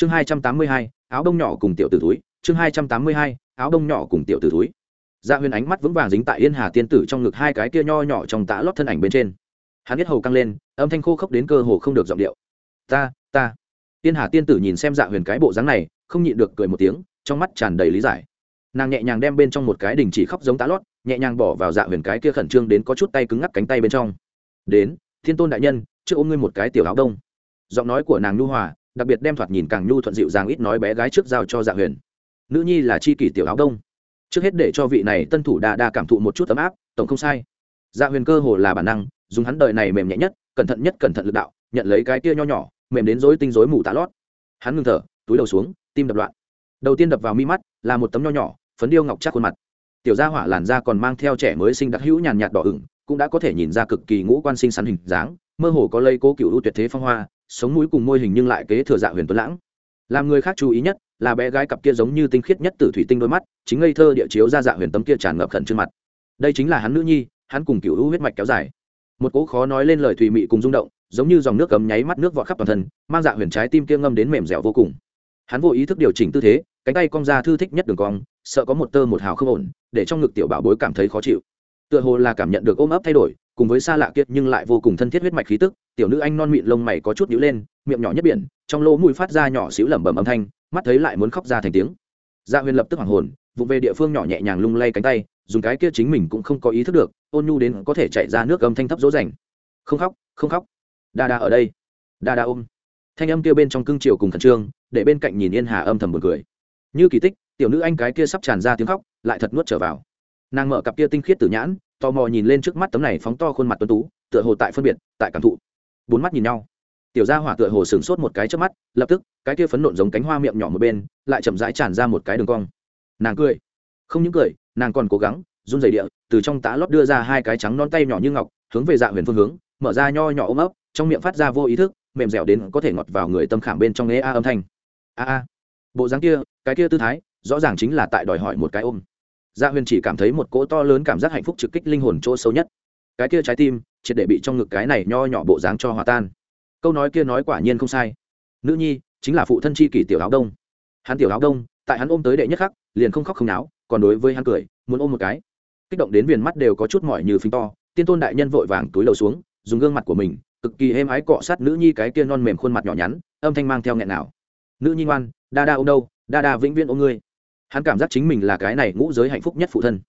chương hai trăm tám mươi hai, áo đông nhỏ cùng tiểu t túi chương hai trăm tám mươi hai, áo đông nhỏ cùng tiểu t túi dạ huyền ánh mắt vững vàng dính tại yên hà tiên tử trong ngực hai cái kia nho nhỏ trong tã lót thân ảnh bên trên. Hắn biết hầu căng lên, âm thanh khô khốc đến cơ hồ không được giọng điệu. Ta ta. Yên hà tiên tử nhìn xem dạ huyền cái bộ dáng này, không nhịn được cười một tiếng, trong mắt tràn đầy lý giải. Nàng nhẹ nhàng đem bên trong một cái đình chỉ khóc giống tá lót, nhẹ nhàng bỏ vào dạ huyền cái kia khẩn trương đến có chút tay cứng ngắc cánh tay bên trong. Đến, thiên tôn đại nhân, trước ôm ngươi một cái tiểu áo đông. Giọng nói của nàng nhu hòa đặc biệt đem thoạt nhìn càng nhu thuận dịu dàng ít nói bé gái trước giao cho dạ huyền. Nữ nhi là chi kỷ tiểu áo đông. Trước hết để cho vị này tân thủ đa đa cảm thụ một chút ấm áp, tổng không sai. Dạ huyền cơ hồ là bản năng, dùng hắn đời này mềm nhẹ nhất, cẩn thận nhất, cẩn thận lực đạo, nhận lấy cái kia nho nhỏ, mềm đến rối tinh rối mù tá lót. Hắn ngừng thở, túi đầu xuống, tim đập loạn. Đầu tiên đập vào mi mắt, là một tấm nho nhỏ, phấn điêu ngọc chắc khuôn mặt. Tiểu gia hỏa làn da còn mang theo trẻ mới sinh đặc hữu nhàn nhạt đỏ ửng, cũng đã có thể nhìn ra cực kỳ ngũ quan sinh sắn hình dáng, mơ hồ có lây cố cựu ưu tuyệt thế phong hoa sống mũi cùng môi hình nhưng lại kế thừa dạ huyền tuấn lãng. Làm người khác chú ý nhất là bé gái cặp kia giống như tinh khiết nhất từ thủy tinh đôi mắt, chính ngây thơ địa chiếu ra dạ huyền tấm kia tràn ngập khẩn trên mặt. Đây chính là hắn nữ nhi, hắn cùng cựu ưu huyết mạch kéo dài. Một cỗ khó nói lên lời thùy mị cùng rung động, giống như dòng nước cấm nháy mắt nước vọt khắp toàn thân, mang dạ huyền trái tim kia ngâm đến mềm dẻo vô cùng. Hắn vô ý thức điều chỉnh tư thế, cánh tay cong ra thư thích nhất đường cong, sợ có một tơ một hào không ổn, để trong ngực tiểu bảo bối cảm thấy khó chịu. Tựa hồ là cảm nhận được ôm ấp thay đổi cùng với xa lạ kiệt nhưng lại vô cùng thân thiết huyết mạch khí tức, tiểu nữ anh non mịn lông mày có chút nhíu lên, miệng nhỏ nhất biển, trong lỗ mũi phát ra nhỏ xíu lẩm bẩm âm thanh, mắt thấy lại muốn khóc ra thành tiếng. Gia huyền lập tức hoảng hồn vụ về địa phương nhỏ nhẹ nhàng lung lay cánh tay, dùng cái kia chính mình cũng không có ý thức được, ôn nhu đến có thể chạy ra nước âm thanh thấp dỗ dành. Không khóc không khóc. Đa đa ở đây. Đa đa ôm. Thanh âm kia bên trong cương triều cùng khẩn trương, để bên cạnh nhìn yên hà âm thầm buồn cười. Như kỳ tích, tiểu nữ anh cái kia sắp tràn ra tiếng khóc, lại thật nuốt trở vào. Nàng mở cặp kia tinh khiết tử nhãn tò mò nhìn lên trước mắt tấm này phóng to khuôn mặt tuấn tú, tựa hồ tại phân biệt, tại cảm thụ. Bốn mắt nhìn nhau. Tiểu gia hỏa tựa hồ sửng sốt một cái trước mắt, lập tức, cái kia phấn nộn giống cánh hoa miệng nhỏ một bên, lại chậm rãi tràn ra một cái đường cong. Nàng cười. Không những cười, nàng còn cố gắng, run rẩy địa, từ trong tá lót đưa ra hai cái trắng non tay nhỏ như ngọc, hướng về dạ huyền phương hướng, mở ra nho nhỏ ôm ấp, trong miệng phát ra vô ý thức, mềm dẻo đến có thể ngọt vào người tâm khảm bên trong nghe a âm thanh. A a. Bộ dáng kia, cái kia tư thái, rõ ràng chính là tại đòi hỏi một cái ôm dạ huyền chỉ cảm thấy một cỗ to lớn cảm giác hạnh phúc trực kích linh hồn chỗ sâu nhất. Cái kia trái tim, triệt để bị trong ngực cái này nho nhỏ bộ dáng cho hòa tan. Câu nói kia nói quả nhiên không sai. Nữ nhi, chính là phụ thân chi kỷ tiểu áo đông. Hắn tiểu áo đông, tại hắn ôm tới đệ nhất khắc, liền không khóc không náo, còn đối với hắn cười, muốn ôm một cái. Kích động đến viền mắt đều có chút mỏi như phình to, tiên tôn đại nhân vội vàng túi đầu xuống, dùng gương mặt của mình, cực kỳ êm ái cọ sát nữ nhi cái kia non mềm khuôn mặt nhỏ nhắn, âm thanh mang theo nghẹn nào. Nữ nhi ngoan, đa đa ôm đâu, đa đa vĩnh viễn ôm ngươi hắn cảm giác chính mình là cái này ngũ giới hạnh phúc nhất phụ thân.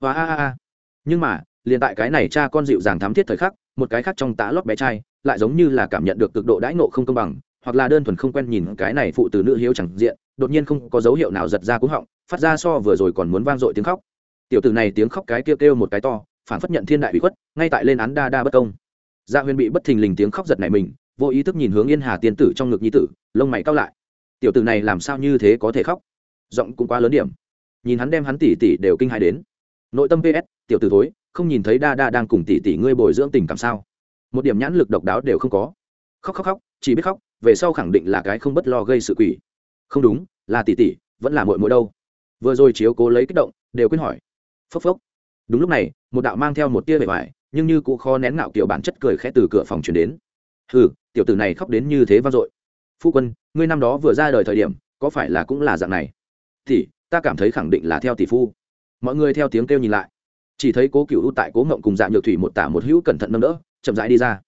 Và a a a. Nhưng mà, liền tại cái này cha con dịu dàng thám thiết thời khắc, một cái khác trong tã lót bé trai lại giống như là cảm nhận được cực độ đãi nộ không công bằng, hoặc là đơn thuần không quen nhìn cái này phụ từ nữ hiếu chẳng diện, đột nhiên không có dấu hiệu nào giật ra cúng họng, phát ra so vừa rồi còn muốn vang dội tiếng khóc. Tiểu từ này tiếng khóc cái kêu kêu một cái to, phản phất nhận thiên đại bị khuất, ngay tại lên án đa đa bất công. Gia huyên huyền bị bất thình lình tiếng khóc giật này mình, vô ý thức nhìn hướng yên hà tiên tử trong ngực nhi tử, lông mày cao lại. Tiểu tử này làm sao như thế có thể khóc? Giọng cũng quá lớn điểm. Nhìn hắn đem hắn tỷ tỷ đều kinh hãi đến. Nội tâm ps tiểu tử thối không nhìn thấy đa đa đang cùng tỷ tỷ ngươi bồi dưỡng tình cảm sao? Một điểm nhãn lực độc đáo đều không có. Khóc khóc khóc chỉ biết khóc về sau khẳng định là cái không bất lo gây sự quỷ. Không đúng là tỷ tỷ vẫn là mội mội đâu. Vừa rồi chiếu cố lấy kích động đều quên hỏi. Phốc phốc. Đúng lúc này một đạo mang theo một tia bề vải, nhưng như cụ khó nén ngạo kiểu bản chất cười khẽ từ cửa phòng chuyển đến. Ừ tiểu tử này khóc đến như thế vang dội. Phu quân ngươi năm đó vừa ra đời thời điểm có phải là cũng là dạng này? Thì ta cảm thấy khẳng định là theo tỷ phu. Mọi người theo tiếng kêu nhìn lại. Chỉ thấy cố cựu tại cố ngộng cùng dạ nhược thủy một tả một hữu cẩn thận nâng đỡ, chậm rãi đi ra.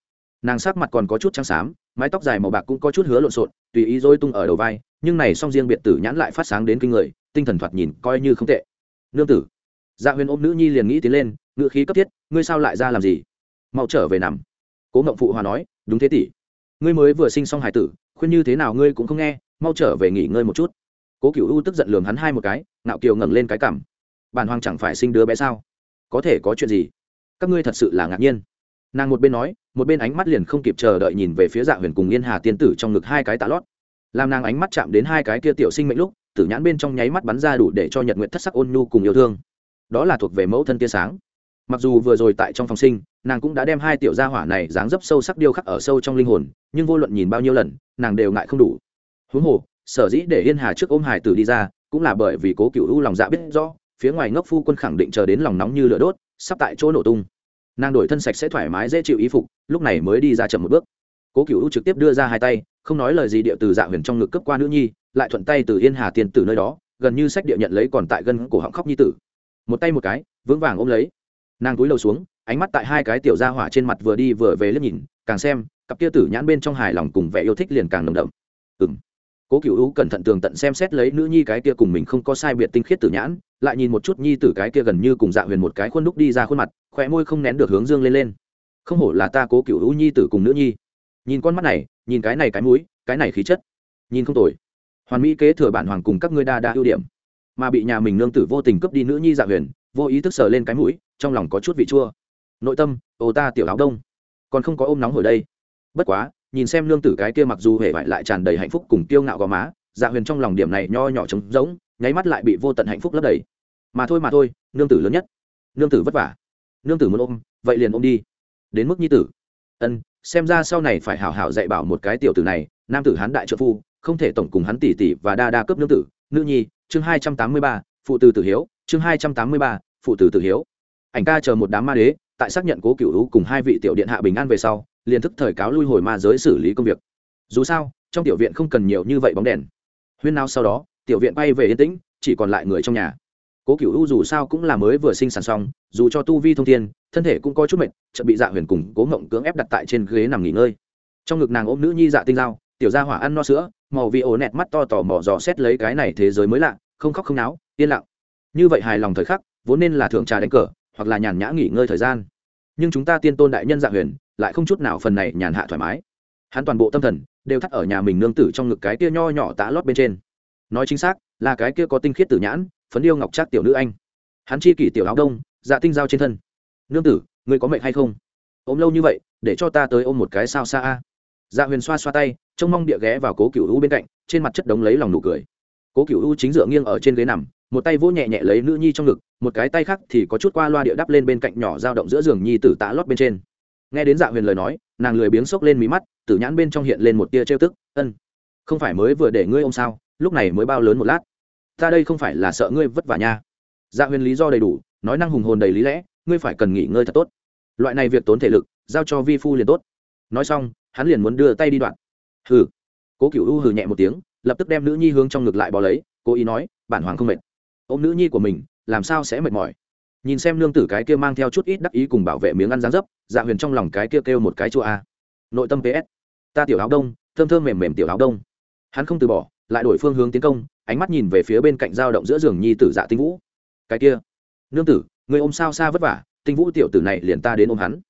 Nàng sắc mặt còn có chút trắng xám, mái tóc dài màu bạc cũng có chút hứa lộn xộn, tùy ý dôi tung ở đầu vai, nhưng này song riêng biệt tử nhãn lại phát sáng đến kinh người, tinh thần thoạt nhìn coi như không tệ. Nương tử. Dạ huyền ôm nữ nhi liền nghĩ tiến lên, ngự khí cấp thiết, ngươi sao lại ra làm gì? Mau trở về nằm. Cố ngộng phụ hòa nói, đúng thế tỷ. Ngươi mới vừa sinh xong hải tử, khuyên như thế nào ngươi cũng không nghe, mau trở về nghỉ ngơi một chút cố cựu u tức giận lường hắn hai một cái nạo kiều ngẩng lên cái cảm bản hoàng chẳng phải sinh đứa bé sao? Có thể có chuyện gì? Các ngươi thật sự là ngạc nhiên. Nàng một bên nói, một bên ánh mắt liền không kịp chờ đợi nhìn về phía dạ huyền cùng yên hà tiên tử trong ngực hai cái tạ lót. Làm nàng ánh mắt chạm đến hai cái kia tiểu sinh mệnh lúc, tử nhãn bên trong nháy mắt bắn ra đủ để cho nhật nguyện thất sắc ôn nhu cùng yêu thương. Đó là thuộc về mẫu thân tia sáng. Mặc dù vừa rồi tại trong phòng sinh, nàng cũng đã đem hai tiểu gia hỏa này dáng dấp sâu sắc điêu khắc ở sâu trong linh hồn, nhưng vô luận nhìn bao nhiêu lần, nàng đều ngại không đủ. Huống hồ sở dĩ để yên hà trước ôm hải tử đi ra, cũng là bởi vì cố cựu u lòng dạ biết rõ, phía ngoài ngốc phu quân khẳng định chờ đến lòng nóng như lửa đốt, sắp tại chỗ nổ tung. Nàng đổi thân sạch sẽ thoải mái dễ chịu ý phục, lúc này mới đi ra chậm một bước. Cố cựu u trực tiếp đưa ra hai tay, không nói lời gì địa từ dạ huyền trong ngực cấp qua nữ nhi, lại thuận tay từ yên hà tiền từ nơi đó, gần như sách địa nhận lấy còn tại gân cổ họng khóc nhi tử. Một tay một cái, vững vàng ôm lấy. Nàng túi lầu xuống, ánh mắt tại hai cái tiểu ra hỏa trên mặt vừa đi vừa về liếc nhìn, càng xem, cặp kia tử nhãn bên trong hài lòng cùng vẻ yêu thích liền càng nồng đậm. Ừng cố cựu u cẩn thận tường tận xem xét lấy nữ nhi cái kia cùng mình không có sai biệt tinh khiết tử nhãn, lại nhìn một chút nhi tử cái kia gần như cùng dạ huyền một cái khuôn đúc đi ra khuôn mặt khỏe môi không nén được hướng dương lên lên. Không hổ là ta cố cựu u nhi tử cùng nữ nhi. Nhìn con mắt này, nhìn cái này cái mũi, cái này khí chất, nhìn không tồi. Hoàn mỹ kế thừa bản hoàng cùng các ngươi đa đa ưu điểm. Mà bị nhà mình nương tử vô tình cướp đi nữ nhi dạ huyền, vô ý thức sờ lên cái mũi, trong lòng có chút vị chua. Nội tâm ồ ta tiểu áo đông, còn không có ôm nóng hồi đây. Bất quá nhìn xem nương tử cái kia mặc dù hề vải lại tràn đầy hạnh phúc cùng tiêu ngạo gò má dạ huyền trong lòng điểm này nho nhỏ trống rỗng, nháy mắt lại bị vô tận hạnh phúc lấp đầy. Mà thôi mà thôi, nương tử lớn nhất. Nương tử vất vả. Nương tử muốn ôm, vậy liền ôm đi. Đến mức nhi tử. Ân, xem ra sau này phải hảo hảo dạy bảo một cái tiểu tử này, nam tử hán đại trợ phu, không thể tổng cùng hắn tỷ tỷ và đa đa cướp nương tử. Nữ nhi, chương hai trăm tám mươi ba, phụ tử tử hiếu, chương hai trăm tám mươi ba, phụ tử tử hiếu. Ảnh ca chờ một đám ma đế, tại xác nhận cố cựu hữu cùng hai vị tiểu điện hạ bình an về sau liền thức thời cáo lui hồi ma giới xử lý công việc. Dù sao, trong tiểu viện không cần nhiều như vậy bóng đèn. Huyên nào sau đó, tiểu viện bay về yên tĩnh, chỉ còn lại người trong nhà. Cố cựu u dù sao cũng là mới vừa sinh sản xong, dù cho tu vi thông thiên, thân thể cũng có chút mệt, chợt bị dạ huyền cùng cố ngộng cưỡng ép đặt tại trên ghế nằm nghỉ ngơi. Trong ngực nàng ôm nữ nhi dạ tinh lao tiểu gia hỏa ăn no sữa, màu vị ổ nẹt mắt to tò mò dò xét lấy cái này thế giới mới lạ, không khóc không náo, yên lặng. Như vậy hài lòng thời khắc, vốn nên là thượng trà đánh cờ, hoặc là nhàn nhã nghỉ ngơi thời gian. Nhưng chúng ta tiên tôn đại nhân dạ huyền lại không chút nào phần này nhàn hạ thoải mái. Hắn toàn bộ tâm thần đều thắt ở nhà mình nương tử trong ngực cái kia nho nhỏ tã lót bên trên. Nói chính xác, là cái kia có tinh khiết tử nhãn, phấn yêu ngọc trác tiểu nữ anh. Hắn chi kỷ tiểu áo đông dạ tinh dao trên thân. Nương tử ngươi có mệnh hay không? Ôm lâu như vậy, để cho ta tới ôm một cái sao xa a. Dạ huyền xoa xoa tay, trông mong địa ghé vào cố cựu u bên cạnh, trên mặt chất đống lấy lòng nụ cười. Cố cựu u chính dựa nghiêng ở trên ghế nằm, một tay vỗ nhẹ nhẹ lấy nữ nhi trong ngực, một cái tay khác thì có chút qua loa địa đắp lên bên cạnh nhỏ dao động giữa giường nhi tử tạ lót bên trên nghe đến dạ huyền lời nói, nàng lười biếng xốc lên mí mắt, tử nhãn bên trong hiện lên một tia trêu tức, ân, không phải mới vừa để ngươi ôm sao? Lúc này mới bao lớn một lát. Ta đây không phải là sợ ngươi vất vả nha. Dạ huyền lý do đầy đủ, nói năng hùng hồn đầy lý lẽ, ngươi phải cần nghỉ ngơi thật tốt. Loại này việc tốn thể lực, giao cho vi phu liền tốt. Nói xong, hắn liền muốn đưa tay đi đoạn. Hừ. Cố cựu u hừ nhẹ một tiếng, lập tức đem nữ nhi hướng trong ngực lại bò lấy, cố ý nói, bản hoàng không mệt. Ô m nữ nhi của mình, làm sao sẽ mệt mỏi? Nhìn xem nương tử cái kia mang theo chút ít đắc ý cùng bảo vệ miếng ăn rán dấp dạ huyền trong lòng cái kia kêu một cái chua a. Nội tâm ps ta tiểu áo đông, thơm thơm mềm mềm tiểu áo đông. Hắn không từ bỏ, lại đổi phương hướng tiến công, ánh mắt nhìn về phía bên cạnh dao động giữa giường nhi tử dạ tinh vũ. Cái kia, nương tử, người ôm sao xa vất vả, tinh vũ tiểu tử này liền ta đến ôm hắn.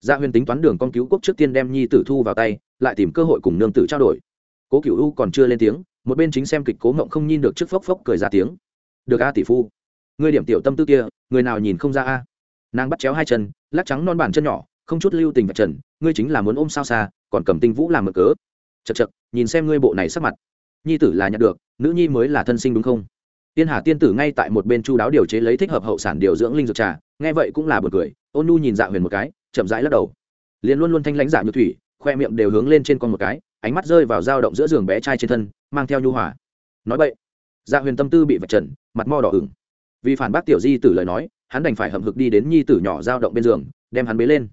Dạ huyền tính toán đường con cứu quốc trước tiên đem nhi tử thu vào tay, lại tìm cơ hội cùng nương tử trao đổi. Cố cựu u còn chưa lên tiếng, một bên chính xem kịch cố mộng không nhìn được trước phốc phốc cười ra tiếng. Được a tỷ phu người điểm tiểu tâm tư kia, người nào nhìn không ra a? Nàng bắt chéo hai chân, lắc trắng non bàn chân nhỏ, không chút lưu tình và trần, ngươi chính là muốn ôm sao xa, còn cầm tinh vũ làm mở cớ. Chật chật nhìn xem ngươi bộ này sắc mặt. Nhi tử là nhận được, nữ nhi mới là thân sinh đúng không? Tiên hà tiên tử ngay tại một bên chu đáo điều chế lấy thích hợp hậu sản điều dưỡng linh dược trà, nghe vậy cũng là bật cười, ôn nu nhìn dạ huyền một cái, chậm rãi lắc đầu. Liền luôn luôn thanh lãnh dạ như thủy, khoe miệng đều hướng lên trên con một cái, ánh mắt rơi vào dao động giữa giường bé trai trên thân, mang theo nhu hòa. Nói vậy dạ huyền tâm tư bị vật trần, mặt mo đỏ ửng vì phản bác tiểu di tử lời nói, hắn đành phải hậm hực đi đến nhi tử nhỏ dao động bên giường, đem hắn bế lên.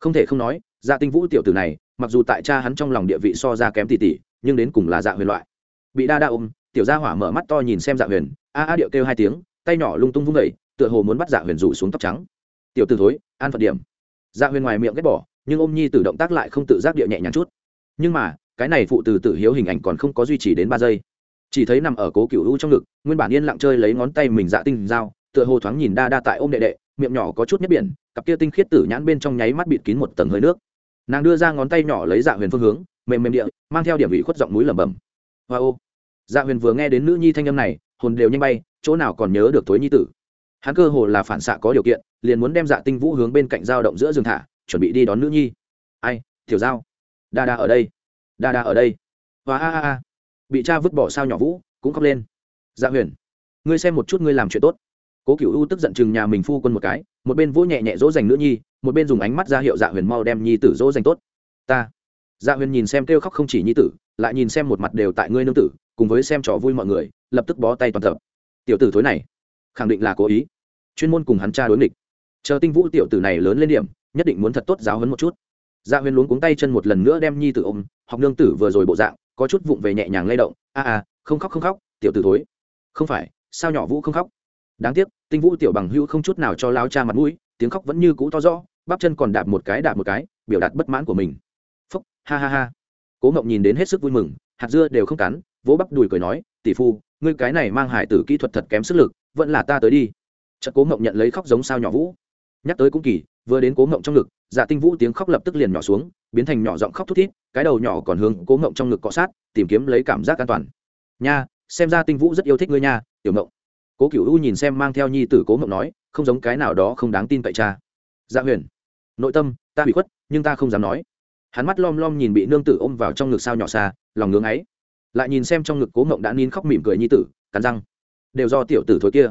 Không thể không nói dạ tinh vũ tiểu tử này, mặc dù tại cha hắn trong lòng địa vị so ra kém tỷ tỷ, nhưng đến cùng là dạ huyền loại. Bị đa đa ôm, tiểu gia hỏa mở mắt to nhìn xem dạ huyền, a a điệu kêu hai tiếng, tay nhỏ lung tung vung vẩy tựa hồ muốn bắt dạ huyền rủ xuống tóc trắng. Tiểu t thối, an phận điểm. Dạ huyền ngoài miệng ghét bỏ, nhưng ôm nhi tử động tác lại không tự giác địa nhẹ nhàng chút. Nhưng mà, cái này phụ từ tử hiếu hình ảnh còn không có duy trì đến ba giây chỉ thấy nằm ở cố cựu u trong ngực, nguyên bản yên lặng chơi lấy ngón tay mình dạ tinh dao, tựa hồ thoáng nhìn đa đa tại ôm đệ đệ, miệng nhỏ có chút nhất biển, cặp kia tinh khiết tử nhãn bên trong nháy mắt bịt kín một tầng hơi nước. Nàng đưa ra ngón tay nhỏ lấy dạ huyền phương hướng, mềm mềm địa, mang theo điểm vị khuất giọng núi lẩm bẩm. Hoa ô. Dạ huyền vừa nghe đến nữ nhi thanh âm này, hồn đều nhanh bay, chỗ nào còn nhớ được thối nhi tử. Hắn cơ hồ là phản xạ có điều kiện, liền muốn đem dạ tinh vũ hướng bên cạnh dao động giữa rừng thả, chuẩn bị đi đón nữ nhi. Ai, tiểu giao đa đa ở đây. Đa đa ở đây. Và a a a bị cha vứt bỏ sao nhỏ vũ, cũng khóc lên. Dạ huyền, ngươi xem một chút ngươi làm chuyện tốt. Cố cựu u tức giận chừng nhà mình phu quân một cái, một bên vỗ nhẹ nhẹ dỗ dành nữ nhi, một bên dùng ánh mắt ra hiệu dạ huyền mau đem nhi tử dỗ dành tốt. Ta. Dạ huyền nhìn xem kêu khóc không chỉ nhi tử, lại nhìn xem một mặt đều tại ngươi nương tử, cùng với xem trò vui mọi người, lập tức bó tay toàn tập. Tiểu tử thối này, khẳng định là cố ý. Chuyên môn cùng hắn cha đối nghịch. Chờ tinh vũ tiểu tử này lớn lên điểm, nhất định muốn thật tốt giáo hấn một chút. Dạ huyền luống cuống tay chân một lần nữa đem nhi tử ôm, học nương tử vừa rồi bộ dạng có chút vụng về nhẹ nhàng lay động, a a, không khóc không khóc, tiểu tử thối. Không phải, sao nhỏ vũ không khóc? Đáng tiếc, tinh vũ tiểu bằng hữu không chút nào cho lao cha mặt mũi, tiếng khóc vẫn như cũ to rõ, bắp chân còn đạp một cái đạp một cái, biểu đạt bất mãn của mình. Phúc, ha ha ha. Cố ngộng nhìn đến hết sức vui mừng, hạt dưa đều không cắn, vỗ bắp đùi cười nói, tỷ phu, ngươi cái này mang hải tử kỹ thuật thật kém sức lực, vẫn là ta tới đi. Chợt cố ngộng nhận lấy khóc giống sao nhỏ vũ. Nhắc tới cũng kỳ vừa đến cố ngộng trong ngực dạ tinh vũ tiếng khóc lập tức liền nhỏ xuống, biến thành nhỏ giọng khóc thút thít, cái đầu nhỏ còn hướng cố ngộng trong ngực cọ sát, tìm kiếm lấy cảm giác an toàn. Nha, xem ra tinh vũ rất yêu thích ngươi nha, tiểu ngộng. Cố cựu u nhìn xem mang theo nhi tử cố ngộng nói, không giống cái nào đó không đáng tin cậy cha. Dạ huyền, nội tâm, ta bị khuất, nhưng ta không dám nói. Hắn mắt lom lom nhìn bị nương tử ôm vào trong ngực sao nhỏ xa, lòng ngưỡng ấy. Lại nhìn xem trong ngực cố ngộng đã nín khóc mỉm cười nhi tử, cắn răng. Đều do tiểu tử thối kia.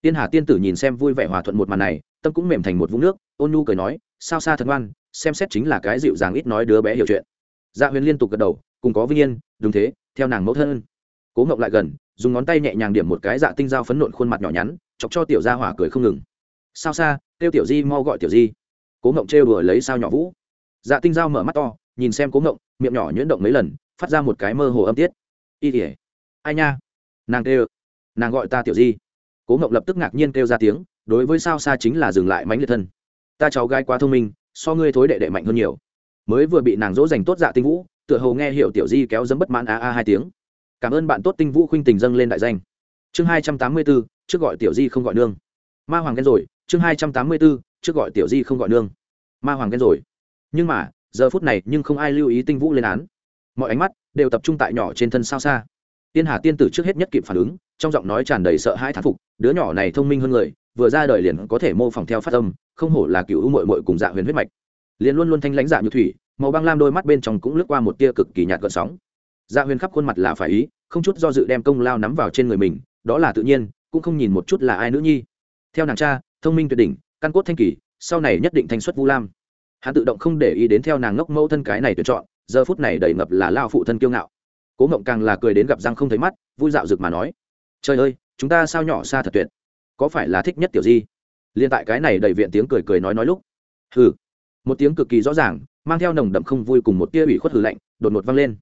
Tiên hà tiên tử nhìn xem vui vẻ hòa thuận một màn này tâm cũng mềm thành một vũng nước, ôn nhu cười nói, sao xa thật ngoan, xem xét chính là cái dịu dàng ít nói đứa bé hiểu chuyện. Dạ huyền liên tục gật đầu, cùng có vinh yên, đúng thế, theo nàng mẫu thân. Cố ngộng lại gần, dùng ngón tay nhẹ nhàng điểm một cái dạ tinh dao phấn nộn khuôn mặt nhỏ nhắn, chọc cho tiểu gia hỏa cười không ngừng. Sao xa, kêu tiểu di mau gọi tiểu di. Cố ngộng trêu đùa lấy sao nhỏ vũ. Dạ tinh dao mở mắt to, nhìn xem cố ngộng miệng nhỏ nhuyễn động mấy lần, phát ra một cái mơ hồ âm tiết. Y tỉa ai nha? Nàng kêu, nàng gọi ta tiểu di. Cố ngộng lập tức ngạc nhiên kêu ra tiếng đối với sao xa chính là dừng lại mánh liệt thân. Ta cháu gái quá thông minh, so ngươi thối đệ đệ mạnh hơn nhiều. Mới vừa bị nàng dỗ dành tốt dạ tinh vũ, tựa hồ nghe hiểu tiểu di kéo dấm bất mãn a a hai tiếng. Cảm ơn bạn tốt tinh vũ khuynh tình dâng lên đại danh. Chương hai trăm tám mươi bốn, trước gọi tiểu di không gọi nương. Ma hoàng ghen rồi, chương hai trăm tám mươi bốn, trước gọi tiểu di không gọi nương. Ma hoàng ghen rồi. Nhưng mà, giờ phút này nhưng không ai lưu ý tinh vũ lên án. Mọi ánh mắt đều tập trung tại nhỏ trên thân sao xa. Tiên hà tiên tử trước hết nhất kịp phản ứng, trong giọng nói tràn đầy sợ hãi thán phục, đứa nhỏ này thông minh hơn người vừa ra đời liền có thể mô phỏng theo phát âm, không hổ là cựu mội mội cùng dạ huyền huyết mạch. Liền luôn luôn thanh lãnh dạ như thủy, màu băng lam đôi mắt bên trong cũng lướt qua một tia cực kỳ nhạt gợn sóng. Dạ huyền khắp khuôn mặt là phải ý, không chút do dự đem công lao nắm vào trên người mình, đó là tự nhiên, cũng không nhìn một chút là ai nữ nhi. Theo nàng cha, thông minh tuyệt đỉnh, căn cốt thanh kỳ, sau này nhất định thanh xuất vu lam. Hắn tự động không để ý đến theo nàng ngốc mẫu thân cái này tuyển chọn, giờ phút này đầy ngập là lao phụ thân kiêu ngạo. Cố ngộng càng là cười đến gặp răng không thấy mắt, vui dạo rực mà nói, trời ơi, chúng ta sao nhỏ xa thật tuyệt có phải là thích nhất tiểu di? Liên tại cái này đầy viện tiếng cười cười nói nói lúc. Hừ. Một tiếng cực kỳ rõ ràng, mang theo nồng đậm không vui cùng một tia ủy khuất hừ lạnh, đột ngột vang lên.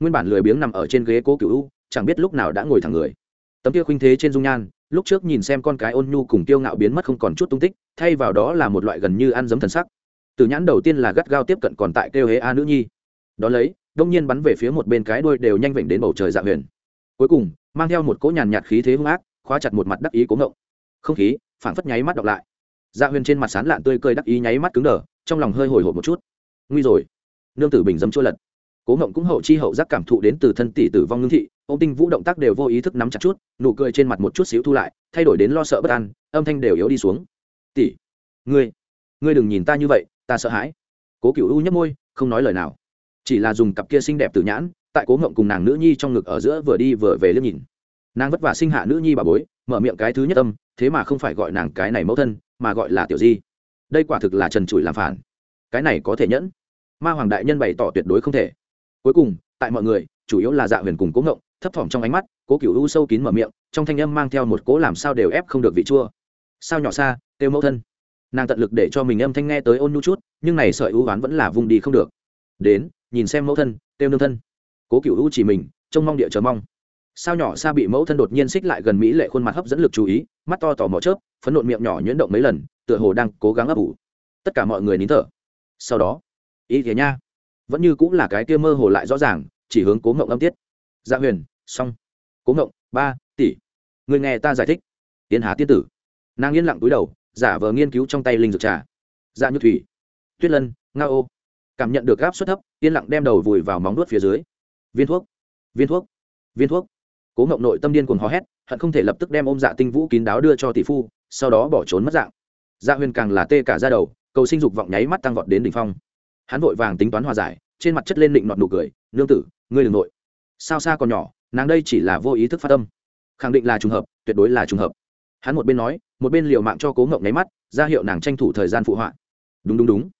Nguyên bản lười biếng nằm ở trên ghế cố cựu u, chẳng biết lúc nào đã ngồi thẳng người. Tấm tia khuynh thế trên dung nhan, lúc trước nhìn xem con cái ôn nhu cùng tiêu ngạo biến mất không còn chút tung tích, thay vào đó là một loại gần như ăn giấm thần sắc. Từ nhãn đầu tiên là gắt gao tiếp cận còn tại kêu hế a nữ nhi. Đó lấy, đông nhiên bắn về phía một bên cái đuôi đều nhanh vểnh đến bầu trời dạ huyền. Cuối cùng, mang theo một cỗ nhàn nhạt khí thế hung ác, khóa chặt một mặt đắc ý cố ngộng không khí, phảng phất nháy mắt đọc lại. Dạ huyền trên mặt sán lạn tươi cười đắc ý nháy mắt cứng đờ, trong lòng hơi hồi hộp một chút. Nguy rồi. Nương tử bình dấm chua lật. Cố ngộng cũng hậu chi hậu giác cảm thụ đến từ thân tỷ tử vong ngưng thị, ông tinh vũ động tác đều vô ý thức nắm chặt chút, nụ cười trên mặt một chút xíu thu lại, thay đổi đến lo sợ bất an, âm thanh đều yếu đi xuống. Tỷ, ngươi ngươi đừng nhìn ta như vậy, ta sợ hãi. Cố cựu u nhấp môi, không nói lời nào. Chỉ là dùng cặp kia xinh đẹp tử nhãn, tại cố ngộng cùng nàng nữ nhi trong ngực ở giữa vừa đi vừa về liếc nhìn nàng vất vả sinh hạ nữ nhi bà bối, mở miệng cái thứ nhất tâm thế mà không phải gọi nàng cái này mẫu thân, mà gọi là tiểu di. Đây quả thực là trần trụi làm phản. Cái này có thể nhẫn. Ma hoàng đại nhân bày tỏ tuyệt đối không thể. Cuối cùng, tại mọi người, chủ yếu là dạ huyền cùng cố ngộng, thấp thỏm trong ánh mắt, cố cựu u sâu kín mở miệng, trong thanh âm mang theo một cố làm sao đều ép không được vị chua. Sao nhỏ xa têu mẫu thân. Nàng tận lực để cho mình âm thanh nghe tới ôn nhu chút, nhưng này sợi ưu oán vẫn là vùng đi không được. Đến, nhìn xem mẫu thân têu nương thân. Cố cựu u chỉ mình, trông mong địa chờ mong sao nhỏ xa bị mẫu thân đột nhiên xích lại gần mỹ lệ khuôn mặt hấp dẫn lực chú ý, mắt to tò mò chớp, phấn nộn miệng nhỏ nhuyễn động mấy lần, tựa hồ đang cố gắng ấp ủ. Tất cả mọi người nín thở. Sau đó, ý thế nha. Vẫn như cũng là cái kia mơ hồ lại rõ ràng, chỉ hướng cố ngộng âm tiết. Dạ huyền, xong. Cố ngộng, ba, tỷ. Người nghe ta giải thích. Tiến há tiên tử. Nàng yên lặng túi đầu, giả vờ nghiên cứu trong tay linh dược trà. Dạ như thủy. Tuyết lân, nga ô. Cảm nhận được gáp suất thấp, yên lặng đem đầu vùi vào móng nuốt phía dưới. Viên thuốc. Viên thuốc. Viên thuốc cố ngộng nội tâm điên cuồng hò hét, hận không thể lập tức đem ôm dạ tinh vũ kín đáo đưa cho tỷ phu, sau đó bỏ trốn mất dạng. Dạ huyền càng là tê cả ra đầu, cầu sinh dục vọng nháy mắt tăng vọt đến đỉnh phong. Hắn vội vàng tính toán hòa giải, trên mặt chất lên định nọt nụ cười, nương tử, ngươi đ ừ n g nội. Sao xa còn nhỏ, nàng đây chỉ là vô ý thức phát tâm. Khẳng định là trùng hợp, tuyệt đối là trùng hợp. Hắn một bên nói, một bên liều mạng cho cố ngộng nháy mắt, ra hiệu nàng tranh thủ thời gian phụ họa. Đúng đúng đúng.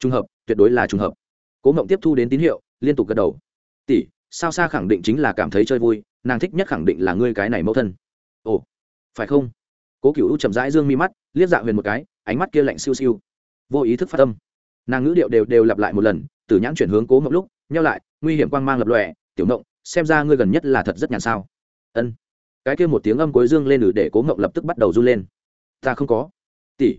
Trùng hợp, tuyệt đối là trùng hợp. Cố ngộng tiếp thu đến tín hiệu, liên tục gật đầu. Tỷ, sao xa khẳng định chính là cảm thấy chơi vui nàng thích nhất khẳng định là ngươi cái này mẫu thân. Ồ, phải không? Cố cựu chậm rãi dương mi mắt, liếc dạ huyền một cái, ánh mắt kia lạnh siêu siêu. Vô ý thức phát tâm nàng ngữ điệu đều đều lặp lại một lần, từ nhãn chuyển hướng cố mộng lúc nhau lại, nguy hiểm quang mang lập lòe, tiểu mộng, xem ra ngươi gần nhất là thật rất nhàn sao? Ân. Cái kia một tiếng âm cuối dương lên ử để cố mộng lập tức bắt đầu run lên. Ta không có. Tỷ.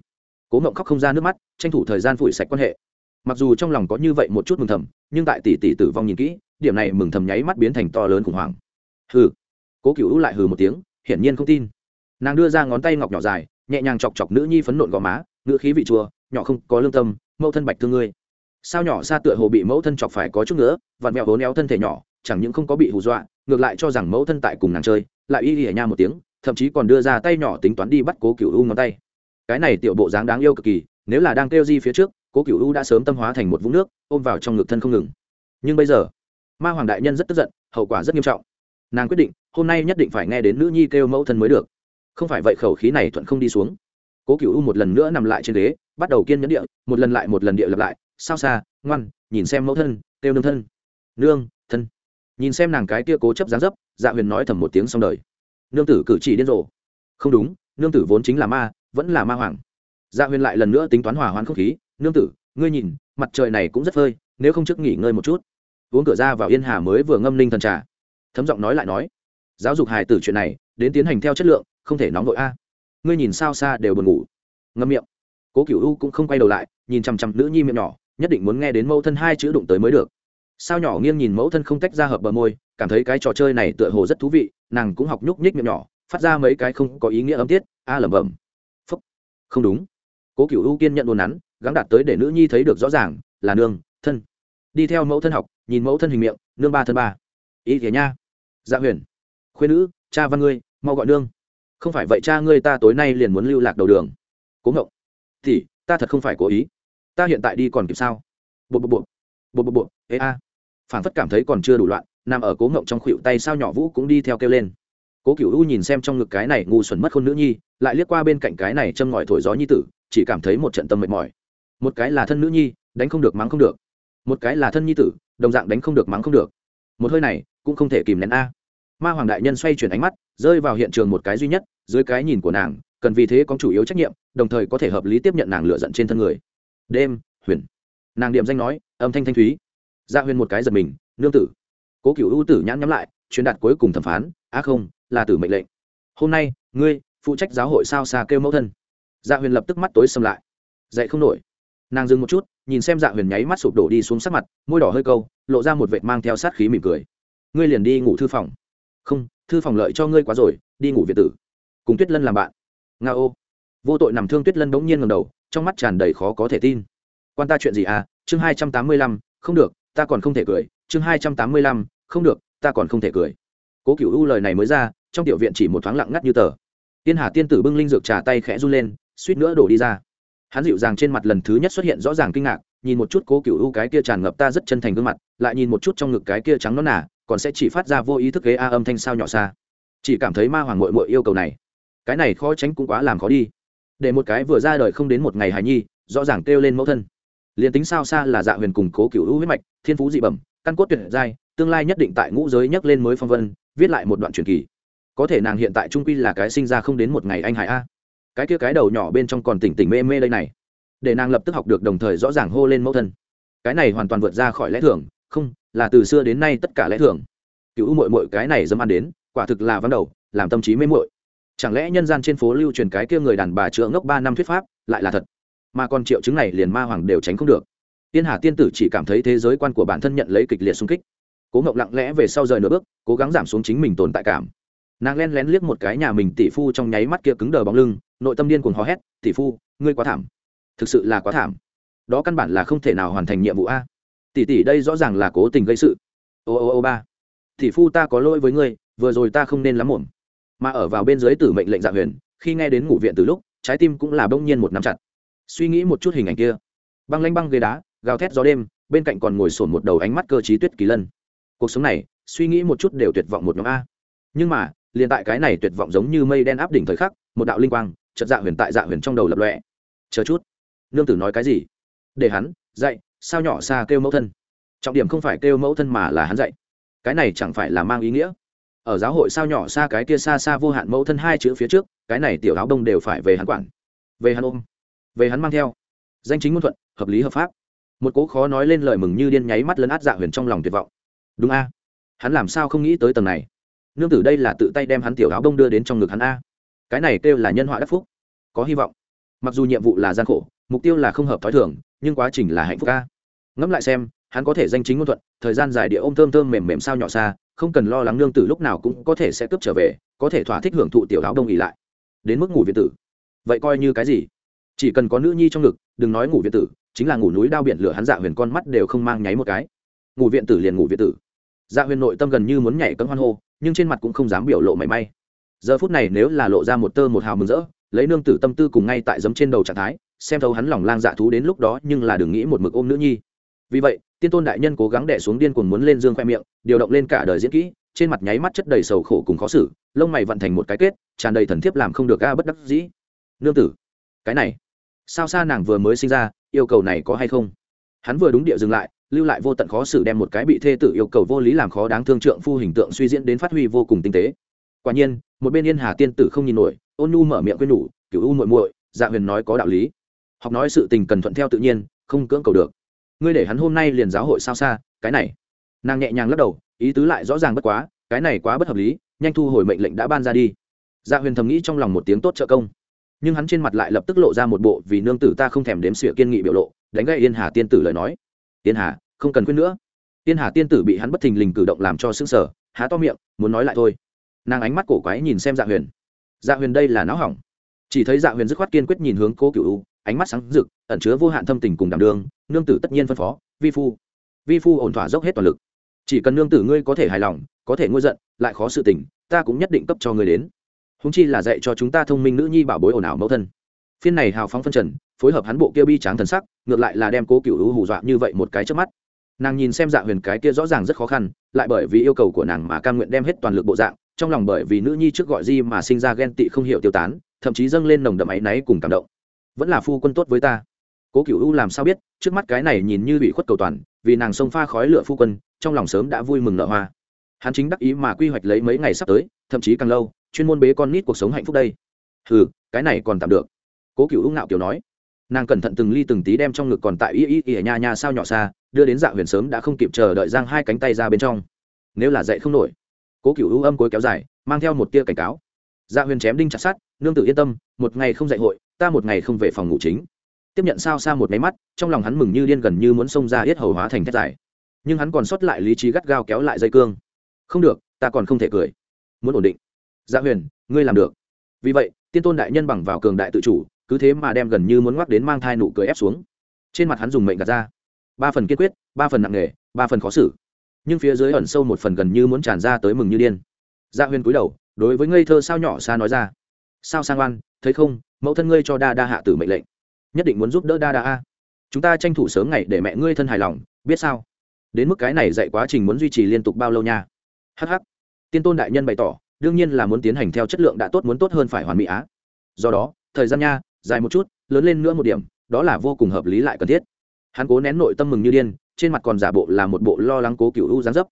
Cố mộng khóc không ra nước mắt, tranh thủ thời gian phủi sạch quan hệ. Mặc dù trong lòng có như vậy một chút mừng thầm, nhưng tại tỷ tỷ tử vong nhìn kỹ, điểm này mừng thầm nháy mắt biến thành to lớn khủng hoảng hừ. Cố cựu lại hừ một tiếng, hiển nhiên không tin. Nàng đưa ra ngón tay ngọc nhỏ dài, nhẹ nhàng chọc chọc nữ nhi phấn nộn gò má, ngữ khí vị chua, nhỏ không có lương tâm, mẫu thân bạch thương ngươi. Sao nhỏ xa tựa hồ bị mẫu thân chọc phải có chút nữa, vặn mẹo hố neo thân thể nhỏ, chẳng những không có bị hù dọa, ngược lại cho rằng mẫu thân tại cùng nàng chơi, lại y ỉa nha một tiếng, thậm chí còn đưa ra tay nhỏ tính toán đi bắt cố cựu u ngón tay. Cái này tiểu bộ dáng đáng yêu cực kỳ, nếu là đang kêu di phía trước, cố cựu u đã sớm tâm hóa thành một vũng nước, ôm vào trong ngực thân không ngừng. Nhưng bây giờ, ma hoàng đại nhân rất tức giận, hậu quả rất nghiêm trọng nàng quyết định, hôm nay nhất định phải nghe đến nữ nhi kêu mẫu thân mới được. Không phải vậy khẩu khí này thuận không đi xuống. Cố cựu u một lần nữa nằm lại trên ghế, bắt đầu kiên nhẫn địa, một lần lại một lần địa lặp lại, sao xa, ngoan, nhìn xem mẫu thân, kêu nương thân. Nương, thân. Nhìn xem nàng cái kia cố chấp dáng dấp dạ huyền nói thầm một tiếng xong đời. Nương tử cử chỉ điên rồ. Không đúng, nương tử vốn chính là ma, vẫn là ma hoàng. Dạ huyền lại lần nữa tính toán hòa hoãn không khí. Nương tử, ngươi nhìn, mặt trời này cũng rất phơi, nếu không trước nghỉ ngơi một chút. Uống cửa ra vào yên hà mới vừa ngâm ninh thần trà thấm giọng nói lại nói, giáo dục hài tử chuyện này, đến tiến hành theo chất lượng, không thể nóng vội a. Ngươi nhìn sao xa đều buồn ngủ. Ngâm miệng. Cố cựu u cũng không quay đầu lại, nhìn chằm chằm nữ nhi miệng nhỏ, nhất định muốn nghe đến mẫu thân hai chữ đụng tới mới được. Sao nhỏ nghiêng nhìn mẫu thân không tách ra hợp bờ môi, cảm thấy cái trò chơi này tựa hồ rất thú vị, nàng cũng học nhúc nhích miệng nhỏ, phát ra mấy cái không có ý nghĩa ấm tiết, a lẩm bẩm. Phúc. Không đúng. Cố cựu U kiên nhận đồn nắn, gắng đạt tới để nữ nhi thấy được rõ ràng, là nương, thân. Đi theo mẫu thân học, nhìn mẫu thân hình miệng, nương ba thân ba ý thế nha. Dạ huyền. Khuyên nữ, cha văn ngươi, mau gọi nương. Không phải vậy cha ngươi ta tối nay liền muốn lưu lạc đầu đường. Cố ngộng. Thì, ta thật không phải cố ý. Ta hiện tại đi còn kịp sao? Bộ bộ bộ bộ bộ bộ ê a. Phản phất cảm thấy còn chưa đủ loạn, nằm ở cố ngộng trong khuỵu tay sao nhỏ vũ cũng đi theo kêu lên. Cố cựu u nhìn xem trong ngực cái này ngu xuẩn mất khôn nữ nhi, lại liếc qua bên cạnh cái này châm ngòi thổi gió nhi tử, chỉ cảm thấy một trận tâm mệt mỏi. Một cái là thân nữ nhi, đánh không được mắng không được. Một cái là thân nhi tử, đồng dạng đánh không được mắng không được một hơi này cũng không thể kìm nén a. Ma hoàng đại nhân xoay chuyển ánh mắt, rơi vào hiện trường một cái duy nhất, dưới cái nhìn của nàng, cần vì thế có chủ yếu trách nhiệm, đồng thời có thể hợp lý tiếp nhận nàng lựa giận trên thân người. Đêm, huyền. Nàng điểm danh nói, âm thanh thanh thúy. Gia huyền một cái giật mình, nương tử. Cố cựu ưu tử nhãn nhắm lại, truyền đạt cuối cùng thẩm phán á không, là tử mệnh lệnh. Hôm nay, ngươi, phụ trách giáo hội sao xa kêu mẫu thân. Dạ huyền lập tức mắt tối xâm lại. Dậy không nổi. Nàng dừng một chút, nhìn xem dạ huyền nháy mắt sụp đổ đi xuống sắc mặt, môi đỏ hơi câu lộ ra một vệt mang theo sát khí mỉm cười. Ngươi liền đi ngủ thư phòng. Không, thư phòng lợi cho ngươi quá rồi, đi ngủ việt tử. Cùng tuyết lân làm bạn. Nga ô. Vô tội nằm thương tuyết lân bỗng nhiên ngầm đầu, trong mắt tràn đầy khó có thể tin. Quan ta chuyện gì à? Chương hai trăm tám mươi lăm, không được, ta còn không thể cười. Chương hai trăm tám mươi lăm, không được, ta còn không thể cười. Cố cựu u lời này mới ra, trong tiểu viện chỉ một thoáng lặng ngắt như tờ. Tiên hà tiên tử bưng linh dược trà tay khẽ run lên, suýt nữa đổ đi ra hắn dịu dàng trên mặt lần thứ nhất xuất hiện rõ ràng kinh ngạc, nhìn một chút cố cựu u cái kia tràn ngập ta rất chân thành gương mặt, lại nhìn một chút trong ngực cái kia trắng nó nả còn sẽ chỉ phát ra vô ý thức ghế a âm thanh sao nhỏ xa. Chỉ cảm thấy ma hoàng mội mội yêu cầu này. Cái này khó tránh cũng quá làm khó đi. Để một cái vừa ra đời không đến một ngày hài nhi, rõ ràng kêu lên mẫu thân. Liền tính sao xa là dạ huyền cùng cố cựu u huyết mạch, thiên phú dị bẩm, căn cốt tuyệt giai, tương lai nhất định tại ngũ giới nhắc lên mới phong vân, viết lại một đoạn truyền kỳ. Có thể nàng hiện tại trung quy là cái sinh ra không đến một ngày anh hải a cái kia cái đầu nhỏ bên trong còn tỉnh tỉnh mê mê đây này. Để nàng lập tức học được đồng thời rõ ràng hô lên mẫu thân. Cái này hoàn toàn vượt ra khỏi lẽ thường, không, là từ xưa đến nay tất cả lẽ thường. Cựu mội mội cái này dâm ăn đến, quả thực là văn đầu, làm tâm trí mê mội chẳng lẽ nhân gian trên phố lưu truyền cái kia người đàn bà chữa ngốc ba năm thuyết pháp, lại là thật? Mà còn triệu chứng này liền ma hoàng đều tránh không được. Tiên hà tiên tử chỉ cảm thấy thế giới quan của bản thân nhận lấy kịch liệt xung kích. Cố ngộng lặng lẽ về sau rời nửa bước, cố gắng giảm xuống chính mình tồn tại cảm. Nàng len lén liếc một cái nhà mình tỷ phu trong nháy mắt kia cứng đờ bóng lưng nội tâm điên cuồng hò hét tỷ phu ngươi quá thảm. Thực sự là quá thảm. Đó căn bản là không thể nào hoàn thành nhiệm vụ a. Tỷ tỷ đây rõ ràng là cố tình gây sự. Ô ô ô ba. Tỷ phu ta có lỗi với ngươi vừa rồi ta không nên lắm muộn, mà ở vào bên dưới tử mệnh lệnh dạ huyền khi nghe đến ngủ viện từ lúc trái tim cũng là bỗng nhiên một nắm chặt. Suy nghĩ một chút hình ảnh kia. Băng lanh băng ghế đá gào thét gió đêm bên cạnh còn ngồi sổn một đầu ánh mắt cơ trí tuyết kỳ lân. Cuộc sống này suy nghĩ một chút đều tuyệt vọng một nhóm a. Nhưng mà liền tại cái này tuyệt vọng giống như mây đen áp đỉnh thời khắc một đạo linh quang chợt dạ huyền tại dạ huyền trong đầu lập lọe. Chờ chút, nương tử nói cái gì? Để hắn dạy, sao nhỏ xa kêu mẫu thân? Trọng điểm không phải kêu mẫu thân mà là hắn dạy. Cái này chẳng phải là mang ý nghĩa? Ở giáo hội sao nhỏ xa cái kia xa xa vô hạn mẫu thân hai chữ phía trước, cái này tiểu áo đông đều phải về hắn quản. Về hắn ôm, về hắn mang theo. Danh chính ngôn thuận, hợp lý hợp pháp. Một cố khó nói lên lời mừng như điên nháy mắt lấn át dạ huyền trong lòng tuyệt vọng. Đúng a. Hắn làm sao không nghĩ tới tầng này? Nương tử đây là tự tay đem hắn tiểu áo đông đưa đến trong ngực hắn a cái này kêu là nhân họa đắc phúc. Có hy vọng. Mặc dù nhiệm vụ là gian khổ, mục tiêu là không hợp t h ó i thường, nhưng quá trình là hạnh phúc ca. Ngẫm lại xem, hắn có thể danh chính ngôn thuận, thời gian dài địa ôm thơm thơm mềm mềm sao nhỏ xa, không cần lo lắng nương tử lúc nào cũng có thể sẽ cướp trở về, có thể thỏa thích hưởng thụ tiểu áo đông ỉ lại. Đến mức ngủ viện tử. Vậy coi như cái gì? Chỉ cần có nữ nhi trong ngực, đừng nói ngủ viện tử, chính là ngủ núi đao biển lửa hắn dạ huyền con mắt đều không mang nháy một cái. Ngủ viện tử liền ngủ viện tử. Dạ huyền nội tâm gần như muốn nhảy cấm hoan hô, nhưng trên mặt cũng không dám biểu lộ mảy may giờ phút này nếu là lộ ra một tơ một hào mừng rỡ, lấy nương tử tâm tư cùng ngay tại giấm trên đầu trạng thái, xem thấu hắn lòng lang dạ thú đến lúc đó nhưng là đừng nghĩ một mực ôm nữ nhi. Vì vậy, tiên tôn đại nhân cố gắng đẻ xuống điên cuồng muốn lên dương khoe miệng, điều động lên cả đời diễn kỹ, trên mặt nháy mắt chất đầy sầu khổ cùng khó xử, lông mày vận thành một cái kết, tràn đầy thần thiếp làm không được ga bất đắc dĩ. Nương tử, cái này, sao xa nàng vừa mới sinh ra, yêu cầu này có hay không? Hắn vừa đúng địa dừng lại, lưu lại vô tận khó xử đem một cái bị thê tử yêu cầu vô lý làm khó đáng thương trượng phu hình tượng suy diễn đến phát huy vô cùng tinh tế quả nhiên, một bên yên hà tiên tử không nhìn nổi, ôn nhu mở miệng quên nhủ cựu u muội muội dạ huyền nói có đạo lý. Học nói sự tình cần thuận theo tự nhiên, không cưỡng cầu được. Ngươi để hắn hôm nay liền giáo hội sao xa, cái này. Nàng nhẹ nhàng lắc đầu, ý tứ lại rõ ràng bất quá, cái này quá bất hợp lý, nhanh thu hồi mệnh lệnh đã ban ra đi. Dạ huyền thầm nghĩ trong lòng một tiếng tốt trợ công. Nhưng hắn trên mặt lại lập tức lộ ra một bộ vì nương tử ta không thèm đếm sửa kiên nghị biểu lộ, đánh gậy yên hà tiên tử lời nói. Yên hà, không cần khuyên nữa. Yên hà tiên tử bị hắn bất thình lình cử động làm cho sững sờ, há to miệng, muốn nói lại thôi nàng ánh mắt cổ quái nhìn xem dạ huyền. Dạ huyền đây là não hỏng. Chỉ thấy dạ huyền dứt khoát kiên quyết nhìn hướng cố cựu u, ánh mắt sáng rực, ẩn chứa vô hạn thâm tình cùng đảm đường nương tử tất nhiên phân phó, vi phu. Vi phu ổn thỏa dốc hết toàn lực. Chỉ cần nương tử ngươi có thể hài lòng, có thể ngôi giận, lại khó sự tình, ta cũng nhất định cấp cho ngươi đến. Húng chi là dạy cho chúng ta thông minh nữ nhi bảo bối ồn ào mẫu thân. Phiên này hào phóng phân trần, phối hợp hắn bộ kia bi tráng thần sắc, ngược lại là đem cố cựu u hù dọa như vậy một cái trước mắt. Nàng nhìn xem dạ huyền cái kia rõ ràng rất khó khăn, lại bởi vì yêu cầu của nàng mà cam nguyện đem hết toàn lực bộ dạng trong lòng bởi vì nữ nhi trước gọi di mà sinh ra ghen tị không hiểu tiêu tán, thậm chí dâng lên nồng đậm áy náy cùng cảm động. Vẫn là phu quân tốt với ta. Cố cựu u làm sao biết, trước mắt cái này nhìn như bị khuất cầu toàn, vì nàng sông pha khói lửa phu quân, trong lòng sớm đã vui mừng nợ hoa. Hắn chính đắc ý mà quy hoạch lấy mấy ngày sắp tới, thậm chí càng lâu, chuyên môn bế con nít cuộc sống hạnh phúc đây. Ừ cái này còn tạm được. Cố cựu u ngạo kiểu nói. Nàng cẩn thận từng ly từng tí đem trong ngực còn tại y y y nhà nhà sao nhỏ xa, đưa đến dạ huyền sớm đã không kịp chờ đợi giang hai cánh tay ra bên trong. Nếu là dậy không nổi cố cựu ưu âm cối kéo dài, mang theo một tia cảnh cáo. Dạ huyền chém đinh chặt sát nương tự yên tâm, một ngày không dạy hội, ta một ngày không về phòng ngủ chính. Tiếp nhận sao xa một máy mắt, trong lòng hắn mừng như điên gần như muốn xông ra hết hầu hóa thành thét dài. Nhưng hắn còn sót lại lý trí gắt gao kéo lại dây cương. Không được, ta còn không thể cười. Muốn ổn định. Dạ huyền, ngươi làm được. Vì vậy, tiên tôn đại nhân bằng vào cường đại tự chủ, cứ thế mà đem gần như muốn ngoắc đến mang thai nụ cười ép xuống. Trên mặt hắn dùng mệnh gạt ra. Ba phần kiên quyết, ba phần nặng nề, ba phần khó xử nhưng phía dưới ẩn sâu một phần gần như muốn tràn ra tới mừng như điên. Gia dạ huyên cúi đầu, đối với ngây thơ sao nhỏ xa nói ra. Sao sang oan, thấy không, mẫu thân ngươi cho đa đa hạ tử mệnh lệnh. Nhất định muốn giúp đỡ đa đa a. Chúng ta tranh thủ sớm ngày để mẹ ngươi thân hài lòng, biết sao? Đến mức cái này dạy quá trình muốn duy trì liên tục bao lâu nha? Hh tiên tôn đại nhân bày tỏ, đương nhiên là muốn tiến hành theo chất lượng đã tốt muốn tốt hơn phải hoàn mỹ á. Do đó, thời gian nha, dài một chút, lớn lên nữa một điểm, đó là vô cùng hợp lý lại cần thiết. Hắn cố nén nội tâm mừng như điên trên mặt còn giả bộ là một bộ lo lắng cố cựu u gián dấp.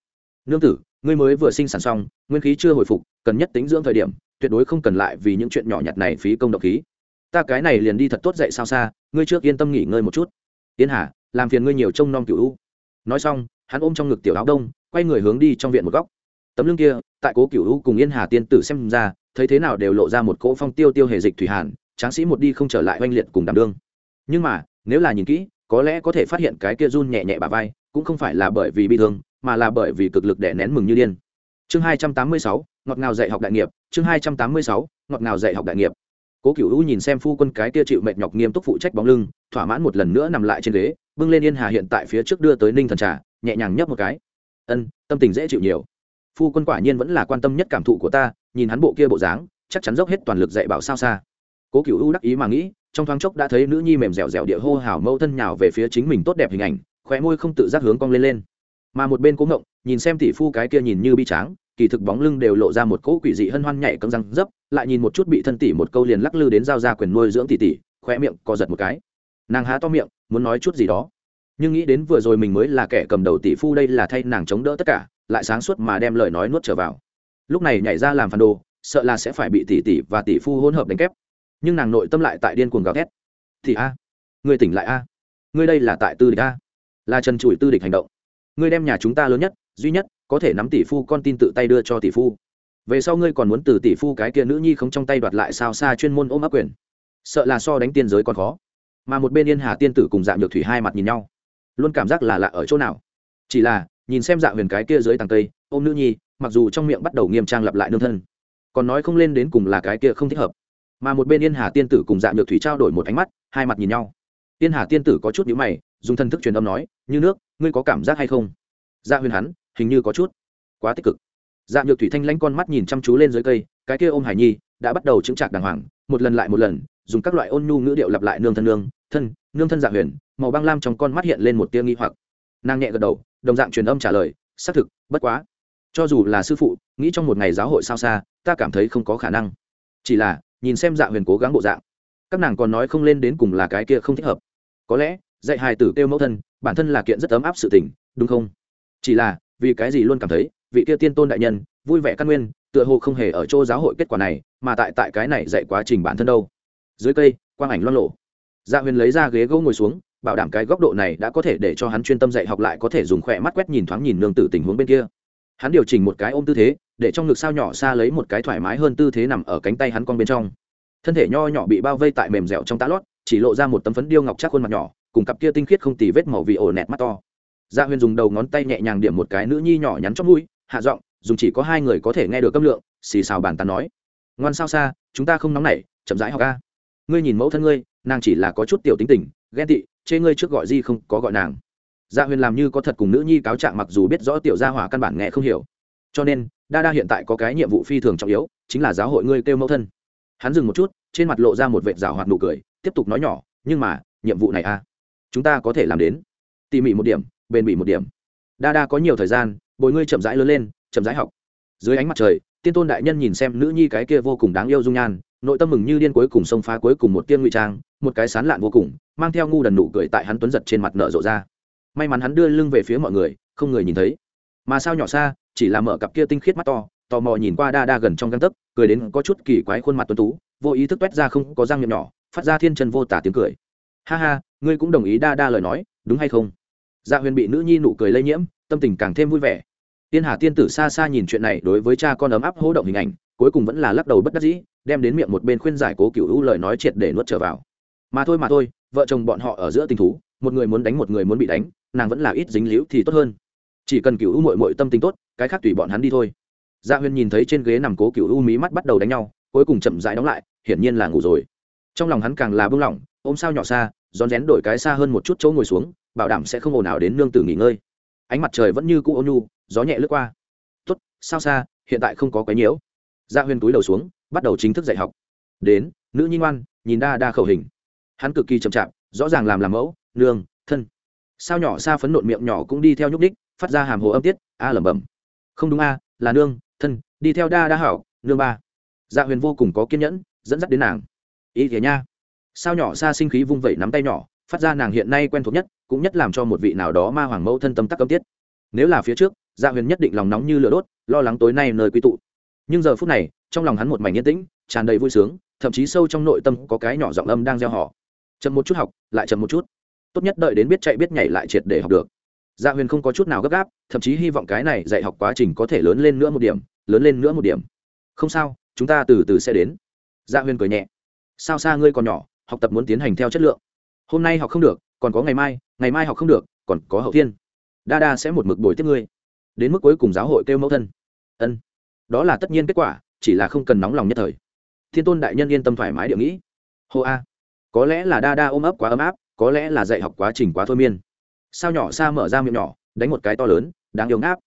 Nương tử, ngươi mới vừa sinh sản xong, nguyên khí chưa hồi phục, cần nhất tính dưỡng thời điểm, tuyệt đối không cần lại vì những chuyện nhỏ nhặt này phí công độc khí. Ta cái này liền đi thật tốt dậy sao xa, ngươi trước yên tâm nghỉ ngơi một chút. Yên hà, làm phiền ngươi nhiều trông nom cựu u. Nói xong, hắn ôm trong ngực tiểu áo đông, quay người hướng đi trong viện một góc. Tấm lưng kia, tại cố cựu u cùng yên hà tiên tử xem ra, thấy thế nào đều lộ ra một cỗ phong tiêu tiêu hề dịch thủy hàn, tráng sĩ một đi không trở lại oanh liệt cùng đảm đương. Nhưng mà, nếu là nhìn kỹ có lẽ có thể phát hiện cái kia run nhẹ nhẹ bà vai, cũng không phải là bởi vì bị thương, mà là bởi vì cực lực đè nén mừng như điên. Chương hai trăm tám mươi sáu, ngọt ngào dạy học đại nghiệp, chương hai trăm tám mươi sáu, ngọt ngào dạy học đại nghiệp. Cố cựu u nhìn xem phu quân cái kia chịu mệt nhọc nghiêm túc phụ trách bóng lưng, thỏa mãn một lần nữa nằm lại trên ghế, bưng lên yên hà hiện tại phía trước đưa tới ninh thần trà, nhẹ nhàng nhấp một cái. Ân, tâm tình dễ chịu nhiều. Phu quân quả nhiên vẫn là quan tâm nhất cảm thụ của ta, nhìn hắn bộ kia bộ dáng, chắc chắn dốc hết toàn lực dạy bảo sao xa. Cố cựu u đắc ý mà nghĩ trong thoáng chốc đã thấy nữ nhi mềm dẻo dẻo địa hô hào mâu thân nhào về phía chính mình tốt đẹp hình ảnh, khóe môi không tự giác hướng cong lên lên. Mà một bên cố ngộng, nhìn xem tỷ phu cái kia nhìn như bi tráng, kỳ thực bóng lưng đều lộ ra một cỗ quỷ dị hân hoan nhảy cấm răng dấp, lại nhìn một chút bị thân tỷ một câu liền lắc lư đến giao ra quyền nuôi dưỡng tỷ tỷ, khóe miệng co giật một cái. Nàng há to miệng, muốn nói chút gì đó. Nhưng nghĩ đến vừa rồi mình mới là kẻ cầm đầu tỷ phu đây là thay nàng chống đỡ tất cả, lại sáng suốt mà đem lời nói nuốt trở vào. Lúc này nhảy ra làm phản đồ, sợ là sẽ phải bị tỷ tỷ và tỷ phu hỗn hợp đánh kép nhưng nàng nội tâm lại tại điên cuồng gào thét. Thì a à, ngươi tỉnh lại a. Ngươi đây là tại tư địch a. Là trần trụi tư địch hành động. Ngươi đem nhà chúng ta lớn nhất duy nhất có thể nắm tỷ phu con tin tự tay đưa cho tỷ phu. Về sau ngươi còn muốn từ tỷ phu cái kia nữ nhi không trong tay đoạt lại sao xa chuyên môn ôm ấp quyền. Sợ là so đánh tiên giới còn khó. Mà một bên yên hà tiên tử cùng dạng nhược thủy hai mặt nhìn nhau luôn cảm giác là lạ ở chỗ nào. Chỉ là nhìn xem dạ huyền cái kia dưới tàng cây ôm nữ nhi mặc dù trong miệng bắt đầu nghiêm trang lặp lại nương thân còn nói không lên đến cùng là cái kia không thích hợp mà một bên yên hà tiên tử cùng dạ nhược thủy trao đổi một ánh mắt, hai mặt nhìn nhau. Yên hà tiên tử có chút nhữ mày, dùng thân thức truyền âm nói, như nước, ngươi có cảm giác hay không? Dạ huyền hắn, hình như có chút quá tích cực. Dạ nhược thủy thanh lãnh con mắt nhìn chăm chú lên dưới cây, cái kia ôm hải nhi, đã bắt đầu chững trạc đàng hoàng, một lần lại một lần, dùng các loại ôn nhu ngữ điệu lặp lại nương thân nương thân nương thân dạ huyền, màu băng lam trong con mắt hiện lên một tia nghi hoặc. Nàng nhẹ gật đầu, đồng dạng truyền âm trả lời, xác thực, bất quá, cho dù là sư phụ, nghĩ trong một ngày giáo hội sao xa, ta cảm thấy không có khả năng. Chỉ là nhìn xem dạ huyền cố gắng bộ dạng. Các nàng còn nói không lên đến cùng là cái kia không thích hợp. Có lẽ, dạy hài tử kêu mẫu thân, bản thân là kiện rất ấm áp sự tình, đúng không? Chỉ là, vì cái gì luôn cảm thấy, vị kia tiên tôn đại nhân, vui vẻ căn nguyên, tựa hồ không hề ở chỗ giáo hội kết quả này, mà tại tại cái này dạy quá trình bản thân đâu. Dưới cây, quang ảnh loan lộ dạ huyền lấy ra ghế gỗ ngồi xuống, bảo đảm cái góc độ này đã có thể để cho hắn chuyên tâm dạy học lại có thể dùng khỏe mắt quét nhìn thoáng nhìn nương tử tình huống bên kia. Hắn điều chỉnh một cái ôm tư thế để trong ngực sao nhỏ xa lấy một cái thoải mái hơn tư thế nằm ở cánh tay hắn con bên trong. Thân thể nho nhỏ bị bao vây tại mềm dẻo trong tá lót, chỉ lộ ra một tấm phấn điêu ngọc chắc khuôn mặt nhỏ, cùng cặp kia tinh khiết không tì vết màu vị ổ nẹt mắt to. Gia huyền dùng đầu ngón tay nhẹ nhàng điểm một cái nữ nhi nhỏ nhắn trong mũi, hạ giọng, dùng chỉ có hai người có thể nghe được âm lượng, xì xào bàn tán nói. Ngoan sao xa, chúng ta không nóng nảy, chậm rãi học ca. Ngươi nhìn mẫu thân ngươi, nàng chỉ là có chút tiểu tính tình, ghen tị, chê ngươi trước gọi di không có gọi nàng. Gia dạ huyền làm như có thật cùng nữ nhi cáo trạng mặc dù biết rõ tiểu gia hỏa căn bản nghe không hiểu. Cho nên đa đa hiện tại có cái nhiệm vụ phi thường trọng yếu chính là giáo hội ngươi kêu mẫu thân. Hắn dừng một chút trên mặt lộ ra một vệt rào hoạt nụ cười tiếp tục nói nhỏ nhưng mà nhiệm vụ này a à, chúng ta có thể làm đến. Tỉ mỉ một điểm bền bỉ một điểm. Đa đa có nhiều thời gian bồi ngươi chậm rãi lớn lên chậm rãi học. Dưới ánh mặt trời tiên tôn đại nhân nhìn xem nữ nhi cái kia vô cùng đáng yêu dung nhan nội tâm mừng như điên cuối cùng xông phá cuối cùng một tiên ngụy trang một cái sán lạn vô cùng mang theo ngu đần nụ cười tại hắn tuấn giật trên mặt nở rộ ra. May mắn hắn đưa lưng về phía mọi người không người nhìn thấy. Mà sao nhỏ xa chỉ là mở cặp kia tinh khiết mắt to, tò mò nhìn qua đa đa gần trong găng tấc, cười đến có chút kỳ quái khuôn mặt tuấn tú, vô ý thức quét ra không có răng miệng nhỏ, phát ra thiên chân vô tả tiếng cười. Ha ha, ngươi cũng đồng ý đa đa lời nói, đúng hay không? Dạ huyền bị nữ nhi nụ cười lây nhiễm, tâm tình càng thêm vui vẻ. Tiên hà tiên tử xa xa nhìn chuyện này đối với cha con ấm áp hỗ động hình ảnh, cuối cùng vẫn là lắc đầu bất đắc dĩ, đem đến miệng một bên khuyên giải cố cựu hữu lời nói triệt để nuốt trở vào. Mà thôi mà thôi, vợ chồng bọn họ ở giữa tình thú, một người muốn đánh một người muốn bị đánh, nàng vẫn là ít dính líu thì tốt hơn chỉ cần cựu u mội mội tâm tình tốt, cái khác tùy bọn hắn đi thôi. Gia dạ huyền nhìn thấy trên ghế nằm cố cựu u mí mắt bắt đầu đánh nhau, cuối cùng chậm rãi đóng lại, hiển nhiên là ngủ rồi. Trong lòng hắn càng là bưng lỏng, ôm sao nhỏ xa, rón rén đổi cái xa hơn một chút chỗ ngồi xuống, bảo đảm sẽ không ồn ào đến nương tử nghỉ ngơi. Ánh mặt trời vẫn như cũ ôn nhu, gió nhẹ lướt qua. Tốt, sao xa, hiện tại không có quấy nhiễu. Dạ Gia huyên túi đầu xuống, bắt đầu chính thức dạy học. Đến, nữ nhi ngoan, nhìn đa đa khẩu hình. Hắn cực kỳ chậm chạp, rõ ràng làm làm mẫu, nương, thân. Sao nhỏ xa phấn nộn miệng nhỏ cũng đi theo nhúc đích phát ra hàm hồ âm tiết, a lẩm bẩm. Không đúng a, là nương, thân, đi theo đa đa hảo, nương ba. Dạ huyền vô cùng có kiên nhẫn, dẫn dắt đến nàng. Ý thế nha. Sao nhỏ xa sinh khí vung vẩy nắm tay nhỏ, phát ra nàng hiện nay quen thuộc nhất, cũng nhất làm cho một vị nào đó ma hoàng mẫu thân tâm tắc âm tiết. Nếu là phía trước dạ huyền nhất định lòng nóng như lửa đốt, lo lắng tối nay nơi quy tụ. Nhưng giờ phút này, trong lòng hắn một mảnh yên tĩnh, tràn đầy vui sướng, thậm chí sâu trong nội tâm có cái nhỏ giọng âm đang gieo họ. Chậm một chút học, lại chậm một chút. Tốt nhất đợi đến biết chạy biết nhảy lại triệt để học được dạ huyền không có chút nào gấp gáp, thậm chí hy vọng cái này dạy học quá trình có thể lớn lên nữa một điểm, lớn lên nữa một điểm. Không sao, chúng ta từ từ sẽ đến. Dạ huyền cười nhẹ. Sao xa ngươi còn nhỏ, học tập muốn tiến hành theo chất lượng. Hôm nay học không được, còn có ngày mai ngày mai học không được, còn có hậu thiên. Đa đa sẽ một mực bồi tiếp ngươi. Đến mức cuối cùng giáo hội kêu mẫu thân. Ân. Đó là tất nhiên kết quả, chỉ là không cần nóng lòng nhất thời. Thiên tôn đại nhân yên tâm thoải mái địa nghĩ. Hô a. Có lẽ là đa đa ôm ấp quá ấm áp, có lẽ là dạy học quá trình quá thôi miên sao nhỏ xa mở ra miệng nhỏ, đánh một cái to lớn, đáng yêu ngáp.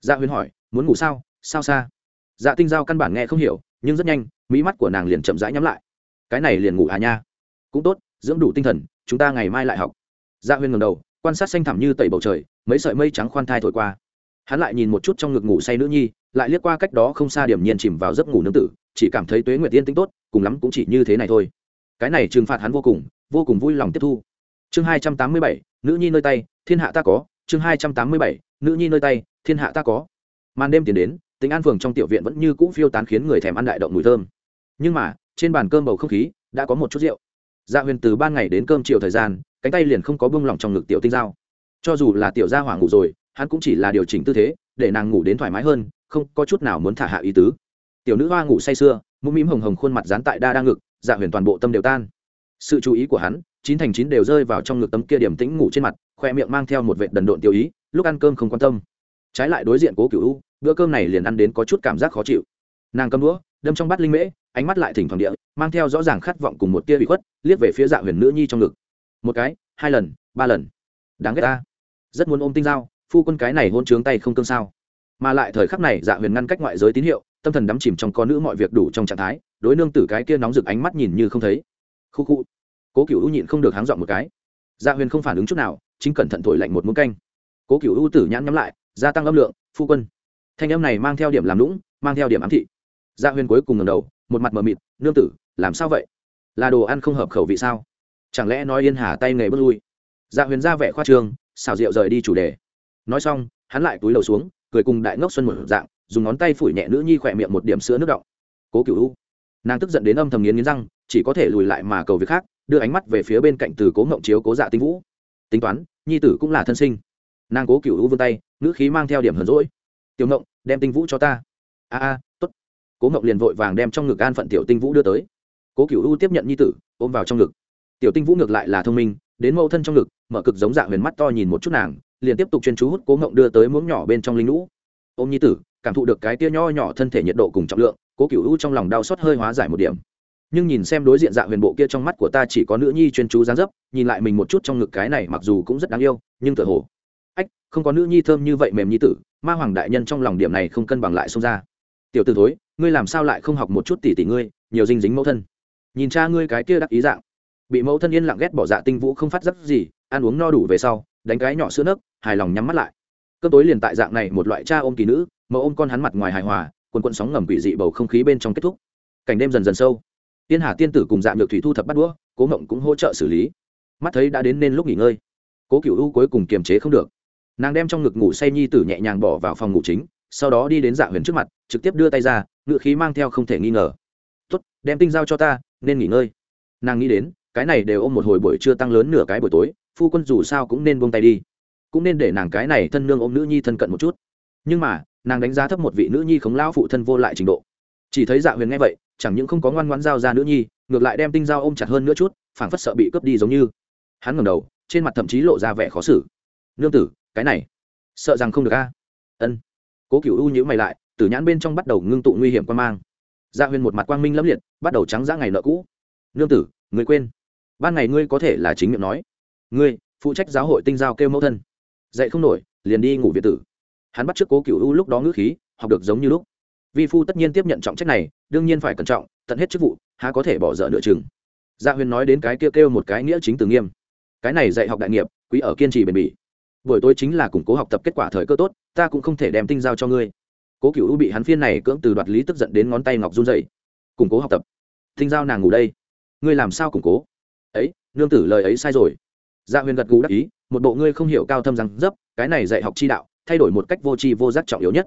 Dạ huyền hỏi, muốn ngủ sao? Sao xa? Dạ tinh giao căn bản nghe không hiểu, nhưng rất nhanh, mỹ mắt của nàng liền chậm rãi nhắm lại. Cái này liền ngủ à nha? Cũng tốt, dưỡng đủ tinh thần, chúng ta ngày mai lại học. Dạ huyền ngầm đầu, quan sát xanh thẳm như tẩy bầu trời, mấy sợi mây trắng khoan thai thổi qua. Hắn lại nhìn một chút trong ngực ngủ say nữ nhi, lại liếc qua cách đó không xa điểm nhiên chìm vào giấc ngủ nương tử, chỉ cảm thấy tuế nguyệt tiên tính tốt, cùng lắm cũng chỉ như thế này thôi. Cái này trừng phạt hắn vô cùng vô cùng vui lòng tiếp thu chương hai trăm tám mươi bảy, nữ nhi nơi tay, thiên hạ ta có. Chương hai trăm tám mươi bảy, nữ nhi nơi tay, thiên hạ ta có. Màn đêm tiến đến, tính an phường trong tiểu viện vẫn như cũ phiêu tán khiến người thèm ăn đại động mùi thơm. Nhưng mà, trên bàn cơm bầu không khí đã có một chút rượu. Dạ huyền từ ban ngày đến cơm chiều thời gian, cánh tay liền không có bông lỏng trong ngực tiểu tinh dao. Cho dù là tiểu gia hỏa ngủ rồi, hắn cũng chỉ là điều chỉnh tư thế, để nàng ngủ đến thoải mái hơn, không có chút nào muốn thả hạ ý tứ. Tiểu nữ hoa ngủ say sưa, mũm mĩm hồng hồng khuôn mặt dán tại đa đa ngực dạ huyền toàn bộ tâm đều tan sự chú ý của hắn, chín thành chín đều rơi vào trong ngực tấm kia điểm tĩnh ngủ trên mặt, khoe miệng mang theo một vệ đần độn tiêu ý, lúc ăn cơm không quan tâm. Trái lại đối diện cố cựu u, bữa cơm này liền ăn đến có chút cảm giác khó chịu. Nàng cầm đũa, đâm trong bát linh mễ, ánh mắt lại thỉnh thoảng địa, mang theo rõ ràng khát vọng cùng một tia bị khuất, liếc về phía dạ huyền nữ nhi trong ngực. Một cái, hai lần, ba lần. Đáng ghét ta. Rất muốn ôm tinh dao, phu quân cái này hôn trướng tay không cương sao. Mà lại thời khắc này dạ huyền ngăn cách ngoại giới tín hiệu, tâm thần đắm chìm trong con nữ mọi việc đủ trong trạng thái, đối nương tử cái kia nóng rực ánh mắt nhìn như không thấy khu khu. Cố cựu u nhịn không được háng dọn một cái. Dạ huyền không phản ứng chút nào, chính cẩn thận thổi lạnh một muỗng canh. Cố cựu u tử nhãn nhắm lại, gia tăng âm lượng, phu quân. Thanh âm này mang theo điểm làm lũng mang theo điểm ám thị. Dạ huyền cuối cùng ngầm đầu, một mặt mờ mịt, nương tử, làm sao vậy? Là đồ ăn không hợp khẩu vị sao? Chẳng lẽ nói yên hà tay nghề bước lui? Dạ huyền ra vẻ khoa trương, xào rượu rời đi chủ đề. Nói xong, hắn lại túi đầu xuống, cười cùng đại ngốc xuân một dạng, dùng ngón tay phủi nhẹ nữ nhi khỏe miệng một điểm sữa nước động cố cựu u. Nàng tức giận đến âm thầm nghiến nghiến răng chỉ có thể lùi lại mà cầu việc khác, đưa ánh mắt về phía bên cạnh từ cố ngộng chiếu cố dạ tinh vũ. Tính toán, nhi tử cũng là thân sinh. Nàng cố cựu u vươn tay nữ khí mang theo điểm hờn rỗi tiểu ngộng, đem tinh vũ cho ta. A a t ố t cố ngộng liền vội vàng đem trong ngực an phận tiểu tinh vũ đưa tới. Cố cựu u tiếp nhận nhi tử, ôm vào trong ngực. Tiểu tinh vũ ngược lại là thông minh, đến mâu thân trong ngực, mở cực giống dạ huyền mắt to nhìn một chút nàng, liền tiếp tục chuyên chú hút cố ngộng đưa tới muỗng nhỏ bên trong linh lũ ôm nhi tử, cảm thụ được cái tia nho nhỏ thân thể nhiệt độ cùng trọng lượng, cố cựu u trong lòng đau xót hơi hóa giải một điểm nhưng nhìn xem đối diện dạ huyền bộ kia trong mắt của ta chỉ có nữ nhi chuyên chú dáng dấp, nhìn lại mình một chút trong ngực cái này mặc dù cũng rất đáng yêu, nhưng tựa hồ. Ách, không có nữ nhi thơm như vậy mềm nhi tử, ma hoàng đại nhân trong lòng điểm này không cân bằng lại xông ra. Tiểu t ử thối, ngươi làm sao lại không học một chút tỷ tỷ ngươi, nhiều dinh dính mẫu thân. Nhìn cha ngươi cái kia đắc ý dạng. Bị mẫu thân yên lặng ghét bỏ dạ tinh vũ không phát giấc gì, ăn uống no đủ về sau, đánh cái nhỏ sữa nấc, hài lòng nhắm mắt lại. Cơn tối liền tại dạng này một loại cha ôm kỳ nữ, mẫu ôm con hắn mặt ngoài hài hòa, quần quận sóng ngầm quỷ dị bầu không khí bên trong kết thúc. Cảnh đêm dần dần sâu tiên hà tiên tử cùng dạng nhược thủy thu thập bắt đũa, cố ngộng cũng hỗ trợ xử lý. Mắt thấy đã đến nên lúc nghỉ ngơi. Cố cựu u cuối cùng kiềm chế không được. Nàng đem trong ngực ngủ say nhi tử nhẹ nhàng bỏ vào phòng ngủ chính, sau đó đi đến dạ huyền trước mặt, trực tiếp đưa tay ra, ngự khí mang theo không thể nghi ngờ. Tốt, đem tinh giao cho ta, nên nghỉ ngơi. Nàng nghĩ đến, cái này đều ôm một hồi buổi trưa tăng lớn nửa cái buổi tối, phu quân dù sao cũng nên buông tay đi. Cũng nên để nàng cái này thân nương ôm nữ nhi thân cận một chút. Nhưng mà, nàng đánh giá thấp một vị nữ nhi khống lao phụ thân vô lại trình độ. Chỉ thấy dạ huyền nghe vậy chẳng những không có ngoan ngoãn giao ra nữ nhi, ngược lại đem tinh dao ôm chặt hơn nữa chút, phảng phất sợ bị cướp đi giống như. Hắn ngẩng đầu, trên mặt thậm chí lộ ra vẻ khó xử. Nương tử, cái này, sợ rằng không được a. Ân. Cố cựu u nhữ mày lại, tử nhãn bên trong bắt đầu ngưng tụ nguy hiểm quan mang. Gia huyền một mặt quang minh lẫm liệt, bắt đầu trắng ra ngày nợ cũ. Nương tử, người quên. Ban ngày ngươi có thể là chính miệng nói. Ngươi, phụ trách giáo hội tinh giao kêu mẫu thân. Dậy không nổi, liền đi ngủ việt tử. Hắn bắt trước cố cựu u lúc đó ngữ khí, học được giống như lúc vi phu tất nhiên tiếp nhận trọng trách này, đương nhiên phải cẩn trọng, tận hết chức vụ, há có thể bỏ dở nửa chừng. Gia huyền nói đến cái kêu kêu một cái nghĩa chính từ nghiêm. Cái này dạy học đại nghiệp, quý ở kiên trì bền bỉ. Buổi tối chính là củng cố học tập kết quả thời cơ tốt, ta cũng không thể đem tinh giao cho ngươi. Cố cựu u bị hắn phiên này cưỡng từ đoạt lý tức giận đến ngón tay ngọc run dậy củng cố học tập. Tinh giao nàng ngủ đây. Ngươi làm sao củng cố? Ấy, nương tử lời ấy sai rồi. Gia huyền gật gù đắc ý, một bộ ngươi không hiểu cao thâm rằng dấp, cái này dạy học chi đạo, thay đổi một cách vô tri vô giác trọng yếu nhất.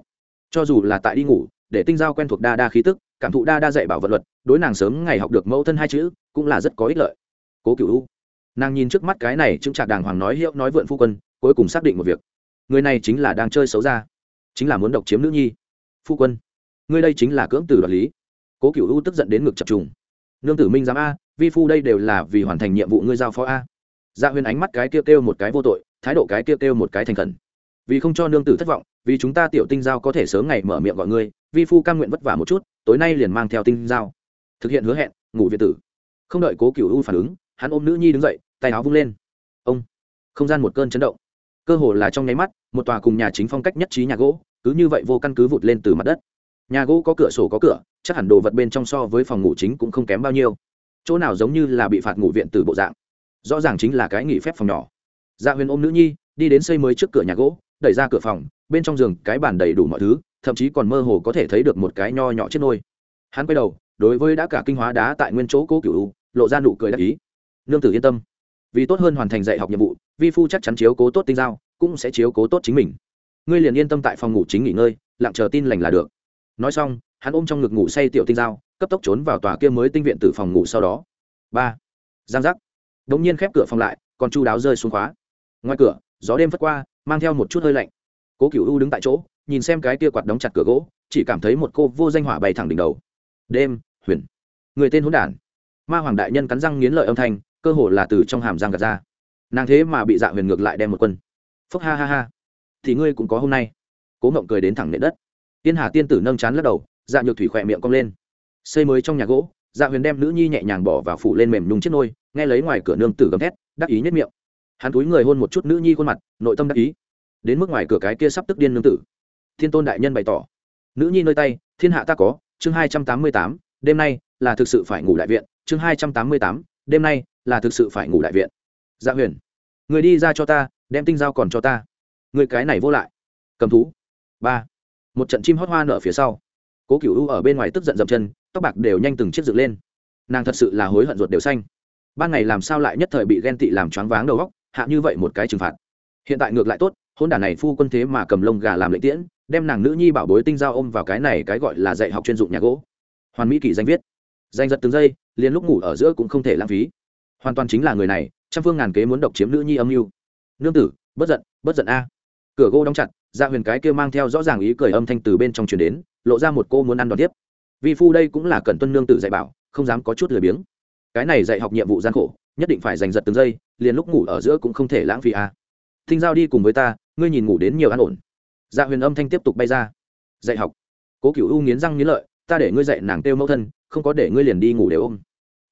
Cho dù là tại đi ngủ để tinh giao quen thuộc đa đa khí tức, cảm thụ đa đa dạy bảo vật luật, đối nàng sớm ngày học được mẫu thân hai chữ, cũng là rất có ích lợi. Cố cựu u. Nàng nhìn trước mắt cái này chứng trạc đàng hoàng nói hiệu nói vượn phu quân, cuối cùng xác định một việc. Người này chính là đang chơi xấu ra. Chính là muốn độc chiếm nữ nhi. Phu quân, ngươi đây chính là cưỡng tử đoạt lý. Cố cựu u tức giận đến ngực chập trùng. Nương tử minh giám a, vi phu đây đều là vì hoàn thành nhiệm vụ ngươi giao phó a. Dạ huyền ánh mắt cái kêu kêu một cái vô tội, thái độ cái kêu kêu một cái thành khẩn. Vì không cho nương tử thất vọng vì chúng ta tiểu tinh giao có thể sớm ngày mở miệng gọi ngươi, vi phu cam nguyện vất vả một chút, tối nay liền mang theo tinh giao. Thực hiện hứa hẹn, ngủ việt tử. Không đợi cố cựu u phản ứng, hắn ôm nữ nhi đứng dậy, tay áo vung lên. Ông. Không gian một cơn chấn động. Cơ hồ là trong nháy mắt, một tòa cùng nhà chính phong cách nhất trí nhà gỗ, cứ như vậy vô căn cứ vụt lên từ mặt đất. Nhà gỗ có cửa sổ có cửa, chắc hẳn đồ vật bên trong so với phòng ngủ chính cũng không kém bao nhiêu. Chỗ nào giống như là bị phạt ngủ viện từ bộ dạng. Rõ ràng chính là cái nghỉ phép phòng nhỏ. Dạ huyền ôm nữ nhi, đi đến xây mới trước cửa nhà gỗ đẩy ra cửa phòng, bên trong giường cái bàn đầy đủ mọi thứ, thậm chí còn mơ hồ có thể thấy được một cái nho nhỏ chết nôi. Hắn quay đầu, đối với đã cả kinh hóa đá tại nguyên chỗ cố cựu lộ ra nụ cười đắc ý. Nương tử yên tâm. Vì tốt hơn hoàn thành dạy học nhiệm vụ, vi phu chắc chắn chiếu cố tốt tinh giao, cũng sẽ chiếu cố tốt chính mình. Ngươi liền yên tâm tại phòng ngủ chính nghỉ ngơi, lặng chờ tin lành là được. Nói xong, hắn ôm trong ngực ngủ say tiểu tinh giao, cấp tốc trốn vào tòa kia mới tinh viện từ phòng ngủ sau đó. Ba. Giang giác. Đ ỗ n g nhiên khép cửa phòng lại, còn chu đáo rơi xuống khóa. Ngoài cửa, gió đêm phất qua mang theo một chút hơi lạnh. Cố cựu u đứng tại chỗ, nhìn xem cái kia quạt đóng chặt cửa gỗ, chỉ cảm thấy một cô vô danh hỏa bay thẳng đỉnh đầu. Đêm, huyền. Người tên hỗn đản. Ma hoàng đại nhân cắn răng nghiến lợi âm thanh, cơ hồ là từ trong hàm răng gạt ra. Nàng thế mà bị dạ huyền ngược lại đem một quân. Phúc ha ha ha. Thì ngươi cũng có hôm nay. Cố ngộng cười đến thẳng nệ đất. Tiên hà tiên tử nâng chán lắc đầu dạ nhược thủy khỏe miệng cong lên. Xây mới trong nhà gỗ dạ huyền đem nữ nhi nhẹ nhàng bỏ vào phủ lên mềm nhung chiếc nôi, nghe lấy ngoài cửa nương tử gầm thét, đắc ý nhất miệng hắn túi người hôn một chút nữ nhi khuôn mặt, nội tâm đắc ý. Đến mức ngoài cửa cái kia sắp tức điên nương tử. Thiên tôn đại nhân bày tỏ. Nữ nhi nơi tay, thiên hạ ta có, chương hai trăm tám mươi tám, đêm nay là thực sự phải ngủ đại viện, chương hai trăm tám mươi tám, đêm nay là thực sự phải ngủ đại viện. Dạ huyền, người đi ra cho ta, đem tinh dao còn cho ta. Người cái này vô lại. Cầm thú. Ba. Một trận chim hót hoa nở phía sau. Cố cựu u ở bên ngoài tức giận dậm chân, tóc bạc đều nhanh từng chiếc dựng lên. Nàng thật sự là hối hận ruột đều xanh. Ban ngày làm sao lại nhất thời bị ghen tị làm choáng váng đầu góc hạ như vậy một cái trừng phạt. Hiện tại ngược lại tốt, hôn đả này phu quân thế mà cầm lông gà làm lễ tiễn, đem nàng nữ nhi bảo bối tinh giao ôm vào cái này cái gọi là dạy học chuyên dụng nhà gỗ. Hoàn mỹ kỳ danh viết. Danh giật từng giây, liền lúc ngủ ở giữa cũng không thể lãng phí. Hoàn toàn chính là người này, trăm phương ngàn kế muốn độc chiếm nữ nhi âm mưu. Nương tử, bất giận bất giận a. Cửa gỗ đóng chặt ra huyền cái kia mang theo rõ ràng ý cười âm thanh từ bên trong truyền đến, lộ ra một cô muốn ăn đòn tiếp. Vi phu đây cũng là cần tuân nương tử dạy bảo, không dám có chút lười biếng. Cái này dạy học nhiệm vụ gian khổ nhất định phải giành giật từng giây, liền lúc ngủ ở giữa cũng không thể lãng phí à? thinh giao đi cùng với ta, ngươi nhìn ngủ đến nhiều an ổn. Dạ huyền âm thanh tiếp tục bay ra. Dạy học. Cố cựu u nghiến răng nghiến lợi, ta để ngươi dạy nàng têu mẫu thân, không có để ngươi liền đi ngủ đều ôm.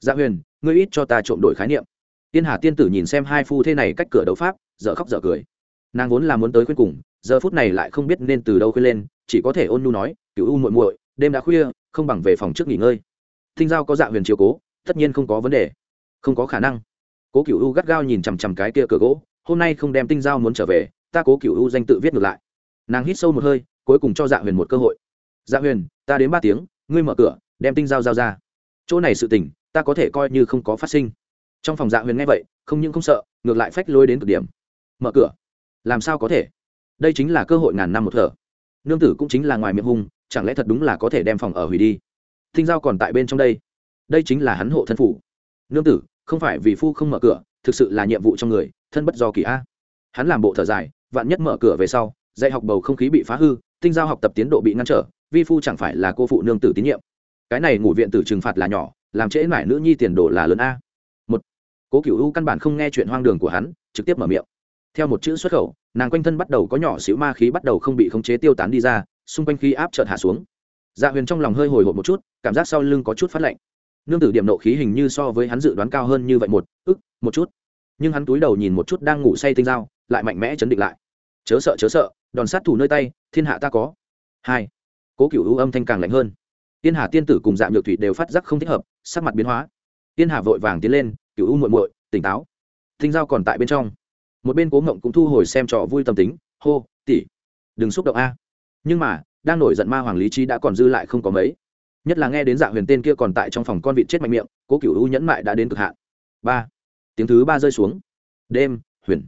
Dạ huyền, ngươi ít cho ta trộm đổi khái niệm. Tiên hà tiên tử nhìn xem hai phu thế này cách cửa đấu pháp, dở khóc dở cười. Nàng vốn là muốn tới khuyên cùng, giờ phút này lại không biết nên từ đâu khuyên lên, chỉ có thể ôn nhu nói cựu u muội muội, đêm đã khuya, không bằng về phòng trước nghỉ ngơi. Thinh giao có dạ huyền chiều cố, tất nhiên không có vấn đề không có khả năng. Cố cựu u gắt gao nhìn chằm chằm cái kia cửa gỗ, hôm nay không đem tinh dao muốn trở về, ta cố cựu u danh tự viết ngược lại. Nàng hít sâu một hơi, cuối cùng cho dạ huyền một cơ hội. Dạ huyền, ta đến ba tiếng, ngươi mở cửa, đem tinh dao giao ra. Chỗ này sự tình, ta có thể coi như không có phát sinh. Trong phòng dạ huyền nghe vậy, không những không sợ, ngược lại phách lôi đến cực điểm. Mở cửa. Làm sao có thể? Đây chính là cơ hội ngàn năm một thở. Nương tử cũng chính là ngoài miệng hung, chẳng lẽ thật đúng là có thể đem phòng ở hủy đi? Tinh giao còn tại bên trong đây. Đây chính là hắn hộ thân phủ. Nương tử không phải vì phu không mở cửa, thực sự là nhiệm vụ trong người, thân bất do kỳ a. Hắn làm bộ thở dài, vạn nhất mở cửa về sau, dạy học bầu không khí bị phá hư, tinh giao học tập tiến độ bị ngăn trở, vi phu chẳng phải là cô phụ nương tử tín nhiệm. Cái này ngủ viện tử trừng phạt là nhỏ, làm trễ mải nữ nhi tiền đồ là lớn a. Một, cố cựu u căn bản không nghe chuyện hoang đường của hắn, trực tiếp mở miệng. Theo một chữ xuất khẩu, nàng quanh thân bắt đầu có nhỏ xíu ma khí bắt đầu không bị khống chế tiêu tán đi ra, xung quanh khí áp chợt hạ xuống. Dạ huyền trong lòng hơi hồi hộp một chút, cảm giác sau lưng có chút phát lạnh nương tử điểm nộ khí hình như so với hắn dự đoán cao hơn như vậy một, ức, một chút. Nhưng hắn túi đầu nhìn một chút đang ngủ say tinh dao, lại mạnh mẽ chấn định lại. Chớ sợ chớ sợ, đòn sát thủ nơi tay, thiên hạ ta có. Hai, cố cựu ưu âm thanh càng lạnh hơn. Tiên hà tiên tử cùng dạ nhược thủy đều phát giác không thích hợp, sắc mặt biến hóa. Tiên hà vội vàng tiến lên cựu ưu muội muội, tỉnh táo. Tinh dao còn tại bên trong. Một bên cố ngộng cũng thu hồi xem trò vui tâm tính, hô, tỷ, đừng xúc động a. Nhưng mà, đang nổi giận ma hoàng lý trí đã còn dư lại không có mấy nhất là nghe đến dạ huyền tên kia còn tại trong phòng con vịt chết mạnh miệng, cố cựu u nhẫn mại đã đến cực hạn. Ba, tiếng thứ ba rơi xuống. Đêm, huyền.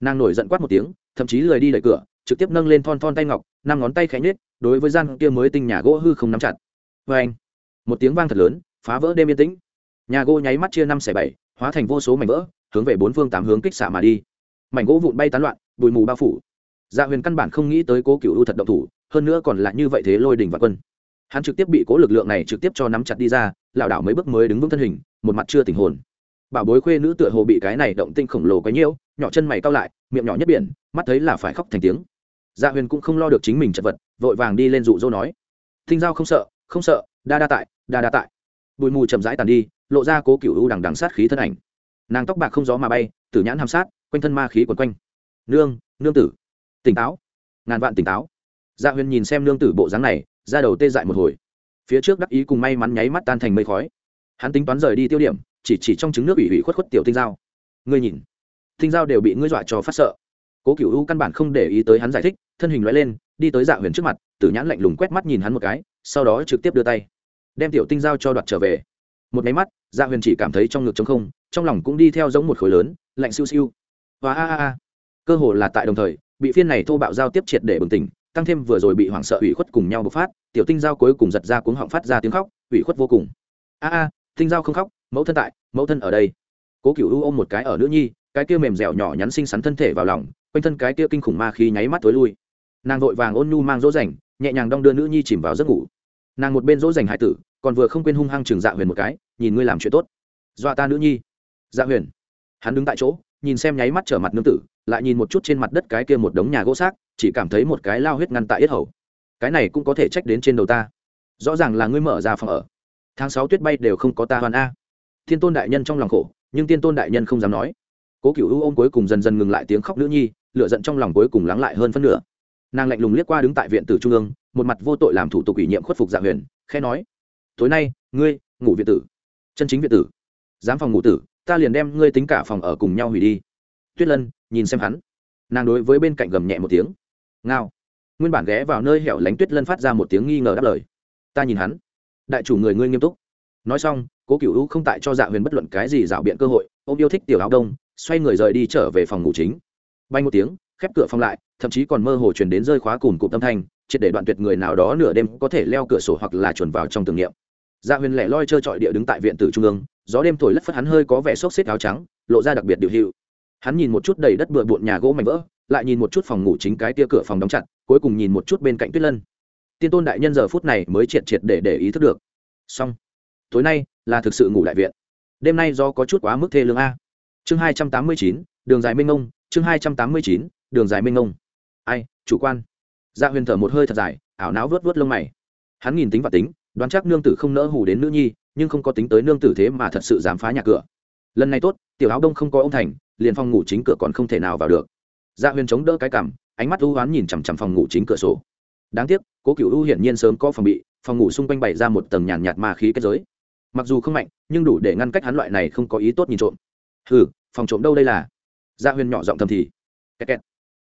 Nàng nổi giận quát một tiếng, thậm chí lười đi đẩy cửa, trực tiếp nâng lên thon thon tay ngọc, năm ngón tay khẽ nhết đối với gian kia mới tinh nhà gỗ hư không nắm chặt. Vê anh một tiếng vang thật lớn, phá vỡ đêm yên tĩnh. Nhà gỗ nháy mắt chia năm xẻ bảy, hóa thành vô số mảnh vỡ, hướng về bốn phương tám hướng kích xạ mà đi. Mảnh gỗ vụn bay tán loạn, bụi mù bao phủ. Dạ huyền căn bản không nghĩ tới cố cựu u thật động thủ, hơn nữa còn là như vậy thế lôi đỉnh và quân hắn trực tiếp bị cố lực lượng này trực tiếp cho nắm chặt đi ra, lảo đảo mấy bước mới đứng vững thân hình, một mặt chưa tình hồn. Bảo bối khuê nữ tựa hồ bị cái này động tinh khổng lồ quấy nhiễu, nhỏ chân mày cao lại, miệng nhỏ nhất biển, mắt thấy là phải khóc thành tiếng. Dạ huyền cũng không lo được chính mình chật vật, vội vàng đi lên dụ dỗ nói. Thinh giao không sợ không sợ, đa đa tại, đa đa tại. Bụi mù chậm rãi tàn đi, lộ ra cố cựu u đằng đằng sát khí thân ảnh. Nàng tóc bạc không gió mà bay, tử nhãn hàm sát, quanh thân ma khí quần quanh. Nương nương tử. Tỉnh táo. Ngàn vạn tỉnh táo. Dạ huyền nhìn xem nương tử bộ dáng này ra đầu tê dại một hồi. Phía trước đắc ý cùng may mắn nháy mắt tan thành mây khói. Hắn tính toán rời đi tiêu điểm, chỉ chỉ trong trứng nước ủy ủy khuất khuất tiểu tinh dao ngươi nhìn, tinh dao đều bị ngươi dọa cho phát sợ. Cố cựu u căn bản không để ý tới hắn giải thích, thân hình loại lên, đi tới dạ huyền trước mặt, tử nhãn lạnh lùng quét mắt nhìn hắn một cái, sau đó trực tiếp đưa tay, đem tiểu tinh dao cho đoạt trở về. Một máy mắt dạ huyền chỉ cảm thấy trong ngực t không, trong lòng cũng đi theo giống một khối lớn, lạnh siêu siêu. Và a a a. Cơ hồ là tại đồng thời, bị phiên này thô bạo giao tiếp triệt để bừng tỉnh tăng thêm vừa rồi bị hoảng sợ ủy khuất cùng nhau bộc phát, tiểu tinh giao cuối cùng giật ra cuống họng phát ra tiếng khóc, ủy khuất vô cùng. A a, tinh giao không khóc, mẫu thân tại, mẫu thân ở đây. Cố cựu u ôm một cái ở nữ nhi, cái kia mềm dẻo nhỏ nhắn xinh xắn thân thể vào lòng, quanh thân cái kia kinh khủng ma khí nháy mắt tối lui. Nàng vội vàng ôn nhu mang dỗ dành, nhẹ nhàng đong đưa nữ nhi chìm vào giấc ngủ. Nàng một bên dỗ dành hải tử, còn vừa không quên hung hăng trường dạ huyền một cái, nhìn ngươi làm chuyện tốt. Dọa ta nữ nhi. Dạ huyền. Hắn đứng tại chỗ, nhìn xem nháy mắt trở mặt nương tử lại nhìn một chút trên mặt đất cái kia một đống nhà gỗ xác, chỉ cảm thấy một cái lao huyết ngăn tại yết hầu. Cái này cũng có thể trách đến trên đầu ta. Rõ ràng là ngươi mở ra phòng ở. Tháng sáu tuyết bay đều không có ta hoàn a. Thiên tôn đại nhân trong lòng khổ, nhưng tiên tôn đại nhân không dám nói. Cố cựu ưu ôm cuối cùng dần dần ngừng lại tiếng khóc nữ nhi lựa giận trong lòng cuối cùng lắng lại hơn phân nửa. Nàng lạnh lùng liếc qua đứng tại viện tử trung ương, một mặt vô tội làm thủ tục ủy nhiệm khuất phục dạ huyền khe nói, tối nay, ngươi, ngủ viện tử. Chân chính viện tử. Dám phòng ngủ tử, ta liền đem ngươi tính cả phòng ở cùng nhau hủy đi. Tuyết lân nhìn xem hắn. Nàng đối với bên cạnh gầm nhẹ một tiếng. Ngao. Nguyên bản ghé vào nơi hẻo lánh tuyết lân phát ra một tiếng nghi ngờ đáp lời. Ta nhìn hắn. Đại chủ người ngươi nghiêm túc. Nói xong, cố cựu u không tại cho dạ huyền bất luận cái gì rảo biện cơ hội ông yêu thích tiểu áo đông, xoay người rời đi trở về phòng ngủ chính. Bay một tiếng, khép cửa phòng lại, thậm chí còn mơ hồ truyền đến rơi khóa cùn cụm tâm thanh, triệt để đoạn tuyệt người nào đó nửa đêm có thể leo cửa sổ hoặc là chuẩn vào trong tưởng niệm. Dạ huyền lẻ loi trơ trọi địa đứng tại viện tử trung ương, gió đêm thổi lất phất hắn hơi có vẻ xốc xếp áo trắng, lộ ra đặc biệt điều hiệu hắn nhìn một chút đầy đất bừa bộn nhà gỗ mảnh vỡ, lại nhìn một chút phòng ngủ chính cái tia cửa phòng đóng chặt, cuối cùng nhìn một chút bên cạnh tuyết lân. Tiên tôn đại nhân giờ phút này mới triệt triệt để để ý thức được. Xong. Tối nay là thực sự ngủ đại viện. Đêm nay do có chút quá mức thê lương a. Chương hai trăm tám mươi chín, đường dài minh ông chương hai trăm tám mươi chín, đường dài minh ông ai, chủ quan. Dạ huyền thở một hơi thật dài, ảo não vớt vớt lông mày. Hắn nhìn tính và tính, đoán chắc nương tử không nỡ hù đến nữ nhi, nhưng không có tính tới nương tử thế mà thật sự dám phá nhà cửa. Lần này tốt, tiểu áo đông không có ông thành liền phòng ngủ chính cửa còn không thể nào vào được. Dạ huyền chống đỡ cái cằm, ánh mắt u hoán nhìn chằm chằm phòng ngủ chính cửa sổ. Đáng tiếc, cố cựu u hiển nhiên sớm có phòng bị, phòng ngủ xung quanh bày ra một tầng nhàn nhạt ma khí kết giới. Mặc dù không mạnh, nhưng đủ để ngăn cách hắn loại này không có ý tốt nhìn trộm. Hừ, phòng trộm đâu đây là? Dạ huyền nhỏ giọng thầm thì. Kẹt kẹt.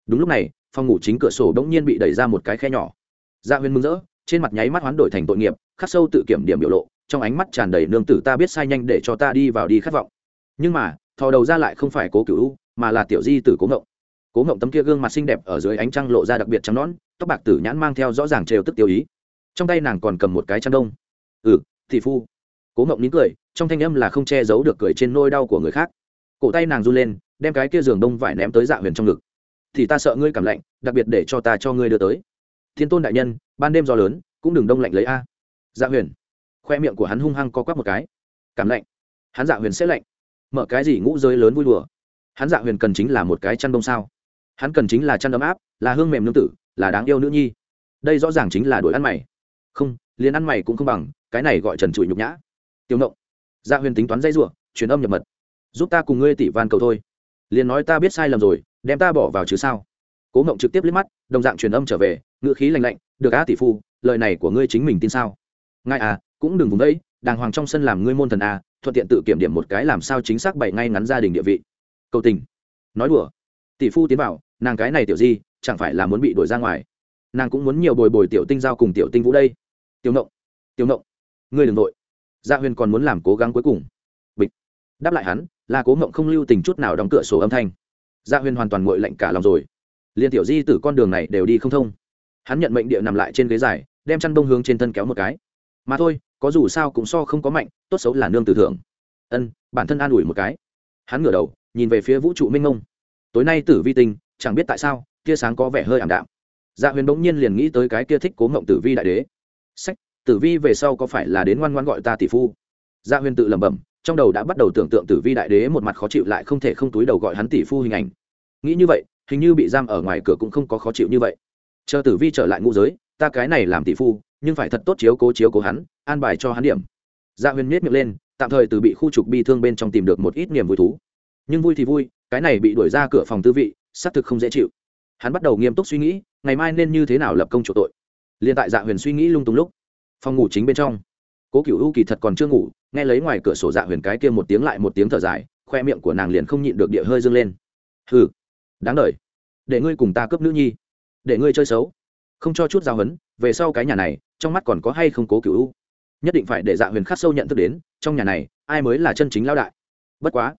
đúng lúc này, phòng ngủ chính cửa sổ bỗng nhiên bị đẩy ra một cái khe nhỏ. Dạ huyền mừng rỡ, trên mặt nháy mắt hoán đổi thành tội nghiệp, khắc sâu tự kiểm điểm biểu lộ, trong ánh mắt tràn đầy nương tử ta biết sai nhanh để cho ta đi vào đi khát vọng. Nhưng mà thò đầu ra lại không phải cố cựu u, mà là tiểu di tử cố ngộng. Cố ngộng tấm kia gương mặt xinh đẹp ở dưới ánh trăng lộ ra đặc biệt trắng nón tóc bạc tử nhãn mang theo rõ ràng trêu tức tiêu ý. Trong tay nàng còn cầm một cái chăn đông. Ừ thị phu. Cố ngộng nín cười, trong thanh âm là không che giấu được cười trên nôi đau của người khác. Cổ tay nàng run lên, đem cái kia giường đông vải ném tới dạ huyền trong ngực. Thì ta sợ ngươi cảm lạnh, đặc biệt để cho ta cho ngươi đưa tới. Thiên tôn đại nhân, ban đêm gió lớn, cũng đừng đông lạnh lấy a. Dạ huyền. Khoe miệng của hắn hung hăng co quắp một cái. Cảm lạnh. Hắn dạ huyền sẽ lạnh mở cái gì ngũ giới lớn vui đùa? Hắn dạ huyền cần chính là một cái chăn đông sao? Hắn cần chính là chăn ấm áp, là hương mềm nương tử, là đáng yêu nữ nhi. Đây rõ ràng chính là đuổi ăn mày. Không, liền ăn mày cũng không bằng, cái này gọi trần trụi nhục nhã. Tiêu nộng dạ huyền tính toán dây rủa, truyền âm nhập mật. Giúp ta cùng ngươi tỷ van cầu thôi. Liền nói ta biết sai lầm rồi, đem ta bỏ vào chứ sao? Cố ngộng trực tiếp liếc mắt, đồng dạng truyền âm trở về, ngữ khí lành lạnh, được á tỷ phu, lời này của ngươi chính mình tin sao? Ngài à cũng đừng vùng đấy đàng hoàng trong sân làm ngươi môn thần à thuận tiện tự kiểm điểm một cái làm sao chính xác bày ngay ngắn gia đình địa vị. Cầu tình. Nói đùa. Tỷ phu tiến vào, nàng cái này tiểu di, chẳng phải là muốn bị đuổi ra ngoài. Nàng cũng muốn nhiều bồi bồi tiểu tinh giao cùng tiểu tinh vũ đây. Tiểu nộng tiểu nộng ngươi đừng nội gia dạ huyền còn muốn làm cố gắng cuối cùng. Bịch. Đáp lại hắn, là cố ngộng không lưu tình chút nào đóng cửa sổ âm thanh. Gia huyền hoàn toàn ngội lạnh cả lòng rồi. Liền tiểu di từ con đường này đều đi không thông. Hắn nhận mệnh địa nằm lại trên ghế dài, đem chăn bông hướng trên thân kéo một cái. Mà thôi có dù sao cũng so không có mạnh, tốt xấu là nương tử thưởng. Ân, bản thân an ủi một cái. Hắn ngửa đầu, nhìn về phía vũ trụ minh ngông tối nay tử vi tinh, chẳng biết tại sao, tia sáng có vẻ hơi ảm đạm. Dạ huyền bỗng nhiên liền nghĩ tới cái kia thích cố ngộng tử vi đại đế. Sách, tử vi về sau có phải là đến ngoan ngoan gọi ta tỷ phu? Dạ huyền tự lẩm bẩm, trong đầu đã bắt đầu tưởng tượng tử vi đại đế một mặt khó chịu lại không thể không túi đầu gọi hắn tỷ phu hình ảnh. Nghĩ như vậy, hình như bị giam ở ngoài cửa cũng không có khó chịu như vậy. Chờ tử vi trở lại ngũ giới, ta cái này làm tỷ phu, nhưng phải thật tốt chiếu cố chiếu cố hắn an bài cho hắn điểm. Dạ huyền miết miệng lên, tạm thời từ bị khu trục bi thương bên trong tìm được một ít niềm vui thú. Nhưng vui thì vui, cái này bị đuổi ra cửa phòng tư vị, xác thực không dễ chịu. Hắn bắt đầu nghiêm túc suy nghĩ, ngày mai nên như thế nào lập công chủ tội. Liền tại dạ huyền suy nghĩ lung tung lúc, phòng ngủ chính bên trong. Cố cựu u kỳ thật còn chưa ngủ, nghe lấy ngoài cửa sổ dạ huyền cái kia một tiếng lại một tiếng thở dài, khoe miệng của nàng liền không nhịn được địa hơi dâng lên. Hừ, đáng đ để ngươi cùng ta cướp nữ nhi. Để ngươi chơi xấu. Không cho chút giao hấn, về sau cái nhà này, trong mắt còn có hay không cố cựu u? Nhất định phải để dạ huyền khắc sâu nhận thức đến, trong nhà này, ai mới là chân chính lao đại. Bất quá,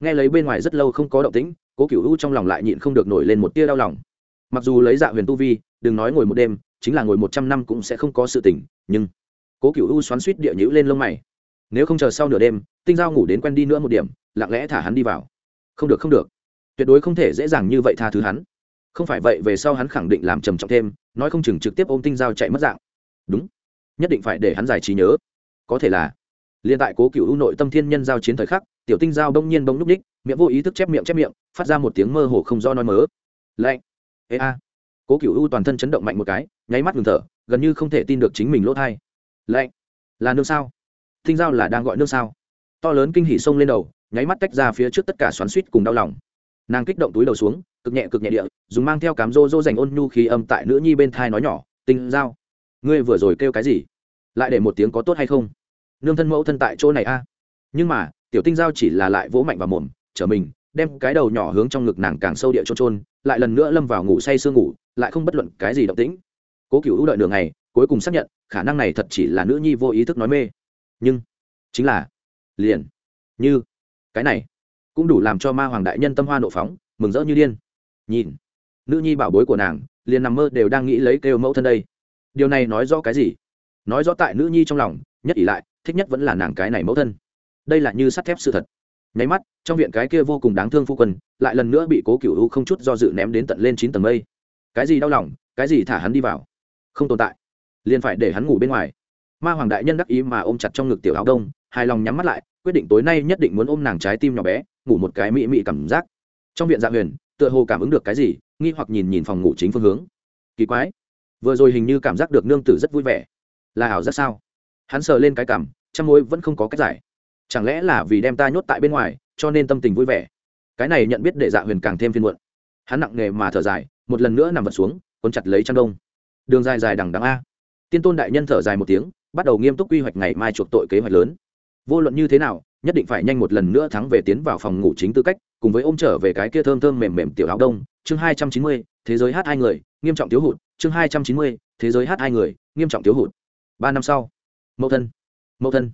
nghe lấy bên ngoài rất lâu không có động tĩnh, cố cựu u trong lòng lại nhịn không được nổi lên một tia đau lòng. Mặc dù lấy dạ huyền tu vi, đừng nói ngồi một đêm, chính là ngồi một trăm năm cũng sẽ không có sự tỉnh nhưng cố cựu u xoắn suýt địa nhữ lên lông mày. Nếu không chờ sau nửa đêm, tinh giao ngủ đến quen đi nữa một điểm, lặng lẽ thả hắn đi vào. Không được không được. Tuyệt đối không thể dễ dàng như vậy tha thứ hắn. Không phải vậy, về sau hắn khẳng định làm trầm trọng thêm, nói không chừng trực tiếp ôm tinh dao chạy mất dạng. Đúng nhất định phải để hắn giải trí nhớ. Có thể là, liên tại cố cựu u nội tâm thiên nhân giao chiến thời khắc, tiểu tinh giao đông nhiên bông núp ních miệng vô ý thức chép miệng chép miệng, phát ra một tiếng mơ hồ không do nói mớ. Lạnh. Ê a. Cố cựu u toàn thân chấn động mạnh một cái, nháy mắt ngừng thở, gần như không thể tin được chính mình lỗ thai. Lạnh. Là nương sao? Tinh giao là đang gọi nương sao? To lớn kinh hỉ sông lên đầu, nháy mắt tách ra phía trước tất cả xoắn suýt cùng đau lòng. Nàng kích động túi đầu xuống, cực nhẹ cực nhẹ địa, dùng mang theo cám rô rô dành ôn nhu khí âm tại nữ nhi bên thai nói nhỏ, tinh giao ngươi vừa rồi kêu cái gì? Lại để một tiếng có tốt hay không? Nương thân mẫu thân tại chỗ này a. Nhưng mà, tiểu tinh giao chỉ là lại vỗ mạnh vào mồm trở mình, đem cái đầu nhỏ hướng trong ngực nàng càng sâu địa trôn trôn lại lần nữa lâm vào ngủ say sương ngủ, lại không bất luận cái gì động tĩnh. Cố cựu đợi đường này cuối cùng xác nhận, khả năng này thật chỉ là nữ nhi vô ý thức nói mê. Nhưng, chính là, liền, như, cái này, cũng đủ làm cho ma hoàng đại nhân tâm hoa nộ phóng, mừng rỡ như điên. Nhìn, nữ nhi bảo bối của nàng, liền nằm mơ đều đang nghĩ lấy kêu mẫu thân đây điều này nói rõ cái gì? Nói rõ tại nữ nhi trong lòng, nhất ỷ lại, thích nhất vẫn là nàng cái này mẫu thân. Đây là như sắt thép sự thật. Nháy mắt, trong viện cái kia vô cùng đáng thương phu quân, lại lần nữa bị cố cựu u không chút do dự ném đến tận lên chín tầng mây. Cái gì đau lòng, cái gì thả hắn đi vào? Không tồn tại. Liền phải để hắn ngủ bên ngoài. Ma hoàng đại nhân đắc ý mà ôm chặt trong ngực tiểu áo đông, hài lòng nhắm mắt lại, quyết định tối nay nhất định muốn ôm nàng trái tim nhỏ bé, ngủ một cái mị mị cảm giác. Trong viện dạ huyền, tựa hồ cảm ứng được cái gì, nghi hoặc nhìn nhìn phòng ngủ chính phương hướng. Kỳ quái vừa rồi hình như cảm giác được nương tử rất vui vẻ. Là ảo rất sao? Hắn sờ lên cái cảm chăm mối vẫn không có cách giải. Chẳng lẽ là vì đem ta nhốt tại bên ngoài, cho nên tâm tình vui vẻ? Cái này nhận biết để dạ huyền càng thêm phiên muộn. Hắn nặng nghề mà thở dài, một lần nữa nằm vật xuống quấn chặt lấy chăn đông. Đường dài dài đằng đằng a. Tiên tôn đại nhân thở dài một tiếng, bắt đầu nghiêm túc quy hoạch ngày mai chuộc tội kế hoạch lớn. Vô luận như thế nào, nhất định phải nhanh một lần nữa thắng về tiến vào phòng ngủ chính tư cách, cùng với ôm trở về cái kia thơm thơm mềm mềm tiểu áo đông. Chương hai trăm chín mươi, thế giới hát hai người, nghiêm trọng thiếu hụt chương hai trăm chín mươi, thế giới hát hai người, nghiêm trọng thiếu hụt. Ba năm sau mẫu thân mẫu thân,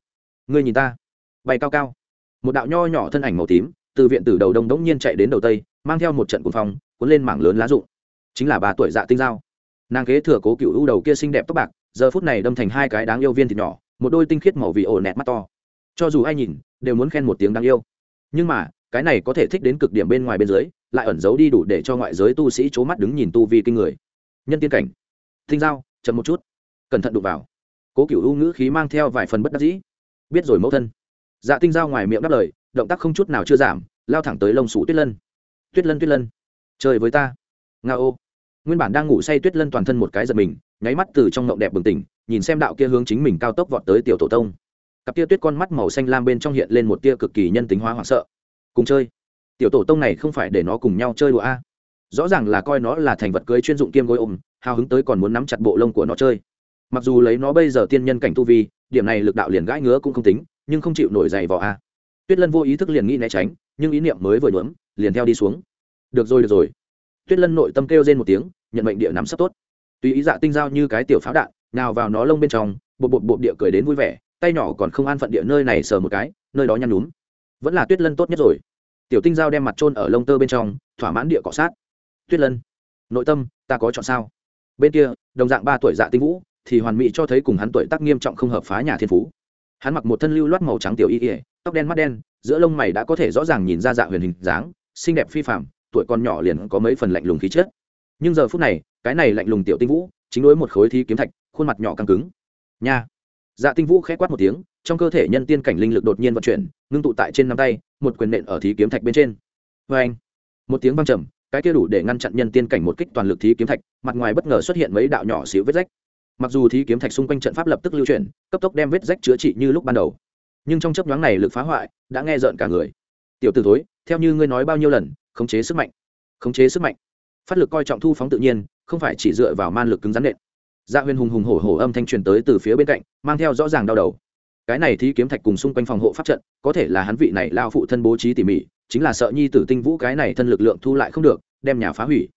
ngươi nhìn ta. Bay cao cao. Một đạo nho nhỏ thân ảnh màu tím, từ viện từ đầu đông đống nhiên chạy đến đầu tây, mang theo một trận cuồng phong, cuốn lên mảng lớn lá rụng. Chính là bà tuổi dạ tinh giao. Nàng kế thừa cố cựu ưu đầu kia xinh đẹp tóc bạc, giờ phút này đâm thành hai cái đáng yêu viên thịt nhỏ, một đôi tinh khiết màu vì ổ nẹt mắt to. Cho dù ai nhìn, đều muốn khen một tiếng đáng yêu. Nhưng mà, cái này có thể thích đến cực điểm bên ngoài bên dưới, lại ẩn giấu đi đủ để cho ngoại giới tu sĩ c h ố mắt đứng nhìn tu vi kinh người nhân tiên cảnh. Thinh giao, chậm một chút. Cẩn thận đụng vào. Cố cựu u ngữ khí mang theo vài phần bất đắc dĩ. Biết rồi mẫu thân. Dạ tinh giao ngoài miệng đáp lời, động tác không chút nào chưa giảm, lao thẳng tới lông sủ tuyết lân. Tuyết lân tuyết lân. Chơi với ta. Nga ô. Nguyên bản đang ngủ say tuyết lân toàn thân một cái giật mình, nháy mắt từ trong ngộng đẹp bừng tỉnh, nhìn xem đạo kia hướng chính mình cao tốc vọt tới tiểu tổ tông. Cặp tia tuyết con mắt màu xanh lam bên trong hiện lên một tia cực kỳ nhân tính hóa hoảng sợ. Cùng chơi. Tiểu tổ tông này không phải để nó cùng nhau chơi đùa a rõ ràng là coi nó là thành vật cưới chuyên dụng kiêm gối ôm, hào hứng tới còn muốn nắm chặt bộ lông của nó chơi. Mặc dù lấy nó bây giờ tiên nhân cảnh tu vi, điểm này lực đạo liền gãi ngứa cũng không tính, nhưng không chịu nổi dày vỏ a. Tuyết lân vô ý thức liền nghĩ né tránh, nhưng ý niệm mới vừa nhuỡm liền theo đi xuống. Được rồi được rồi. Tuyết lân nội tâm kêu rên một tiếng, nhận mệnh địa nắm sắp tốt. Tùy ý dạ tinh giao như cái tiểu pháo đạn, nào vào nó lông bên trong bộ bộ bộ địa cười đến vui vẻ, tay nhỏ còn không an phận địa nơi này sờ một cái, nơi đó nhăn núm vẫn là tuyết lân tốt nhất rồi. Tiểu tinh giao đem mặt trôn ở lông tơ bên trong, thỏa mãn địa cọ sát tuyết lân. Nội tâm, ta có chọn sao? Bên kia, đồng dạng ba tuổi dạ tinh vũ, thì hoàn mỹ cho thấy cùng hắn tuổi tác nghiêm trọng không hợp phá nhà thiên phú. Hắn mặc một thân lưu loát màu trắng tiểu y ỉa tóc đen mắt đen, giữa lông mày đã có thể rõ ràng nhìn ra dạ huyền hình dáng, xinh đẹp phi phạm tuổi con nhỏ liền có mấy phần lạnh lùng khí chết nhưng giờ phút này, cái này lạnh lùng tiểu tinh vũ, chính đối một khối thi kiếm thạch, khuôn mặt nhỏ căng cứng. Nha! Dạ tinh vũ khẽ quát một tiếng, trong cơ thể nhân tiên cảnh linh lực đột nhiên vận chuyển, ngưng tụ tại trên nắm tay, một quyền nện ở thí kiếm thạch bên trên. Vê anh một tiếng văng trầm cái kia đủ để ngăn chặn nhân tiên cảnh một kích toàn lực thí kiếm thạch, mặt ngoài bất ngờ xuất hiện mấy đạo nhỏ xíu vết rách. Mặc dù thí kiếm thạch xung quanh trận pháp lập tức lưu chuyển, cấp tốc đem vết rách chữa trị như lúc ban đầu. Nhưng trong chấp nhoáng này lực phá hoại đã nghe rợn cả người. Tiểu t ử thối, theo như ngươi nói bao nhiêu lần, khống chế sức mạnh, khống chế sức mạnh. Phát lực coi trọng thu phóng tự nhiên, không phải chỉ dựa vào man lực cứng rắn nện. Dạ huyền hùng hùng hổ hổ âm thanh truyền tới từ phía bên cạnh, mang theo rõ ràng đau đầu. Cái này thí kiếm thạch cùng xung quanh phòng hộ pháp trận, có thể là hắn vị này lao phụ thân bố trí tỉ mỉ chính là sợ nhi tử tinh vũ cái này thân lực lượng thu lại không được, đem nhà phá hủy.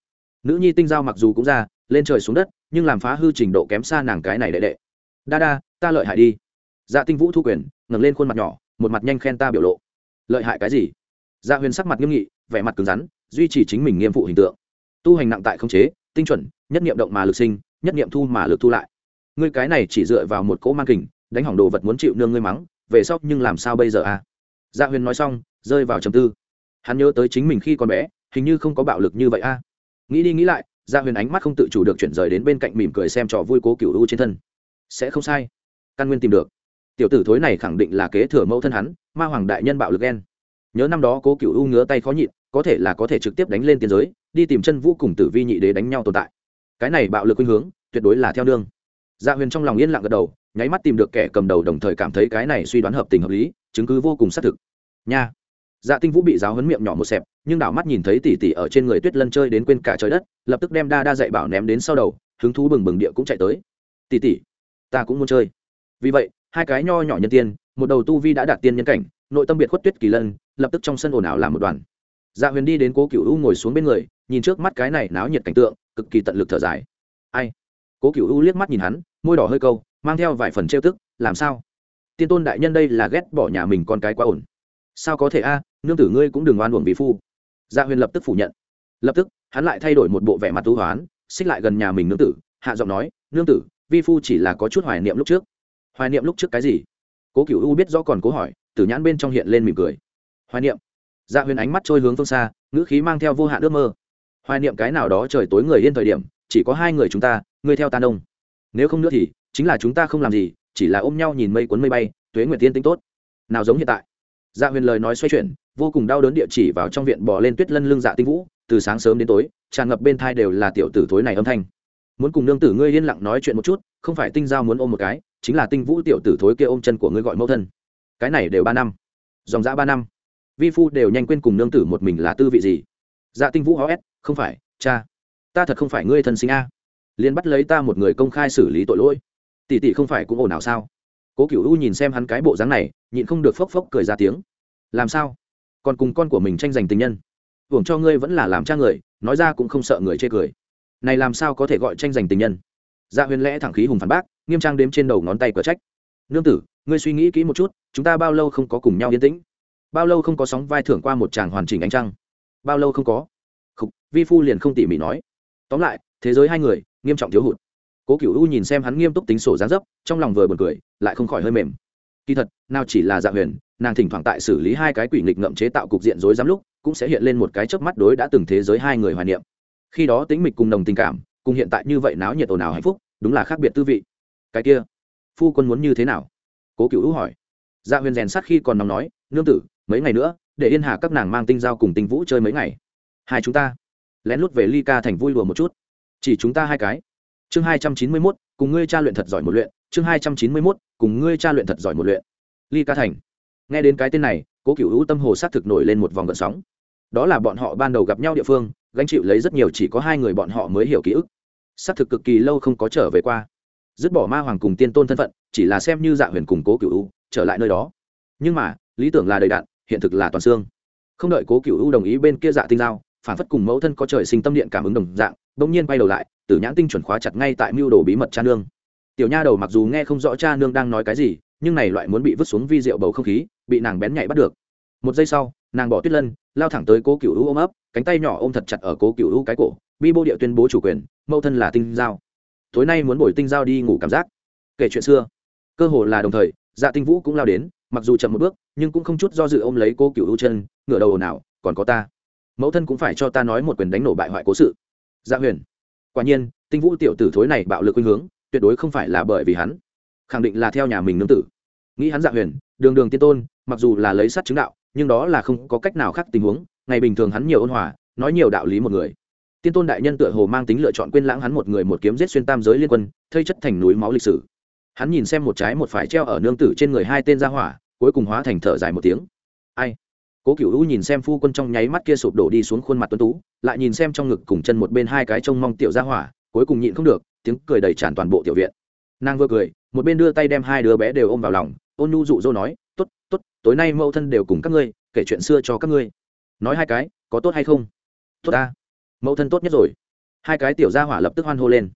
Nữ nhi tinh giao mặc dù cũng ra, lên trời xuống đất, nhưng làm phá hư trình độ kém xa nàng cái này đệ đệ. Đa đa, ta lợi hại đi. Dạ tinh vũ thu quyền, ngẩng lên khuôn mặt nhỏ, một mặt nhanh khen ta biểu lộ. Lợi hại cái gì? Dạ huyền sắc mặt nghiêm nghị, vẻ mặt cứng rắn, duy trì chính mình nghiêm phụ hình tượng. Tu hành nặng tại không chế, tinh chuẩn, nhất nghiệm động mà lực sinh, nhất nghiệm thu mà lực thu lại. Ngươi cái này chỉ dựa vào một cỗ mang kình, đánh hỏng đồ vật muốn chịu nương ngươi mắng, về sau nhưng làm sao bây giờ à? Dạ huyền nói xong, rơi vào trầm tư. Hắn nhớ tới chính mình khi còn bé, hình như không có bạo lực như vậy a. Nghĩ đi nghĩ lại gia huyền ánh mắt không tự chủ được chuyển rời đến bên cạnh mỉm cười xem trò vui cố cựu u trên thân. Sẽ không sai. Căn nguyên tìm được. Tiểu tử thối này khẳng định là kế thừa mẫu thân hắn, ma hoàng đại nhân bạo lực ghen. Nhớ năm đó cố cựu u ngứa tay khó nhịn, có thể là có thể trực tiếp đánh lên tiên giới, đi tìm chân vũ cùng tử vi nhị đế đánh nhau tồn tại. Cái này bạo lực khuynh hướng, tuyệt đối là theo nương. Gia huyền trong lòng yên lặng gật đầu nháy mắt tìm được kẻ cầm đầu đồng thời cảm thấy cái này suy đoán hợp tình hợp lý, chứng cứ vô cùng xác thực. Nha. Dạ tinh vũ bị giáo hấn miệng nhỏ một xẹp, nhưng đảo mắt nhìn thấy tỉ tỉ ở trên người tuyết lân chơi đến quên cả trời đất, lập tức đem đa đa dạy bảo ném đến sau đầu, hứng thú bừng bừng địa cũng chạy tới. Tỉ tỉ, ta cũng muốn chơi. Vì vậy, hai cái nho nhỏ nhân tiên, một đầu tu vi đã đạt tiên nhân cảnh, nội tâm biệt khuất tuyết kỳ lân, lập tức trong sân ồn ào làm một đoàn. Dạ huyền đi đến cố cựu u ngồi xuống bên người, nhìn trước mắt cái này náo nhiệt cảnh tượng, cực kỳ tận lực thở dài. Ai? Cố cựu u liếc mắt nhìn hắn, môi đỏ hơi câu mang theo vài phần trêu tức, làm sao? Tiên tôn đại nhân đây là ghét bỏ nhà mình con cái quá ổn. Sao có thể a, nương tử ngươi cũng đừng oan uổng vì phu. Gia dạ huyền lập tức phủ nhận. Lập tức, hắn lại thay đổi một bộ vẻ mặt tu hoán, xích lại gần nhà mình nương tử, hạ giọng nói, nương tử, vi phu chỉ là có chút hoài niệm lúc trước. Hoài niệm lúc trước cái gì? Cố cựu u biết rõ còn cố hỏi, tử nhãn bên trong hiện lên mỉm cười. Hoài niệm. Dạ huyền ánh mắt trôi hướng phương xa, ngữ khí mang theo vô hạn ước mơ. Hoài niệm cái nào đó trời tối người yên thời điểm, chỉ có hai người chúng ta, ngươi theo ta đông nếu không nữa thì chính là chúng ta không làm gì, chỉ là ôm nhau nhìn mây cuốn mây bay, tuế nguyệt tiên tính tốt. Nào giống hiện tại. Dạ huyền lời nói xoay chuyển, vô cùng đau đớn địa chỉ vào trong viện bỏ lên tuyết lân lưng dạ tinh vũ, từ sáng sớm đến tối, tràn ngập bên thai đều là tiểu tử thối này âm thanh. Muốn cùng nương tử ngươi yên lặng nói chuyện một chút, không phải tinh giao muốn ôm một cái, chính là tinh vũ tiểu tử thối kia ôm chân của ngươi gọi mẫu thân. Cái này đều ba năm. Dòng dã ba năm. Vi phu đều nhanh quên cùng nương tử một mình là tư vị gì. Dạ tinh vũ hó s không phải, cha. Ta thật không phải ngươi thân sinh a. Liền bắt lấy ta một người công khai xử lý tội lỗi tỷ tỷ không phải cũng ồn ào sao? Cố cựu u nhìn xem hắn cái bộ dáng này nhịn không được phốc phốc cười ra tiếng. Làm sao? Còn cùng con của mình tranh giành tình nhân. Hưởng cho ngươi vẫn là làm cha người nói ra cũng không sợ người chê cười. Này làm sao có thể gọi tranh giành tình nhân? Dạ huyền lẽ thẳng khí hùng phản bác nghiêm trang đếm trên đầu ngón tay cờ trách. Nương tử ngươi suy nghĩ kỹ một chút chúng ta bao lâu không có cùng nhau yên tĩnh? Bao lâu không có sóng vai thưởng qua một chàng hoàn chỉnh ánh trăng? Bao lâu không có? Khúc, vi phu liền không tỉ mỉ nói. Tóm lại thế giới hai người nghiêm trọng thiếu hụt cố cựu u nhìn xem hắn nghiêm túc tính sổ gián dấp, trong lòng vừa b u ồ n cười, lại không khỏi hơi mềm. Kỳ thật, nào chỉ là dạ huyền, nàng thỉnh thoảng tại xử lý hai cái quỷ nghịch ngậm chế tạo cục diện rối rắm lúc, cũng sẽ hiện lên một cái chớp mắt đối đã từng thế giới hai người hoài niệm. Khi đó tính mịch cùng đồng tình cảm, cùng hiện tại như vậy náo nhiệt ồn ào hạnh phúc, đúng là khác biệt tư vị. Cái kia, phu quân muốn như thế nào? Cố cựu u hỏi. Dạ huyền rèn sát khi còn nóng nói, nương tử, mấy ngày nữa, để yên hà các nàng mang tinh giao cùng tinh vũ chơi mấy ngày. Hai chúng ta, lén lút về ly ca thành vui đùa một chút. Chỉ chúng ta hai cái chương hai trăm chín mươi mốt, cùng ngươi cha luyện thật giỏi một luyện. Chương hai trăm chín mươi mốt, cùng ngươi cha luyện thật giỏi một luyện. Ly ca thành. Nghe đến cái tên này, cố cựu hữu tâm hồ s á t thực nổi lên một vòng gợn sóng. Đó là bọn họ ban đầu gặp nhau địa phương, gánh chịu lấy rất nhiều chỉ có hai người bọn họ mới hiểu ký ức. S á t thực cực kỳ lâu không có trở về qua. Dứt bỏ ma hoàng cùng tiên tôn thân phận, chỉ là xem như dạ huyền cùng cố cựu u trở lại nơi đó. Nhưng mà, lý tưởng là đầy đạn, hiện thực là toàn xương. Không đợi cố cựu u đồng ý bên kia dạ tinh giao, phản phất cùng mẫu thân có trời sinh tâm điện cảm ứng đồng dạng, bỗng nhiên quay đầu lại tử nhãn tinh chuẩn khóa chặt ngay tại mưu đồ bí mật cha nương. Tiểu nha đầu mặc dù nghe không rõ cha nương đang nói cái gì, nhưng này loại muốn bị vứt xuống vi rượu bầu không khí, bị nàng bén nhạy bắt được. Một giây sau, nàng bỏ tuyết lân, lao thẳng tới cố cựu u ôm ấp, cánh tay nhỏ ôm thật chặt ở cố cựu u cái cổ, bi bô địa tuyên bố chủ quyền, mẫu thân là tinh giao. Tối nay muốn bồi tinh giao đi ngủ cảm giác. Kể chuyện xưa, cơ hồ là đồng thời dạ tinh vũ cũng lao đến, mặc dù chậm một bước, nhưng cũng không chút do dự ôm lấy cô cựu u chân, ngửa đầu nào còn có ta. Mẫu thân cũng phải cho ta nói một quyền đánh nổ bại hoại cố sự. Dạ huyền quả nhiên, tinh vũ tiểu tử thối này bạo lực khuynh hướng, tuyệt đối không phải là bởi vì hắn. Khẳng định là theo nhà mình nương tử. Nghĩ hắn dạ huyền, đường đường tiên tôn, mặc dù là lấy sắt chứng đạo, nhưng đó là không có cách nào khác tình huống, ngày bình thường hắn nhiều ôn hòa, nói nhiều đạo lý một người. Tiên tôn đại nhân tựa hồ mang tính lựa chọn quên lãng hắn một người một kiếm giết xuyên tam giới liên quân, thây chất thành núi máu lịch sử. Hắn nhìn xem một trái một phải treo ở nương tử trên người hai tên gia hỏa, cuối cùng hóa thành thở dài một tiếng. Ai? Cố cựu u nhìn xem phu quân trong nháy mắt kia sụp đổ đi xuống khuôn mặt tuấn tú, lại nhìn xem trong ngực cùng chân một bên hai cái trông mong tiểu ra hỏa, cuối cùng nhịn không được, tiếng cười đầy tràn toàn bộ tiểu viện. Nàng vừa cười, một bên đưa tay đem hai đứa bé đều ôm vào lòng, ôn nhu dụ dỗ nói t ố t t ố t tối nay mẫu thân đều cùng các ngươi, kể chuyện xưa cho các ngươi. Nói hai cái, có tốt hay không? Tốt ta. Mẫu thân tốt nhất rồi. Hai cái tiểu gia hỏa lập tức hoan hô lên.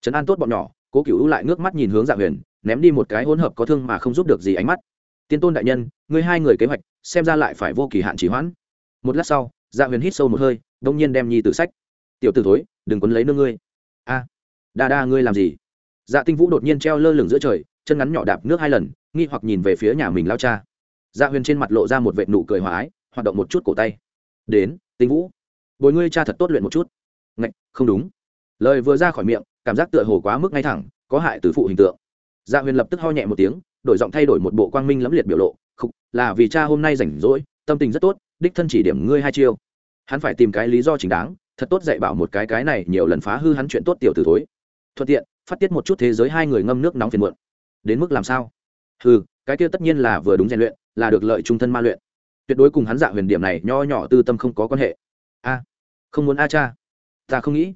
Trấn an tốt bọn nhỏ, cố cựu lại ngước mắt nhìn hướng dạ huyền, ném đi một cái hỗn hợp có thương mà không giúp được gì ánh mắt. Tiên tôn đại nhân ngươi hai người kế hoạch, xem ra lại phải vô kỳ hạn chỉ hoãn. Một lát sau dạ huyền hít sâu một hơi, đông nhiên đem nhi tử sách. Tiểu t ử thối, đừng quấn lấy nương ngươi. A, đa đa, ngươi làm gì? Dạ tinh vũ đột nhiên treo lơ lửng giữa trời, chân ngắn nhỏ đạp nước hai lần, nghi hoặc nhìn về phía nhà mình lao cha. Dạ huyền trên mặt lộ ra một vệ nụ cười hòa ái, hoạt động một chút cổ tay. Đến, tinh vũ, bồi ngươi cha thật tốt luyện một chút. Ngạch, không đúng. Lời vừa ra khỏi miệng, cảm giác tựa hồ quá mức ngay thẳng, có hại từ phụ hình tượng. Dạ huyền lập tức ho nhẹ một tiếng, đổi giọng thay đổi một bộ quang minh lẫm liệt biểu lộ khục, là vì cha hôm nay rảnh rỗi, tâm tình rất tốt, đích thân chỉ điểm ngươi hai chiêu. Hắn phải tìm cái lý do chính đáng, thật tốt dạy bảo một cái cái này nhiều lần phá hư hắn chuyện tốt tiểu từ thối. Thuận tiện, phát tiết một chút thế giới hai người ngâm nước nóng phiền muộn. Đến mức làm sao? Ừ cái kia tất nhiên là vừa đúng rèn luyện, là được lợi trung thân ma luyện. Tuyệt đối cùng hắn dạ huyền điểm này nho nhỏ tư tâm không có quan hệ. A, không muốn a cha. Ta không nghĩ.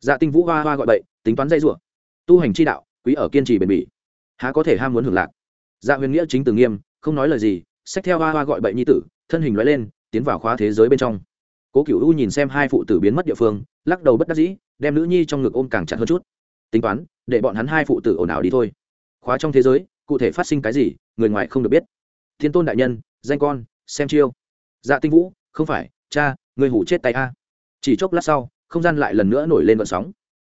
Dạ tinh vũ hoa hoa gọi bậy, tính toán dây rủa. Tu hành chi đạo, quý ở kiên trì bền bỉ. Há có thể ham muốn hưởng lạc. Dạ huyền nghĩa chính từ nghiêm không nói lời gì xách theo hoa hoa gọi bậy nhi tử, thân hình loại lên, tiến vào khóa thế giới bên trong. Cố cựu u nhìn xem hai phụ tử biến mất địa phương, lắc đầu bất đắc dĩ, đem nữ nhi trong ngực ôm càng chặt hơn chút. Tính toán, để bọn hắn hai phụ tử ồn ào đi thôi. Khóa trong thế giới, cụ thể phát sinh cái gì, người ngoài không được biết. Thiên tôn đại nhân, danh con, xem chiêu. Dạ tinh vũ, không phải, cha, người hủ chết tay a. Chỉ chốc lát sau, không gian lại lần nữa nổi lên vận sóng.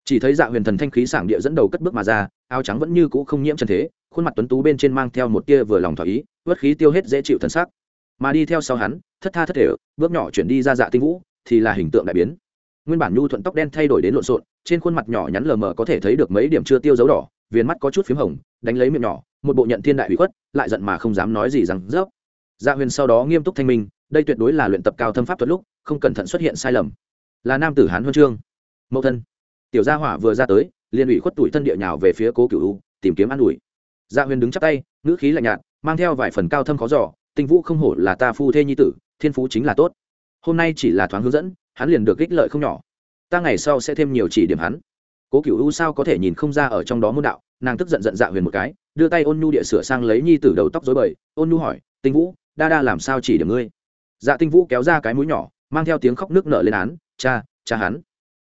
Chỉ thấy dạ huyền thần thanh khí sảng địa dẫn đầu cất bước mà ra, áo trắng vẫn như cũ không nhiễm trần thế khuôn mặt tuấn tú bên trên mang theo một tia vừa lòng thỏa ý, vớt khí tiêu hết dễ chịu thần sắc. Mà đi theo sau hắn, thất tha thất thể, bước nhỏ chuyển đi ra dạ tinh vũ, thì là hình tượng đại biến. Nguyên bản nhu thuận tóc đen thay đổi đến lộn xộn, trên khuôn mặt nhỏ nhắn lờ mờ có thể thấy được mấy điểm chưa tiêu dấu đỏ, viền mắt có chút p h í m hồng, đánh lấy miệng nhỏ, một bộ nhận thiên đại bị khuất, lại giận mà không dám nói gì rằng rớp. Dạ huyền sau đó nghiêm túc thanh minh, đây tuyệt đối là luyện tập cao thâm pháp thuật lúc, không cẩn thận xuất hiện sai lầm. Là nam tử hán huân chương. Mẫu thân. Tiểu gia hỏa vừa ra tới, liền ủy khuất tuổi thân địa nhào về phía cố cựu tìm kiếm an ủi dạ huyền đứng chắp tay, ngữ khí lạnh nhạt, mang theo vài phần cao thâm khó giỏ tinh vũ không hổ là ta phu thê nhi tử, thiên phú chính là tốt. Hôm nay chỉ là thoáng hướng dẫn, hắn liền được ích lợi không nhỏ. Ta ngày sau sẽ thêm nhiều chỉ điểm hắn. Cố cựu u sao có thể nhìn không ra ở trong đó môn đạo, nàng tức giận giận dạ huyền một cái, đưa tay ôn nhu địa sửa sang lấy nhi tử đầu tóc dối bời, ôn nhu hỏi, tinh vũ, đa đa làm sao chỉ điểm ngươi? Dạ tinh vũ kéo ra cái mũi nhỏ, mang theo tiếng khóc nước nở lên án, cha cha hắn.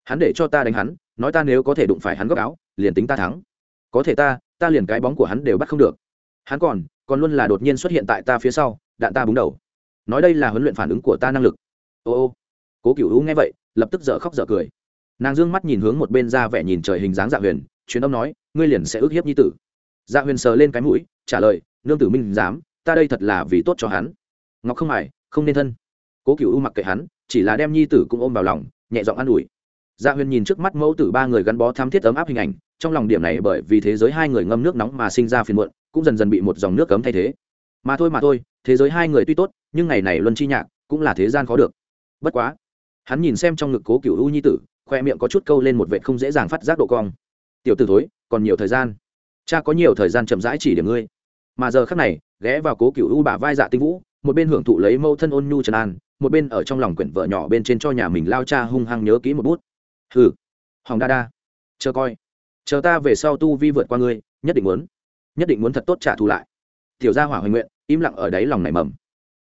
Hắn để cho ta đánh hắn, nói ta nếu có thể đụng phải hắn góc áo, liền tính ta thắng. Có thể ta ta liền cái bóng của hắn đều bắt không được. Hắn còn còn luôn là đột nhiên xuất hiện tại ta phía sau, đạn ta búng đầu. Nói đây là huấn luyện phản ứng của ta năng lực. Ô ô. Cố cựu u nghe vậy, lập tức dở khóc dở cười. Nàng d ư ơ n g mắt nhìn hướng một bên ra vẻ nhìn trời hình dáng dạ huyền, truyền âm nói, ngươi liền sẽ ước hiếp nhi tử. Dạ huyền sờ lên cái mũi, trả lời, nương tử minh dám, ta đây thật là vì tốt cho hắn. Ngọc không mải không nên thân. Cố cựu mặc kệ hắn, chỉ là đem nhi tử cũng ôm vào lòng, nhẹ giọng an ủi. Dạ huyền nhìn trước mắt mẫu tử ba người gắn bó tham thiết ấm áp hình ảnh trong lòng điểm này bởi vì thế giới hai người ngâm nước nóng mà sinh ra phiền muộn, cũng dần dần bị một dòng nước cấm thay thế. Mà thôi mà thôi, thế giới hai người tuy tốt, nhưng ngày này luân chi nhạc cũng là thế gian khó được. Bất quá, hắn nhìn xem trong ngực cố cựu u nhi tử, khoe miệng có chút câu lên một vệ không dễ dàng phát giác độ cong. Tiểu t ử thối, còn nhiều thời gian. Cha có nhiều thời gian chậm rãi chỉ điểm ngươi. Mà giờ khác này, ghé vào cố cựu u bả vai dạ tinh vũ, một bên hưởng thụ lấy mâu thân ôn nhu trần an, một bên ở trong lòng quyển vợ nhỏ bên trên cho nhà mình lao cha hung hăng nhớ kỹ một bút. Hừ hòng đa đa, chờ coi chờ ta về sau tu vi vượt qua ngươi, nhất định muốn, nhất định muốn thật tốt trả thù lại. Tiểu gia hỏa hoành nguyện, im lặng ở đáy lòng nảy mầm.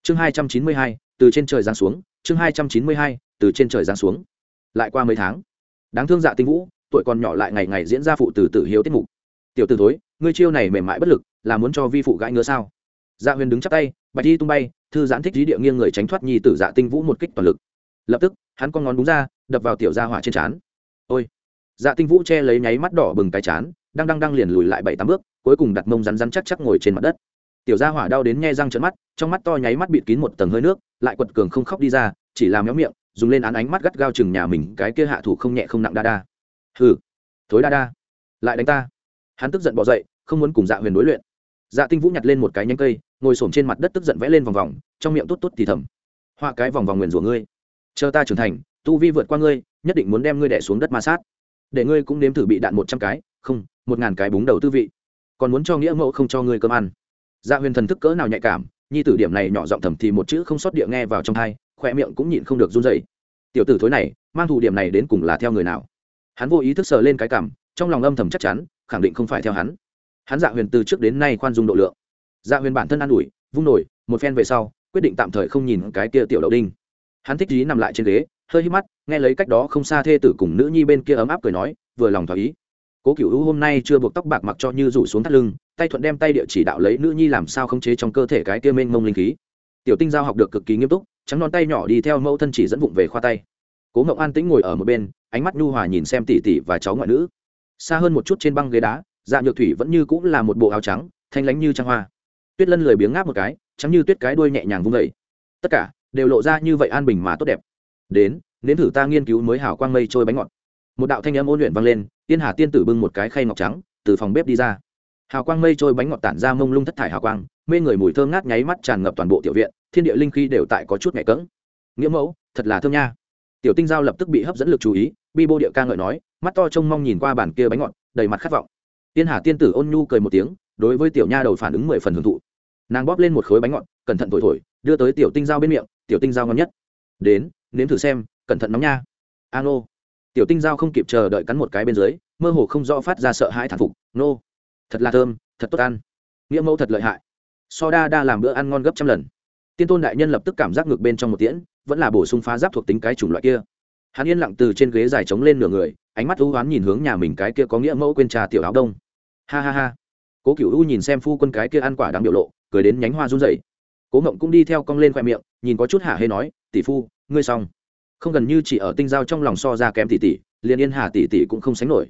Chương hai trăm chín mươi hai, từ trên trời giáng xuống, chương hai trăm chín mươi hai, từ trên trời giáng xuống. Lại qua mấy tháng, đáng thương dạ tinh vũ, tuổi còn nhỏ lại ngày ngày diễn ra phụ từ tử hiếu tiết mục. Tiểu t ử thối, ngươi chiêu này mềm mại bất lực, là muốn cho vi phụ gãi ngứa sao? Dạ huyền đứng chắc tay, bạch thi tung bay, thư giãn thích dí địa nghiêng người tránh thoát nhi tử dạ tinh vũ một kích toàn lực. Lập tức, hắn con ngón đúng ra, đập vào tiểu gia hỏa trên trán. Ôi dạ tinh vũ che lấy nháy mắt đỏ bừng cái chán, đang đang đang liền lùi lại bảy tám bước, cuối cùng đặt mông rắn rắn chắc chắc ngồi trên mặt đất. Tiểu gia hỏa đau đến nhe răng trợn mắt, trong mắt to nháy mắt bịt kín một tầng hơi nước, lại quật cường không khóc đi ra, chỉ làm méo miệng, dùng lên án ánh mắt gắt gao chừng nhà mình, cái kia hạ thủ không nhẹ không nặng đa đa. Hừ, thối đa đa, lại đánh ta. Hắn tức giận bỏ dậy, không muốn cùng dạ huyền đối luyện. Dạ tinh vũ nhặt lên một cái nhánh cây, ngồi s trên mặt đất tức giận vẽ lên vòng vòng, trong miệng tốt tốt thì thầm. Họa cái vòng vòng nguyền rủa ngươi. Chờ ta trưởng thành, tu vi vượt qua ngươi, nhất định muốn đem ngươi đẻ xuống đất ma sát để ngươi cũng nếm thử bị đạn một trăm cái, không, một ngàn cái búng đầu tư vị. Còn muốn cho nghĩa mẫu không cho ngươi cơm ăn. Dạ huyền thần thức cỡ nào nhạy cảm, nhi tử điểm này nhỏ giọng thầm thì một chữ không sót địa nghe vào trong thai khoe miệng cũng nhịn không được run dày tiểu tử thối này, mang thù điểm này đến cùng là theo người nào? Hắn vô ý thức sờ lên cái cảm trong lòng âm thầm chắc chắn, khẳng định không phải theo hắn. Hắn dạ huyền từ trước đến nay khoan dung độ lượng. Dạ huyền bản thân an ủi, vung nổi một phen về sau, quyết định tạm thời không nhìn cái kia tiểu đậu đinh. Hắn thích dí nằm lại trên ghế hơi hít mắt, nghe lấy cách đó không xa thê tử cùng nữ nhi bên kia ấm áp cười nói, vừa lòng thỏa ý. Cố cựu hữu hôm nay chưa buộc tóc bạc mặc cho như rủ xuống thắt lưng, tay thuận đem tay địa chỉ đạo lấy nữ nhi làm sao khống chế trong cơ thể cái kia mênh mông linh khí. Tiểu tinh giao học được cực kỳ nghiêm túc, trắng non tay nhỏ đi theo mẫu thân chỉ dẫn vụng về khoa tay. Cố ngậu an tĩnh ngồi ở một bên, ánh mắt nhu hòa nhìn xem tỷ tỷ và cháu ngoại nữ. Xa hơn một chút trên băng ghế đá dạ nhược thủy vẫn như cũng là một bộ áo trắng, thanh lánh như trăng hoa. Tuyết lân lười biếng ngáp một cái, trắng như tuyết cái đuôi nhẹ nhàng vung vẩy tất cả đều lộ ra như vậy an bình mà tốt đẹp đến, nếm thử ta nghiên cứu mới hảo quang mây trôi bánh ngọt. Một đạo thanh âm ôn luyện vang lên, tiên hà tiên tử bưng một cái khay ngọc trắng, từ phòng bếp đi ra. Hào quang mây trôi bánh ngọt tản ra mông lung thất thải hào quang, mê người mùi thơm ngát nháy mắt tràn ngập toàn bộ tiểu viện, thiên địa linh khí đều tại có chút nhẹ cỡng nghĩa mẫu, thật là thơm nha. Tiểu tinh giao lập tức bị hấp dẫn lực chú ý, bi bô địa ca ngợi nói, mắt to trông mong nhìn qua bàn kia bánh ngọt, đầy mặt khát vọng. Tiên hà tiên tử ôn nhu cười một tiếng, đối với tiểu nha đầu phản ứng mười phần hưởng thụ. Nàng bóp lên một khối bánh ngọt, cẩn thận thổi thổi, đưa tới tiểu tinh giao bên miệng, tiểu tinh giao ngon nhất. Đến nếm thử xem, cẩn thận nóng nha. A nô tiểu tinh giao không kịp chờ đợi cắn một cái bên dưới, mơ hồ không rõ phát ra sợ hãi thản phục, nô, thật là thơm, thật tốt ăn. Nghĩa mẫu thật lợi hại. So đa đa làm bữa ăn ngon gấp trăm lần. Tiên tôn đại nhân lập tức cảm giác ngược bên trong một tiễn, vẫn là bổ sung phá giáp thuộc tính cái chủng loại kia. Hắn yên lặng từ trên ghế dài trống lên nửa người, ánh mắt ưu hoán nhìn hướng nhà mình cái kia có nghĩa mẫu quên trà tiểu áo đông. Ha ha ha. Cố cựu u nhìn xem phu quân cái kia ăn quả đáng biểu lộ, cười đến nhánh hoa run rẩy. Cố ngộng cũng đi theo cong lên khoe miệng, nhìn có chút hả hê nói, tỷ phu ngươi xong. Không gần như chỉ ở tinh giao trong lòng so ra kém tỷ tỷ, liền yên hà tỷ tỷ cũng không sánh nổi.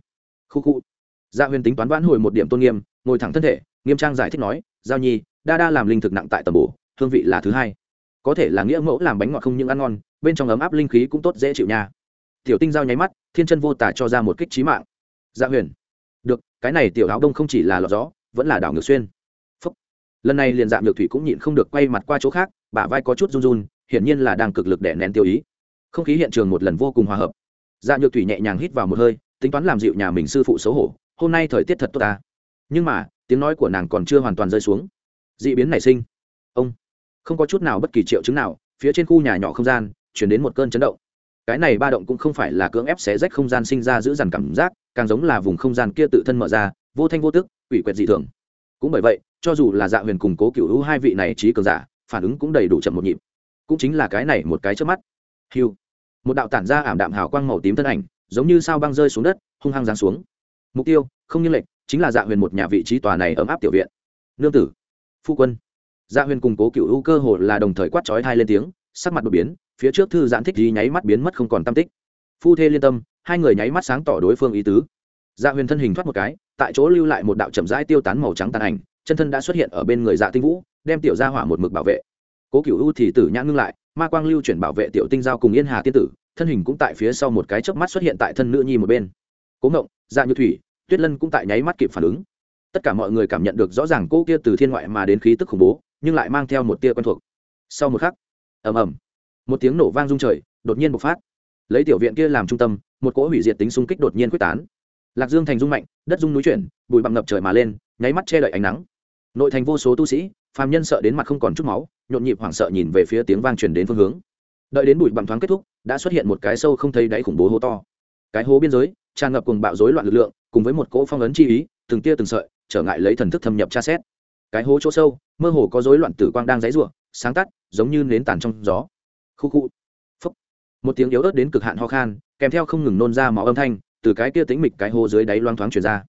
Khu khu. Gia dạ huyền tính toán vãn hồi một điểm tôn nghiêm, ngồi thẳng thân thể, nghiêm trang giải thích nói, giao nhi, đa đa làm linh thực nặng tại tầm bổ, hương vị là thứ hai. Có thể là nghĩa mẫu làm bánh ngọt không những ăn ngon, bên trong ấm áp linh khí cũng tốt dễ chịu nha. Tiểu tinh giao nháy mắt, thiên chân vô tả cho ra một kích trí mạng. Gia dạ huyền. Được, cái này tiểu áo đông không chỉ là lọt gió, vẫn là đảo ngược xuyên. Phúc. lần này liền dạng nhược thủy cũng nhịn không được quay mặt qua chỗ khác, bả vai có chút run run hiển nhiên là đang cực lực đè nén tiêu ý. Không khí hiện trường một lần vô cùng hòa hợp. Dạ nhược thủy nhẹ nhàng hít vào một hơi, tính toán làm dịu nhà mình sư phụ xấu hổ, hôm nay thời tiết thật tốt ta. Nhưng mà, tiếng nói của nàng còn chưa hoàn toàn rơi xuống. D ị biến nảy sinh. Ông, không có chút nào bất kỳ triệu chứng nào, phía trên khu nhà nhỏ không gian, chuyển đến một cơn chấn động. Cái này ba động cũng không phải là cưỡng ép xé rách không gian sinh ra giữ dằn cảm giác, càng giống là vùng không gian kia tự thân mở ra, vô thanh vô tức ủy quyệt dị thường. Cũng bởi vậy, cho dù là dạ huyền cùng cố cựu hữu hai vị này trí cường giả, phản ứng cũng đầy đủ chậm một nhịp cũng chính là cái này một cái trước mắt. Hiu. Một đạo tản ra ảm đạm hào quang màu tím thân ảnh, giống như sao băng rơi xuống đất, hung hăng giáng xuống. Mục tiêu, không như lệnh chính là dạ huyền một nhà vị trí tòa này ấm áp tiểu viện. Nương tử. Phu quân. Dạ huyền cùng cố cựu hữu cơ hồ là đồng thời quát trói thai lên tiếng, sắc mặt đột biến, phía trước thư giãn thích gì nháy mắt biến mất không còn tam tích. Phu thê liên tâm, hai người nháy mắt sáng tỏ đối phương ý tứ. Dạ huyền thân hình thoát một cái, tại chỗ lưu lại một đạo chậm rãi tiêu tán màu trắng tàn ảnh, chân thân đã xuất hiện ở bên người dạ tinh vũ, đem tiểu gia hỏa một mực bảo vệ cố cựu u thì tử nhãn ngưng lại, ma quang lưu chuyển bảo vệ tiểu tinh giao cùng yên hà tiên tử, thân hình cũng tại phía sau một cái chớp mắt xuất hiện tại thân nữ nhi một bên. Cố ngộng dạ như thủy, tuyết lân cũng tại nháy mắt kịp phản ứng. Tất cả mọi người cảm nhận được rõ ràng cô kia từ thiên ngoại mà đến khí tức khủng bố, nhưng lại mang theo một tia quen thuộc. Sau một khắc, ầm ầm, một tiếng nổ vang rung trời, đột nhiên bộc phát. Lấy tiểu viện kia làm trung tâm, một cỗ hủy diệt tính xung kích đột nhiên quyết tán. Lạc dương thành rung mạnh, đất rung núi chuyển, bụi bặm ngập trời mà lên, nháy mắt che đậy ánh nắng. Nội thành vô số tu sĩ phàm nhân sợ đến mặt không còn chút máu, nhộn nhịp hoảng sợ nhìn về phía tiếng vang truyền đến phương hướng. Đợi đến bụi bặm thoáng kết thúc, đã xuất hiện một cái sâu không thấy đáy khủng bố hố to. Cái hố biên giới, tràn ngập cùng bạo rối loạn lực lượng, cùng với một cỗ phong ấn chi ý, từng tia từng sợi, trở ngại lấy thần thức thâm nhập tra xét. Cái hố chỗ sâu, mơ hồ có rối loạn tử quang đang dãy rủa, sáng tắt, giống như nến tàn trong gió. Khu khu. Phúc. Một tiếng yếu ớt đến cực hạn ho khan, kèm theo không ngừng nôn ra máu âm thanh, từ cái kia tính mịch cái hố dưới đáy loang thoáng truyền ra.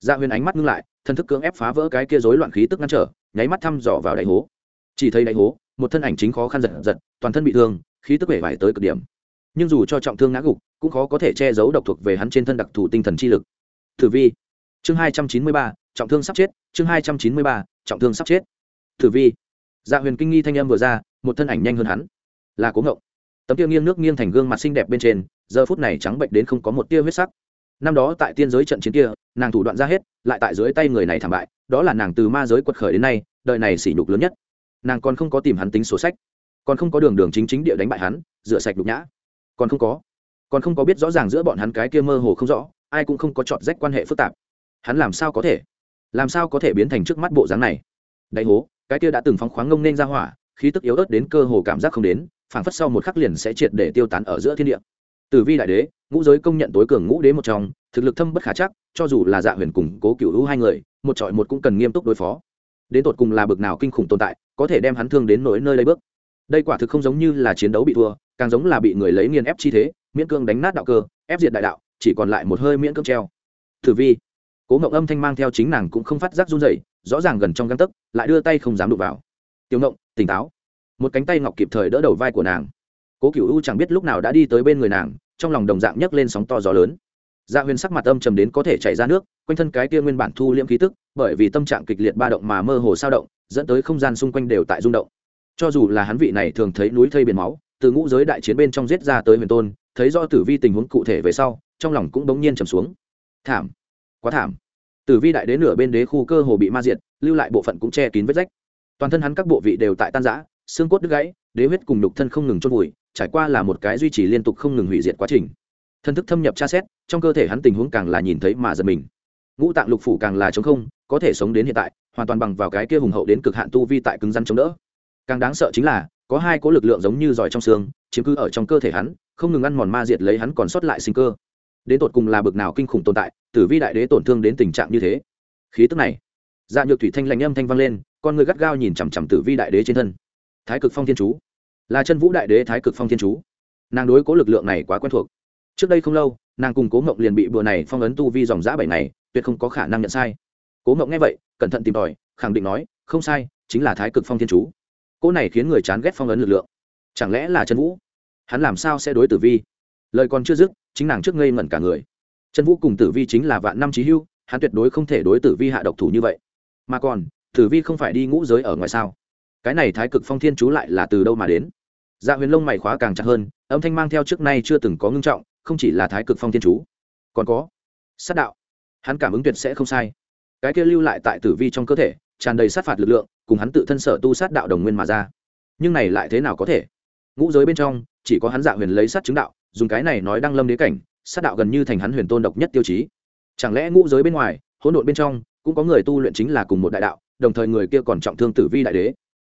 Gia dạ huyền ánh mắt ngưng lại thần thức cưỡng ép phá vỡ cái kia rối loạn khí tức ngăn trở, nháy mắt thăm dò vào đáy hố. Chỉ thấy đáy hố, một thân ảnh chính khó khăn giật giật, toàn thân bị thương, khí tức vẻ vải tới cực điểm. Nhưng dù cho trọng thương ngã gục, cũng khó có thể che giấu độc thuộc về hắn trên thân đặc thù tinh thần chi lực. Thử vi, chương hai trăm chín mươi ba, trọng thương sắp chết, chương hai trăm chín mươi ba, trọng thương sắp chết. Thử vi dạ huyền kinh nghi thanh âm vừa ra, một thân ảnh nhanh hơn hắn. Là cố ngộng. Tấm tiêu nghiêng nước nghiêng thành gương mặt xinh đẹp bên trên, giờ phút này trắng bệnh đến không có một tia huyết sắc năm đó tại tiên giới trận chiến kia, nàng thủ đoạn ra hết, lại tại dưới tay người này thảm bại, đó là nàng từ ma giới quật khởi đến nay, đời này sỉ nhục lớn nhất. Nàng còn không có tìm hắn tính sổ sách, còn không có đường đường chính chính địa đánh bại hắn, rửa sạch đục nhã. Còn không có, còn không có biết rõ ràng giữa bọn hắn cái kia mơ hồ không rõ, ai cũng không có chọn rách quan hệ phức tạp. Hắn làm sao có thể, làm sao có thể biến thành trước mắt bộ dáng này? Đại hố, cái kia đã từng phóng khoáng ngông nên ra hỏa, khí tức yếu ớt đến cơ hồ cảm giác không đến, phảng phất sau một khắc liền sẽ triệt để tiêu tán ở giữa thiên địa tử vi đại đế, ngũ giới công nhận tối cường ngũ đế một trong, thực lực thâm bất khả chắc, cho dù là dạ huyền cùng cố cựu hữu hai người, một trọi một cũng cần nghiêm túc đối phó. Đến tột cùng là bực nào kinh khủng tồn tại, có thể đem hắn thương đến nỗi nơi lấy bước. Đây quả thực không giống như là chiến đấu bị thua, càng giống là bị người lấy nghiền ép chi thế, miễn cương đánh nát đạo cơ, ép diệt đại đạo, chỉ còn lại một hơi miễn cương treo. Tử vi, cố ngộng âm thanh mang theo chính nàng cũng không phát giác run dậy rõ ràng gần trong găng tấc, lại đưa tay không dám đụng vào. Tiểu ngộng, tỉnh táo. Một cánh tay ngọc kịp thời đỡ đầu vai của nàng. Cố cựu u chẳng biết lúc nào đã đi tới bên người nàng trong lòng đồng dạng nhấc lên sóng to gió lớn. Dạ huyền sắc mặt âm trầm đến có thể chảy ra nước, quanh thân cái kia nguyên bản thu liễm khí tức, bởi vì tâm trạng kịch liệt ba động mà mơ hồ sao động, dẫn tới không gian xung quanh đều tại rung động. Cho dù là hắn vị này thường thấy núi thây biển máu, từ ngũ giới đại chiến bên trong giết ra tới huyền tôn, thấy do tử vi tình huống cụ thể về sau, trong lòng cũng bỗng nhiên trầm xuống. Thảm. Quá thảm. Tử vi đại đế nửa bên đế khu cơ hồ bị ma diệt, lưu lại bộ phận cũng che kín vết rách. Toàn thân hắn các bộ vị đều tại tan giã xương cốt đứt gãy, đế huyết cùng nhục thân không ngừng chôn vùi trải qua là một cái duy trì liên tục không ngừng hủy diệt quá trình. Thân thức thâm nhập tra xét, trong cơ thể hắn tình huống càng là nhìn thấy mà giật mình. Ngũ tạng lục phủ càng là chống không, có thể sống đến hiện tại, hoàn toàn bằng vào cái kia hùng hậu đến cực hạn tu vi tại cứng rắn chống đỡ. Càng đáng sợ chính là, có hai cố lực lượng giống như giỏi trong xương, chiếm cứ ở trong cơ thể hắn, không ngừng ăn mòn ma diệt lấy hắn còn sót lại sinh cơ. Đến tột cùng là bực nào kinh khủng tồn tại, tử vi đại đế tổn thương đến tình trạng như thế. Khí tức này. Dạ nhược thủy thanh lạnh âm thanh vang lên, con người gắt gao nhìn chằm chằm tử vi đại đế trên thân. Thái cực phong thiên chú là chân vũ đại đế thái cực phong thiên chú. Nàng đối cố lực lượng này quá quen thuộc. Trước đây không lâu, nàng cùng cố mộng liền bị bừa này phong ấn tu vi dòng giã bảy này tuyệt không có khả năng nhận sai. Cố mộng nghe vậy, cẩn thận tìm tòi, khẳng định nói, không sai, chính là thái cực phong thiên chú. Cô này khiến người chán ghét phong ấn lực lượng. Chẳng lẽ là chân vũ? Hắn làm sao sẽ đối tử vi? Lời còn chưa dứt, chính nàng trước ngây ngẩn cả người. Chân vũ cùng tử vi chính là vạn năm trí hưu hắn tuyệt đối không thể đối tử vi hạ độc thủ như vậy. Mà còn, tử vi không phải đi ngũ giới ở ngoài sao? Cái này thái cực phong thiên chú lại là từ đâu mà đến? Dạ huyền lông mày khóa càng chặt hơn, âm thanh mang theo trước nay chưa từng có ngưng trọng, không chỉ là thái cực phong thiên chú, còn có sát đạo. Hắn cảm ứng tuyệt sẽ không sai. Cái kia lưu lại tại tử vi trong cơ thể, tràn đầy sát phạt lực lượng, cùng hắn tự thân sở tu sát đạo đồng nguyên mà ra. Nhưng này lại thế nào có thể? Ngũ giới bên trong, chỉ có hắn dạ huyền lấy sát chứng đạo, dùng cái này nói đăng lâm đế cảnh, sát đạo gần như thành hắn huyền tôn độc nhất tiêu chí. Chẳng lẽ ngũ giới bên ngoài, hỗn độn bên trong, cũng có người tu luyện chính là cùng một đại đạo, đồng thời người kia còn trọng thương tử vi đại đế?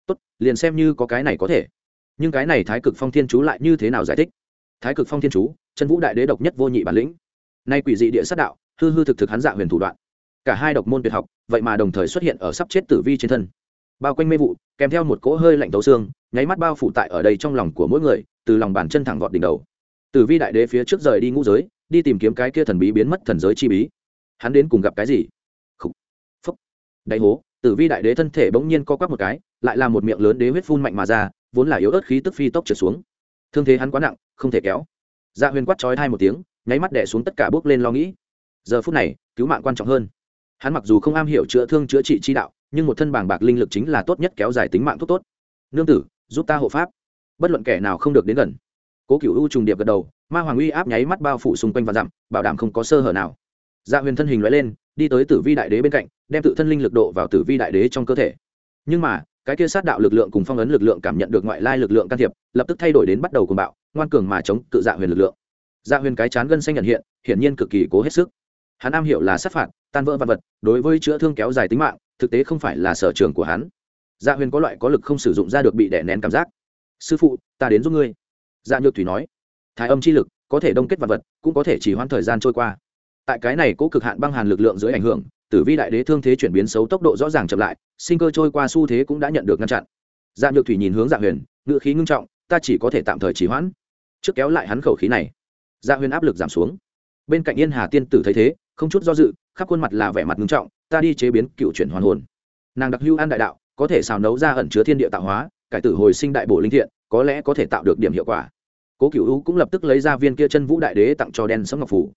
Tốt, liền xem như có cái này có thể. Nhưng cái này thái cực phong thiên chú lại như thế nào giải thích? Thái cực phong thiên chú, chân vũ đại đế độc nhất vô nhị bản lĩnh. Nay quỷ dị địa sát đạo, hư hư thực thực hắn dạ huyền thủ đoạn. Cả hai độc môn tuyệt học, vậy mà đồng thời xuất hiện ở sắp chết tử vi trên thân. Bao quanh mê vụ, kèm theo một cỗ hơi lạnh tấu xương, nháy mắt bao phủ tại ở đây trong lòng của mỗi người, từ lòng bàn chân thẳng vọt đỉnh đầu. Tử vi đại đế phía trước rời đi ngũ giới, đi tìm kiếm cái kia thần bí biến mất thần giới chi bí. Hắn đến cùng gặp cái gì? Khúc phúc đáy hố, tử vi đại đế thân thể bỗng nhiên co quắp một cái lại là một miệng lớn đế huyết phun mạnh mà ra, vốn là yếu ớt khí tức phi tốc trượt xuống. Thương thế hắn quá nặng, không thể kéo. Dạ huyền quát trói hai một tiếng, nháy mắt đẻ xuống tất cả bước lên lo nghĩ. Giờ phút này, cứu mạng quan trọng hơn. Hắn mặc dù không am hiểu chữa thương chữa trị chi đạo, nhưng một thân bàng bạc linh lực chính là tốt nhất kéo dài tính mạng thuốc tốt. Nương tử, giúp ta hộ pháp. Bất luận kẻ nào không được đến gần. Cố cựu u trùng điệp gật đầu, ma hoàng uy áp nháy mắt bao phủ xung quanh và dặm, bảo đảm không có sơ hở nào. Dạ huyền thân hình loại lên, đi tới tử vi đại đế bên cạnh, đem tự thân linh lực độ vào tử vi đại đế trong cơ thể. Nhưng mà cái kia sát đạo lực lượng cùng phong ấn lực lượng cảm nhận được ngoại lai lực lượng can thiệp, lập tức thay đổi đến bắt đầu cùng bạo, ngoan cường mà chống cự dạ huyền lực lượng. Dạ huyền cái chán gân xanh nhận hiện, hiển nhiên cực kỳ cố hết sức. Hắn am hiểu là sát phạt, tan vỡ vật vật, đối với chữa thương kéo dài tính mạng, thực tế không phải là sở trường của hắn. Dạ huyền có loại có lực không sử dụng ra được bị đẻ nén cảm giác. Sư phụ, ta đến giúp ngươi. Dạ nhược thủy nói. Thái âm chi lực có thể đông kết vật vật, cũng có thể chỉ hoãn thời gian trôi qua. Tại cái này cố cực hạn băng hàn lực lượng dưới ảnh hưởng tử vi đại đế thương thế chuyển biến xấu tốc độ rõ ràng chậm lại, sinh cơ trôi qua xu thế cũng đã nhận được ngăn chặn. Dạ nhược thủy nhìn hướng dạ huyền ngự khí ngưng trọng, ta chỉ có thể tạm thời chỉ hoãn, trước kéo lại hắn khẩu khí này. Dạ huyền áp lực giảm xuống. Bên cạnh yên hà tiên tử thấy thế, không chút do dự, khắp khuôn mặt là vẻ mặt ngưng trọng, ta đi chế biến cựu chuyển hoàn hồn. Nàng đặc hưu an đại đạo, có thể xào nấu ra ẩn chứa thiên địa tạo hóa, cải tử hồi sinh đại bổ linh thiện, có lẽ có thể tạo được điểm hiệu quả. Cố cựu u cũng lập tức lấy ra viên kia chân vũ đại đế tặng cho đen sấm ngọc phủ.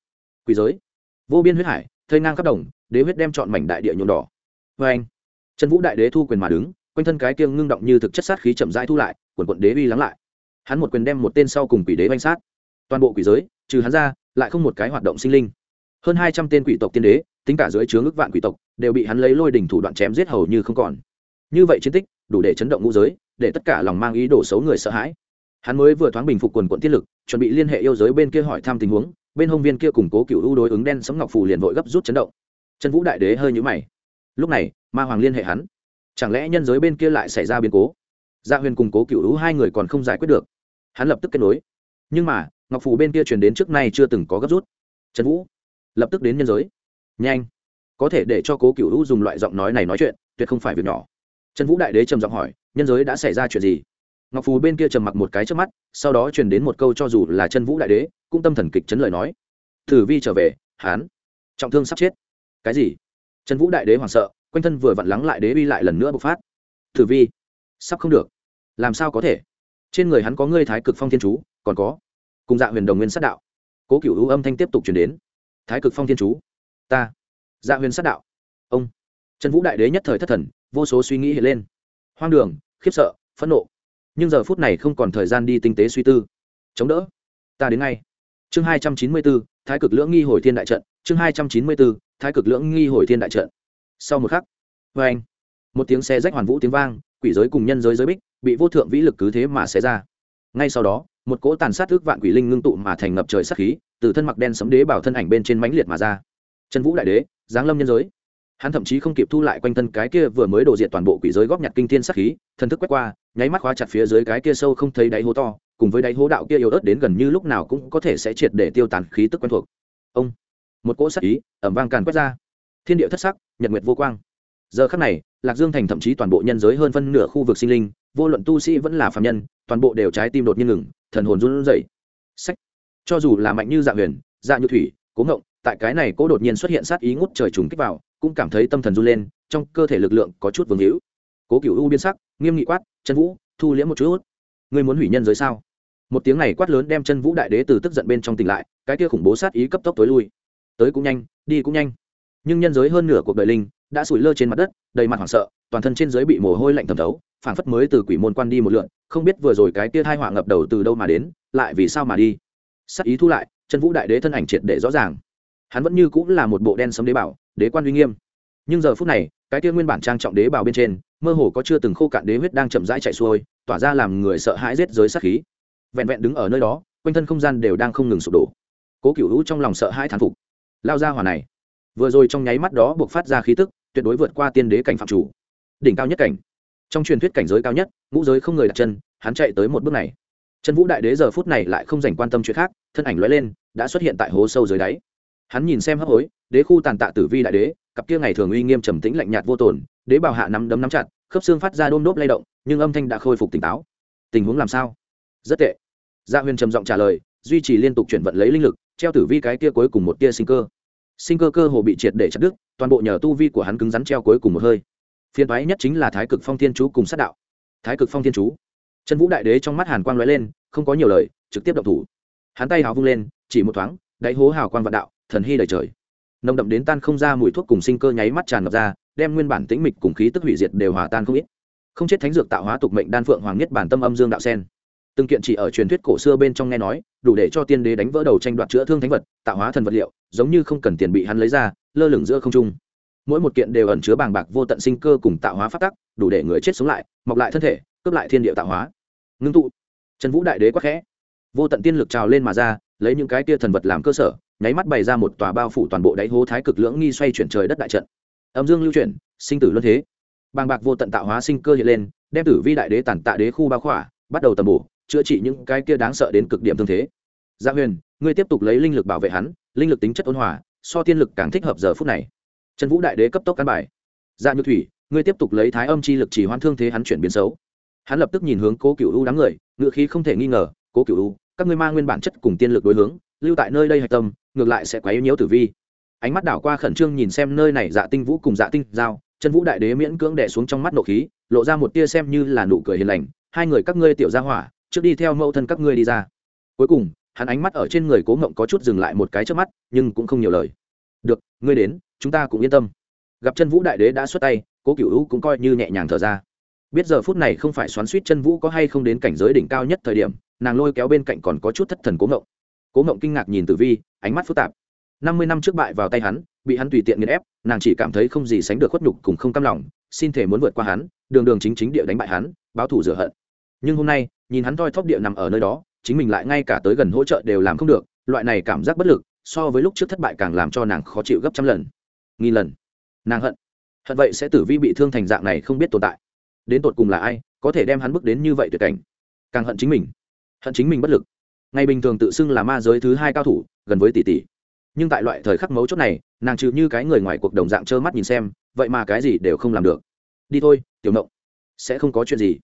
Quý giới. Vô biên huyết hải thây ngang khắp đồng, đế huyết đem chọn mảnh đại địa nhuộm đỏ. Vê anh chân vũ đại đế thu quyền mà đứng, quanh thân cái kiêng ngưng động như thực chất sát khí chậm rãi thu lại, quần quận đế uy lắng lại. Hắn một quyền đem một tên sau cùng quỷ đế oanh sát. Toàn bộ quỷ giới, trừ hắn ra, lại không một cái hoạt động sinh linh. Hơn hai trăm tên quỷ tộc tiên đế, tính cả dưới chướng ước vạn quỷ tộc, đều bị hắn lấy lôi đỉnh thủ đoạn chém giết hầu như không còn. Như vậy chiến tích, đủ để chấn động ngũ giới, để tất cả lòng mang ý đồ xấu người sợ hãi. Hắn mới vừa thoáng bình phục quần quận tiết lực, chuẩn bị liên hệ yêu giới bên kia hỏi thăm tình huống bên hông viên kia củng cố cựu ưu đối ứng đen sấm ngọc phù liền vội gấp rút chấn động. Chân vũ đại đế hơi nhũ mày. Lúc này, ma hoàng liên hệ hắn. Chẳng lẽ nhân giới bên kia lại xảy ra biến cố? Gia dạ huyền cùng cố cựu ưu hai người còn không giải quyết được. Hắn lập tức kết nối. Nhưng mà, ngọc phù bên kia truyền đến trước nay chưa từng có gấp rút. Trần vũ, lập tức đến nhân giới. Nhanh. Có thể để cho cố cựu hữu dùng loại giọng nói này nói chuyện, tuyệt không phải việc nhỏ. Trần vũ đại đế trầm giọng hỏi, nhân giới đã xảy ra chuyện gì? Ngọc phù bên kia trầm mặc một cái trước mắt, sau đó truyền đến một câu cho dù là chân vũ đại đế cũng tâm thần kịch chấn lời nói. Thử vi trở về, hán. Trọng thương sắp chết. Cái gì? Trần vũ đại đế hoảng sợ, quanh thân vừa vặn lắng lại đế vi lại lần nữa bộc phát. Thử vi, sắp không được. Làm sao có thể? Trên người hắn có ngươi thái cực phong thiên chú, còn có. Cùng dạ huyền đồng nguyên sát đạo. Cố cựu ưu âm thanh tiếp tục chuyển đến. Thái cực phong thiên chú. Ta. Dạ huyền sát đạo. Ông. Trần vũ đại đế nhất thời thất thần, vô số suy nghĩ hiện lên. Hoang đường, khiếp sợ, phẫn nộ. Nhưng giờ phút này không còn thời gian đi tinh tế suy tư. Chống đỡ. Ta đến ngay chương hai trăm chín mươi bốn thái cực lưỡng nghi hồi thiên đại trận. Chương hai trăm chín mươi bốn thái cực lưỡng nghi hồi thiên đại trận. Sau một khắc vê anh, một tiếng xe rách hoàn vũ tiếng vang, quỷ giới cùng nhân giới giới bích bị vô thượng vĩ lực cứ thế mà xé ra. Ngay sau đó, một cỗ tàn sát ước vạn quỷ linh ngưng tụ mà thành ngập trời sát khí, từ thân mặc đen sấm đế bảo thân ảnh bên trên mãnh liệt mà ra. Trần vũ đại đế, giáng lâm nhân giới. Hắn thậm chí không kịp thu lại quanh thân cái kia vừa mới đổ diện toàn bộ quỷ giới góp nhặt kinh thiên sát khí, thần thức quét qua, nháy mắt khóa chặt phía dưới cái kia sâu không thấy đáy hố to cùng với đáy hố đạo kia yếu ớt đến gần như lúc nào cũng có thể sẽ triệt để tiêu tán khí tức quen thuộc. Ông, một cỗ sát ý, ẩm vang càn quét ra. Thiên địa thất sắc, nhật nguyệt vô quang. Giờ khắc này, lạc dương thành thậm chí toàn bộ nhân giới hơn phân nửa khu vực sinh linh, vô luận tu sĩ vẫn là phạm nhân, toàn bộ đều trái tim đột nhiên ngừng, thần hồn run rẩy. Sách. Cho dù là mạnh như dạ huyền dạ như thủy, cố ngộng, tại cái này cố đột nhiên xuất hiện sát ý ngút trời trùng kích vào, cũng cảm thấy tâm thần run lên, trong cơ thể lực lượng có chút vương hữu. Cố cựu u biên sắc, nghiêm nghị quát, chân vũ, thu liễm một chút. Ngươi muốn hủy nhân giới sao? Một tiếng này quát lớn đem chân vũ đại đế từ tức giận bên trong tỉnh lại, cái kia khủng bố sát ý cấp tốc tối lui. Tới cũng nhanh, đi cũng nhanh. Nhưng nhân giới hơn nửa cuộc đời linh, đã sủi lơ trên mặt đất, đầy mặt hoảng sợ, toàn thân trên giới bị mồ hôi lạnh thẩm thấu, phảng phất mới từ quỷ môn quan đi một lượn, không biết vừa rồi cái kia thai họa ngập đầu từ đâu mà đến, lại vì sao mà đi. Sát ý thu lại, chân vũ đại đế thân ảnh triệt để rõ ràng. Hắn vẫn như cũng là một bộ đen sấm đế bảo, đế quan uy nghiêm. Nhưng giờ phút này, cái kia nguyên bản trang trọng đế bảo bên trên, mơ hồ có chưa từng khô cạn đế huyết đang chậm rãi chạy xuôi, tỏa ra làm người sợ hãi rết giới sát khí vẹn vẹn đứng ở nơi đó, quanh thân không gian đều đang không ngừng sụp đổ. Cố cựu hữu trong lòng sợ hãi thán phục. Lao ra hỏa này, vừa rồi trong nháy mắt đó buộc phát ra khí tức, tuyệt đối vượt qua tiên đế cảnh phạm chủ. Đỉnh cao nhất cảnh. Trong truyền thuyết cảnh giới cao nhất, ngũ giới không người đặt chân, hắn chạy tới một bước này. Trần vũ đại đế giờ phút này lại không dành quan tâm chuyện khác, thân ảnh l lên, đã xuất hiện tại hố sâu dưới đáy. Hắn nhìn xem hấp hối, đế khu tàn tạ tử vi đại đế, cặp kia ngày thường uy nghiêm trầm tĩnh lạnh nhạt vô tồn, đế bào hạ nắm đấm nắm chặt, khớp xương phát ra đôm đốp lay động, nhưng âm thanh đã khôi phục tỉnh táo. Tình huống làm sao? Rất tệ gia huyền trầm giọng trả lời, duy trì liên tục chuyển vận lấy linh lực, treo tử vi cái kia cuối cùng một tia sinh cơ. Sinh cơ cơ hồ bị triệt để chặt đứt, toàn bộ nhờ tu vi của hắn cứng rắn treo cuối cùng một hơi. Phiên toái nhất chính là thái cực phong thiên chú cùng sát đạo. Thái cực phong thiên chú. Trần vũ đại đế trong mắt hàn quang lóe lên, không có nhiều lời, trực tiếp động thủ. Hắn tay hào vung lên, chỉ một thoáng, đáy hố hào quang vạn đạo, thần hy đầy trời. Nồng đậm đến tan không ra mùi thuốc cùng sinh cơ nháy mắt tràn ngập ra, đem nguyên bản tĩnh mịch cùng khí tức hủy diệt đều hòa tan không ít. Không chết thánh dược tạo hóa tục mệnh đan phượng hoàng nhất bản tâm âm dương đạo sen từng kiện chỉ ở truyền thuyết cổ xưa bên trong nghe nói, đủ để cho tiên đế đánh vỡ đầu tranh đoạt chữa thương thánh vật, tạo hóa thần vật liệu, giống như không cần tiền bị hắn lấy ra, lơ lửng giữa không trung. Mỗi một kiện đều ẩn chứa bàng bạc vô tận sinh cơ cùng tạo hóa phát tắc, đủ để người chết sống lại, mọc lại thân thể, cướp lại thiên địa tạo hóa. Ngưng tụ. Trần vũ đại đế quắc khẽ. Vô tận tiên lực trào lên mà ra, lấy những cái tia thần vật làm cơ sở, nháy mắt bày ra một tòa bao phủ toàn bộ đáy hố thái cực lưỡng nghi xoay chuyển trời đất đại trận. Âm dương lưu chuyển, sinh tử luân thế. Bàng bạc vô tận tạo hóa sinh cơ hiện lên, đem tử vi đại đế tản tạ đế khu bao khỏa, bắt đầu tầm bổ chữa trị những cái kia đáng sợ đến cực điểm thương thế. Gia dạ huyền, ngươi tiếp tục lấy linh lực bảo vệ hắn, linh lực tính chất ôn hòa, so tiên lực càng thích hợp giờ phút này. Trần vũ đại đế cấp tốc căn bài. Dạ như thủy, ngươi tiếp tục lấy thái âm chi lực chỉ hoãn thương thế hắn chuyển biến xấu. Hắn lập tức nhìn hướng cố cựu u đám người ngự khí không thể nghi ngờ, cố cựu u, các ngươi mang nguyên bản chất cùng tiên lực đối hướng, lưu tại nơi đây hạch tâm, ngược lại sẽ quấy nhiễu tử vi. Ánh mắt đảo qua khẩn trương nhìn xem nơi này dạ tinh vũ cùng dạ tinh giao chân vũ đại đế miễn cưỡng đẻ xuống trong mắt nộ khí, lộ ra một tia xem như là nụ cười hiền lành. Hai người các ngươi tiểu gia hỏa trước đi theo mẫu thân các ngươi đi ra. Cuối cùng, hắn ánh mắt ở trên người cố ngộng có chút dừng lại một cái trước mắt, nhưng cũng không nhiều lời. Được, ngươi đến, chúng ta cũng yên tâm. Gặp chân vũ đại đế đã xuất tay, cố cựu hữu cũng coi như nhẹ nhàng thở ra. Biết giờ phút này không phải xoắn suýt chân vũ có hay không đến cảnh giới đỉnh cao nhất thời điểm, nàng lôi kéo bên cạnh còn có chút thất thần cố ngộng. Cố ngộng kinh ngạc nhìn tử vi, ánh mắt phức tạp. Năm mươi năm trước bại vào tay hắn, bị hắn tùy tiện nghiền ép, nàng chỉ cảm thấy không gì sánh được khuất nhục cùng không cam lòng, xin thể muốn vượt qua hắn, đường đường chính chính địa đánh bại hắn, báo thù rửa hận. Nhưng hôm nay nhìn hắn thoi thóp địa nằm ở nơi đó, chính mình lại ngay cả tới gần hỗ trợ đều làm không được, loại này cảm giác bất lực, so với lúc trước thất bại càng làm cho nàng khó chịu gấp trăm lần. Nghìn lần. Nàng hận. Hận vậy sẽ tử vi bị thương thành dạng này không biết tồn tại. Đến tột cùng là ai, có thể đem hắn bước đến như vậy tuyệt cảnh? Càng hận chính mình. Hận chính mình bất lực. Ngày bình thường tự xưng là ma giới thứ hai cao thủ, gần với tỷ tỷ. Nhưng tại loại thời khắc mấu chốt này, nàng trừ như cái người ngoài cuộc đồng dạng trơ mắt nhìn xem, vậy mà cái gì đều không làm được. Đi thôi, tiểu mộng. Sẽ không có chuyện gì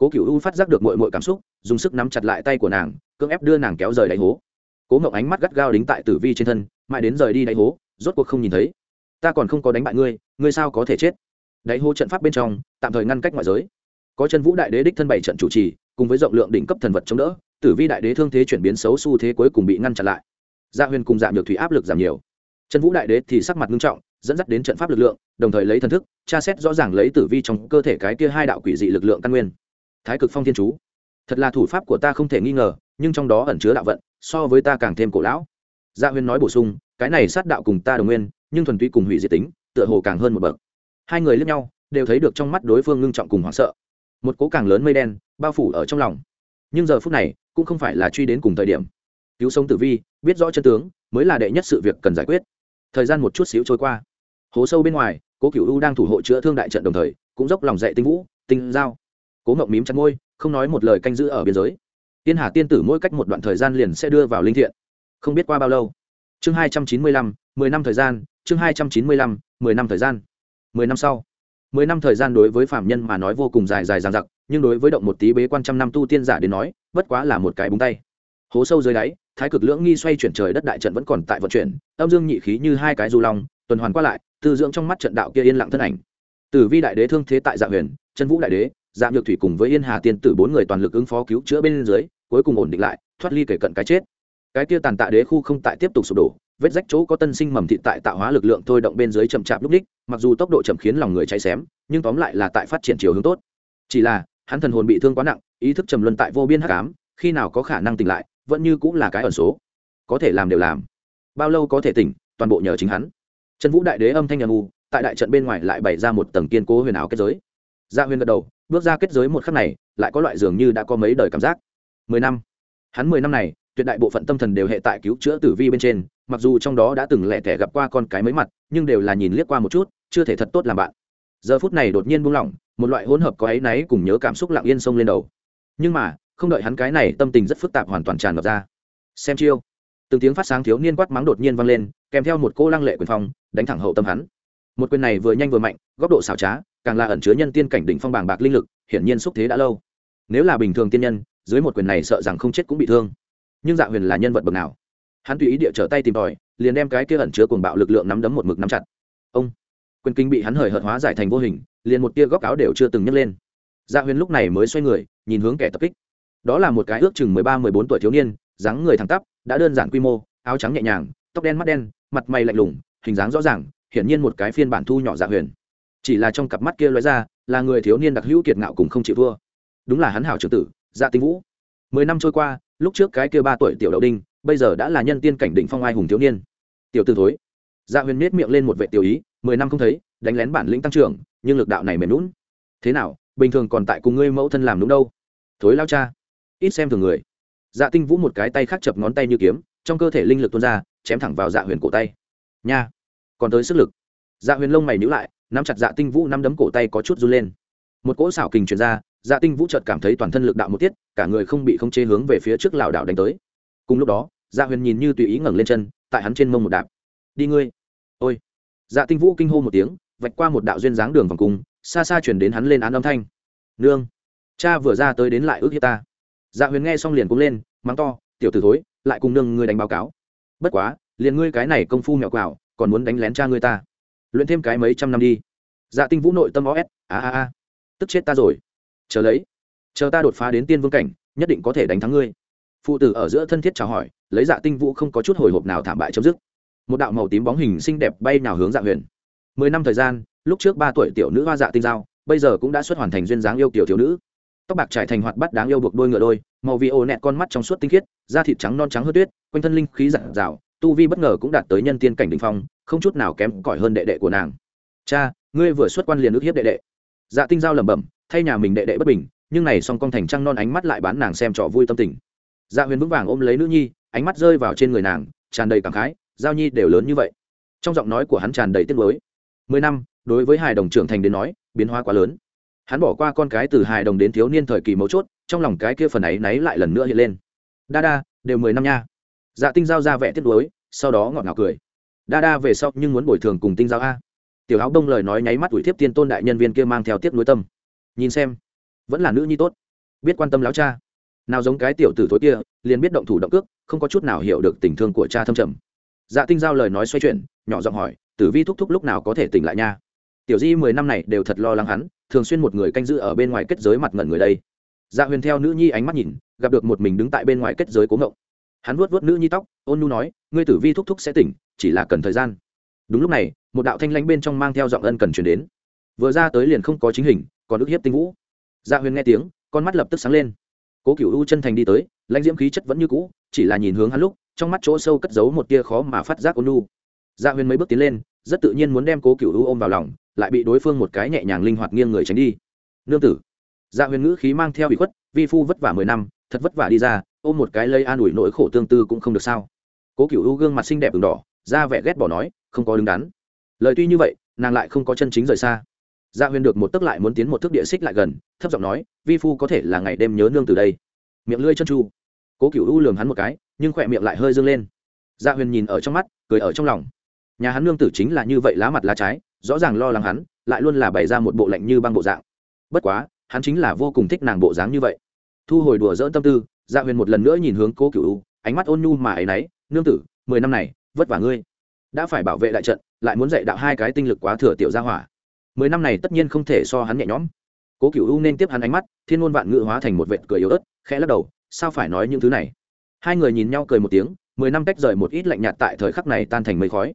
cố cựu u phát giác được mội mội cảm xúc, dùng sức nắm chặt lại tay của nàng, cưỡng ép đưa nàng kéo rời đáy hố. Cố mộng ánh mắt gắt gao đính tại tử vi trên thân, mãi đến rời đi đáy hố, rốt cuộc không nhìn thấy. Ta còn không có đánh bại ngươi ngươi sao có thể chết? Đáy hố trận pháp bên trong, tạm thời ngăn cách ngoại giới. Có chân vũ đại đế đích thân bảy trận chủ trì, cùng với rộng lượng đỉnh cấp thần vật chống đỡ, tử vi đại đế thương thế chuyển biến xấu xu thế cuối cùng bị ngăn chặn lại. Gia huyền cùng dạ giảm được thủy áp lực giảm nhiều. Chân vũ đại đế thì sắc mặt nghiêm trọng, dẫn dắt đến trận pháp lực lượng, đồng thời lấy thần thức, tra xét rõ ràng lấy tử vi trong cơ thể cái kia hai đạo quỷ dị lực lượng căn nguyên thái cực phong thiên chú. Thật là thủ pháp của ta không thể nghi ngờ, nhưng trong đó ẩn chứa đạo vận, so với ta càng thêm cổ lão. Dạ Gia huyên nói bổ sung, cái này sát đạo cùng ta đồng nguyên, nhưng thuần túy cùng hủy diệt tính, tựa hồ càng hơn một bậc. Hai người lướt nhau, đều thấy được trong mắt đối phương ngưng trọng cùng hoảng sợ. Một cố càng lớn mây đen bao phủ ở trong lòng. Nhưng giờ phút này, cũng không phải là truy đến cùng thời điểm. Cứu sống tử vi, biết rõ chân tướng, mới là đệ nhất sự việc cần giải quyết. Thời gian một chút xíu trôi qua. Hố sâu bên ngoài, cố cựu u đang thủ hộ chữa thương đại trận đồng thời, cũng dốc lòng dạy tinh vũ, tinh giao cố ngộng mím chặt môi, không nói một lời canh giữ ở biên giới. Tiên hà tiên tử mỗi cách một đoạn thời gian liền sẽ đưa vào linh thiện. Không biết qua bao lâu. Chương hai trăm chín mươi lăm, mười năm thời gian, chương hai trăm chín mươi lăm, mười năm thời gian. Mười năm sau. Mười năm thời gian đối với phạm nhân mà nói vô cùng dài dài dằng dặc, nhưng đối với động một tí bế quan trăm năm tu tiên giả đến nói, bất quá là một cái búng tay. Hố sâu dưới đáy, thái cực lưỡng nghi xoay chuyển trời đất đại trận vẫn còn tại vận chuyển, âm dương nhị khí như hai cái du long, tuần hoàn qua lại, tư dưỡng trong mắt trận đạo kia yên lặng thân ảnh. Tử vi đại đế thương thế tại dạ huyền, chân vũ đại đế dạ nhược thủy cùng với yên hà tiên tử bốn người toàn lực ứng phó cứu chữa bên dưới, cuối cùng ổn định lại, thoát ly kể cận cái chết. Cái kia tàn tạ đế khu không tại tiếp tục sụp đổ, vết rách chỗ có tân sinh mầm thị tại tạo hóa lực lượng thôi động bên dưới chậm chạp lúc ních mặc dù tốc độ chậm khiến lòng người cháy xém, nhưng tóm lại là tại phát triển chiều hướng tốt. Chỉ là, hắn thần hồn bị thương quá nặng, ý thức trầm luân tại vô biên hắc ám, khi nào có khả năng tỉnh lại, vẫn như cũng là cái ẩn số. Có thể làm đều làm. Bao lâu có thể tỉnh, toàn bộ nhờ chính hắn. Trần vũ đại đế âm thanh nhàn u tại đại trận bên ngoài lại bày ra một tầng kiên cố huyền ảo kết giới. Gia dạ huyền gật đầu bước ra kết giới một khắc này, lại có loại dường như đã có mấy đời cảm giác. Mười năm. Hắn mười năm này, tuyệt đại bộ phận tâm thần đều hệ tại cứu chữa tử vi bên trên, mặc dù trong đó đã từng lẻ tẻ gặp qua con cái mấy mặt, nhưng đều là nhìn liếc qua một chút, chưa thể thật tốt làm bạn. Giờ phút này đột nhiên buông lỏng, một loại hỗn hợp có áy náy cùng nhớ cảm xúc lặng yên sông lên đầu. Nhưng mà, không đợi hắn cái này, tâm tình rất phức tạp hoàn toàn tràn ngập ra. Xem chiêu. Từng tiếng phát sáng thiếu niên quát mắng đột nhiên vang lên, kèm theo một cô lăng lệ quyền phong, đánh thẳng hậu tâm hắn một quyền này vừa nhanh vừa mạnh, góc độ xảo trá, càng là ẩn chứa nhân tiên cảnh đỉnh phong bàng bạc linh lực, hiển nhiên xúc thế đã lâu. Nếu là bình thường tiên nhân, dưới một quyền này sợ rằng không chết cũng bị thương. Nhưng dạ huyền là nhân vật bậc nào? Hắn tùy ý địa trở tay tìm tòi, liền đem cái kia ẩn chứa cuồng bạo lực lượng nắm đấm một mực nắm chặt. Ông! Quyền kinh bị hắn hời hợt hóa giải thành vô hình, liền một tia góc áo đều chưa từng nhấc lên. Dạ huyền lúc này mới xoay người, nhìn hướng kẻ tập kích. Đó là một cái ước chừng mười ba, mười bốn tuổi thiếu niên, dáng người thẳng tắp, đã đơn giản quy mô, áo trắng nhẹ nhàng, tóc đen mắt đen, mặt mày lạnh lùng, hình dáng rõ ràng hiển nhiên một cái phiên bản thu nhỏ dạ huyền. Chỉ là trong cặp mắt kia lóe ra, là người thiếu niên đặc hữu kiệt ngạo cùng không chịu thua. Đúng là hắn hảo trưởng tử dạ tinh vũ. Mười năm trôi qua, lúc trước cái kia ba tuổi tiểu đậu đinh, bây giờ đã là nhân tiên cảnh định phong ai hùng thiếu niên. Tiểu tư thối. Dạ huyền miết miệng lên một vệ tiểu ý, mười năm không thấy, đánh lén bản lĩnh tăng trưởng, nhưng lực đạo này mềm lún thế nào, bình thường còn tại cùng ngươi mẫu thân làm đúng đâu? Thối lao cha. Ít xem thường người. Dạ tinh vũ một cái tay khác chập ngón tay như kiếm, trong cơ thể linh lực tuôn ra, chém thẳng vào dạ huyền cổ tay. Nha còn tới sức lực. Dạ huyền lông mày nhữ lại, nắm chặt dạ tinh vũ nắm đấm cổ tay có chút run lên. Một cỗ xảo kình chuyển ra dạ tinh vũ chợt cảm thấy toàn thân lực đạo một tiết, cả người không bị không chế hướng về phía trước lảo đảo đánh tới. Cùng lúc đó dạ huyền nhìn như tùy ý ngẩng lên chân, tại hắn trên mông một đạp. Đi ngươi. Ôi. Dạ tinh vũ kinh hô một tiếng, vạch qua một đạo duyên dáng đường vòng cung, xa xa chuyển đến hắn lên án âm thanh. Nương, cha vừa ra tới đến lại ước hiếp ta. Dạ huyền nghe xong liền cũng lên, mắng to, tiểu t ử thối, lại cùng nương ngươi đánh báo cáo. Bất quá, liền ngươi cái này công phu mẹo quào còn muốn đánh lén cha ngươi ta. Luyện thêm cái mấy trăm năm đi. Dạ tinh vũ nội tâm os a a a. Tức chết ta rồi. Chờ lấy. Chờ ta đột phá đến tiên vương cảnh, nhất định có thể đánh thắng ngươi. Phụ tử ở giữa thân thiết chào hỏi, lấy dạ tinh vũ không có chút hồi hộp nào thảm bại chấm dứt. Một đạo màu tím bóng hình xinh đẹp bay nào hướng dạ huyền. Mười năm thời gian, lúc trước ba tuổi tiểu nữ hoa dạ tinh giao, bây giờ cũng đã xuất hoàn thành duyên dáng yêu kiểu thiếu nữ. Tóc bạc trải thành hoạt bắt đáng yêu buộc đôi ngựa đôi, màu vị ồ nẹt con mắt trong suốt tinh khiết, da thịt trắng non trắng hớt tuyết, quanh thân linh khí giản dạo tu vi bất ngờ cũng đạt tới nhân tiên cảnh đình phong, không chút nào kém cỏi hơn đệ đệ của nàng. Cha, ngươi vừa xuất quan liền ước hiếp đệ đệ. Dạ tinh giao lẩm bẩm, thay nhà mình đệ đệ bất bình, nhưng này song con thành trăng non ánh mắt lại bán nàng xem trò vui tâm tình. Dạ huyền vững vàng ôm lấy nữ nhi, ánh mắt rơi vào trên người nàng, tràn đầy cảm khái, giao nhi đều lớn như vậy. Trong giọng nói của hắn tràn đầy tiếc nuối. Mười năm, đối với hài đồng trưởng thành đến nói, biến hóa quá lớn. Hắn bỏ qua con cái từ hài đồng đến thiếu niên thời kỳ mấu chốt, trong lòng cái kia phần ấy náy lại lần nữa hiện lên. Đa đa, đều mười năm nha dạ tinh giao ra vẻ tiếp nối sau đó ngọt ngào cười. Đa đa về sau nhưng muốn bồi thường cùng tinh giao a. Tiểu áo đông lời nói nháy mắt ủi thiếp tiên tôn đại nhân viên kia mang theo tiếp nối tâm. Nhìn xem, vẫn là nữ nhi tốt. Biết quan tâm láo cha. Nào giống cái tiểu tử thối kia, liền biết động thủ động cước, không có chút nào hiểu được tình thương của cha thâm trầm. Dạ tinh giao lời nói xoay chuyển, nhỏ giọng hỏi, tử vi thúc thúc lúc nào có thể tỉnh lại nha? Tiểu di mười năm này đều thật lo lắng hắn, thường xuyên một người canh giữ ở bên ngoài kết giới mặt ngẩn người đây. Dạ huyền theo nữ nhi ánh mắt nhìn, gặp được một mình đứng tại bên ngoài kết giới cố ngộng hắn vuốt vuốt nữ nhi tóc, ôn nu nói, ngươi tử vi thúc thúc sẽ tỉnh, chỉ là cần thời gian. Đúng lúc này, một đạo thanh lãnh bên trong mang theo giọng ân cần chuyển đến. Vừa ra tới liền không có chính hình, còn ức hiếp tinh vũ. Dạ huyền nghe tiếng, con mắt lập tức sáng lên. Cố cựu u chân thành đi tới, lãnh diễm khí chất vẫn như cũ, chỉ là nhìn hướng hắn lúc, trong mắt chỗ sâu cất giấu một tia khó mà phát giác ôn nu dạ huyền mấy bước tiến lên, rất tự nhiên muốn đem cố cựu u ôm vào lòng, lại bị đối phương một cái nhẹ nhàng linh hoạt nghiêng người tránh đi. Nương tử. Dạ huyền ngữ khí mang theo bị khuất, vi phu vất vả mười năm, thật vất vả đi ra ôm một cái lây an ủi nỗi khổ tương tư cũng không được sao. Cố cựu u gương mặt xinh đẹp v đỏ, da vẻ ghét bỏ nói, không có đứng đắn. Lời tuy như vậy, nàng lại không có chân chính rời xa. Dạ huyền được một tức lại muốn tiến một thước địa xích lại gần, thấp giọng nói, vi phu có thể là ngày đêm nhớ nương từ đây. Miệng lưỡi chân chu. Cố cựu u lường hắn một cái, nhưng khỏe miệng lại hơi dâng lên. Dạ huyền nhìn ở trong mắt, cười ở trong lòng. Nhà hắn nương tử chính là như vậy lá mặt lá trái, rõ ràng lo lắng hắn, lại luôn là bày ra một bộ lạnh như băng bộ dạng. Bất quá, hắn chính là vô cùng thích nàng bộ dáng như vậy. Thu hồi đùa dỡn tâm tư dạ huyền một lần nữa nhìn hướng cố cựu u, ánh mắt ôn nhu mà ấy náy, nương tử, mười năm này, vất vả ngươi. Đã phải bảo vệ đại trận, lại muốn dạy đạo hai cái tinh lực quá thừa tiểu gia hỏa. Mười năm này tất nhiên không thể so hắn nhẹ nhõm. Cố cựu u nên tiếp hắn ánh mắt, thiên ngôn vạn ngự hóa thành một vệt cười yếu ớt, khẽ lắc đầu, sao phải nói những thứ này? Hai người nhìn nhau cười một tiếng, mười năm cách rời một ít lạnh nhạt tại thời khắc này tan thành mây khói.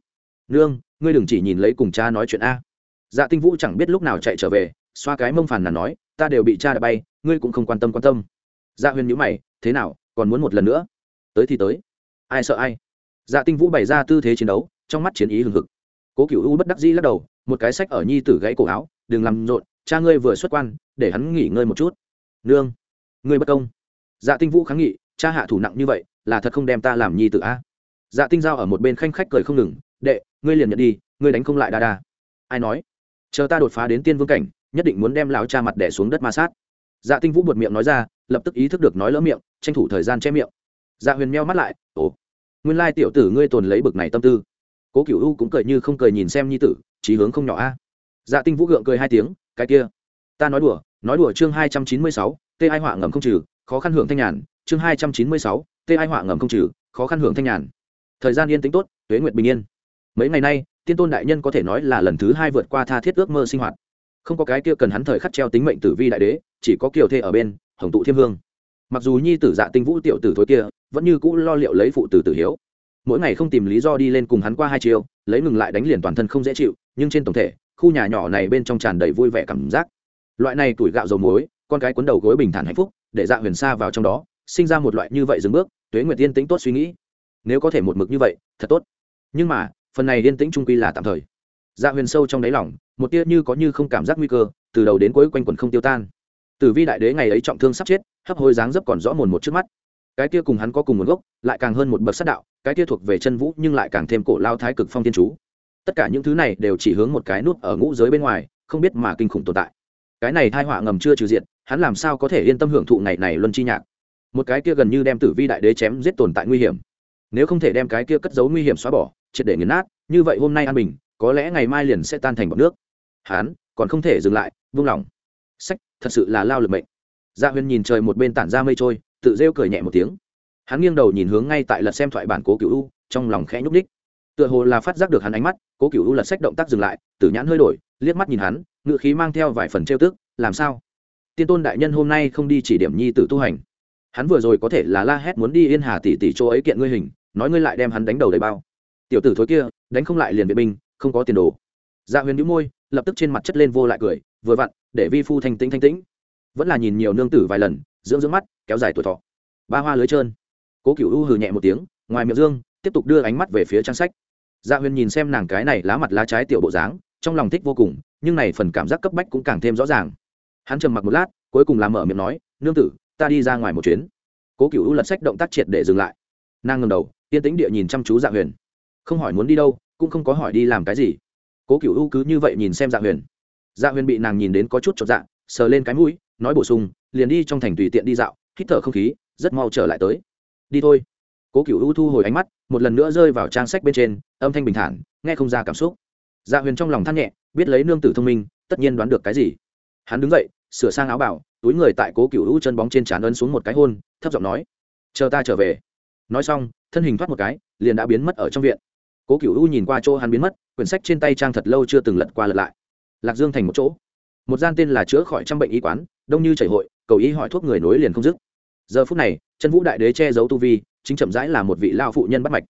Nương, ngươi đừng chỉ nhìn lấy cùng cha nói chuyện a. Dạ tinh vũ chẳng biết lúc nào chạy trở về, xoa cái mông phàn nàn nói, ta đều bị cha đã bay, ngươi cũng không quan tâm quan tâm dạ huyền nhữ mày, thế nào, còn muốn một lần nữa? Tới thì tới. Ai sợ ai? Dạ tinh vũ bày ra tư thế chiến đấu, trong mắt chiến ý hừng hực. Cố cựu u bất đắc dĩ lắc đầu, một cái sách ở nhi tử gãy cổ áo, đừng làm rộn, cha ngươi vừa xuất quan, để hắn nghỉ ngơi một chút. Nương, ngươi bất công. Dạ tinh vũ kháng nghị, cha hạ thủ nặng như vậy, là thật không đem ta làm nhi tử a? Dạ tinh giao ở một bên khanh khách cười không ngừng, đệ, ngươi liền nhận đi, ngươi đánh không lại đa đa. Ai nói? Chờ ta đột phá đến tiên vương cảnh, nhất định muốn đem lão cha mặt đẻ xuống đất ma sát dạ tinh vũ buột miệng nói ra, lập tức ý thức được nói lỡ miệng, tranh thủ thời gian che miệng. Dạ huyền meo mắt lại, ồ, nguyên lai tiểu tử ngươi tồn lấy bực này tâm tư. Cố cựu u cũng cười như không cười nhìn xem nhi tử trí hướng không nhỏ a. Dạ tinh vũ gượng cười hai tiếng, cái kia, ta nói đùa nói đùa chương hai trăm chín mươi sáu, tê ai họa ngầm không trừ, khó khăn hưởng thanh nhàn, chương hai trăm chín mươi sáu, tê ai họa ngầm không trừ, khó khăn hưởng thanh nhàn. Thời gian yên tĩnh tốt, tuế nguyệt bình yên. Mấy ngày nay, tiên tôn đại nhân có thể nói là lần thứ hai vượt qua tha thiết ước mơ sinh hoạt không có cái kia cần hắn thời khắc treo tính mệnh tử vi đại đế, chỉ có kiều thê ở bên, hồng tụ thiêm hương. Mặc dù nhi tử dạ tinh vũ tiểu tử thối kia, vẫn như cũ lo liệu lấy phụ tử tử hiếu. Mỗi ngày không tìm lý do đi lên cùng hắn qua hai chiều, lấy ngừng lại đánh liền toàn thân không dễ chịu, nhưng trên tổng thể, khu nhà nhỏ này bên trong tràn đầy vui vẻ cảm giác. Loại này tuổi gạo dầu muối, con cái cuốn đầu gối bình thản hạnh phúc, để dạ huyền xa vào trong đó, sinh ra một loại như vậy dừng bước, tuế nguyệt tiên tính tốt suy nghĩ. Nếu có thể một mực như vậy, thật tốt. Nhưng mà, phần này yên tĩnh trung quy là tạm thời. Dạ huyền sâu trong đáy lòng một tia như có như không cảm giác nguy cơ, từ đầu đến cuối quanh quần không tiêu tan. Tử vi đại đế ngày ấy trọng thương sắp chết, hấp hôi dáng dấp còn rõ mồn một trước mắt. Cái kia cùng hắn có cùng nguồn gốc, lại càng hơn một bậc sát đạo, cái kia thuộc về chân vũ nhưng lại càng thêm cổ lao thái cực phong tiên chú. Tất cả những thứ này đều chỉ hướng một cái nút ở ngũ giới bên ngoài, không biết mà kinh khủng tồn tại. Cái này thai họa ngầm chưa trừ diện hắn làm sao có thể yên tâm hưởng thụ ngày này luân chi nhạc? Một cái kia gần như đem tử vi đại đế chém giết tồn tại nguy hiểm. Nếu không thể đem cái kia cất giấu nguy hiểm xóa bỏ, triệt để nghiền nát, như vậy hôm nay an bình, có lẽ ngày mai liền sẽ tan thành bọc nước hắn còn không thể dừng lại, vung lòng. Sách, thật sự là lao lực mệnh. Gia dạ huyền nhìn trời một bên tản ra mây trôi, tự rêu cười nhẹ một tiếng. Hắn nghiêng đầu nhìn hướng ngay tại lật xem thoại bản cố cựu u, trong lòng khẽ nhúc ních tựa hồ là phát giác được hắn ánh mắt, cố cựu u lật sách động tác dừng lại, tử nhãn hơi đổi, liếc mắt nhìn hắn ngự khí mang theo vài phần trêu tức, làm sao? Tiên tôn đại nhân hôm nay không đi chỉ điểm nhi tử tu hành. Hắn vừa rồi có thể là la hét muốn đi yên hà tỷ tỷ chỗ ấy kiện ngươi hình, nói ngươi lại đem hắn đánh đầu đầy bao. Tiểu tử thối kia, đánh không lại liền vệ binh, không có tiền đồ dạ huyền nhíu môi, lập tức trên mặt chất lên vô lại cười, vừa vặn, để vi phu thanh tĩnh thanh tĩnh. Vẫn là nhìn nhiều nương tử vài lần, dưỡng dưỡng mắt, kéo dài tuổi thọ. Ba hoa lưới trơn. Cố cựu u hừ nhẹ một tiếng, ngoài miệng dương, tiếp tục đưa ánh mắt về phía trang sách. Dạ huyền nhìn xem nàng cái này lá mặt lá trái tiểu bộ dáng, trong lòng thích vô cùng, nhưng này phần cảm giác cấp bách cũng càng thêm rõ ràng. Hắn trầm mặc một lát, cuối cùng làm mở miệng nói, nương tử, ta đi ra ngoài một chuyến. Cố cựu u lật sách động tác triệt để dừng lại. Nàng ngầm đầu, yên tĩnh địa nhìn chăm chú dạ huyền. Không hỏi muốn đi đâu, cũng không có hỏi đi làm cái gì cố cựu u cứ như vậy nhìn xem dạ huyền dạ huyền bị nàng nhìn đến có chút chột dạ sờ lên cái mũi, nói bổ sung, liền đi trong thành tùy tiện đi dạo, hít thở không khí, rất mau trở lại tới. Đi thôi. Cố cựu u thu hồi ánh mắt, một lần nữa rơi vào trang sách bên trên, âm thanh bình thản, nghe không ra cảm xúc. Dạ huyền trong lòng than nhẹ, biết lấy nương tử thông minh, tất nhiên đoán được cái gì. Hắn đứng dậy, sửa sang áo bảo, túi người tại cố cựu u chân bóng trên trán ấn xuống một cái hôn, thấp giọng nói, chờ ta trở về. Nói xong, thân hình thoát một cái, liền đã biến mất ở trong viện. Cố cựu u nhìn qua chỗ hắn biến mất quyển sách trên tay trang thật lâu chưa từng lật qua lật lại. Lạc dương thành một chỗ. Một gian tên là chữa khỏi trăm bệnh y quán đông như chảy hội cầu y hỏi thuốc người nối liền không dứt. Giờ phút này chân vũ đại đế che giấu tu vi chính chậm rãi là một vị lao phụ nhân bắt mạch.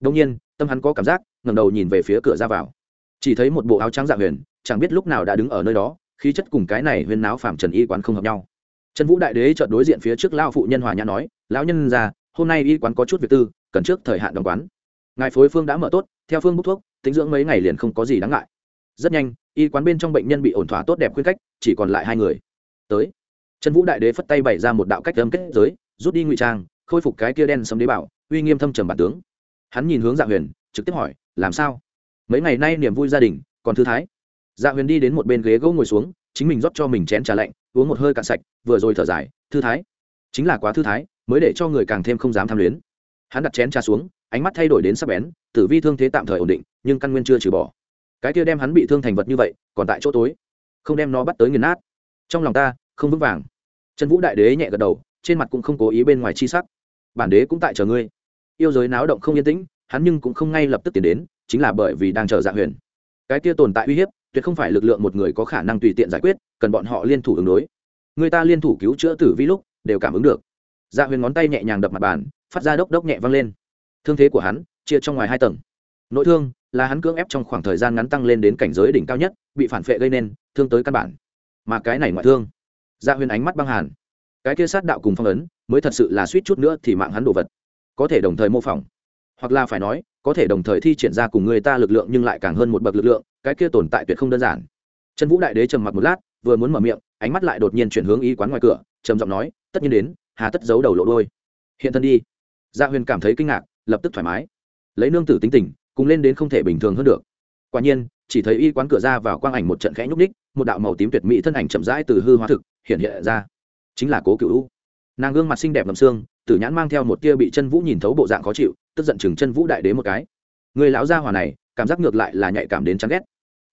Đông nhiên tâm hắn có cảm giác ngầm đầu nhìn về phía cửa ra vào. Chỉ thấy một bộ áo trắng dạng huyền chẳng biết lúc nào đã đứng ở nơi đó khí chất cùng cái này huyền náo phạm trần y quán không hợp nhau. Chân vũ đại đế chợt đối diện phía trước lao phụ nhân hòa nhã nói lão nhân già, hôm nay y quán có chút việc tư cần trước thời hạn đóng quán. Ngài phối phương đã mở tốt theo phương bút thuốc tính dưỡng mấy ngày liền không có gì đáng ngại. Rất nhanh, y quán bên trong bệnh nhân bị ổn thỏa tốt đẹp khuyên cách chỉ còn lại hai người. Tới, trần vũ đại đế phất tay bày ra một đạo cách âm kết giới, rút đi ngụy trang, khôi phục cái kia đen sấm đế bảo, uy nghiêm thâm trầm bản tướng. Hắn nhìn hướng dạ huyền, trực tiếp hỏi, làm sao? Mấy ngày nay niềm vui gia đình, còn thư thái? Dạ huyền đi đến một bên ghế gỗ ngồi xuống, chính mình rót cho mình chén trà lạnh, uống một hơi cạn sạch, vừa rồi thở dài, thư thái. Chính là quá thư thái, mới để cho người càng thêm không dám tham luyến. Hắn đặt chén trà xuống, ánh mắt thay đổi đến sắp bén, tử vi thương thế tạm thời ổn định nhưng căn nguyên chưa trừ bỏ. Cái kia đem hắn bị thương thành vật như vậy, còn tại chỗ tối, không đem nó bắt tới nghiền nát. Trong lòng ta, không vững vàng. Trần vũ đại đế nhẹ gật đầu, trên mặt cũng không cố ý bên ngoài chi sắc. Bản đế cũng tại chờ ngươi. Yêu giới náo động không yên tĩnh, hắn nhưng cũng không ngay lập tức tiến đến, chính là bởi vì đang chờ dạ huyền. Cái kia tồn tại uy hiếp, tuyệt không phải lực lượng một người có khả năng tùy tiện giải quyết, cần bọn họ liên thủ ứng đối. Người ta liên thủ cứu chữa tử vi lúc, đều cảm ứng được. Dạ huyền ngón tay nhẹ nhàng đập mặt bàn, phát ra đốc đốc nhẹ văng lên. Thương thế của hắn, chia trong ngoài hai tầng. Nội thương là hắn cưỡng ép trong khoảng thời gian ngắn tăng lên đến cảnh giới đỉnh cao nhất, bị phản phệ gây nên, thương tới căn bản. Mà cái này ngoại thương dạ huyền ánh mắt băng hàn. Cái kia sát đạo cùng phong ấn, mới thật sự là suýt chút nữa thì mạng hắn đồ vật. Có thể đồng thời mô phỏng, hoặc là phải nói, có thể đồng thời thi triển ra cùng người ta lực lượng nhưng lại càng hơn một bậc lực lượng, cái kia tồn tại tuyệt không đơn giản. Trần vũ đại đế trầm mặc một lát, vừa muốn mở miệng, ánh mắt lại đột nhiên chuyển hướng y quán ngoài cửa, trầm giọng nói, tất nhiên đến, hà tất giấu đầu lộ đôi hiện thân đi. Gia dạ huyền cảm thấy kinh ngạc, lập tức thoải mái. Lấy nương tử tính tình cùng lên đến không thể bình thường hơn được. Quả nhiên chỉ thấy y quán cửa ra vào quang ảnh một trận khẽ nhúc ních một đạo màu tím tuyệt mỹ thân ảnh chậm rãi từ hư hóa thực hiện hiện ra. Chính là cố cựu nàng gương mặt xinh đẹp ngầm xương tử nhãn mang theo một tia bị chân vũ nhìn thấu bộ dạng khó chịu tức giận chừng chân vũ đại đế một cái. Người lão gia hòa này cảm giác ngược lại là nhạy cảm đến chán ghét.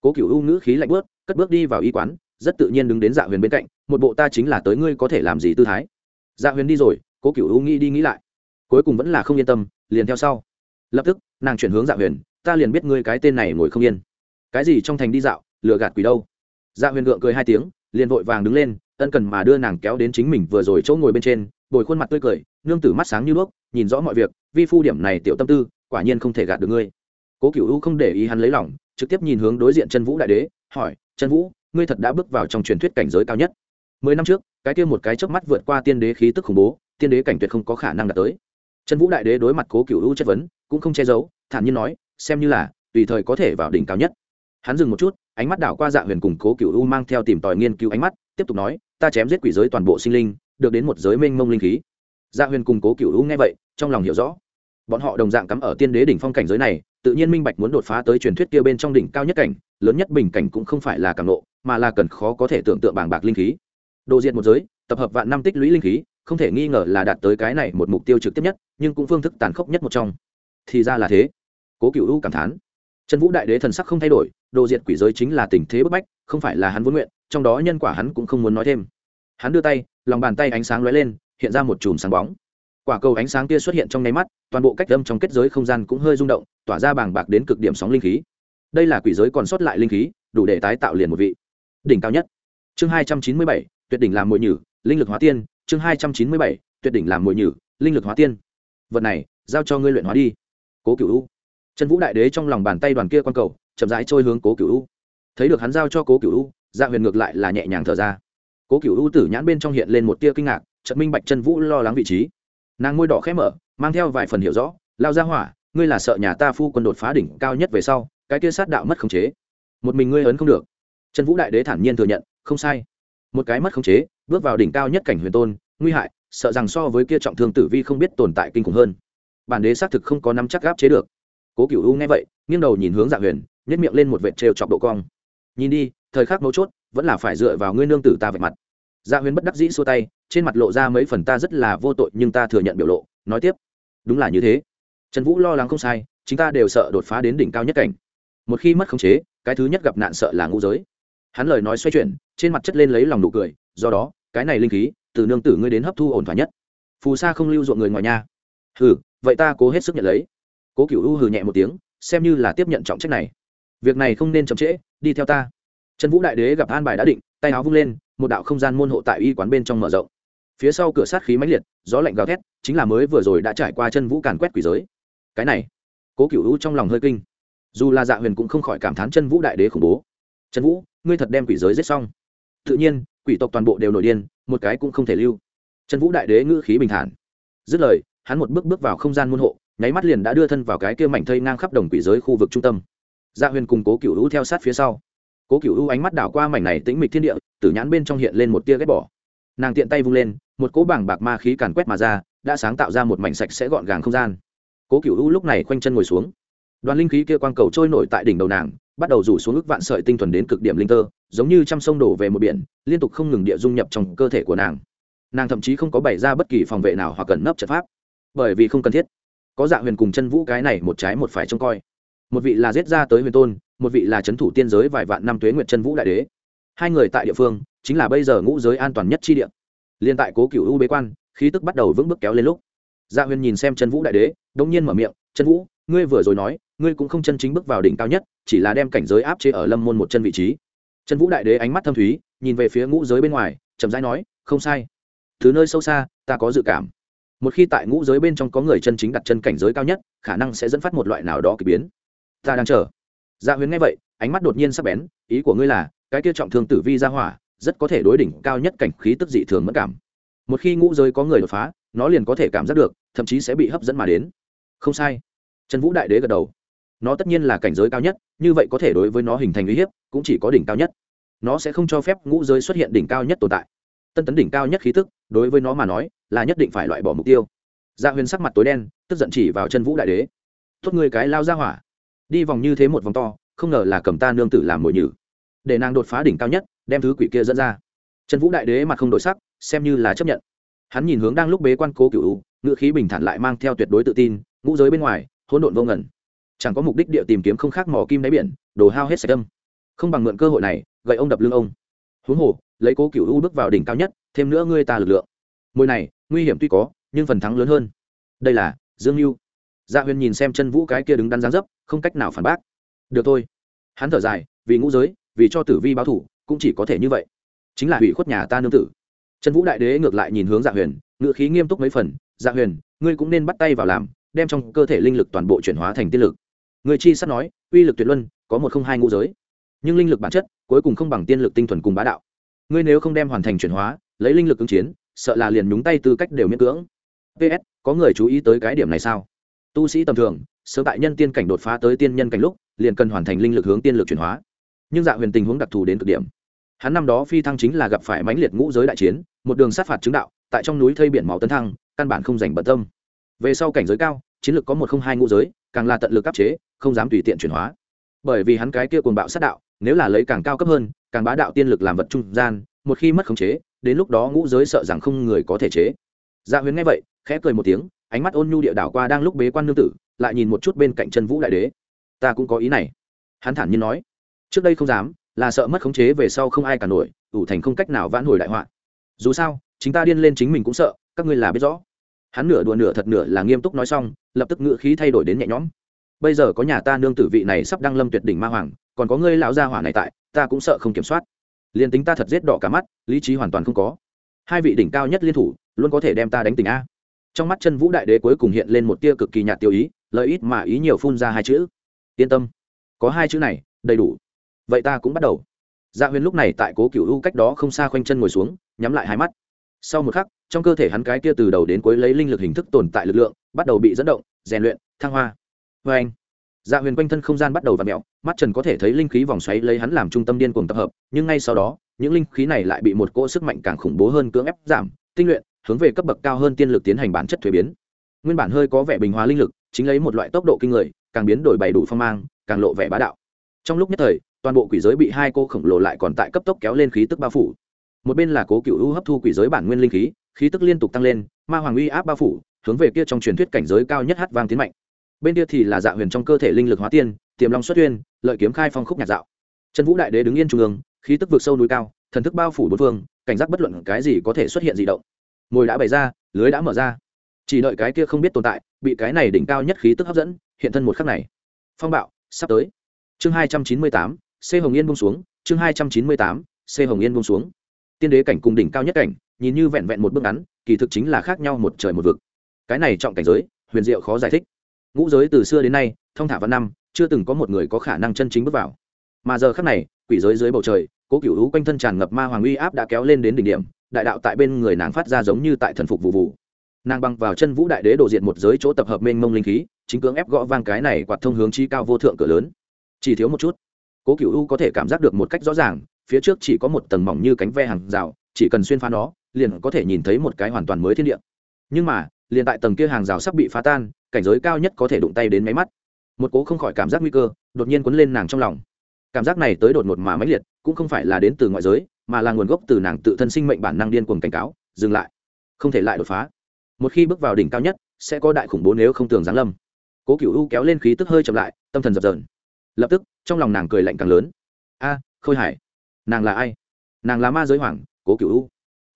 Cố cựu u ngữ khí lạnh bước, cất bước đi vào y quán rất tự nhiên đứng đến dạ huyền bên cạnh một bộ ta chính là tới ngươi có thể làm gì tư thái? Dạ huyền đi rồi. Cố cựu u nghĩ đi nghĩ lại cuối cùng vẫn là không yên tâm liền theo sau lập tức, nàng chuyển hướng dạ huyền, ta liền biết ngươi cái tên này ngồi không yên. Cái gì trong thành đi dạo, lừa gạt quỷ đâu? Dạ huyền gượng cười hai tiếng, liền vội vàng đứng lên, ân cần mà đưa nàng kéo đến chính mình vừa rồi chỗ ngồi bên trên, bồi khuôn mặt tươi cười, nương tử mắt sáng như đuốc, nhìn rõ mọi việc, vi phu điểm này tiểu tâm tư, quả nhiên không thể gạt được ngươi. Cố cựu u không để ý hắn lấy lòng, trực tiếp nhìn hướng đối diện chân vũ đại đế, hỏi chân vũ, ngươi thật đã bước vào trong truyền thuyết cảnh giới cao nhất? Mười năm trước, cái kia một cái chớp mắt vượt qua tiên đế khí tức khủng bố, tiên đế cảnh tuyệt không có khả năng đạt tới chân vũ đại đế đối mặt cố cựu u chất vấn, cũng không che giấu, thản nhiên nói, xem như là, tùy thời có thể vào đỉnh cao nhất. Hắn dừng một chút, ánh mắt đảo qua dạ huyền cùng cố cựu u mang theo tìm tòi nghiên cứu ánh mắt, tiếp tục nói, ta chém giết quỷ giới toàn bộ sinh linh, được đến một giới mênh mông linh khí. Dạ huyền cùng cố cựu u nghe vậy, trong lòng hiểu rõ. Bọn họ đồng dạng cắm ở tiên đế đỉnh phong cảnh giới này, tự nhiên minh bạch muốn đột phá tới truyền thuyết kia bên trong đỉnh cao nhất cảnh, lớn nhất bình cảnh cũng không phải là càng nộ mà là cần khó có thể tưởng tượng bảng bạc linh khí. Đồ diện một giới, tập hợp vạn năm tích lũy linh khí không thể nghi ngờ là đạt tới cái này một mục tiêu trực tiếp nhất, nhưng cũng phương thức tàn khốc nhất một trong. Thì ra là thế. Cố cựu u cảm thán. Trần vũ đại đế thần sắc không thay đổi, đồ diệt quỷ giới chính là tình thế bức bách, không phải là hắn vốn nguyện, trong đó nhân quả hắn cũng không muốn nói thêm. Hắn đưa tay, lòng bàn tay ánh sáng lóe lên, hiện ra một chùm sáng bóng. Quả cầu ánh sáng kia xuất hiện trong nháy mắt, toàn bộ cách âm trong kết giới không gian cũng hơi rung động, tỏa ra bàng bạc đến cực điểm sóng linh khí. Đây là quỷ giới còn sót lại linh khí, đủ để tái tạo liền một vị đỉnh cao nhất. Chương hai trăm chín mươi bảy, tuyệt đỉnh làm mội nhử, linh lực hóa tiên chương hai trăm chín mươi bảy, tuyệt đỉnh làm mồi nhử, linh lực hóa tiên. Vật này, giao cho ngươi luyện hóa đi. Cố cựu u. Trần vũ đại đế trong lòng bàn tay đoàn kia quan cầu, chậm rãi trôi hướng cố cựu u. Thấy được hắn giao cho cố cựu u dạ huyền ngược lại là nhẹ nhàng thở ra. Cố cựu u tử nhãn bên trong hiện lên một tia kinh ngạc trận minh bạch chân vũ lo lắng vị trí. Nàng môi đỏ khẽ mở, mang theo vài phần hiểu rõ lao ra hỏa, ngươi là sợ nhà ta phu quân đột phá đỉnh cao nhất về sau, cái kia sát đạo mất khống chế. Một mình ngươi ấn không được. Trần vũ đại đế thản nhiên thừa nhận, không sai. Một cái mất khống chế bước vào đỉnh cao nhất cảnh huyền tôn, nguy hại, sợ rằng so với kia trọng thương tử vi không biết tồn tại kinh khủng hơn. Bản đế xác thực không có nắm chắc gáp chế được. Cố cựu u nghe vậy, nghiêng đầu nhìn hướng dạ huyền nhét miệng lên một vệt trêu chọc độ cong. Nhìn đi, thời khắc mấu chốt, vẫn là phải dựa vào ngươi nương tử ta vạch mặt. Dạ huyền bất đắc dĩ xua tay, trên mặt lộ ra mấy phần ta rất là vô tội nhưng ta thừa nhận biểu lộ, nói tiếp. Đúng là như thế. Trần vũ lo lắng không sai chúng ta đều sợ đột phá đến đỉnh cao nhất cảnh. Một khi mất khống chế, cái thứ nhất gặp nạn sợ là ngũ giới. Hắn lời nói xoay chuyển, trên mặt chất lên lấy lòng nụ cười, do đó cái này linh khí, từ nương tử ngươi đến hấp thu ổn thỏa nhất. Phù sa không lưu ruộng người ngoài nhà hừ, vậy ta cố hết sức nhận lấy. Cố cựu u hừ nhẹ một tiếng, xem như là tiếp nhận trọng trách này. Việc này không nên chậm trễ, đi theo ta. Trần vũ đại đế gặp an bài đã định, tay áo vung lên, một đạo không gian môn hộ tại y quán bên trong mở rộng. Phía sau cửa sát khí mãnh liệt, gió lạnh gào thét, chính là mới vừa rồi đã trải qua chân vũ càn quét quỷ giới. Cái này, cố cựu u trong lòng hơi kinh. Dù là dạ huyền cũng không khỏi cảm thán chân vũ đại đế khủng bố. Trần vũ, ngươi thật đem quỷ giới giết xong. Tự nhiên quỷ tộc toàn bộ đều nổi điên, một cái cũng không thể lưu. Trần vũ đại đế ngữ khí bình thản. Dứt lời, hắn một bước bước vào không gian môn hộ, nháy mắt liền đã đưa thân vào cái kia mảnh thây ngang khắp đồng quỷ giới khu vực trung tâm. Dạ huyền cùng cố cựu hữu theo sát phía sau. Cố cựu hữu ánh mắt đảo qua mảnh này tĩnh mịch thiên địa, tử nhãn bên trong hiện lên một tia ghét bỏ. Nàng tiện tay vung lên, một cỗ bảng bạc ma khí càn quét mà ra, đã sáng tạo ra một mảnh sạch sẽ gọn gàng không gian. Cố cựu hữu lúc này khoanh chân ngồi xuống. Đoàn linh khí kia quang cầu trôi nổi tại đỉnh đầu nàng bắt đầu rủ xuống ức vạn sợi tinh thuần đến cực điểm linh tơ giống như trăm sông đổ về một biển, liên tục không ngừng địa dung nhập trong cơ thể của nàng. Nàng thậm chí không có bày ra bất kỳ phòng vệ nào hoặc cần nấp trận pháp. Bởi vì không cần thiết. Có dạ huyền cùng chân vũ cái này một trái một phải trông coi. Một vị là giết ra tới huyền tôn, một vị là c h ấ n thủ tiên giới vài vạn năm tuế nguyệt chân vũ đại đế. Hai người tại địa phương, chính là bây giờ ngũ giới an toàn nhất chi địa. Liên tại cố cựu u bế quan, khí tức bắt đầu vững bước kéo lên lúc. Dạ huyền nhìn xem chân vũ đại đế đ ỗ n g nhiên mở miệng, chân vũ, ngươi vừa rồi nói ngươi cũng không chân chính bước vào đỉnh cao nhất, chỉ là đem cảnh giới áp chế ở lâm môn một chân vị trí. Trần vũ đại đế ánh mắt thâm thúy, nhìn về phía ngũ giới bên ngoài, chậm rãi nói, không sai. Từ nơi sâu xa, ta có dự cảm. Một khi tại ngũ giới bên trong có người chân chính đặt chân cảnh giới cao nhất, khả năng sẽ dẫn phát một loại nào đó k ỳ biến. Ta đang chờ. Dạ huyền nghe vậy, ánh mắt đột nhiên sắp bén, ý của ngươi là, cái kia trọng thương tử vi ra hỏa, rất có thể đối đỉnh cao nhất cảnh khí tức dị thường mất cảm. Một khi ngũ giới có người đột phá, nó liền có thể cảm giác được, thậm chí sẽ bị hấp dẫn mà đến. Không sai. Trần vũ đại đế gật đầu nó tất nhiên là cảnh giới cao nhất, như vậy có thể đối với nó hình thành uy hiếp cũng chỉ có đỉnh cao nhất. Nó sẽ không cho phép ngũ giới xuất hiện đỉnh cao nhất tồn tại. Tân tấn đỉnh cao nhất khí tức, đối với nó mà nói, là nhất định phải loại bỏ mục tiêu. Gia huyền sắc mặt tối đen, tức giận chỉ vào chân vũ đại đế. Tốt người cái lao ra hỏa. Đi vòng như thế một vòng to, không ngờ là cầm ta nương tử làm mồi nhử. Để nàng đột phá đỉnh cao nhất, đem thứ quỷ kia dẫn ra. Trần vũ đại đế mặt không đổi sắc, xem như là chấp nhận. Hắn nhìn hướng đang lúc bế quan cố cựu ngựa khí bình thản lại mang theo tuyệt đối tự tin, ngũ giới bên ngoài, hỗn độn vô ngẩn chẳng có mục đích địa tìm kiếm không khác mò kim đáy biển, đồ hao hết sạch tâm không bằng mượn cơ hội này, gậy ông đập lưng ông. Huống hồ, lấy cố cựu u bước vào đỉnh cao nhất, thêm nữa ngươi ta lực lượng. Môi này, nguy hiểm tuy có, nhưng phần thắng lớn hơn. Đây là, dương mưu dạ huyền nhìn xem chân vũ cái kia đứng đắn dáng dấp, không cách nào phản bác. Được thôi. Hắn thở dài, vì ngũ giới, vì cho tử vi báo thủ, cũng chỉ có thể như vậy. Chính là hủy khuất nhà ta nương tử. Trần vũ đại đế ngược lại nhìn hướng dạ huyền ngự khí nghiêm túc mấy phần. Dạ huyền, ngươi cũng nên bắt tay vào làm, đem trong cơ thể linh lực toàn bộ chuyển hóa thành tiên lực người chi sắt nói, uy lực tuyệt luân, có một không hai ngũ giới. Nhưng linh lực bản chất, cuối cùng không bằng tiên lực tinh thuần cùng bá đạo. Ngươi nếu không đem hoàn thành chuyển hóa, lấy linh lực ứng chiến, sợ là liền nhúng tay tư cách đều miễn cưỡng. Ps có người chú ý tới cái điểm này sao? Tu sĩ tầm thường, sớm tại nhân tiên cảnh đột phá tới tiên nhân cảnh lúc, liền cần hoàn thành linh lực hướng tiên lực chuyển hóa. Nhưng dạ huyền tình huống đặc thù đến cực điểm. Hắn năm đó phi thăng chính là gặp phải mãnh liệt ngũ giới đại chiến, một đường sát phạt chứng đạo, tại trong núi thây biển máu tấn thăng, căn bản không dành bận tâm. Về sau cảnh giới cao, chiến lược có một không hai ngũ giới càng là tận lực áp chế, không dám tùy tiện chuyển hóa. Bởi vì hắn cái kia cuồng bạo sát đạo, nếu là lấy càng cao cấp hơn, càng bá đạo tiên lực làm vật trung gian, một khi mất khống chế, đến lúc đó ngũ giới sợ rằng không người có thể chế. Dạ huyền nghe vậy, khẽ cười một tiếng, ánh mắt ôn nhu địa đảo qua đang lúc bế quan nương tử, lại nhìn một chút bên cạnh chân vũ đại đế. Ta cũng có ý này. Hắn thản nhiên nói. Trước đây không dám, là sợ mất khống chế về sau không ai cả nổi, ủ thành không cách nào vãn hồi đại họa. Dù sao, chính ta điên lên chính mình cũng sợ, các ngươi là biết rõ hắn nửa đùa nửa thật nửa là nghiêm túc nói xong, lập tức ngựa khí thay đổi đến nhẹ nhõm. Bây giờ có nhà ta nương tử vị này sắp đăng lâm tuyệt đỉnh ma hoàng, còn có ngươi lão gia hỏa này tại, ta cũng sợ không kiểm soát. Liền tính ta thật giết đỏ cả mắt, lý trí hoàn toàn không có. Hai vị đỉnh cao nhất liên thủ, luôn có thể đem ta đánh tỉnh a. Trong mắt chân vũ đại đế cuối cùng hiện lên một tia cực kỳ nhạt tiêu ý, lợi ít mà ý nhiều phun ra hai chữ. Yên tâm, có hai chữ này, đầy đủ. Vậy ta cũng bắt đầu. Dạ huyền lúc này tại cố cựu u cách đó không xa khoanh chân ngồi xuống, nhắm lại hai mắt. Sau một khắc trong cơ thể hắn cái kia từ đầu đến cuối lấy linh lực hình thức tồn tại lực lượng, bắt đầu bị dẫn động, rèn luyện, thăng hoa. Vê anh dạ huyền quanh thân không gian bắt đầu v ặ mẹo mắt trần có thể thấy linh khí vòng xoáy lấy hắn làm trung tâm điên cuồng tập hợp, nhưng ngay sau đó, những linh khí này lại bị một cỗ sức mạnh càng khủng bố hơn cưỡng ép giảm, tinh luyện, hướng về cấp bậc cao hơn tiên lực tiến hành bản chất thuế biến. Nguyên bản hơi có vẻ bình hóa linh lực, chính lấy một loại tốc độ kinh người, càng biến đổi bày đủ phong mang, càng lộ vẻ bá đạo. Trong lúc nhất thời, toàn bộ quỷ giới bị hai cô khổng lồ lại còn tại cấp tốc kéo lên khí tức bao phủ một bên là cố cựu u hấp thu quỷ giới bản nguyên linh khí khí tức liên tục tăng lên, ma hoàng uy áp bao phủ, hướng về kia trong truyền thuyết cảnh giới cao nhất hát vang tiến mạnh. Bên kia thì là dạ huyền trong cơ thể linh lực hóa tiên, tiềm long xuất tuyên lợi kiếm khai phong khúc nhạc dạo. Trần vũ đại đế đứng yên trung ương, khí tức vượt sâu núi cao, thần thức bao phủ bốn phương, cảnh giác bất luận cái gì có thể xuất hiện di động. Mồi đã bày ra, lưới đã mở ra. Chỉ đợi cái kia không biết tồn tại, bị cái này đỉnh cao nhất khí tức hấp dẫn, hiện thân một khắc này. Phong bạo, sắp tới. Chương hai trăm chín mươi tám, c hồng yên bông xuống, chương hai trăm chín mươi tám, c hồng yên bông xuống tiên đế cảnh cùng đỉnh cao nhất cảnh, nhìn như vẹn vẹn một bước ngắn, kỳ thực chính là khác nhau một trời một vực. Cái này trọng cảnh giới, huyền diệu khó giải thích. Ngũ giới từ xưa đến nay, thông thả văn năm, chưa từng có một người có khả năng chân chính bước vào. Mà giờ khắc này, quỷ giới dưới bầu trời, cố cựu hữu quanh thân tràn ngập ma hoàng uy áp đã kéo lên đến đỉnh điểm, đại đạo tại bên người nàng phát ra giống như tại thần phục vụ vụ. Nàng băng vào chân vũ đại đế đổ diện một giới chỗ tập hợp mênh mông linh khí, chính cưỡng ép gõ vang cái này quạt thông hướng chi cao vô thượng cửa lớn. Chỉ thiếu một chút, cố cựu u có thể cảm giác được một cách rõ ràng phía trước chỉ có một tầng mỏng như cánh ve hàng rào, chỉ cần xuyên phá nó, liền có thể nhìn thấy một cái hoàn toàn mới thiên địa. Nhưng mà, liền tại tầng kia hàng rào sắp bị phá tan, cảnh giới cao nhất có thể đụng tay đến máy mắt. Một cố không khỏi cảm giác nguy cơ, đột nhiên quấn lên nàng trong lòng. Cảm giác này tới đột ngột mà mãnh liệt, cũng không phải là đến từ ngoại giới, mà là nguồn gốc từ nàng tự thân sinh mệnh bản năng điên cuồng cảnh cáo, dừng lại. Không thể lại đột phá. Một khi bước vào đỉnh cao nhất, sẽ có đại khủng bố nếu không tường giáng lâm. Cố cựu u kéo lên khí tức hơi chậm lại, tâm thần dập dờn. Lập tức, trong lòng nàng cười lạnh càng lớn. A, khôi hải nàng là ai? Nàng là ma giới hoàng, cố cựu u.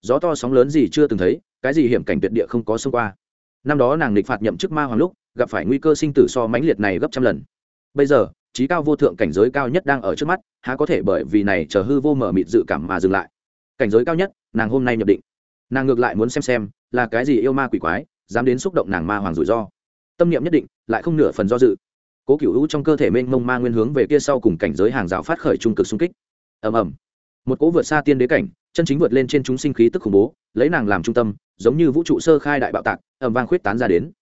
Gió to sóng lớn gì chưa từng thấy, cái gì hiểm cảnh tuyệt địa không có xông qua. Năm đó nàng nghịch phạt nhậm chức ma hoàng lúc, gặp phải nguy cơ sinh tử so mãnh liệt này gấp trăm lần. Bây giờ, trí cao vô thượng cảnh giới cao nhất đang ở trước mắt, há có thể bởi vì này chờ hư vô mở mịt dự cảm mà dừng lại. Cảnh giới cao nhất, nàng hôm nay nhập định. Nàng ngược lại muốn xem xem, là cái gì yêu ma quỷ quái, dám đến xúc động nàng ma hoàng rủi ro. Tâm niệm nhất định, lại không nửa phần do dự. Cố cựu hữu trong cơ thể mênh mông ma nguyên hướng về kia sau cùng cảnh giới hàng rào phát khởi trung cực xung kích ầm ầm. Một cỗ vượt xa tiên đế cảnh, chân chính vượt lên trên chúng sinh khí tức khủng bố, lấy nàng làm trung tâm, giống như vũ trụ sơ khai đại bạo tạc, ầm vang khuyết tán ra đến.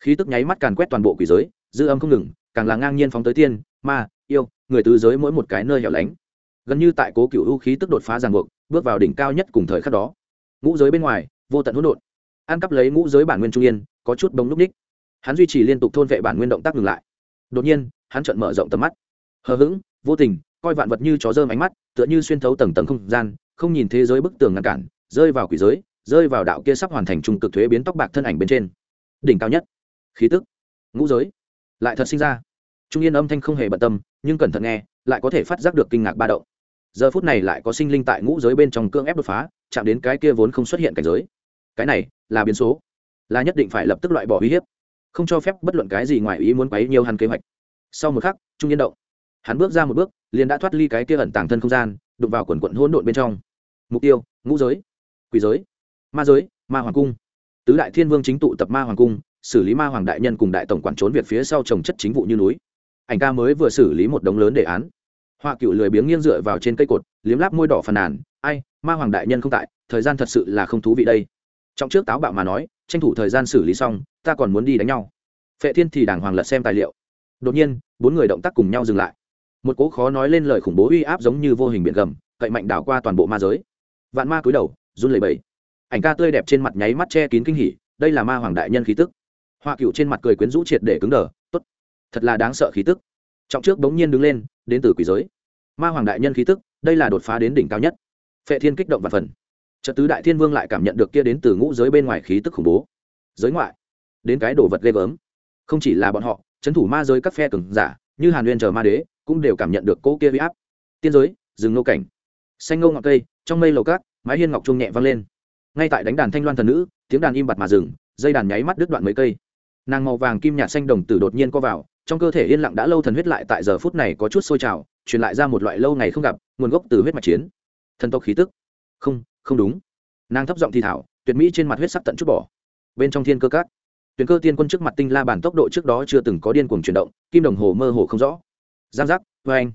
Khí tức nháy mắt càn quét toàn bộ quỷ giới, dư âm không ngừng, càng là ngang nhiên phóng tới tiên, ma, yêu, người tứ giới mỗi một cái nơi hẻo lánh. Gần như tại cố cựu u khí tức đột phá ràng buộc, bước vào đỉnh cao nhất cùng thời khắc đó. Ngũ giới bên ngoài, vô tận hỗn độn. Ăn cắp lấy ngũ giới bản nguyên trung yên, có chút bóng lúc ních. Hắn duy trì liên tục thôn vệ bản nguyên động tác ngừng lại. Đột nhiên, hắn chợt mở rộng tầm mắt. Hờ hững, vô tình coi vạn vật như chó dơm ánh mắt, tựa như xuyên thấu tầng tầng không gian, không nhìn thế giới bức tường ngăn cản, rơi vào quỷ giới, rơi vào đạo kia sắp hoàn thành trung cực thuế biến tóc bạc thân ảnh bên trên. Đỉnh cao nhất. Khí tức. Ngũ giới. Lại thật sinh ra. Trung yên âm thanh không hề bận tâm, nhưng cẩn thận nghe, lại có thể phát giác được kinh ngạc ba động. Giờ phút này lại có sinh linh tại ngũ giới bên trong cương ép đột phá, chạm đến cái kia vốn không xuất hiện cảnh giới. Cái này là biến số. Là nhất định phải lập tức loại bỏ uy hiếp. Không cho phép bất luận cái gì ngoài ý muốn quấy nhiều hắn kế hoạch. Sau một khắc, trung yên động hắn bước ra một bước, liền đã thoát ly cái kia ẩn tàng thân không gian, đụng vào quần quận hỗn độn bên trong. Mục tiêu, ngũ giới, quỷ giới, ma giới, ma hoàng cung. Tứ đại thiên vương chính tụ tập ma hoàng cung, xử lý ma hoàng đại nhân cùng đại tổng quản trốn việc phía sau trồng chất chính vụ như núi. Ảnh ca mới vừa xử lý một đống lớn đề án. Họa cựu lười biếng nghiêng dựa vào trên cây cột, liếm láp môi đỏ phàn nàn, ai, ma hoàng đại nhân không tại, thời gian thật sự là không thú vị đây. Trong trước táo bạo mà nói, tranh thủ thời gian xử lý xong, ta còn muốn đi đánh nhau. Phệ thiên thì đàng hoàng lật xem tài liệu. Đột nhiên, bốn người động tác cùng nhau dừng lại một cỗ khó nói lên lời khủng bố uy áp giống như vô hình biển gầm, cậy mạnh đảo qua toàn bộ ma giới. Vạn ma cúi đầu, run lẩy bẩy. Ảnh ca tươi đẹp trên mặt nháy mắt che kín kinh hỉ, đây là ma hoàng đại nhân khí tức. Hoa cựu trên mặt cười quyến rũ triệt để cứng đờ, tốt, thật là đáng sợ khí tức. Trọng trước bỗng nhiên đứng lên, đến từ quỷ giới. Ma hoàng đại nhân khí tức, đây là đột phá đến đỉnh cao nhất. Phệ thiên kích động và phần. Trật tứ đại thiên vương lại cảm nhận được kia đến từ ngũ giới bên ngoài khí tức khủng bố. Giới ngoại, đến cái đồ vật ghê gớm. Không chỉ là bọn họ trấn thủ ma giới các phe cường giả, như hàn nguyên chờ ma đế cũng đều cảm nhận được cỗ kia huy áp. Tiên giới, rừng nô cảnh. Xanh ngô ngọc cây, trong mây lầu cát, mái hiên ngọc trung nhẹ vang lên. Ngay tại đánh đàn thanh loan thần nữ, tiếng đàn im bặt mà dừng, dây đàn nháy mắt đứt đoạn mấy cây. Nàng màu vàng kim nhạt xanh đồng tử đột nhiên co vào, trong cơ thể yên lặng đã lâu thần huyết lại tại giờ phút này có chút sôi trào, truyền lại ra một loại lâu ngày không gặp, nguồn gốc từ huyết mạch chiến. Thần tộc khí tức. Không không đúng. Nàng thấp giọng thì thảo, tuyệt mỹ trên mặt huyết sắc tận chút bỏ. Bên trong thiên cơ cát. Tuyển cơ tiên quân trước mặt tinh la bản tốc độ trước đó chưa từng có điên cuồng chuyển động, kim đồng hồ mơ hồ không rõ giang giác vê anh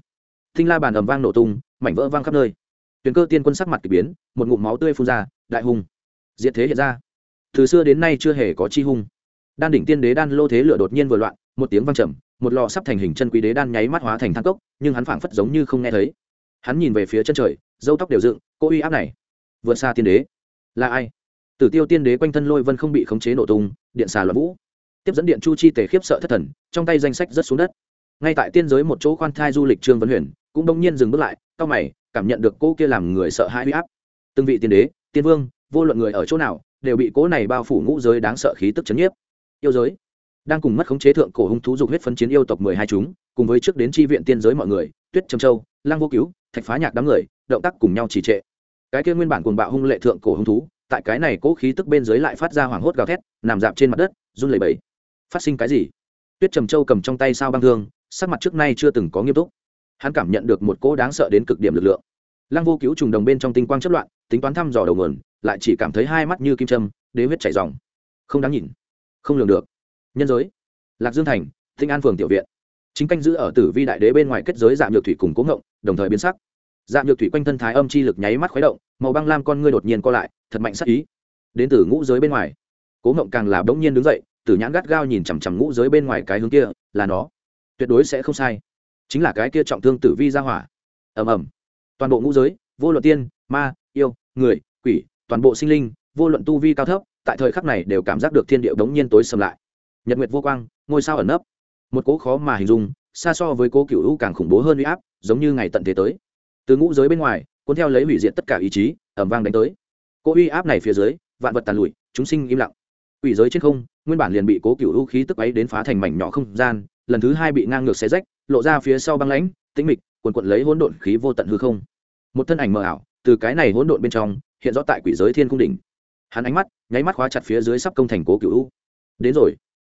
thinh la bàn ầm vang nổ tung, mảnh vỡ vang khắp nơi. Tuyền cơ tiên quân sắc mặt k ỳ biến, một ngụm máu tươi phun ra, đại hùng diệt thế hiện ra. Từ xưa đến nay chưa hề có chi hung. Đan đỉnh tiên đế đan lô thế lửa đột nhiên vừa loạn, một tiếng vang trầm, một lò sắp thành hình chân quý đế đan nháy mắt hóa thành thang cốc, nhưng hắn phảng phất giống như không nghe thấy. Hắn nhìn về phía chân trời, dâu tóc đều dựng, cô uy áp này. Vượt xa tiên đế. Là ai? Tử tiêu tiên đế quanh thân lôi vân không bị khống chế nổ tung, điện xà loạn vũ. Tiếp dẫn điện chu chi tề khiếp sợ thất thần, trong tay danh sách rất xuống đất ngay tại tiên giới một chỗ khoan thai du lịch trương vấn huyền, cũng đông nhiên dừng bước lại cao mày, cảm nhận được cô kia làm người sợ hãi huy áp. Từng vị tiên đế, tiên vương, vô luận người ở chỗ nào, đều bị cố này bao phủ ngũ giới đáng sợ khí tức chấn nhiếp. Yêu giới, đang cùng mất khống chế thượng cổ hung thú dục huyết phân chiến yêu tộc mười hai chúng, cùng với trước đến tri viện tiên giới mọi người, tuyết trầm châu, lang vô cứu, thạch phá nhạc đám người, động tác cùng nhau trì trệ. Cái kia nguyên bản cuồng bạo hung lệ thượng cổ hung thú, tại cái này cố khí tức bên dưới lại phát ra hoảng hốt gào thét, nằm dạp trên mặt đất, run lẩy bẩy. Phát sinh cái gì? Tuyết trầm châu cầm trong tay sao băng thương sắc mặt trước nay chưa từng có nghiêm túc. Hắn cảm nhận được một cỗ đáng sợ đến cực điểm lực lượng. Lăng vô cứu trùng đồng bên trong tinh quang chất loạn, tính toán thăm dò đầu nguồn, lại chỉ cảm thấy hai mắt như kim châm, đế huyết chảy dòng không đáng nhìn. Không lường được. Nhân giới. Lạc dương thành thinh an phường tiểu viện. Chính canh giữ ở tử vi đại đế bên ngoài kết giới giảm nhược thủy cùng cố ngộng, đồng thời biến sắc. Giảm nhược thủy quanh thân thái âm chi lực nháy mắt khuấy động, màu băng lam con ngươi đột nhiên co lại, thật mạnh sắc ý. Đến từ ngũ giới bên ngoài, cố ngộng càng là bỗng nhiên đứng dậy, tử nhãn gắt gao nhìn chằm chằm ngũ giới bên ngoài cái hướng kia, là nó tuyệt đối sẽ không sai. Chính là cái kia trọng thương tử vi ra hỏa. Ầm ầm. Toàn bộ ngũ giới, vô luận tiên, ma, yêu, người, quỷ, toàn bộ sinh linh, vô luận tu vi cao thấp, tại thời khắc này đều cảm giác được thiên địa đống nhiên tối sầm lại. Nhật nguyệt vô quang, ngôi sao ẩn nấp. Một cố khó mà hình dung, xa so với cố cựu hữu càng khủng bố hơn uy áp, giống như ngày tận thế tới. Từ ngũ giới bên ngoài, cuốn theo lấy hủy diệt tất cả ý chí ẩm vang đánh tới. Cố uy áp này phía dưới, vạn vật tàn lụi, chúng sinh im lặng. Ủy giới trên không, nguyên bản liền bị cố cựu hữu khí tức ấy đến phá thành mảnh nhỏ không gian lần thứ hai bị ngang ngược xé rách, lộ ra phía sau băng lãnh, tĩnh mịch quần quận lấy hỗn độn khí vô tận hư không. Một thân ảnh mờ ảo, từ cái này hỗn độn bên trong, hiện rõ tại quỷ giới thiên cung đỉnh. Hắn ánh mắt, nháy mắt khóa chặt phía dưới sắp công thành cố cựu u. Đến rồi.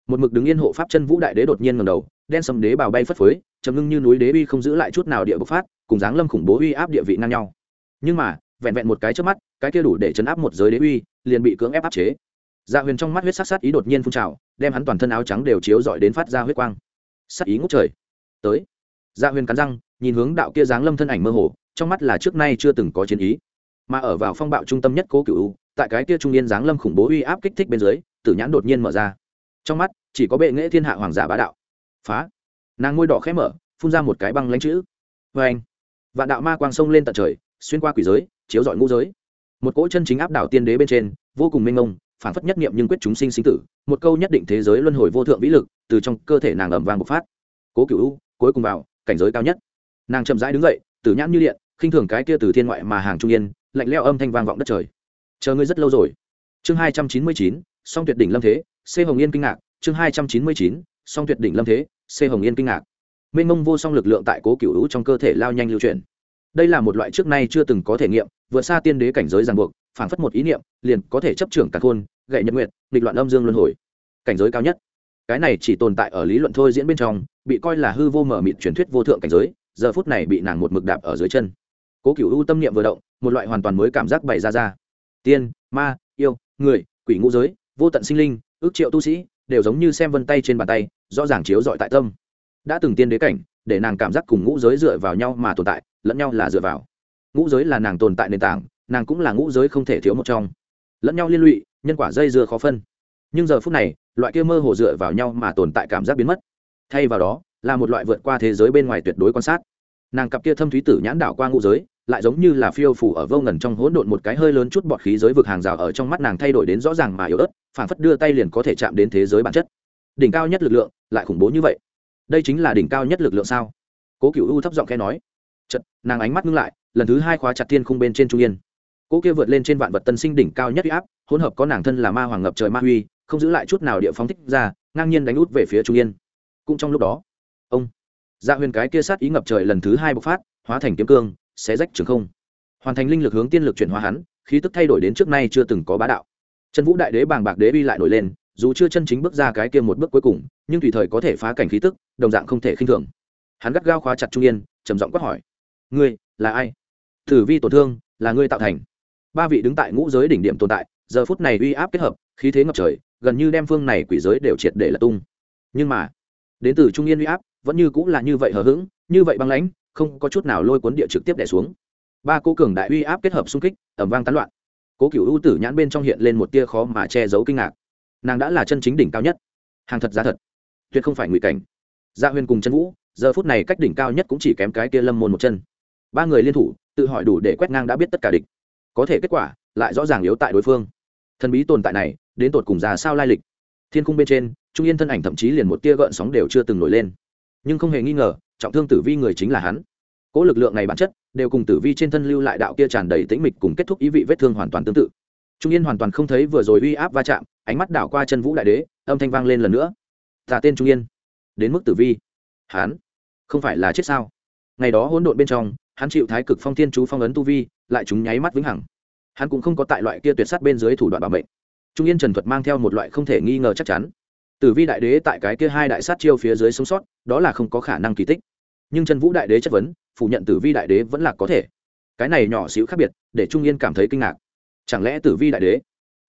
Một mực đứng yên hộ pháp chân vũ đại đế đột nhiên ngầm đầu, đen sầm đế bào bay phất phới chấm ngưng như núi đế uy không giữ lại chút nào địa bộc phát, cùng dáng lâm khủng bố uy áp địa vị ngang nhau. Nhưng mà, vẹn vẹn một cái trước mắt, cái kia đủ để chấn áp một giới đế uy, liền bị cưỡng ép áp chế. Dạ huyền trong mắt huyết sát sát ý đột nhiên phun trào, đem hắn toàn thân áo trắng đều chiếu dọi đến phát ra huyết quang sát ý ngốc trời. Tới. Dạ huyền cắn răng, nhìn hướng đạo kia dáng lâm thân ảnh mơ hồ, trong mắt là trước nay chưa từng có chiến ý. Mà ở vào phong bạo trung tâm nhất cố cựu tại cái kia trung yên dáng lâm khủng bố uy áp kích thích bên dưới, tử nhãn đột nhiên mở ra. Trong mắt, chỉ có bệ nghệ thiên hạ hoàng giả bá đạo. Phá. Nàng ngôi đỏ khẽ mở, phun ra một cái băng lãnh chữ. Vê anh, vạn đạo ma quang sông lên tận trời, xuyên qua quỷ giới, chiếu dọi ngũ giới. Một cỗ chân chính áp đảo tiên đế bên trên, vô cùng mênh mông phản phất nhất niệm nhưng quyết chúng sinh sinh tử, một câu nhất định thế giới luân hồi vô thượng vĩ lực, từ trong cơ thể nàng ẩm vàng bộc phát. Cố cựu cuối cùng vào, cảnh giới cao nhất. Nàng chậm rãi đứng dậy, tử nhãn như điện, khinh thường cái kia từ thiên ngoại mà hàng trung yên, lạnh leo âm thanh vang vọng đất trời. Chờ ngươi rất lâu rồi. Chương hai trăm chín mươi chín, song tuyệt đỉnh lâm thế, c hồng yên kinh ngạc. Chương hai trăm chín mươi chín, song tuyệt đỉnh lâm thế, c hồng yên kinh ngạc. Mênh mông vô song lực lượng tại cố cựu hữu trong cơ thể lao nhanh lưu chuyển. Đây là một loại trước nay chưa từng có thể nghiệm, vượt xa tiên đế cảnh giới ràng buộc phảng phất một ý niệm, liền có thể chấp trưởng cả khôn, gậy nhật nguyện nghịch loạn âm dương luân hồi. Cảnh giới cao nhất. Cái này chỉ tồn tại ở lý luận thôi diễn bên trong, bị coi là hư vô mở mịt truyền thuyết vô thượng cảnh giới, giờ phút này bị nàng một mực đạp ở dưới chân. Cố cựu ưu tâm niệm vừa động, một loại hoàn toàn mới cảm giác bày ra ra. Tiên, ma, yêu, người, quỷ ngũ giới, vô tận sinh linh, ước triệu tu sĩ, đều giống như xem vân tay trên bàn tay, rõ ràng chiếu dọi tại tâm. Đã từng tiên đế cảnh, để nàng cảm giác cùng ngũ giới dựa vào nhau mà tồn tại, lẫn nhau là dựa vào. Ngũ giới là nàng tồn tại nền tảng nàng cũng là ngũ giới không thể thiếu một trong. Lẫn nhau liên lụy, nhân quả dây dưa khó phân. Nhưng giờ phút này, loại kia mơ hồ dựa vào nhau mà tồn tại cảm giác biến mất. Thay vào đó, là một loại vượt qua thế giới bên ngoài tuyệt đối quan sát. Nàng cặp kia thâm thúy tử nhãn đảo qua ngũ giới, lại giống như là phiêu phủ ở vô ngần trong hỗn độn một cái hơi lớn chút bọt khí giới vực hàng rào ở trong mắt nàng thay đổi đến rõ ràng mà yếu ớt phản phất đưa tay liền có thể chạm đến thế giới bản chất. Đỉnh cao nhất lực lượng, lại khủng bố như vậy. Đây chính là đỉnh cao nhất lực lượng sao? Cố cựu u thấp giọng khe nói. Chật nàng ánh mắt ngưng lại, lần thứ hai khóa chặt thiên khung bên trên trung yên cố kia vượt lên trên vạn vật tân sinh đỉnh cao nhất huy áp, hỗn hợp có nàng thân là ma hoàng ngập trời ma huy không giữ lại chút nào địa phóng thích ra, ngang nhiên đánh út về phía trung yên. Cũng trong lúc đó, ông dạ huyền cái kia sát ý ngập trời lần thứ hai bộc phát, hóa thành kiếm cương, xé rách trường không. Hoàn thành linh lực hướng tiên lực chuyển hóa hắn, khí tức thay đổi đến trước nay chưa từng có bá đạo. Chân vũ đại đế bàng bạc đế uy lại nổi lên, dù chưa chân chính bước ra cái kia một bước cuối cùng, nhưng tùy thời có thể phá cảnh khí tức, đồng dạng không thể khinh thường. Hắn gắt gao khóa chặt trung yên, trầm giọng quát hỏi, ngươi là ai? Thử vi tổn thương, là ngươi tạo thành? Ba vị đứng tại ngũ giới đỉnh điểm tồn tại, giờ phút này uy áp kết hợp, khí thế ngập trời, gần như đem phương này quỷ giới đều triệt để là tung. Nhưng mà, đến từ trung yên uy áp, vẫn như cũng là như vậy hờ hững, như vậy băng lãnh, không có chút nào lôi cuốn địa trực tiếp đẻ xuống. Ba cô cường đại uy áp kết hợp xung kích ẩm vang tán loạn. Cố cựu ưu tử nhãn bên trong hiện lên một tia khó mà che giấu kinh ngạc. Nàng đã là chân chính đỉnh cao nhất. Hàng thật giá thật, tuyệt không phải ngụy cảnh. Dạ Gia huyên cùng chân vũ, giờ phút này cách đỉnh cao nhất cũng chỉ kém cái tia lâm môn một chân. Ba người liên thủ, tự hỏi đủ để quét ngang đã biết tất cả địch có thể kết quả lại rõ ràng yếu tại đối phương. Thần bí tồn tại này, đến tột cùng già sao lai lịch? Thiên cung bên trên, trung yên thân ảnh thậm chí liền một tia gợn sóng đều chưa từng nổi lên. Nhưng không hề nghi ngờ, trọng thương tử vi người chính là hắn. Cỗ lực lượng này bản chất đều cùng tử vi trên thân lưu lại đạo kia tràn đầy tĩnh mịch cùng kết thúc ý vị vết thương hoàn toàn tương tự. Trung yên hoàn toàn không thấy vừa rồi uy áp va chạm, ánh mắt đảo qua chân vũ đại đế, âm thanh vang lên lần nữa. Tà tên trung yên. Đến mức tử vi. Hắn không phải là chết sao? Ngày đó hỗn độn bên trong hắn chịu thái cực phong thiên chú phong ấn tu vi, lại chúng nháy mắt vĩnh hằng. Hắn cũng không có tại loại kia tuyệt sát bên dưới thủ đoạn bảo mệnh. Trung yên trần thuật mang theo một loại không thể nghi ngờ chắc chắn. Tử vi đại đế tại cái kia hai đại sát chiêu phía dưới sống sót, đó là không có khả năng kỳ tích. Nhưng trần vũ đại đế chất vấn, phủ nhận tử vi đại đế vẫn là có thể. Cái này nhỏ xíu khác biệt, để trung yên cảm thấy kinh ngạc. Chẳng lẽ tử vi đại đế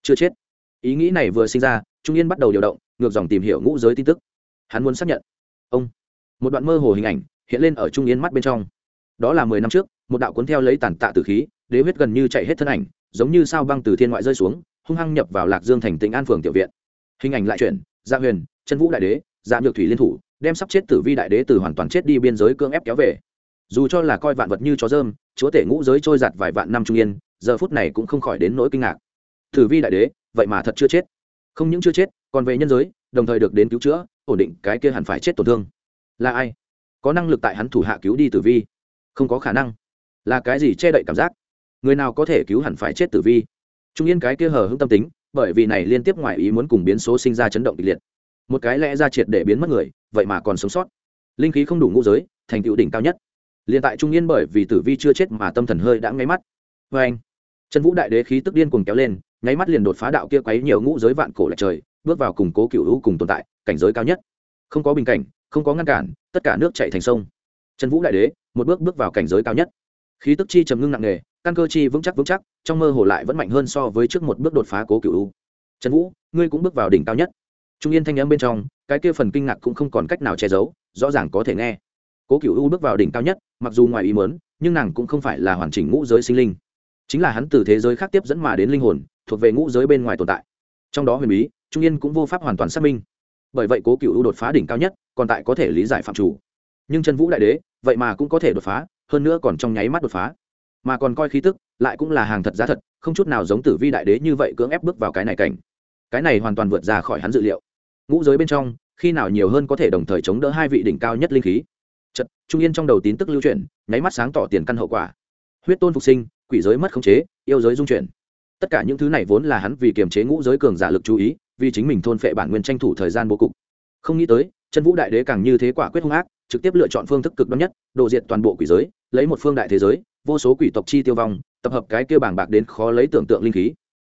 chưa chết? Ý nghĩ này vừa sinh ra, trung yên bắt đầu điều động, ngược dòng tìm hiểu ngũ giới tin tức. Hắn muốn xác nhận. Ông. Một đoạn mơ hồ hình ảnh hiện lên ở trung yên mắt bên trong đó là mười năm trước, một đạo cuốn theo lấy tàn tạ tử khí, đế huyết gần như chạy hết thân ảnh, giống như sao băng từ thiên ngoại rơi xuống, hung hăng nhập vào lạc dương thành tỉnh an phường tiểu viện. Hình ảnh lại chuyển gia dạ huyền, chân vũ đại đế dạ nhược thủy liên thủ, đem sắp chết tử vi đại đế từ hoàn toàn chết đi biên giới cưỡng ép kéo về. Dù cho là coi vạn vật như chó dơm, chúa tể ngũ giới trôi giặt vài vạn năm trung yên, giờ phút này cũng không khỏi đến nỗi kinh ngạc. Tử vi đại đế, vậy mà thật chưa chết. Không những chưa chết, còn về nhân giới, đồng thời được đến cứu chữa, ổn định cái kia hẳn phải chết tổn thương. Là ai? Có năng lực tại hắn thủ hạ cứu đi tử vi không có khả năng. Là cái gì che đậy cảm giác? Người nào có thể cứu hẳn phải chết tử vi? Trung yên cái kia hờ hững tâm tính, bởi vì này liên tiếp ngoài ý muốn cùng biến số sinh ra chấn động kịch liệt. Một cái lẽ ra triệt để biến mất người, vậy mà còn sống sót. Linh khí không đủ ngũ giới, thành tựu đỉnh cao nhất. Liền tại trung yên bởi vì tử vi chưa chết mà tâm thần hơi đã ngáy mắt. Vê anh, trần vũ đại đế khí tức điên cuồng kéo lên, nháy mắt liền đột phá đạo kia quấy nhiều ngũ giới vạn cổ lại trời, bước vào củng cố cựu hữu cùng tồn tại, cảnh giới cao nhất. Không có bình cảnh, không có ngăn cản, tất cả nước chạy thành sông trần vũ đại đế, một bước bước vào cảnh giới cao nhất. Khí tức chi trầm ngưng nặng nề, căn cơ chi vững chắc vững chắc, trong mơ hồ lại vẫn mạnh hơn so với trước một bước đột phá cố cựu u. Trần vũ, ngươi cũng bước vào đỉnh cao nhất. Trung yên thanh n m bên trong, cái kia phần kinh ngạc cũng không còn cách nào che giấu, rõ ràng có thể nghe. Cố cựu u bước vào đỉnh cao nhất, mặc dù ngoài ý mớn nhưng nàng cũng không phải là hoàn chỉnh ngũ giới sinh linh. Chính là hắn từ thế giới khác tiếp dẫn mà đến linh hồn, thuộc về ngũ giới bên ngoài tồn tại. Trong đó huyền bí, trung yên cũng vô pháp hoàn toàn xác minh. Bởi vậy cố cựu u đột phá đỉnh cao nhất, còn tại có thể lý giải phạm chủ nhưng chân vũ đại đế vậy mà cũng có thể đột phá, hơn nữa còn trong nháy mắt đột phá. Mà còn coi khí tức, lại cũng là hàng thật giá thật, không chút nào giống tử vi đại đế như vậy cưỡng ép bước vào cái này cảnh. Cái này hoàn toàn vượt ra khỏi hắn dự liệu. Ngũ giới bên trong, khi nào nhiều hơn có thể đồng thời chống đỡ hai vị đỉnh cao nhất linh khí? Chật trung yên trong đầu tín tức lưu chuyển, nháy mắt sáng tỏ tiền căn hậu quả. Huyết tôn phục sinh, quỷ giới mất khống chế, yêu giới dung chuyển. Tất cả những thứ này vốn là hắn vì kiềm chế ngũ giới cường giả lực chú ý, vì chính mình thôn phệ bản nguyên tranh thủ thời gian bố cục. Không nghĩ tới, chân vũ đại đế càng như thế quả quyết hung ác trực tiếp lựa chọn phương thức cực đoan nhất độ diệt toàn bộ quỷ giới, lấy một phương đại thế giới, vô số quỷ tộc chi tiêu vong, tập hợp cái kia bảng bạc đến khó lấy tưởng tượng linh khí.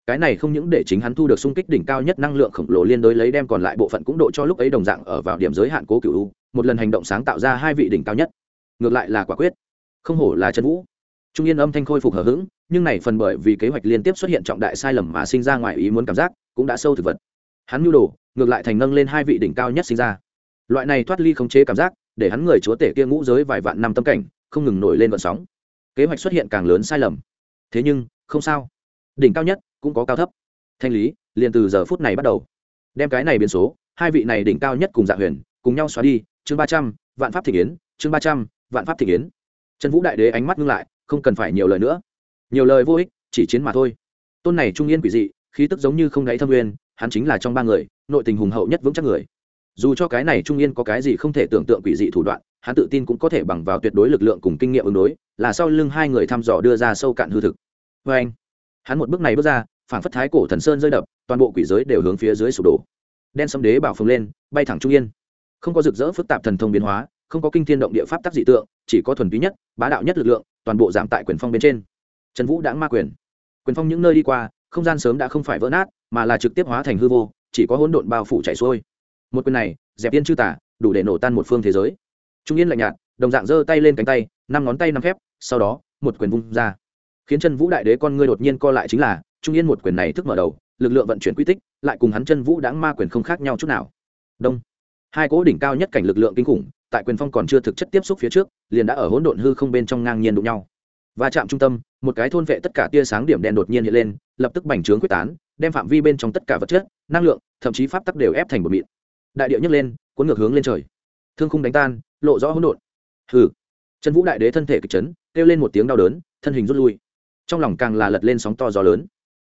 Cái này không những để chính hắn thu được sung kích đỉnh cao nhất năng lượng khổng lồ liên đối lấy đem còn lại bộ phận cũng độ cho lúc ấy đồng dạng ở vào điểm giới hạn cố cựu một lần hành động sáng tạo ra hai vị đỉnh cao nhất. Ngược lại là quả quyết. Không hổ là trần vũ. Trung yên âm thanh khôi phục hờ hững, nhưng này phần bởi vì kế hoạch liên tiếp xuất hiện trọng đại sai lầm mà sinh ra ngoài ý muốn cảm giác, cũng đã sâu thực vật. Hắn nhu đồ, ngược lại thành nâng lên hai vị đỉnh cao nhất sinh ra. Loại này thoát ly khống chế cảm giác để hắn người chúa tể kia ngũ giới vài vạn năm tâm cảnh, không ngừng nổi lên vận sóng. Kế hoạch xuất hiện càng lớn sai lầm. Thế nhưng, không sao. Đỉnh cao nhất cũng có cao thấp. Thanh lý, liền từ giờ phút này bắt đầu. Đem cái này biến số, hai vị này đỉnh cao nhất cùng dạ huyền, cùng nhau xóa đi, chương ba trăm, vạn pháp thị kiến chương ba trăm, vạn pháp thị kiến trần vũ đại đế ánh mắt ngưng lại, không cần phải nhiều lời nữa. Nhiều lời vô ích, chỉ chiến mà thôi. Tôn này trung yên quỷ dị, khí tức giống như không đáy thâm nguyên, hắn chính là trong ba người, nội tình hùng hậu nhất vững chắc người dù cho cái này trung yên có cái gì không thể tưởng tượng quỷ dị thủ đoạn, hắn tự tin cũng có thể bằng vào tuyệt đối lực lượng cùng kinh nghiệm ứng đối, là sau lưng hai người thăm dò đưa ra sâu cạn hư thực. Vê anh, hắn một bước này bước ra phản phất thái cổ thần sơn rơi đập, toàn bộ quỷ giới đều hướng phía dưới sụp đổ. Đen xâm đế bảo phồng lên, bay thẳng trung yên. Không có rực rỡ phức tạp thần thông biến hóa, không có kinh thiên động địa pháp tác dị tượng, chỉ có thuần túy nhất, bá đạo nhất lực lượng, toàn bộ giảm tại quyền phong bên trên. Trần vũ đã ma quyền. Quyền phong những nơi đi qua, không gian sớm đã không phải vỡ nát, mà là trực tiếp hóa thành hư vô, chỉ có hỗn độn bao phủ chảy xuôi một quyền này, dẹp yên chư tả, đủ để nổ tan một phương thế giới. Trung yên lạnh nhạt, đồng dạng giơ tay lên cánh tay, năm ngón tay năm phép sau đó, một quyền vung ra. Khiến chân vũ đại đế con ngươi đột nhiên co lại chính là, trung yên một quyền này thức mở đầu, lực lượng vận chuyển quy tích, lại cùng hắn chân vũ đáng ma quyền không khác nhau chút nào. Đông. Hai cố đỉnh cao nhất cảnh lực lượng kinh khủng, tại quyền phong còn chưa thực chất tiếp xúc phía trước, liền đã ở hỗn độn hư không bên trong ngang nhiên đụng nhau. Và chạm trung tâm, một cái thôn vệ tất cả tia sáng điểm đen đột nhiên hiện lên, lập tức bành trướng quyết tán, đem phạm vi bên trong tất cả vật chất, năng lượng, thậm chí pháp tắc đều ép thành một mịn đại điệu nhấc lên, cuốn ngược hướng lên trời. Thương khung đánh tan, lộ rõ hỗn độn. Hừ. Trần vũ đại đế thân thể kịch chấn, kêu lên một tiếng đau đớn, thân hình rút lui. Trong lòng càng là lật lên sóng to gió lớn.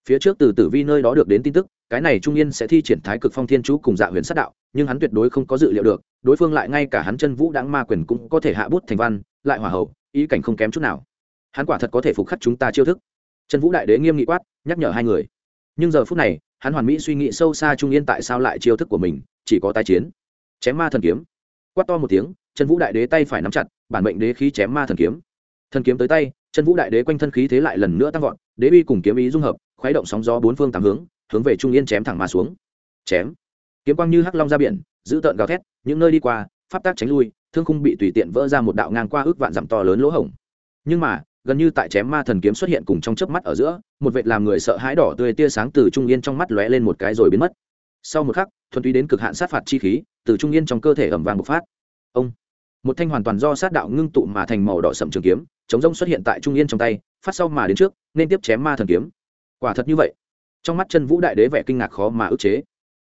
Phía trước từ tử vi nơi đó được đến tin tức, cái này trung yên sẽ thi triển thái cực phong thiên chú cùng dạ huyền sát đạo, nhưng hắn tuyệt đối không có dự liệu được, đối phương lại ngay cả hắn chân vũ đáng ma quyền cũng có thể hạ bút thành văn, lại hòa hậu, ý cảnh không kém chút nào. Hắn quả thật có thể phục khắc chúng ta chiêu thức. Trần vũ đại đế nghiêm nghị quát, nhắc nhở hai người. Nhưng giờ phút này, hắn hoàn mỹ suy nghĩ sâu xa trung yên tại sao lại chiêu thức của mình chỉ có tai chiến. Chém ma thần kiếm. Quát to một tiếng, chân vũ đại đế tay phải nắm chặt, bản mệnh đế khí chém ma thần kiếm. Thần kiếm tới tay, chân vũ đại đế quanh thân khí thế lại lần nữa tăng vọt, đế uy cùng kiếm ý dung hợp, khuấy động sóng gió bốn phương tám hướng hướng về trung yên chém thẳng mà xuống. Chém. Kiếm quang như hắc long ra biển, giữ tợn gào thét, những nơi đi qua, pháp tác tránh lui, thương khung bị tùy tiện vỡ ra một đạo ngang qua ước vạn dặm to lớn lỗ hổng. Nhưng mà, gần như tại chém ma thần kiếm xuất hiện cùng trong chớp mắt ở giữa, một vệt làm người sợ hãi đỏ tươi tia sáng từ trung yên trong mắt lóe lên một cái rồi biến mất sau một khắc, thuần túy đến cực hạn sát phạt chi khí, từ trung yên trong cơ thể ẩm vàng bộc phát. Ông, một thanh hoàn toàn do sát đạo ngưng tụ mà thành màu đỏ sậm trường kiếm, chống rông xuất hiện tại trung yên trong tay, phát sau mà đến trước, nên tiếp chém ma thần kiếm. Quả thật như vậy. Trong mắt chân vũ đại đế vẻ kinh ngạc khó mà ức chế.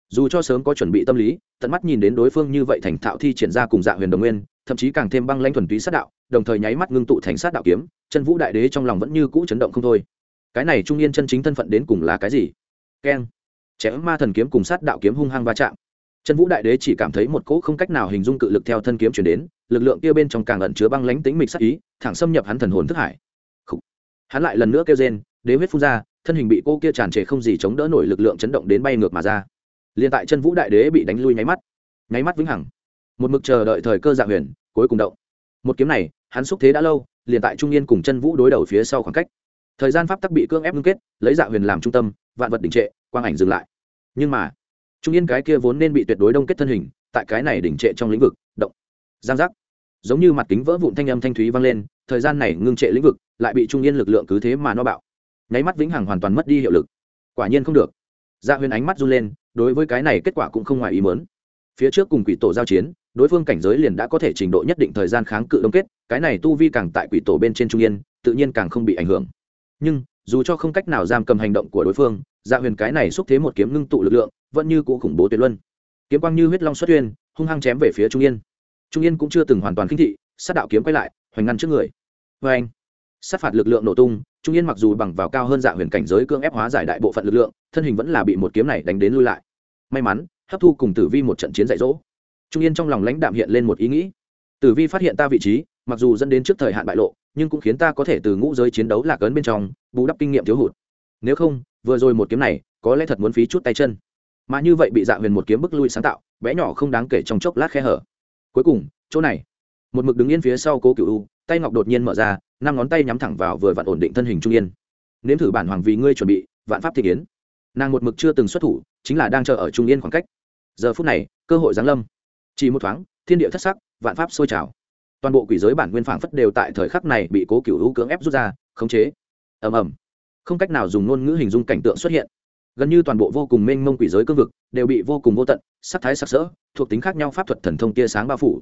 Dù cho sớm có chuẩn bị tâm lý, tận mắt nhìn đến đối phương như vậy thành thạo thi triển ra cùng dạ huyền đồng nguyên, thậm chí càng thêm băng lãnh thuần túy sát đạo, đồng thời nháy mắt ngưng tụ thành sát đạo kiếm, chân vũ đại đế trong lòng vẫn như cũ chấn động không thôi. Cái này trung yên chân chính thân phận đến cùng là cái gì? Keng chém ma thần kiếm cùng sát đạo kiếm hung hăng va chạm. Chân vũ đại đế chỉ cảm thấy một cỗ không cách nào hình dung cự lực theo thân kiếm chuyển đến, lực lượng kia bên trong càng ẩn chứa băng lãnh tính mịch sát ý, thẳng xâm nhập hắn thần hồn thức hải. Khủ. hắn lại lần nữa kêu rên, đế huyết phun ra, thân hình bị cô kia tràn trề không gì chống đỡ nổi lực lượng chấn động đến bay ngược mà ra. Liền tại chân vũ đại đế bị đánh lui nháy mắt nháy mắt vĩnh hằng. Một mực chờ đợi thời cơ dạng huyền, cuối cùng động. Một kiếm này, hắn xúc thế đã lâu, liền tại trung yên cùng chân vũ đối đầu phía sau khoảng cách. Thời gian pháp tắc bị cương ép ngưng kết, lấy dạ huyền làm trung tâm vạn vật đình trệ, quang ảnh dừng lại. Nhưng mà, trung yên cái kia vốn nên bị tuyệt đối đông kết thân hình, tại cái này đỉnh trệ trong lĩnh vực, động. Giang giác. Giống như mặt kính vỡ vụn thanh âm thanh thúy vang lên, thời gian này ngưng trệ lĩnh vực lại bị trung yên lực lượng cứ thế mà nó bạo. Nháy mắt vĩnh hằng hoàn toàn mất đi hiệu lực. Quả nhiên không được. Dạ huyền ánh mắt run lên, đối với cái này kết quả cũng không ngoài ý mớn phía trước cùng quỷ tổ giao chiến, đối phương cảnh giới liền đã có thể trình độ nhất định thời gian kháng cự đông kết, cái này tu vi càng tại quỷ tổ bên trên trung yên, tự nhiên càng không bị ảnh hưởng. Nhưng dù cho không cách nào giam cầm hành động của đối phương dạ huyền cái này xúc thế một kiếm ngưng tụ lực lượng, vẫn như cũ khủng bố tuyệt luân. Kiếm quang như huyết long xuất uyên hung hăng chém về phía trung yên. Trung yên cũng chưa từng hoàn toàn khinh thị, sát đạo kiếm quay lại, hoành ngăn trước người. Vê anh, sát phạt lực lượng nổ tung, trung yên mặc dù bằng vào cao hơn dạ huyền cảnh giới cương ép hóa giải đại bộ phận lực lượng, thân hình vẫn là bị một kiếm này đánh đến lui lại. May mắn, hấp thu cùng tử vi một trận chiến dạy dỗ. Trung yên trong lòng lãnh đạm hiện lên một ý nghĩ. Tử vi phát hiện ta vị trí, mặc dù dẫn đến trước thời hạn bại lộ nhưng cũng khiến ta có thể từ ngũ giới chiến đấu lạc ấn bên trong, bù đắp kinh nghiệm thiếu hụt. Nếu không, vừa rồi một kiếm này, có lẽ thật muốn phí chút tay chân. Mà như vậy bị dạ huyền một kiếm bức lui sáng tạo vẽ nhỏ không đáng kể trong chốc lát khe hở. Cuối cùng, chỗ này. Một mực đứng yên phía sau cố cựu u, tay ngọc đột nhiên mở ra, năm ngón tay nhắm thẳng vào vừa vặn ổn định thân hình trung yên. Nếm thử bản hoàng vì ngươi chuẩn bị, vạn pháp thị kiến. Nàng một mực chưa từng xuất thủ, chính là đang chờ ở trung yên khoảng cách. Giờ phút này, cơ hội giáng lâm. Chỉ một thoáng, thiên địa thất sắc, vạn pháp sôi trào toàn bộ quỷ giới bản nguyên phảng phất đều tại thời khắc này bị cố cựu hữu cưỡng ép rút ra, khống chế. Ầm ầm. Không cách nào dùng ngôn ngữ hình dung cảnh tượng xuất hiện. Gần như toàn bộ vô cùng mênh mông quỷ giới cương vực đều bị vô cùng vô tận, sắc thái sắc sỡ, thuộc tính khác nhau pháp thuật thần thông tia sáng bao phủ.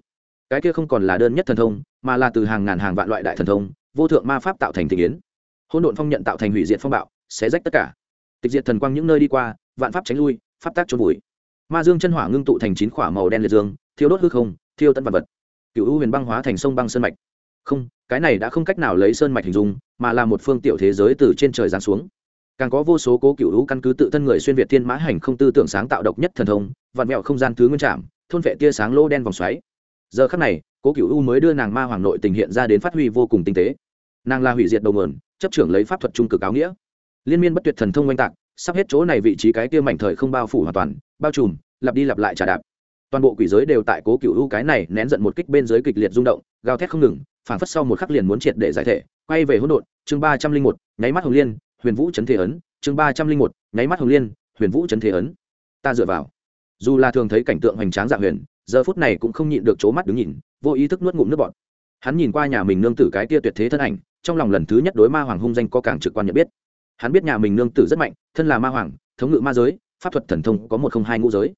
Cái kia không còn là đơn nhất thần thông, mà là từ hàng ngàn hàng vạn loại đại thần thông, vô thượng ma pháp tạo thành thị kiến hỗn độn phong nhận tạo thành hủy diệt phong bạo, xé rách tất cả. Tịch diệt thần quang những nơi đi qua, vạn pháp tránh lui, pháp tác trôn vùi. Ma dương chân hỏa ngưng tụ thành chín khỏa màu đen liệt dương, thiêu đốt hư không, thiêu tận vật vật cựu u huyền băng hóa thành sông băng sơn mạch. Không, cái này đã không cách nào lấy sơn mạch hình dung, mà là một phương tiểu thế giới từ trên trời giáng xuống. Càng có vô số cố cựu u căn cứ tự thân người xuyên việt thiên mã hành không tư tưởng sáng tạo độc nhất thần thông, vạn mẹo không gian thứ nguyên trạm thôn vệ tia sáng lô đen vòng xoáy. Giờ khắc này, cố cựu u mới đưa nàng ma hoàng nội tình hiện ra đến phát huy vô cùng tinh tế. Nàng là hủy diệt đầu nguồn, chấp trưởng lấy pháp thuật trung cực áo nghĩa. Liên miên bất tuyệt thần thông oanh tạc, sắp hết chỗ này vị trí cái kia mảnh thời không bao phủ hoàn toàn, bao trùm, lặp đi lặp lại trả đạp toàn bộ quỷ giới đều tại cố cựu u cái này nén giận một kích bên dưới kịch liệt rung động, gào thét không ngừng phản phất sau một khắc liền muốn triệt để giải thể, quay về hỗn độn, chương ba trăm linh một, nháy mắt hồng liên, huyền vũ chấn thế ấn, chương ba trăm linh một, nháy mắt hồng liên, huyền vũ chấn thế ấn. Ta dựa vào. Dù là thường thấy cảnh tượng hoành tráng dạ huyền, giờ phút này cũng không nhịn được chỗ mắt đứng nhìn, vô ý thức nuốt ngụm nước bọt. Hắn nhìn qua nhà mình nương tử cái tia tuyệt thế thân ảnh, trong lòng lần thứ nhất đối ma hoàng hung danh có càng trực quan nhận biết. Hắn biết nhà mình nương tử rất mạnh, thân là ma hoàng, thống ngự ma giới, pháp thuật thần thông có một không hai ngũ giới.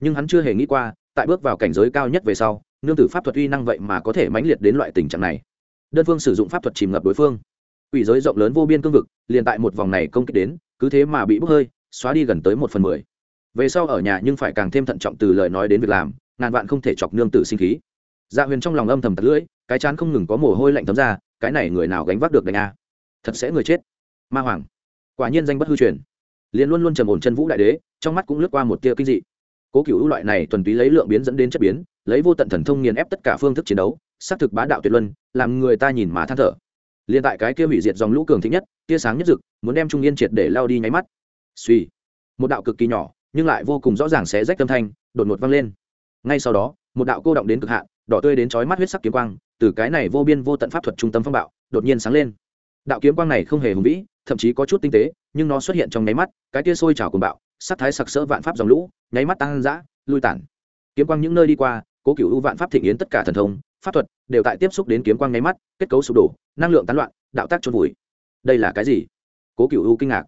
Nhưng hắn chưa hề nghĩ qua tại bước vào cảnh giới cao nhất về sau, nương tử pháp thuật uy năng vậy mà có thể mãnh liệt đến loại tình trạng này. Đơn phương sử dụng pháp thuật chìm ngập đối phương. Quỷ giới rộng lớn vô biên cương vực, liền tại một vòng này công kích đến, cứ thế mà bị bốc hơi, xóa đi gần tới một phần mười. Về sau ở nhà nhưng phải càng thêm thận trọng từ lời nói đến việc làm, ngàn vạn không thể chọc nương tử sinh khí. Dạ huyền trong lòng âm thầm tật lưỡi, cái chán không ngừng có mồ hôi lạnh thấm ra, cái này người nào gánh vác được đánh a? Thật sẽ người chết. Ma hoàng. Quả nhiên danh bất hư truyền. Liền luôn luôn trầm ổn chân vũ đại đế, trong mắt cũng lướt qua một tia kinh dị cố cựu loại này thuần túy lấy lượng biến dẫn đến chất biến, lấy vô tận thần thông nghiền ép tất cả phương thức chiến đấu, xác thực bá đạo tuyệt luân, làm người ta nhìn mà than thở. Liền tại cái kia hủy diệt dòng lũ cường thịnh nhất, tia sáng nhất dực muốn đem trung yên triệt để lao đi nháy mắt. Suy một đạo cực kỳ nhỏ, nhưng lại vô cùng rõ ràng xé rách tâm thanh, đột ngột vang lên. Ngay sau đó, một đạo cô động đến cực hạn, đỏ tươi đến chói mắt huyết sắc kiếm quang, từ cái này vô biên vô tận pháp thuật trung tâm phong bạo, đột nhiên sáng lên. Đạo kiếm quang này không hề hùng vĩ, thậm chí có chút tinh tế, nhưng nó xuất hiện trong nháy mắt, cái tia sôi trào cùng bạo, sắc thái sặc sỡ vạn pháp dòng lũ nháy mắt tăng dã lui tản. Kiếm quang những nơi đi qua, cố cựu u vạn pháp thịnh yến tất cả thần thông, pháp thuật đều tại tiếp xúc đến kiếm quang nháy mắt, kết cấu sụp đổ, năng lượng tán loạn, đạo tác trôn vùi. Đây là cái gì? Cố cựu u kinh ngạc.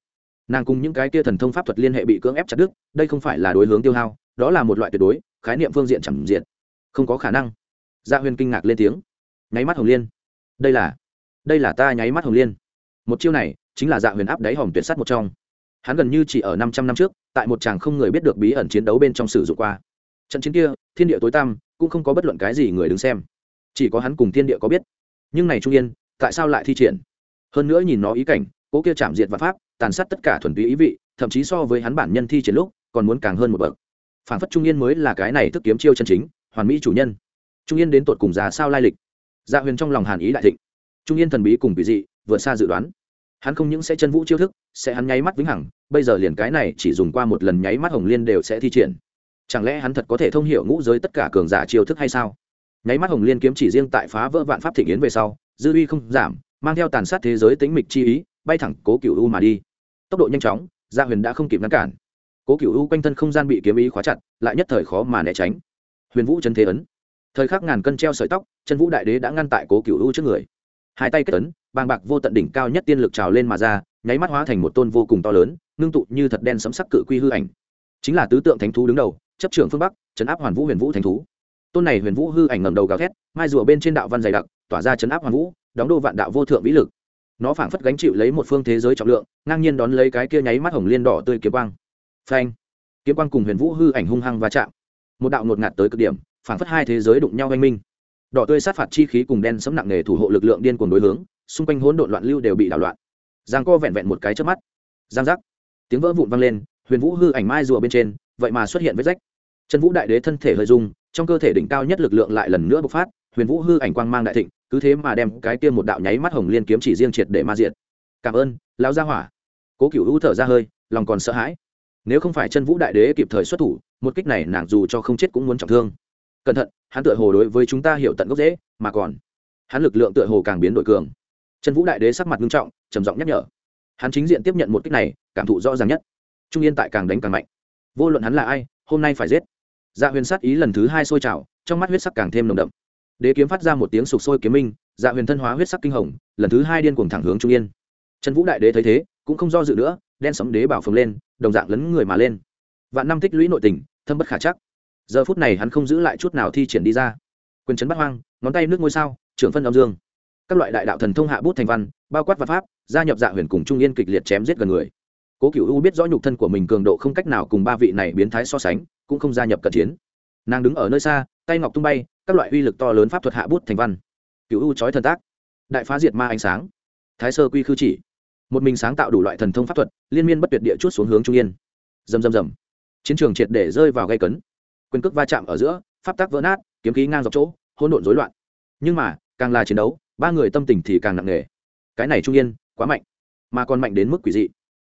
Nàng cùng những cái kia thần thông pháp thuật liên hệ bị cưỡng ép chặt đứt, đây không phải là đối hướng tiêu hao, đó là một loại tuyệt đối, khái niệm phương diện chẳng diện. Không có khả năng. Gia huyền kinh ngạc lên tiếng. Nháy mắt hồng liên. Đây là đây là ta nháy mắt hồng liên. Một chiêu này, chính là dạ huyền áp đáy hòm tuyệt sắt một trong hắn gần như chỉ ở năm trăm năm trước, tại một chàng không người biết được bí ẩn chiến đấu bên trong sử dụng qua. Trận chiến kia, thiên địa tối tăm, cũng không có bất luận cái gì người đứng xem. Chỉ có hắn cùng thiên địa có biết. Nhưng này trung yên, tại sao lại thi triển? Hơn nữa nhìn nó ý cảnh, cố kia chạm diệt và pháp, tàn sát tất cả thuần túy ý vị, thậm chí so với hắn bản nhân thi triển lúc, còn muốn càng hơn một bậc. Phản phất trung yên mới là cái này thức kiếm chiêu chân chính, hoàn mỹ chủ nhân. Trung yên đến tột cùng già sao lai lịch? Dạ huyền trong lòng hàn ý đại thịnh. Trung yên thần bí cùng kỳ dị vượt xa dự đoán hắn không những sẽ chân vũ chiêu thức, sẽ hắn nháy mắt vĩnh hằng, bây giờ liền cái này chỉ dùng qua một lần nháy mắt hồng liên đều sẽ thi triển. Chẳng lẽ hắn thật có thể thông hiểu ngũ giới tất cả cường giả chiêu thức hay sao? Nháy mắt hồng liên kiếm chỉ riêng tại phá vỡ vạn pháp thị yến về sau, dư uy không giảm, mang theo tàn sát thế giới tính mịch chi ý, bay thẳng cố cựu u mà đi. Tốc độ nhanh chóng, gia huyền đã không kịp ngăn cản. Cố cựu u quanh thân không gian bị kiếm ý khóa chặt, lại nhất thời khó mà né tránh. Huyền vũ chân thế ấn. Thời khắc ngàn cân treo sợi tóc, chân vũ đại đế đã ngăn tại cố cựu u trước người. Hai tay kết ấn bàng bạc vô tận đỉnh cao nhất tiên lực trào lên mà ra, nháy mắt hóa thành một tôn vô cùng to lớn, ngưng tụ như thật đen sấm sắc cự quy hư ảnh. Chính là tứ tượng thánh thú đứng đầu, chấp trưởng phương bắc, chấn áp hoàn vũ huyền vũ thánh thú. Tôn này huyền vũ hư ảnh ngầm đầu gào thét, mai rùa bên trên đạo văn dày đặc, tỏa ra chấn áp hoàn vũ, đóng đô vạn đạo vô thượng vĩ lực. Nó phảng phất gánh chịu lấy một phương thế giới trọng lượng, ngang nhiên đón lấy cái kia nháy mắt hồng liên đỏ tươi kiếm quang. Phanh! Kiếm quang cùng huyền vũ hư ảnh hung hăng va chạm. Một đạo ngột ngạt tới cực điểm, phảng phất hai thế giới đụng nhau oanh minh. Đỏ tươi sát phạt chi khí cùng đen sấm nặng nề thủ hộ lực lượng điên cuồng đối hướng xung quanh hỗn độn loạn lưu đều bị đảo loạn. Giang co vẹn vẹn một cái trước mắt. Giang giác. Tiếng vỡ vụn vang lên, huyền vũ hư ảnh mai rùa bên trên, vậy mà xuất hiện vết rách. Chân vũ đại đế thân thể hơi dung trong cơ thể đỉnh cao nhất lực lượng lại lần nữa bộc phát, huyền vũ hư ảnh quang mang đại thịnh, cứ thế mà đem cái kia một đạo nháy mắt hồng liên kiếm chỉ riêng triệt để ma diệt. Cảm ơn, lão gia hỏa. Cố cựu hữu thở ra hơi, lòng còn sợ hãi. Nếu không phải chân vũ đại đế kịp thời xuất thủ, một kích này nàng dù cho không chết cũng muốn trọng thương. Cẩn thận, hắn tựa hồ đối với chúng ta hiểu tận gốc dễ mà còn, hắn lực lượng tựa hồ càng biến đổi cường. Trần vũ đại đế sắc mặt nghiêm trọng, trầm giọng nhắc nhở. Hắn chính diện tiếp nhận một kích này, cảm thụ rõ ràng nhất. Trung yên tại càng đánh càng mạnh. Vô luận hắn là ai, hôm nay phải giết. Dạ huyền sát ý lần thứ hai sôi trào, trong mắt huyết sắc càng thêm nồng đậm. Đế kiếm phát ra một tiếng sục sôi kiếm minh dạ huyền thân hóa huyết sắc kinh hồng, lần thứ hai điên cuồng thẳng hướng trung yên. Trần vũ đại đế thấy thế, cũng không do dự nữa, đen sấm đế bảo phồng lên, đồng dạng lấn người mà lên. Vạn năm tích lũy nội tình, thâm bất khả chắc. Giờ phút này hắn không giữ lại chút nào thi triển đi ra. Quyền Trấn bắt hoang, ngón tay nước ngôi sao, trưởng phân âm dương các loại đại đạo thần thông hạ bút thành văn, bao quát và pháp, gia nhập dạ huyền cùng trung yên kịch liệt chém giết gần người. Cố cựu u biết rõ nhục thân của mình cường độ không cách nào cùng ba vị này biến thái so sánh, cũng không gia nhập cận chiến. Nàng đứng ở nơi xa, tay ngọc tung bay, các loại uy lực to lớn pháp thuật hạ bút thành văn. Cựu u trói thần tác, đại phá diệt ma ánh sáng. Thái sơ quy khư chỉ, một mình sáng tạo đủ loại thần thông pháp thuật, liên miên bất tuyệt địa chút xuống hướng trung yên. Dầm dầm dầm chiến trường triệt để rơi vào gây cấn. Quyền cước va chạm ở giữa, pháp tác vỡ nát, kiếm khí ngang dọc chỗ, hỗn độn rối loạn. Nhưng mà, càng là chiến đấu ba người tâm tình thì càng nặng nề. Cái này trung yên, quá mạnh, mà còn mạnh đến mức quỷ dị.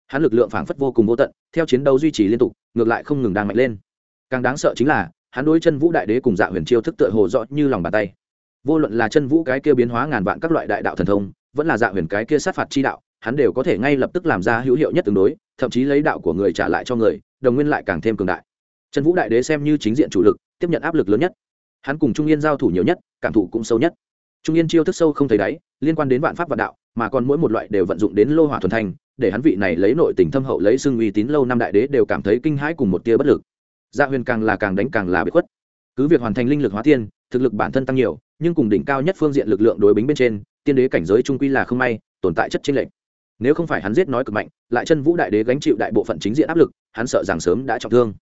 Hắn lực lượng phảng phất vô cùng vô tận, theo chiến đấu duy trì liên tục, ngược lại không ngừng đang mạnh lên. Càng đáng sợ chính là, hắn đối chân vũ đại đế cùng dạ huyền chiêu thức tựa hồ rõ như lòng bàn tay. Vô luận là chân vũ cái kia biến hóa ngàn vạn các loại đại đạo thần thông, vẫn là dạ huyền cái kia sát phạt chi đạo, hắn đều có thể ngay lập tức làm ra hữu hiệu nhất tương đối, thậm chí lấy đạo của người trả lại cho người, đồng nguyên lại càng thêm cường đại. Chân vũ đại đế xem như chính diện chủ lực, tiếp nhận áp lực lớn nhất. Hắn cùng trung yên giao thủ nhiều nhất, cảm thụ cũng sâu nhất trung yên chiêu thức sâu không thấy đáy, liên quan đến vạn pháp vạn đạo, mà còn mỗi một loại đều vận dụng đến lô hỏa thuần thanh để hắn vị này lấy nội tình thâm hậu lấy xưng uy tín lâu năm đại đế đều cảm thấy kinh hãi cùng một tia bất lực. Gia dạ huyền càng là càng đánh càng là bị khuất. Cứ việc hoàn thành linh lực hóa tiên, thực lực bản thân tăng nhiều, nhưng cùng đỉnh cao nhất phương diện lực lượng đối bính bên trên, tiên đế cảnh giới trung quy là không may, tồn tại chất trên lệnh nếu không phải hắn giết nói cực mạnh, lại chân vũ đại đế gánh chịu đại bộ phận chính diện áp lực, hắn sợ rằng sớm đã trọng thương.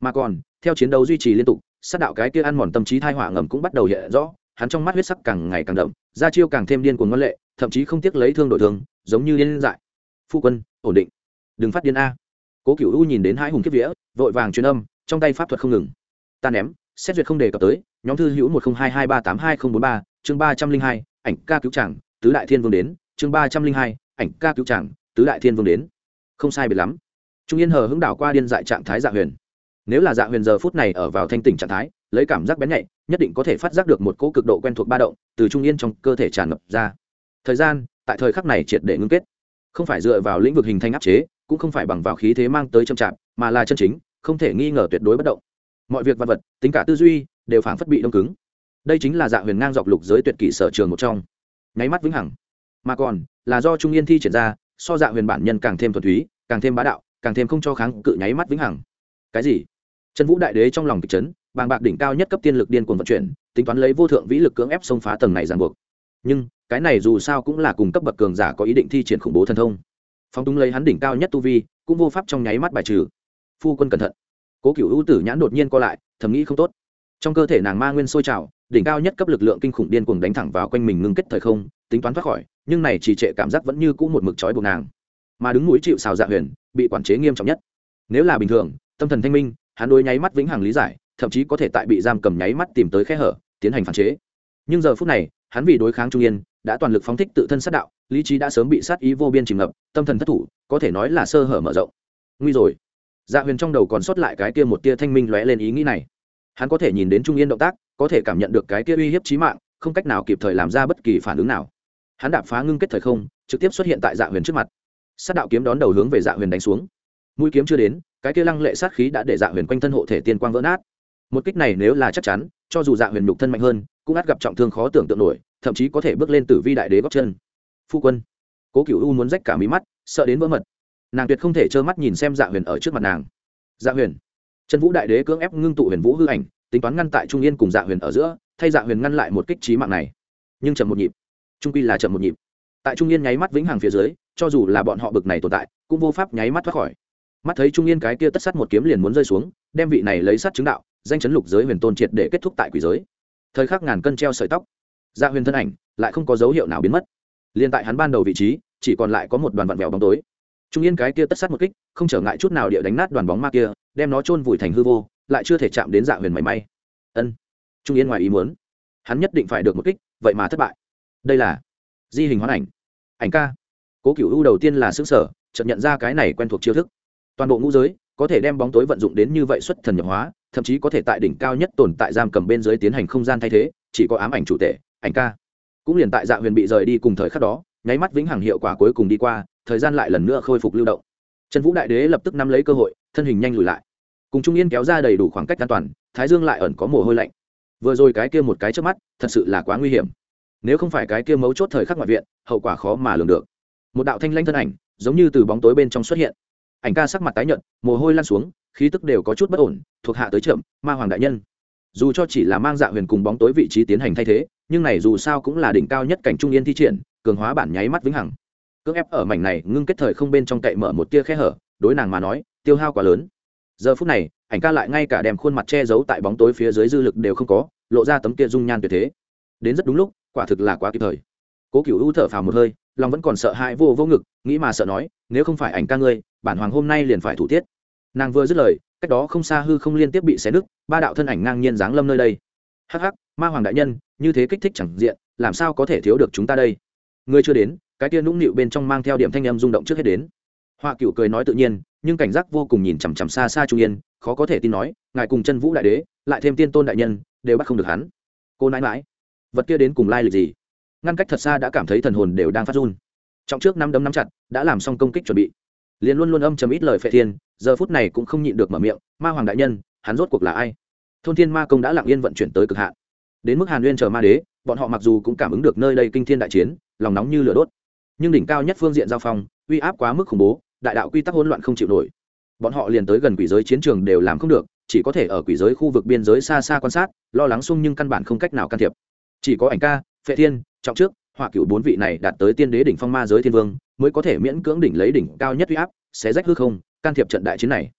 Mà còn, theo chiến đấu duy trì liên tục, sát đạo cái kia ăn mòn tâm trí thai hỏa ngầm cũng bắt đầu hiện rõ hắn trong mắt huyết sắc càng ngày càng đậm ra chiêu càng thêm điên cuồng ngân lệ thậm chí không tiếc lấy thương đổi thương giống như điên dại. Phu quân ổn định. Đừng phát điên a. Cố cựu u nhìn đến hai hùng kiếp vía vội vàng truyền âm trong tay pháp thuật không ngừng. Ta ném xét duyệt không đề cập tới nhóm thư hữu một nghìn hai hai ba tám hai nghìn bốn ba chương ba trăm linh hai ảnh ca cứu chàng, tứ đại thiên vương đến chương ba trăm linh hai ảnh ca cứu chàng, tứ đại thiên vương đến. Không sai biệt lắm. Trung yên hờ hững đảo qua điên dại trạng thái dạ huyền. Nếu là dạ huyền giờ phút này ở vào thanh tỉnh trạng thái lấy cảm giác bén nhạy, nhất định có thể phát giác được một cỗ cực độ quen thuộc ba động từ trung yên trong cơ thể tràn ngập ra. Thời gian, tại thời khắc này triệt để ngưng kết. Không phải dựa vào lĩnh vực hình thành áp chế, cũng không phải bằng vào khí thế mang tới châm chạp, mà là chân chính, không thể nghi ngờ tuyệt đối bất động. Mọi việc vật vật, tính cả tư duy, đều phản phất bị đông cứng. Đây chính là dạ huyền ngang dọc lục giới tuyệt kỷ sở trường một trong. Nháy mắt vĩnh hằng. Mà còn, là do trung yên thi triển ra, so dạ huyền bản nhân càng thêm thuần túy, càng thêm bá đạo, càng thêm không cho kháng cự nháy mắt vĩnh hằng. Cái gì? Trần vũ đại đế trong lòng kịch chấn bàng bạc đỉnh cao nhất cấp tiên lực điên cuồng vận chuyển, tính toán lấy vô thượng vĩ lực cưỡng ép xông phá tầng này ràng buộc. Nhưng, cái này dù sao cũng là cùng cấp bậc cường giả có ý định thi triển khủng bố thần thông. Phóng túng lấy hắn đỉnh cao nhất tu vi, cũng vô pháp trong nháy mắt bài trừ. Phu quân cẩn thận. Cố cựu ưu tử nhãn đột nhiên co lại, thầm nghĩ không tốt. Trong cơ thể nàng ma nguyên sôi trào, đỉnh cao nhất cấp lực lượng kinh khủng điên cuồng đánh thẳng vào quanh mình ngưng kết thời không, tính toán thoát khỏi, nhưng này chỉ trệ cảm giác vẫn như cũ một mực trói buộc nàng. Mà đứng núi chịu xào dạ huyền, bị quản chế nghiêm trọng nhất. Nếu là bình thường, tâm thần thanh minh, hắn đối nháy mắt vĩnh hằng lý giải thậm chí có thể tại bị giam cầm nháy mắt tìm tới khe hở, tiến hành phản chế. Nhưng giờ phút này, hắn vì đối kháng trung yên, đã toàn lực phóng thích tự thân sát đạo, lý trí đã sớm bị sát ý vô biên chìm ngập, tâm thần thất thủ, có thể nói là sơ hở mở rộng. Nguy rồi. Dạ huyền trong đầu còn sót lại cái kia một tia thanh minh lóe lên ý nghĩ này. Hắn có thể nhìn đến trung yên động tác, có thể cảm nhận được cái kia uy hiếp trí mạng, không cách nào kịp thời làm ra bất kỳ phản ứng nào. Hắn đạp phá ngưng kết thời không, trực tiếp xuất hiện tại dạ huyền trước mặt. Sát đạo kiếm đón đầu hướng về dạ huyền đánh xuống. Mũi kiếm chưa đến, cái kia lăng lệ sát khí đã để dạ huyền quanh thân hộ thể tiên quang vỡ nát một kích này nếu là chắc chắn, cho dù dạ huyền nhục thân mạnh hơn, cũng át gặp trọng thương khó tưởng tượng nổi, thậm chí có thể bước lên tử vi đại đế góc chân. Phu quân, cố cựu u muốn rách cả mí mắt, sợ đến vỡ mật. Nàng tuyệt không thể trơ mắt nhìn xem dạ huyền ở trước mặt nàng. Dạ huyền, trần vũ đại đế cưỡng ép ngưng tụ huyền vũ hư ảnh, tính toán ngăn tại trung yên cùng dạ huyền ở giữa, thay dạ huyền ngăn lại một kích trí mạng này. Nhưng chậm một nhịp. Trung quy là chậm một nhịp. Tại trung yên nháy mắt vĩnh hằng phía dưới, cho dù là bọn họ bực này tồn tại, cũng vô pháp nháy mắt thoát khỏi. Mắt thấy trung yên cái kia tất sắt một kiếm liền muốn rơi xuống, đem vị này lấy sắt chứng đạo danh chấn lục giới huyền tôn triệt để kết thúc tại quỷ giới. Thời khắc ngàn cân treo sợi tóc dạ huyền thân ảnh lại không có dấu hiệu nào biến mất. Liên tại hắn ban đầu vị trí, chỉ còn lại có một đoàn vặn vẹo bóng tối. Trung yên cái kia tất sát một kích, không trở ngại chút nào địa đánh nát đoàn bóng ma kia, đem nó chôn vùi thành hư vô, lại chưa thể chạm đến dạ huyền mảy may. Ân, trung yên ngoài ý muốn, hắn nhất định phải được một kích, vậy mà thất bại. Đây là di hình hoán ảnh. Ảnh ca, cố cựu u đầu tiên là xứ sở, chợt nhận ra cái này quen thuộc chiêu thức. Toàn bộ ngũ giới có thể đem bóng tối vận dụng đến như vậy xuất thần nhập hóa thậm chí có thể tại đỉnh cao nhất tồn tại giam cầm bên dưới tiến hành không gian thay thế, chỉ có ám ảnh chủ tệ ảnh ca. Cũng liền tại dạ huyền bị rời đi cùng thời khắc đó, nháy mắt vĩnh hằng hiệu quả cuối cùng đi qua, thời gian lại lần nữa khôi phục lưu động. Trần vũ đại đế lập tức nắm lấy cơ hội, thân hình nhanh lùi lại. Cùng trung yên kéo ra đầy đủ khoảng cách an toàn, thái dương lại ẩn có mồ hôi lạnh. Vừa rồi cái kia một cái trước mắt, thật sự là quá nguy hiểm. Nếu không phải cái kia mấu chốt thời khắc ngoại viện, hậu quả khó mà lường được. Một đạo thanh lanh thân ảnh, giống như từ bóng tối bên trong xuất hiện ảnh ca sắc mặt tái nhợt, mồ hôi lan xuống, khí tức đều có chút bất ổn, thuộc hạ tới chậm, ma hoàng đại nhân. Dù cho chỉ là mang dạ huyền cùng bóng tối vị trí tiến hành thay thế, nhưng này dù sao cũng là đỉnh cao nhất cảnh trung yên thi triển, cường hóa bản nháy mắt vĩnh hằng. Cưỡng ép ở mảnh này ngưng kết thời không bên trong cậy mở một tia khe hở, đối nàng mà nói, tiêu hao quá lớn. Giờ phút này, ảnh ca lại ngay cả đem khuôn mặt che giấu tại bóng tối phía dưới dư lực đều không có, lộ ra tấm kia dung nhan tuyệt thế. Đến rất đúng lúc, quả thực là quá kịp thời. Cố cựu u thở phào một hơi, lòng vẫn còn sợ hãi vô vô ngực, nghĩ mà sợ nói nếu không phải ảnh ca ngươi, bản hoàng hôm nay liền phải thủ tiết. Nàng vừa dứt lời, cách đó không xa hư không liên tiếp bị xé nứt, ba đạo thân ảnh ngang nhiên giáng lâm nơi đây. Hắc hắc, ma hoàng đại nhân, như thế kích thích chẳng diện, làm sao có thể thiếu được chúng ta đây? Ngươi chưa đến, cái tia nũng nịu bên trong mang theo điểm thanh âm rung động trước hết đến. Hoa cựu cười nói tự nhiên, nhưng cảnh giác vô cùng nhìn chằm chằm xa xa trung yên, khó có thể tin nói, ngài cùng chân vũ đại đế, lại thêm tiên tôn đại nhân, đều bắt không được hắn. Cô nãi mãi vật kia đến cùng lai lịch gì? Ngăn cách thật xa đã cảm thấy thần hồn đều đang phát run trọng trước năm đấm nắm chặt, đã làm xong công kích chuẩn bị. Liền luôn luôn âm chầm ít lời phệ thiên, giờ phút này cũng không nhịn được mở miệng, ma hoàng đại nhân, hắn rốt cuộc là ai? Thôn thiên ma công đã lặng yên vận chuyển tới cực hạn. Đến mức hàn nguyên chờ ma đế, bọn họ mặc dù cũng cảm ứng được nơi đây kinh thiên đại chiến, lòng nóng như lửa đốt. Nhưng đỉnh cao nhất phương diện giao phong, uy áp quá mức khủng bố, đại đạo quy tắc hỗn loạn không chịu nổi. Bọn họ liền tới gần quỷ giới chiến trường đều làm không được, chỉ có thể ở quỷ giới khu vực biên giới xa xa quan sát, lo lắng xung nhưng căn bản không cách nào can thiệp. Chỉ có ảnh ca, phệ thiên, trọng trước họa cựu bốn vị này đạt tới tiên đế đỉnh phong ma giới thiên vương, mới có thể miễn cưỡng đỉnh lấy đỉnh cao nhất huy áp sẽ rách hư không, can thiệp trận đại chiến này.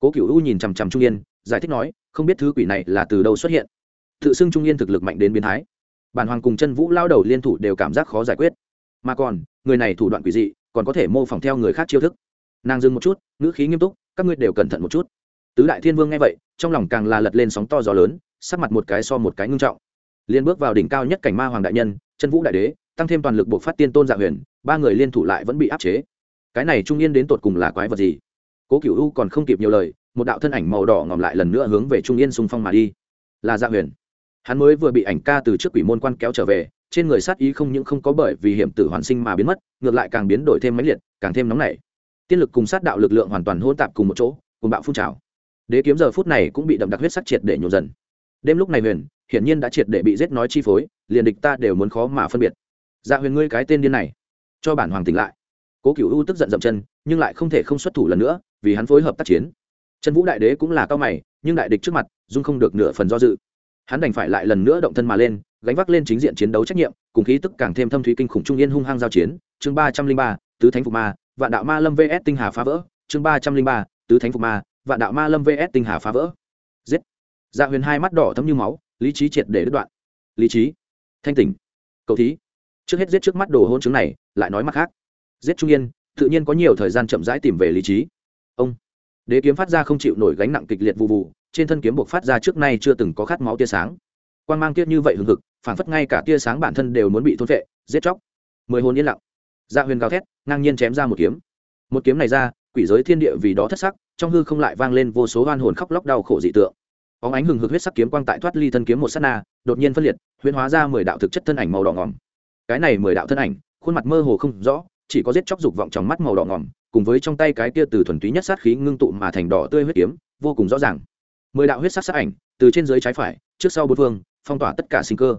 Cố cựu u nhìn chằm chằm trung yên, giải thích nói, không biết thứ quỷ này là từ đâu xuất hiện. Tự xưng trung yên thực lực mạnh đến biến thái. Bản hoàng cùng chân vũ lao đầu liên thủ đều cảm giác khó giải quyết. Mà còn, người này thủ đoạn quỷ dị, còn có thể mô phỏng theo người khác chiêu thức. Nàng dừng một chút, ngữ khí nghiêm túc, các ngươi đều cẩn thận một chút. Tứ đại thiên vương nghe vậy, trong lòng càng là lật lên sóng to gió lớn, sắc mặt một cái so một cái ngưng trọng. Liên bước vào đỉnh cao nhất cảnh ma hoàng đại nhân, chân vũ đại đế tăng thêm toàn lực buộc phát tiên tôn dạ huyền, ba người liên thủ lại vẫn bị áp chế. Cái này trung yên đến tột cùng là quái vật gì? Cố cựu u còn không kịp nhiều lời, một đạo thân ảnh màu đỏ ngòm lại lần nữa hướng về trung yên xung phong mà đi. Là dạ huyền. Hắn mới vừa bị ảnh ca từ trước quỷ môn quan kéo trở về, trên người sát ý không những không có bởi vì hiểm tử hoàn sinh mà biến mất, ngược lại càng biến đổi thêm mãnh liệt, càng thêm nóng nảy. Tiên lực cùng sát đạo lực lượng hoàn toàn hôn tạp cùng một chỗ, cùng bạo phun trào. Đế kiếm giờ phút này cũng bị đậm đặc huyết sắc triệt để nhổ dần. Đêm lúc này huyền, hiển nhiên đã triệt để bị giết nói chi phối, liền địch ta đều muốn khó mà phân biệt dạ huyền ngươi cái tên điên này. Cho bản hoàng tỉnh lại. Cố cựu u tức giận dậm chân, nhưng lại không thể không xuất thủ lần nữa, vì hắn phối hợp tác chiến. Trần vũ đại đế cũng là cao mày, nhưng đại địch trước mặt, dung không được nửa phần do dự. Hắn đành phải lại lần nữa động thân mà lên, gánh vác lên chính diện chiến đấu trách nhiệm, cùng khí tức càng thêm thâm thúy kinh khủng trung yên hung hăng giao chiến. Chương ba trăm linh ba, tứ thánh phục ma, vạn đạo ma lâm vs tinh hà phá vỡ. Chương ba trăm linh ba, tứ thánh phục ma, vạn đạo ma lâm vs tinh hà phá vỡ. Giết. Dạ huyền hai mắt đỏ thấm như máu, lý trí triệt để đứt đoạn. Lý trí. Thanh tỉnh. Cậu thí trước hết giết trước mắt đồ hôn chứng này, lại nói mặt khác. Giết trung yên, tự nhiên có nhiều thời gian chậm rãi tìm về lý trí. Ông. Đế kiếm phát ra không chịu nổi gánh nặng kịch liệt vụ vụ, trên thân kiếm buộc phát ra trước nay chưa từng có khát máu tia sáng. Quan g mang tiết như vậy hừng hực, phản phất ngay cả tia sáng bản thân đều muốn bị thôn vệ giết chóc. Mười hồn yên lặng. Dạ huyền gào thét, ngang nhiên chém ra một kiếm. Một kiếm này ra, quỷ giới thiên địa vì đó thất sắc, trong hư không lại vang lên vô số oan hồn khóc lóc đau khổ dị tượng. Óng ánh hừng hực huyết sắc kiếm quang tại thoát ly thân kiếm một s á t na, đột nhiên phân liệt, huyễn hóa ra mười đạo thực chất thân ảnh màu đỏ ngỏm cái này mười đạo thân ảnh, khuôn mặt mơ hồ không rõ, chỉ có giết chóc dục vọng trong mắt màu đỏ ngỏm, cùng với trong tay cái kia từ thuần túy nhất sát khí ngưng tụ mà thành đỏ tươi huyết kiếm, vô cùng rõ ràng. Mười đạo huyết sắc sát ảnh, từ trên dưới trái phải, trước sau bốn phương, phong tỏa tất cả sinh cơ.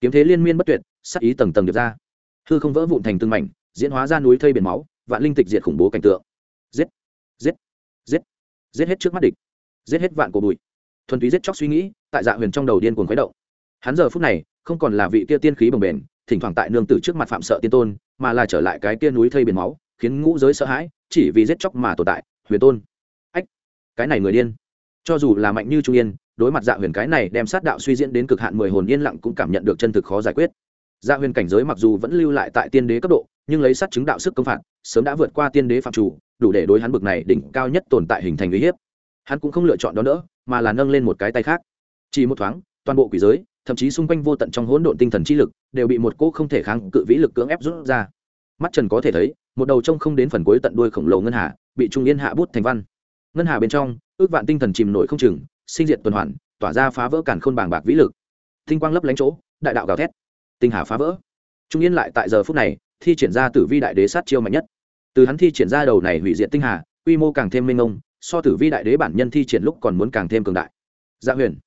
Kiếm thế liên miên bất tuyệt, sát ý tầng tầng được ra. Hư không vỡ vụn thành từng mảnh, diễn hóa ra núi thây biển máu, vạn linh tịch diệt khủng bố cảnh tượng. Giết giết giết giết hết trước mắt địch. Giết hết vạn cổ bụi. Thuần túy giết chóc suy nghĩ, tại dạ huyền trong đầu điên cuồng khuấy động. Hắn giờ phút này, không còn là vị kia tiên khí bồng bềnh thỉnh thoảng tại nương tử trước mặt phạm sợ tiên tôn, mà là trở lại cái kia núi thây biển máu, khiến ngũ giới sợ hãi, chỉ vì giết chóc mà tồn tại, huyền tôn. Ách, cái này người điên. Cho dù là mạnh như trung yên, đối mặt dạ huyền cái này đem sát đạo suy diễn đến cực hạn mười hồn yên lặng cũng cảm nhận được chân thực khó giải quyết. Dạ huyền cảnh giới mặc dù vẫn lưu lại tại tiên đế cấp độ, nhưng lấy sát chứng đạo sức công phạt, sớm đã vượt qua tiên đế phạm chủ, đủ để đối hắn bực này đỉnh cao nhất tồn tại hình thành uy hiếp. Hắn cũng không lựa chọn đó nữa mà là nâng lên một cái tay khác. Chỉ một thoáng, toàn bộ quỷ giới thậm chí xung quanh vô tận trong hỗn độn tinh thần chi lực đều bị một cỗ không thể kháng cự vĩ lực cưỡng ép rút ra. Mắt trần có thể thấy, một đầu trông không đến phần cuối tận đuôi khổng lồ ngân hà bị trung yên hạ bút thành văn. Ngân hà bên trong, ước vạn tinh thần chìm nổi không chừng, sinh diệt tuần hoàn, tỏa ra phá vỡ cản khôn bàng bạc vĩ lực. Tinh quang lấp lánh chỗ, đại đạo gào thét. Tinh hà phá vỡ. Trung yên lại tại giờ phút này, thi triển ra tử vi đại đế sát chiêu mạnh nhất. Từ hắn thi triển ra đầu này hủy diệt tinh hà, quy mô càng thêm minh ông so tử vi đại đế bản nhân thi triển lúc còn muốn càng thêm cường đại. Dạ huyền,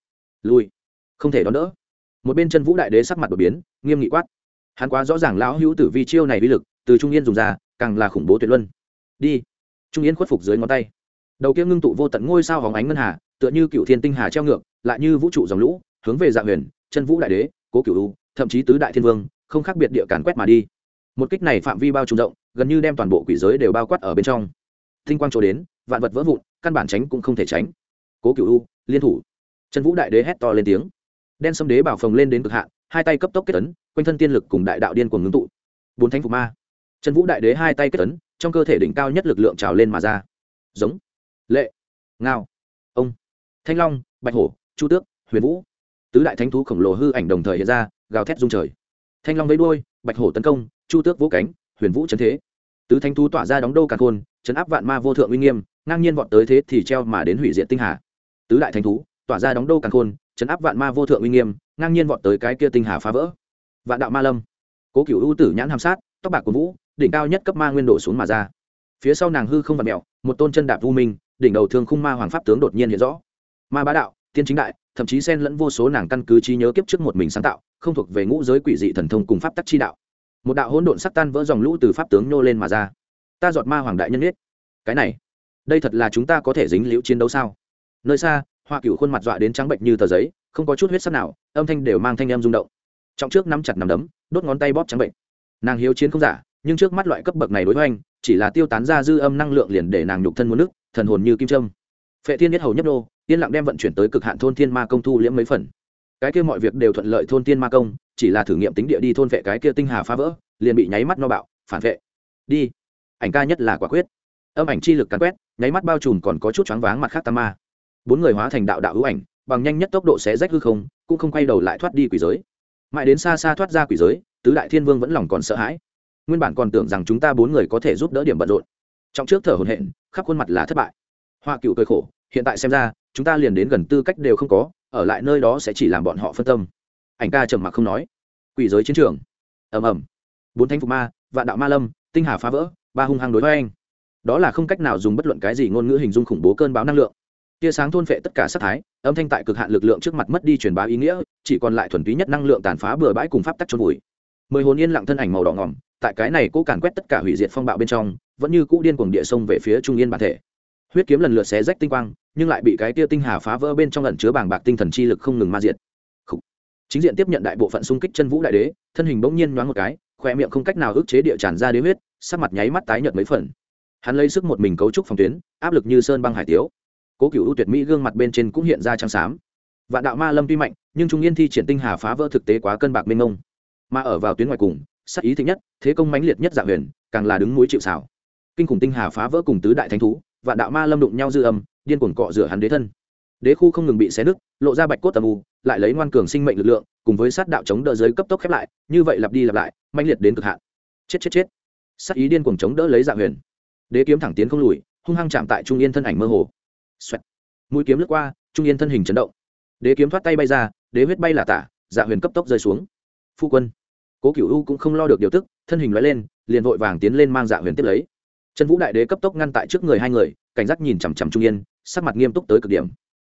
lui. Không thể đón đỡ một bên chân vũ đại đế sắc mặt đột biến, nghiêm nghị quát. Hắn quá rõ ràng lão hữu tử vi chiêu này uy lực, từ trung yên dùng ra, càng là khủng bố tuyệt luân. Đi. Trung yên khuất phục dưới ngón tay. Đầu kia ngưng tụ vô tận ngôi sao hóng ánh ngân hà, tựa như cựu thiên tinh hà treo ngược, lại như vũ trụ dòng lũ, hướng về dạ huyền, chân vũ đại đế, cố cựu u, thậm chí tứ đại thiên vương, không khác biệt địa càn quét mà đi. Một kích này phạm vi bao trùm rộng, gần như đem toàn bộ quỷ giới đều bao quát ở bên trong. Tinh quang trổ đến, vạn vật vỡ vụn, căn bản tránh cũng không thể tránh. Cố cựu u, liên thủ. Chân vũ đại đế hét to lên tiếng đen xâm đế bảo phồng lên đến cực hạn, hai tay cấp tốc kết tấn quanh thân tiên lực cùng đại đạo điên cuồng ngưng tụ. Bốn thánh phục ma. Chân vũ đại đế hai tay kết tấn trong cơ thể đỉnh cao nhất lực lượng trào lên mà ra. Giống. Lệ. Ngao. Ông. Thanh long, bạch hổ, chu tước, huyền vũ. Tứ đại thánh thú khổng lồ hư ảnh đồng thời hiện ra, gào thét rung trời. Thanh long vẫy đuôi, bạch hổ tấn công, chu tước vỗ cánh, huyền vũ chấn thế. Tứ thánh thú tỏa ra đóng đô càn khôn, chấn áp vạn ma vô thượng uy nghiêm, ngang nhiên vọt tới thế thì treo mà đến hủy diệt tinh hà. Tứ đại thánh thú tỏa ra đóng đô càng khôn chấn áp vạn ma vô thượng uy nghiêm, ngang nhiên vọt tới cái kia tinh hà phá vỡ. Vạn đạo ma lâm. Cố cựu ưu tử nhãn hàm sát, tóc bạc của vũ, đỉnh cao nhất cấp ma nguyên đổ xuống mà ra. Phía sau nàng hư không vặt mẹo một tôn chân đạp vô minh, đỉnh đầu thương khung ma hoàng pháp tướng đột nhiên hiện rõ. Ma bá đạo, tiên chính đại, thậm chí xen lẫn vô số nàng căn cứ trí nhớ kiếp trước một mình sáng tạo, không thuộc về ngũ giới quỷ dị thần thông cùng pháp tắc chi đạo. Một đạo hỗn độn sắc tan vỡ dòng lũ từ pháp tướng nhô lên mà ra. Ta giọt ma hoàng đại nhân biết. Cái này, đây thật là chúng ta có thể dính liễu chiến đấu sao? Nơi xa hoa cựu khuôn mặt dọa đến trắng bệnh như tờ giấy, không có chút huyết sắc nào, âm thanh đều mang thanh em rung động. Trong trước nắm chặt nắm đấm, đốt ngón tay bóp trắng bệnh. Nàng hiếu chiến không giả, nhưng trước mắt loại cấp bậc này đối với anh chỉ là tiêu tán ra dư âm năng lượng liền để nàng nhục thân muốn nước, thần hồn như kim trâm phệ thiên nhất hầu nhất đô, yên lặng đem vận chuyển tới cực hạn thôn thiên ma công thu liễm mấy phần. Cái kia mọi việc đều thuận lợi thôn thiên ma công, chỉ là thử nghiệm tính địa đi thôn vệ cái kia tinh hà phá vỡ, liền bị nháy mắt no bạo, phản vệ. Đi. Ảnh ca nhất là quả quyết. Âm ảnh chi lực cắn quét, nháy mắt bao trùm còn có chút choáng váng mặt khác tam ma bốn người hóa thành đạo đạo hữu ảnh, bằng nhanh nhất tốc độ xé rách hư không, cũng không quay đầu lại thoát đi quỷ giới. Mãi đến xa xa thoát ra quỷ giới, tứ đại thiên vương vẫn lòng còn sợ hãi. Nguyên bản còn tưởng rằng chúng ta bốn người có thể giúp đỡ điểm bận rộn. Trong trước thở hồn hện khắp khuôn mặt là thất bại. Hoa cựu cười khổ, hiện tại xem ra, chúng ta liền đến gần tư cách đều không có, ở lại nơi đó sẽ chỉ làm bọn họ phân tâm. Ảnh ca trầm mặc không nói. Quỷ giới chiến trường. Ầm ầm. Bốn thánh phục ma, vạn đạo ma lâm, tinh hà phá vỡ, ba hung hăng đối với anh đó là không cách nào dùng bất luận cái gì ngôn ngữ hình dung khủng bố cơn báo năng lượng tia sáng thôn phệ tất cả sắc thái, âm thanh tại cực hạn lực lượng trước mặt mất đi truyền bá ý nghĩa, chỉ còn lại thuần túy nhất năng lượng tàn phá bừa bãi cùng pháp tắc trôn vùi. Mười hồn yên lặng thân ảnh màu đỏ ngỏm, tại cái này cố càn quét tất cả hủy diệt phong bạo bên trong, vẫn như cũ điên cuồng địa sông về phía trung yên bản thể. Huyết kiếm lần lượt xé rách tinh quang, nhưng lại bị cái tia tinh hà phá vỡ bên trong lần chứa bàng bạc tinh thần chi lực không ngừng ma diệt. Chính diện tiếp nhận đại bộ phận xung kích chân vũ đại đế, thân hình bỗng nhiên nhoáng một cái, khoe miệng không cách nào ức chế địa tràn ra đế huyết, sắc mặt nháy mắt tái nhợt mấy phần. Hắn lấy sức một mình cấu trúc phòng tuyến, áp lực như sơn băng hải tiếu cố cựu ưu tuyệt mỹ gương mặt bên trên cũng hiện ra trắng xám. Vạn đạo ma lâm tuy mạnh, nhưng trung yên thi triển tinh hà phá vỡ thực tế quá cân bạc mênh mông. Mà ở vào tuyến ngoài cùng, sắc ý thích nhất, thế công mãnh liệt nhất dạng huyền, càng là đứng núi chịu xảo kinh khủng tinh hà phá vỡ cùng tứ đại thánh thú, vạn đạo ma lâm đụng nhau dư âm, điên cuồng cọ rửa hắn đế thân. Đế khu không ngừng bị xé nứt, lộ ra bạch cốt tầm u, lại lấy ngoan cường sinh mệnh lực lượng, cùng với sát đạo chống đỡ giới cấp tốc khép lại, như vậy lặp đi lặp lại, mãnh liệt đến cực hạn. Chết chết chết. Sát ý điên cuồng chống đỡ lấy dạng huyền. Đế kiếm thẳng tiến không lùi, hung hăng chạm tại trung yên thân ảnh mơ hồ. Xoẹt. mũi kiếm lướt qua, trung yên thân hình chấn động. Đế kiếm thoát tay bay ra, đế huyết bay là tả dạ huyền cấp tốc rơi xuống. Phu quân. Cố cựu u cũng không lo được điều tức, thân hình nói lên, liền vội vàng tiến lên mang dạ huyền tiếp lấy. Trần vũ đại đế cấp tốc ngăn tại trước người hai người, cảnh giác nhìn chằm chằm trung yên, sắc mặt nghiêm túc tới cực điểm.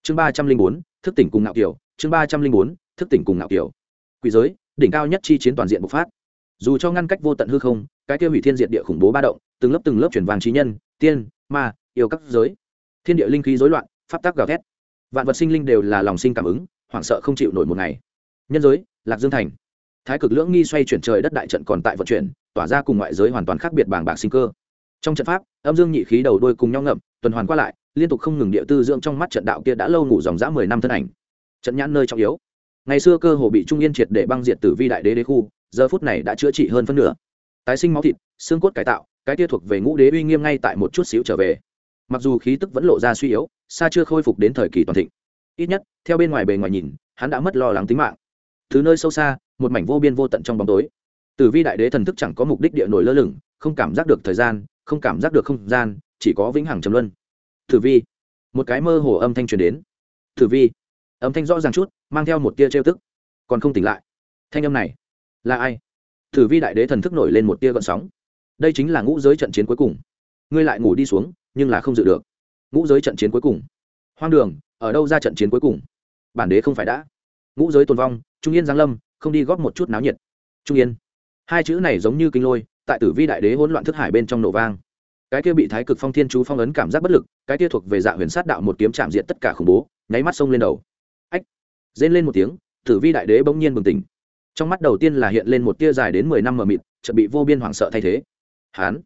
Chương ba trăm linh bốn, thức tỉnh cùng ngạo kiều, chương ba trăm linh bốn, thức tỉnh cùng ngạo kiều. Quỷ giới, đỉnh cao nhất chi chiến toàn diện bộc phát. Dù cho ngăn cách vô tận hư không, cái kia hủy thiên diệt địa khủng bố ba động, từng lớp từng lớp chuyển vàng trí nhân, tiên, ma, yêu các giới thiên địa linh khí rối loạn, pháp tắc gào thét. Vạn vật sinh linh đều là lòng sinh cảm ứng, hoảng sợ không chịu nổi một ngày. Nhân giới, lạc dương thành. Thái cực lưỡng nghi xoay chuyển trời đất đại trận còn tại vận chuyển, tỏa ra cùng ngoại giới hoàn toàn khác biệt bảng bạc sinh cơ. Trong trận pháp, âm dương nhị khí đầu đôi cùng nhau ngậm, tuần hoàn qua lại, liên tục không ngừng địa tư dưỡng trong mắt trận đạo kia đã lâu ngủ dòng dã mười năm thân ảnh. Trận nhãn nơi trọng yếu. Ngày xưa cơ hồ bị trung yên triệt để băng diệt tử vi đại đế đế khu, giờ phút này đã chữa trị hơn phân nửa. Tái sinh máu thịt, xương cốt cải tạo, cái kia thuộc về ngũ đế uy nghiêm ngay tại một chút xíu trở về mặc dù khí tức vẫn lộ ra suy yếu, xa chưa khôi phục đến thời kỳ toàn thịnh. Ít nhất, theo bên ngoài bề ngoài nhìn, hắn đã mất lo lắng tính mạng. Thứ nơi sâu xa, một mảnh vô biên vô tận trong bóng tối. Tử vi đại đế thần thức chẳng có mục đích địa nổi lơ lửng, không cảm giác được thời gian, không cảm giác được không gian, chỉ có vĩnh hằng trầm luân. Tử vi. Một cái mơ hồ âm thanh truyền đến. Tử vi. Âm thanh rõ ràng chút, mang theo một tia trêu tức. Còn không tỉnh lại. Thanh âm này là ai? Tử vi đại đế thần thức nổi lên một tia gợn sóng. Đây chính là ngũ giới trận chiến cuối cùng. Ngươi lại ngủ đi xuống nhưng là không dự được. Ngũ giới trận chiến cuối cùng. Hoang đường, ở đâu ra trận chiến cuối cùng? Bản đế không phải đã. Ngũ giới tồn vong, trung yên giáng lâm, không đi góp một chút náo nhiệt. Trung yên. Hai chữ này giống như kinh lôi, tại tử vi đại đế hỗn loạn thức hải bên trong nổ vang. Cái kia bị thái cực phong thiên chú phong ấn cảm giác bất lực, cái kia thuộc về dạ huyền sát đạo một kiếm chạm diện tất cả khủng bố, nháy mắt sông lên đầu. Ách. Rên lên một tiếng, tử vi đại đế bỗng nhiên bừng tỉnh. Trong mắt đầu tiên là hiện lên một tia dài đến mười năm mờ mịt, chợt bị vô biên hoảng sợ thay thế. Hắn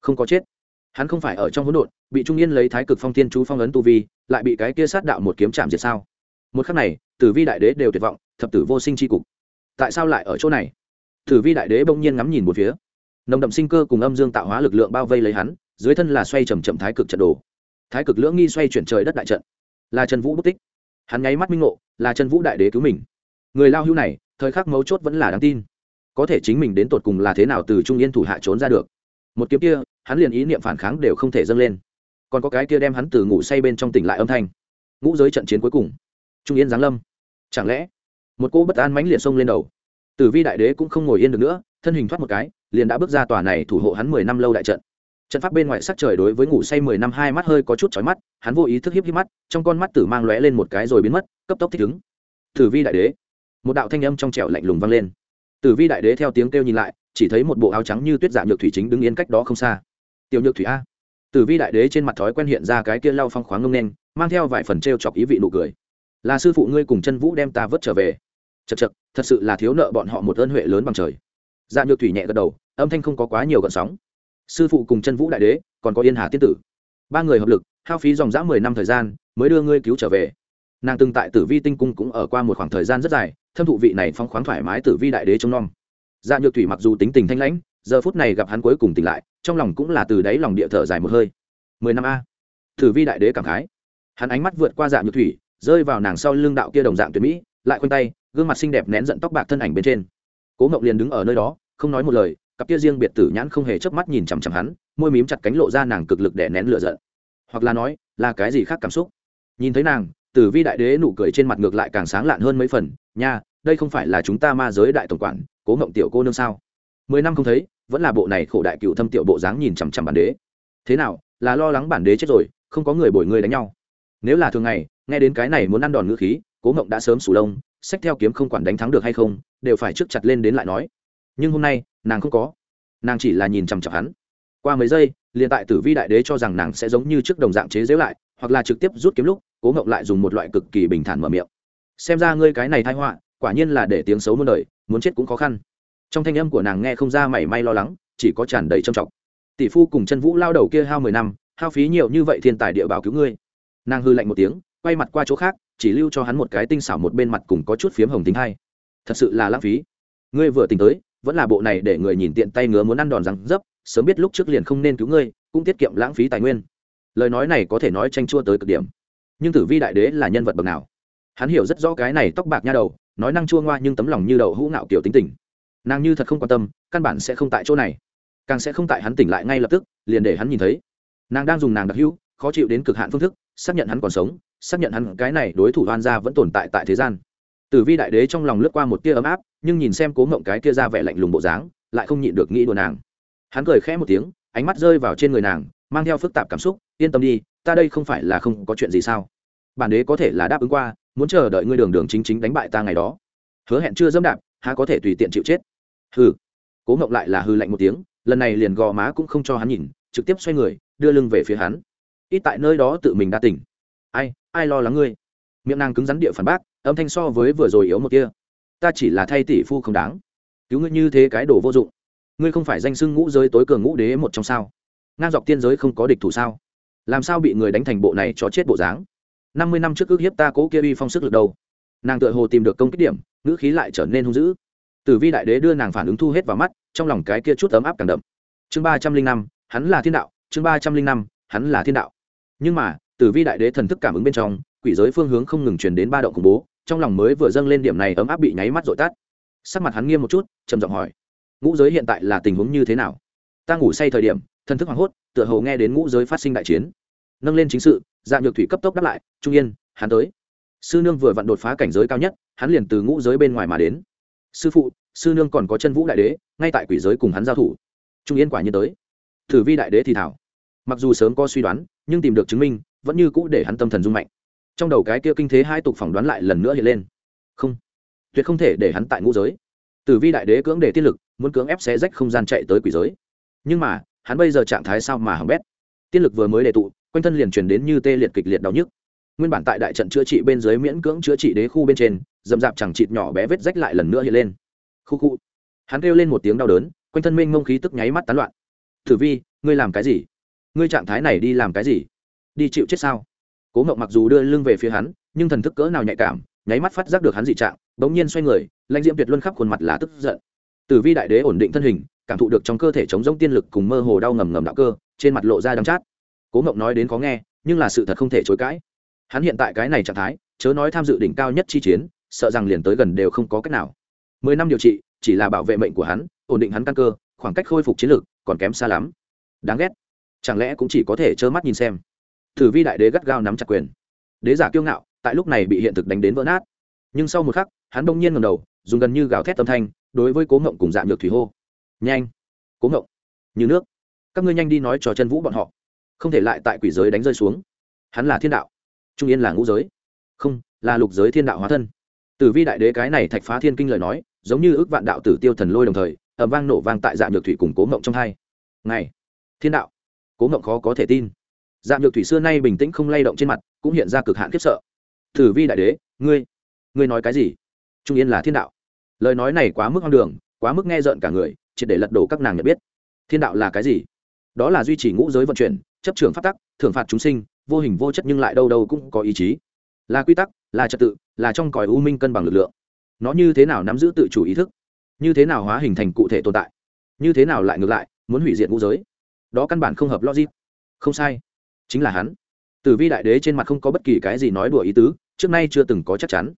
không có chết hắn không phải ở trong hỗn độn, bị trung yên lấy thái cực phong thiên chú phong ấn tu vi, lại bị cái kia sát đạo một kiếm chạm diệt sao? Một khắc này, tử vi đại đế đều tuyệt vọng, thập tử vô sinh c h i cục. Tại sao lại ở chỗ này? Tử vi đại đế bỗng nhiên ngắm nhìn một phía. Nồng đậm sinh cơ cùng âm dương tạo hóa lực lượng bao vây lấy hắn, dưới thân là xoay chầm chậm thái cực trận đồ. Thái cực lưỡng nghi xoay chuyển trời đất đại trận. Là trần vũ bất tích. Hắn nháy mắt minh ngộ, là trần vũ đại đế cứu mình. Người lao hưu này, thời khắc mấu chốt vẫn là đáng tin. Có thể chính mình đến tột cùng là thế nào từ trung yên thủ hạ trốn ra được? Một kiếm kia hắn liền ý niệm phản kháng đều không thể dâng lên. Còn có cái kia đem hắn từ ngủ say bên trong tỉnh lại âm thanh. Ngũ giới trận chiến cuối cùng. Trung yên giáng lâm. Chẳng lẽ, một cô bất an mãnh liệt xông lên đầu. Tử vi đại đế cũng không ngồi yên được nữa, thân hình thoát một cái, liền đã bước ra tòa này thủ hộ hắn mười năm lâu đại trận. Trận pháp bên ngoài sắc trời đối với ngủ say mười năm hai mắt hơi có chút chói mắt, hắn vô ý thức hiếp hiếp mắt, trong con mắt tử mang lóe lên một cái rồi biến mất, cấp tốc thích ứng. Tử vi đại đế. Một đạo thanh âm trong trẻo lạnh lùng vang lên. Tử vi đại đế theo tiếng kêu nhìn lại, chỉ thấy một bộ áo trắng như tuyết giả nhược thủy chính đứng yên cách đó không xa tiểu nhược thủy a. Tử vi đại đế trên mặt thói quen hiện ra cái kia lau phong khoáng ngông đen mang theo vài phần t chọc ý vị nụ cười. Là sư phụ ngươi cùng chân vũ đem ta vớt trở về. Chật chật thật sự là thiếu nợ bọn họ một ơn huệ lớn bằng trời. Dạ nhược thủy nhẹ gật đầu, âm thanh không có quá nhiều gợn sóng. Sư phụ cùng chân vũ đại đế, còn có yên hà tiên tử. Ba người hợp lực, hao phí dòng dã mười năm thời gian, mới đưa ngươi cứu trở về. Nàng từng tại tử vi tinh cung cũng ở qua một khoảng thời gian rất dài, thâm thụ vị này phong khoáng thoải mái tử vi đại đế trông nom. Dạ nhược thủy mặc dù tính tình thanh lãnh giờ phút này gặp hắn cuối cùng tỉnh lại, trong lòng cũng là từ đáy lòng địa thở dài một hơi. Mười năm a. Tử vi đại đế cảm khái. Hắn ánh mắt vượt qua dạ nhược thủy, rơi vào nàng sau lưng đạo kia đồng dạng tuyệt mỹ, lại khoanh tay, gương mặt xinh đẹp nén giận tóc bạc thân ảnh bên trên. Cố mộng liền đứng ở nơi đó, không nói một lời, cặp kia riêng biệt tử nhãn không hề chớp mắt nhìn chằm chằm hắn, môi mím chặt cánh lộ ra nàng cực lực để nén lửa giận. Hoặc là nói, là cái gì khác cảm xúc? Nhìn thấy nàng, tử vi đại đế nụ cười trên mặt ngược lại càng sáng lạn hơn mấy phần, nha, đây không phải là chúng ta ma giới đại tổng quản, cố mộng tiểu cô nương sao? Mười năm không thấy, vẫn là bộ này khổ đại cựu thâm tiểu bộ dáng nhìn chằm chằm bản đế. Thế nào, là lo lắng bản đế chết rồi, không có người bồi người đánh nhau? Nếu là thường ngày, nghe đến cái này muốn ăn đòn ngữ khí, cố ngộng đã sớm sủ lông sách theo kiếm không quản đánh thắng được hay không, đều phải trước chặt lên đến lại nói. Nhưng hôm nay, nàng không có. Nàng chỉ là nhìn chằm chặp hắn. Qua mấy giây, liền tại tử vi đại đế cho rằng nàng sẽ giống như trước đồng dạng chế giễu lại, hoặc là trực tiếp rút kiếm lúc, cố ngộng lại dùng một loại cực kỳ bình thản mở miệng. Xem ra ngươi cái này thai họa, quả nhiên là để tiếng xấu muôn đời, muốn chết cũng khó khăn trong thanh âm của nàng nghe không ra mảy may lo lắng, chỉ có tràn đầy trầm trọng. Tỷ phu cùng chân vũ lao đầu kia hao mười năm, hao phí nhiều như vậy thiên tài địa bảo cứu ngươi. Nàng hư lạnh một tiếng, quay mặt qua chỗ khác, chỉ lưu cho hắn một cái tinh xảo một bên mặt cùng có chút phiếm hồng tính hay thật sự là lãng phí. Ngươi vừa tính tới, vẫn là bộ này để người nhìn tiện tay ngứa muốn ăn đòn răng dấp, sớm biết lúc trước liền không nên cứu ngươi, cũng tiết kiệm lãng phí tài nguyên. Lời nói này có thể nói tranh chua tới cực điểm. Nhưng tử vi đại đế là nhân vật bậc nào? Hắn hiểu rất rõ cái này tóc bạc nha đầu, nói năng chua ngoa nhưng tấm lòng như đậu hũ ngạo kiểu tính tình nàng như thật không quan tâm, căn bản sẽ không tại chỗ này. Càng sẽ không tại hắn tỉnh lại ngay lập tức, liền để hắn nhìn thấy. Nàng đang dùng nàng đặc hữu, khó chịu đến cực hạn phương thức, xác nhận hắn còn sống, xác nhận hắn, cái này đối thủ oan gia vẫn tồn tại tại thế gian. Tử vi đại đế trong lòng lướt qua một tia ấm áp, nhưng nhìn xem cố ngộng cái kia ra vẻ lạnh lùng bộ dáng, lại không nhịn được nghĩ đùa nàng. Hắn cười khẽ một tiếng, ánh mắt rơi vào trên người nàng, mang theo phức tạp cảm xúc, yên tâm đi, ta đây không phải là không có chuyện gì sao? Bản đế có thể là đáp ứng qua, muốn chờ đợi ngươi đường đường chính chính đánh bại ta ngày đó. Hứa hẹn chưa dẫm đạp, há có thể tùy tiện chịu chết hừ. Cố ngộng lại là hư lạnh một tiếng, lần này liền gò má cũng không cho hắn nhìn, trực tiếp xoay người, đưa lưng về phía hắn. Ít tại nơi đó tự mình đã tỉnh. Ai ai lo lắng ngươi? Miệng nàng cứng rắn địa phản bác, âm thanh so với vừa rồi yếu một kia. Ta chỉ là thay tỷ phu không đáng. Cứu ngươi như thế cái đồ vô dụng. Ngươi không phải danh sưng ngũ giới tối cường ngũ đế một trong sao? Ngang dọc tiên giới không có địch thủ sao? Làm sao bị người đánh thành bộ này cho chết bộ dáng? Năm mươi năm trước ước hiếp ta cố kia uy phong sức lực đâu. Nàng tựa hồ tìm được công kích điểm, ngữ khí lại trở nên hung dữ tử vi đại đế đưa nàng phản ứng thu hết vào mắt, trong lòng cái kia chút ấm áp càng đậm. Chương ba trăm linh năm, hắn là thiên đạo, chương ba trăm linh năm, hắn là thiên đạo. Nhưng mà, tử vi đại đế thần thức cảm ứng bên trong, quỷ giới phương hướng không ngừng truyền đến ba động khủng bố, trong lòng mới vừa dâng lên điểm này ấm áp bị nháy mắt dội tắt. Sắc mặt hắn nghiêm một chút, trầm giọng hỏi, ngũ giới hiện tại là tình huống như thế nào? Ta ngủ say thời điểm, thần thức hoảng hốt, tựa hồ nghe đến ngũ giới phát sinh đại chiến. Nâng lên chính sự dạng nhược thủy cấp tốc đáp lại, trung yên, hắn tới. Sư nương vừa vặn đột phá cảnh giới cao nhất, hắn liền từ ngũ giới bên ngoài mà đến sư phụ, sư nương còn có chân vũ đại đế, ngay tại quỷ giới cùng hắn giao thủ. Trung yên quả nhiên tới. Thử vi đại đế thì thảo. Mặc dù sớm có suy đoán, nhưng tìm được chứng minh, vẫn như cũ để hắn tâm thần rung mạnh. Trong đầu cái kia kinh thế hai tục phỏng đoán lại lần nữa hiện lên. Không, tuyệt không thể để hắn tại ngũ giới. Tử vi đại đế cưỡng để tiết lực, muốn cưỡng ép xé rách không gian chạy tới quỷ giới. Nhưng mà, hắn bây giờ trạng thái sao mà hỏng bét. Tiết lực vừa mới đề tụ, quanh thân liền truyền đến như tê liệt kịch liệt đau nhức nguyên bản tại đại trận chữa trị bên dưới miễn cưỡng chữa trị đế khu bên trên, dầm dạp chẳng chịt nhỏ bé vết rách lại lần nữa hiện lên. Khu khu. Hắn kêu lên một tiếng đau đớn, quanh thân Minh mông khí tức nháy mắt tán loạn. Thử vi, ngươi làm cái gì? Ngươi trạng thái này đi làm cái gì? Đi chịu chết sao? Cố ngậu mặc dù đưa lưng về phía hắn, nhưng thần thức cỡ nào nhạy cảm, nháy mắt phát giác được hắn dị trạng, bỗng nhiên xoay người, lãnh diễm tuyệt luân khắp khuôn mặt là tức giận. Tử vi đại đế ổn định thân hình, cảm thụ được trong cơ thể chống giống tiên lực cùng mơ hồ đau ngầm ngầm đạo cơ, trên mặt lộ ra đắng chát. Cố ngậu nói đến có nghe, nhưng là sự thật không thể chối cãi hắn hiện tại cái này trạng thái, chớ nói tham dự đỉnh cao nhất chi chiến, sợ rằng liền tới gần đều không có cách nào. Mười năm điều trị, chỉ là bảo vệ mệnh của hắn, ổn định hắn căn cơ, khoảng cách khôi phục chiến lược còn kém xa lắm. Đáng ghét. Chẳng lẽ cũng chỉ có thể trơ mắt nhìn xem? Thử vi đại đế gắt gao nắm chặt quyền. Đế giả kiêu ngạo, tại lúc này bị hiện thực đánh đến vỡ nát. Nhưng sau một khắc, hắn đông nhiên ngầm đầu, dùng gần như gào thét âm thanh, đối với cố ngộng cùng dạng nhược thủy hô. Nhanh, cố ngộng, như nước. Các ngươi nhanh đi nói cho chân vũ bọn họ. Không thể lại tại quỷ giới đánh rơi xuống. Hắn là thiên đạo trung yên là ngũ giới. Không, là lục giới thiên đạo hóa thân. Tử vi đại đế cái này thạch phá thiên kinh lời nói, giống như ước vạn đạo tử tiêu thần lôi đồng thời ẩm vang nổ vang tại dạng nhược thủy cùng cố mộng trong hai. Ngày, thiên đạo. Cố mộng khó có thể tin. Dạng nhược thủy xưa nay bình tĩnh không lay động trên mặt, cũng hiện ra cực hạn khiếp sợ. Tử vi đại đế, ngươi ngươi nói cái gì? Trung yên là thiên đạo. Lời nói này quá mức hoang đường, quá mức nghe rợn cả người, chỉ để lật đổ các nàng nhận biết. Thiên đạo là cái gì? Đó là duy trì ngũ giới vận chuyển, chấp trường phát tắc, thưởng phạt chúng sinh vô hình vô chất nhưng lại đâu đâu cũng có ý chí. Là quy tắc, là trật tự, là trong cõi u minh cân bằng lực lượng. Nó như thế nào nắm giữ tự chủ ý thức? Như thế nào hóa hình thành cụ thể tồn tại? Như thế nào lại ngược lại, muốn hủy diệt ngũ giới? Đó căn bản không hợp logic. Không sai. Chính là hắn. Tử vi đại đế trên mặt không có bất kỳ cái gì nói đùa ý tứ, trước nay chưa từng có chắc chắn.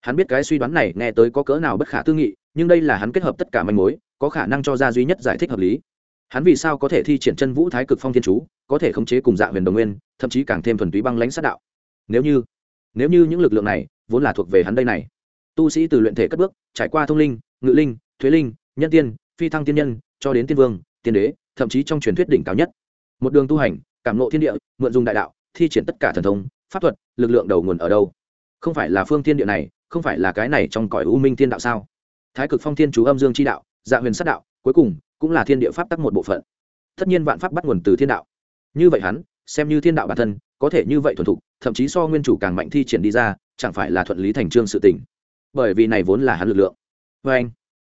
Hắn biết cái suy đoán này nghe tới có cỡ nào bất khả tư nghị, nhưng đây là hắn kết hợp tất cả manh mối, có khả năng cho ra duy nhất giải thích hợp lý hắn vì sao có thể thi triển chân vũ thái cực phong thiên chú, có thể khống chế cùng dạ huyền đồng nguyên, thậm chí càng thêm thuần túy băng lãnh sát đạo? Nếu như nếu như những lực lượng này vốn là thuộc về hắn đây này, tu sĩ từ luyện thể cất bước, trải qua thông linh, ngự linh, thuế linh, nhân tiên, phi thăng tiên nhân, cho đến tiên vương, tiên đế, thậm chí trong truyền thuyết đỉnh cao nhất. Một đường tu hành, cảm nộ thiên địa, mượn dùng đại đạo, thi triển tất cả thần thông, pháp thuật, lực lượng đầu nguồn ở đâu? Không phải là phương thiên địa này, không phải là cái này trong cõi u minh thiên đạo sao? Thái cực phong thiên chú âm dương chi đạo dạ huyền sát đạo, cuối cùng cũng là thiên địa pháp tắc một bộ phận. Tất nhiên vạn pháp bắt nguồn từ thiên đạo. Như vậy hắn, xem như thiên đạo bản thân, có thể như vậy thuần thục, thậm chí so nguyên chủ càng mạnh thi triển đi ra, chẳng phải là thuận lý thành trương sự tình. Bởi vì này vốn là hắn lực lượng. Vê anh,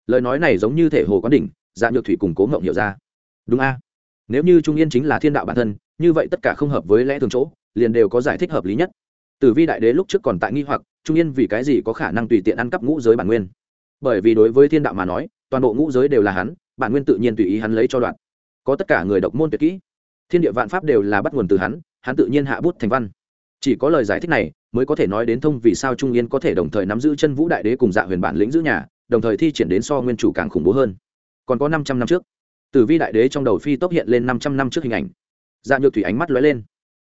lời nói này giống như thể hồ quán đỉnh dạ nhược thủy cùng cố ngộng hiểu ra. Đúng a? Nếu như trung yên chính là thiên đạo bản thân, như vậy tất cả không hợp với lẽ thường chỗ, liền đều có giải thích hợp lý nhất. Từ vi đại đế lúc trước còn tại nghi hoặc, trung yên vì cái gì có khả năng tùy tiện ăn cắp ngũ giới bản nguyên? Bởi vì đối với thiên đạo mà nói, toàn bộ ngũ giới đều là hắn bản nguyên tự nhiên tùy ý hắn lấy cho đoạn. Có tất cả người độc môn tuyệt kỹ. Thiên địa vạn pháp đều là bắt nguồn từ hắn hắn tự nhiên hạ bút thành văn. Chỉ có lời giải thích này mới có thể nói đến thông vì sao trung yên có thể đồng thời nắm giữ chân vũ đại đế cùng dạ huyền bản lĩnh giữ nhà, đồng thời thi triển đến so nguyên chủ càng khủng bố hơn. Còn có năm trăm năm trước, tử vi đại đế trong đầu phi tốc hiện lên năm trăm năm trước hình ảnh. Dạ nhược thủy ánh mắt lóe lên.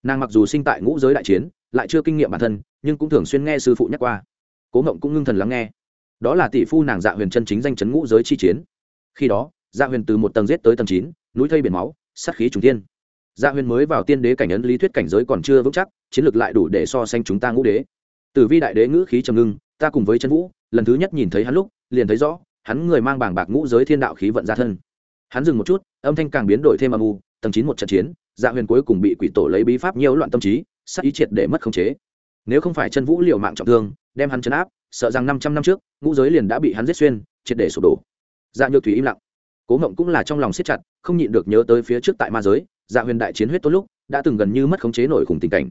Nàng mặc dù sinh tại ngũ giới đại chiến, lại chưa kinh nghiệm bản thân, nhưng cũng thường xuyên nghe sư phụ nhắc qua. Cố ngộng cũng ngưng thần lắng nghe. Đó là tỷ phu nàng dạ huyền chân chính danh chấn ngũ giới chi chiến. Khi đó dạ huyền từ một tầng giết tới tầng chín, núi thây biển máu, sát khí trùng tiên dạ huyền mới vào tiên đế cảnh ấn lý thuyết cảnh giới còn chưa vững chắc, chiến lược lại đủ để so sánh chúng ta ngũ đế. Tử vi đại đế ngữ khí trầm ngưng, ta cùng với chân vũ, lần thứ nhất nhìn thấy hắn lúc, liền thấy rõ, hắn người mang bảng bạc ngũ giới thiên đạo khí vận ra thân. Hắn dừng một chút, âm thanh càng biến đổi thêm âm u, tầng chín một trận chiến dạ huyền cuối cùng bị quỷ tổ lấy bí pháp nhiều loạn tâm trí, sát ý triệt để mất khống chế. Nếu không phải chân vũ liều mạng trọng thương, đem hắn chấn áp, sợ rằng năm trăm năm trước, ngũ giới liền đã bị hắn giết xuyên, triệt để sụp đổ. Dạ nhược thủy im lặng cố ngộng cũng là trong lòng siết chặt, không nhịn được nhớ tới phía trước tại ma giới dạ huyền đại chiến huyết tốt lúc, đã từng gần như mất khống chế nổi khủng tình cảnh.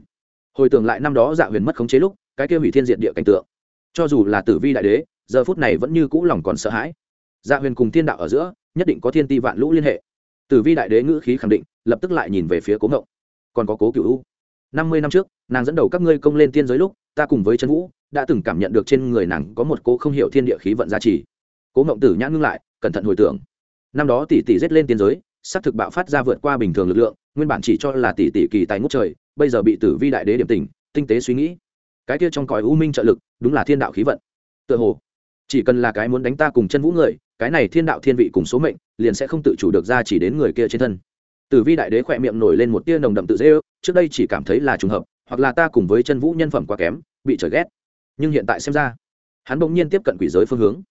Hồi tưởng lại năm đó dạ huyền mất khống chế lúc, cái kia hủy thiên diện địa cảnh tượng. Cho dù là tử vi đại đế, giờ phút này vẫn như cũ lòng còn sợ hãi. Dạ huyền cùng thiên đạo ở giữa, nhất định có thiên ti vạn lũ liên hệ. Tử vi đại đế ngữ khí khẳng định, lập tức lại nhìn về phía cố ngộng. Còn có cố cựu u. Năm mươi năm trước, nàng dẫn đầu các ngươi công lên tiên giới lúc, ta cùng với trần vũ, đã từng cảm nhận được trên người nàng có một cô không hiểu thiên địa khí vận gia trì. Cố ngộng tử nhã ngưng lại, cẩn thận hồi tưởng năm đó tỷ tỷ giết lên tiên giới, xác thực bạo phát ra vượt qua bình thường lực lượng, nguyên bản chỉ cho là tỷ tỷ kỳ tài ngút trời, bây giờ bị tử vi đại đế điểm tình tinh tế suy nghĩ. Cái kia trong cõi u minh trợ lực, đúng là thiên đạo khí vận. Tựa hồ, chỉ cần là cái muốn đánh ta cùng chân vũ người, cái này thiên đạo thiên vị cùng số mệnh, liền sẽ không tự chủ được ra chỉ đến người kia trên thân. Tử vi đại đế khỏe miệng nổi lên một tia nồng đậm tự dễ ước, trước đây chỉ cảm thấy là trùng hợp, hoặc là ta cùng với chân vũ nhân phẩm quá kém, bị trời ghét. Nhưng hiện tại xem ra, hắn bỗng nhiên tiếp cận quỷ giới phương hướng.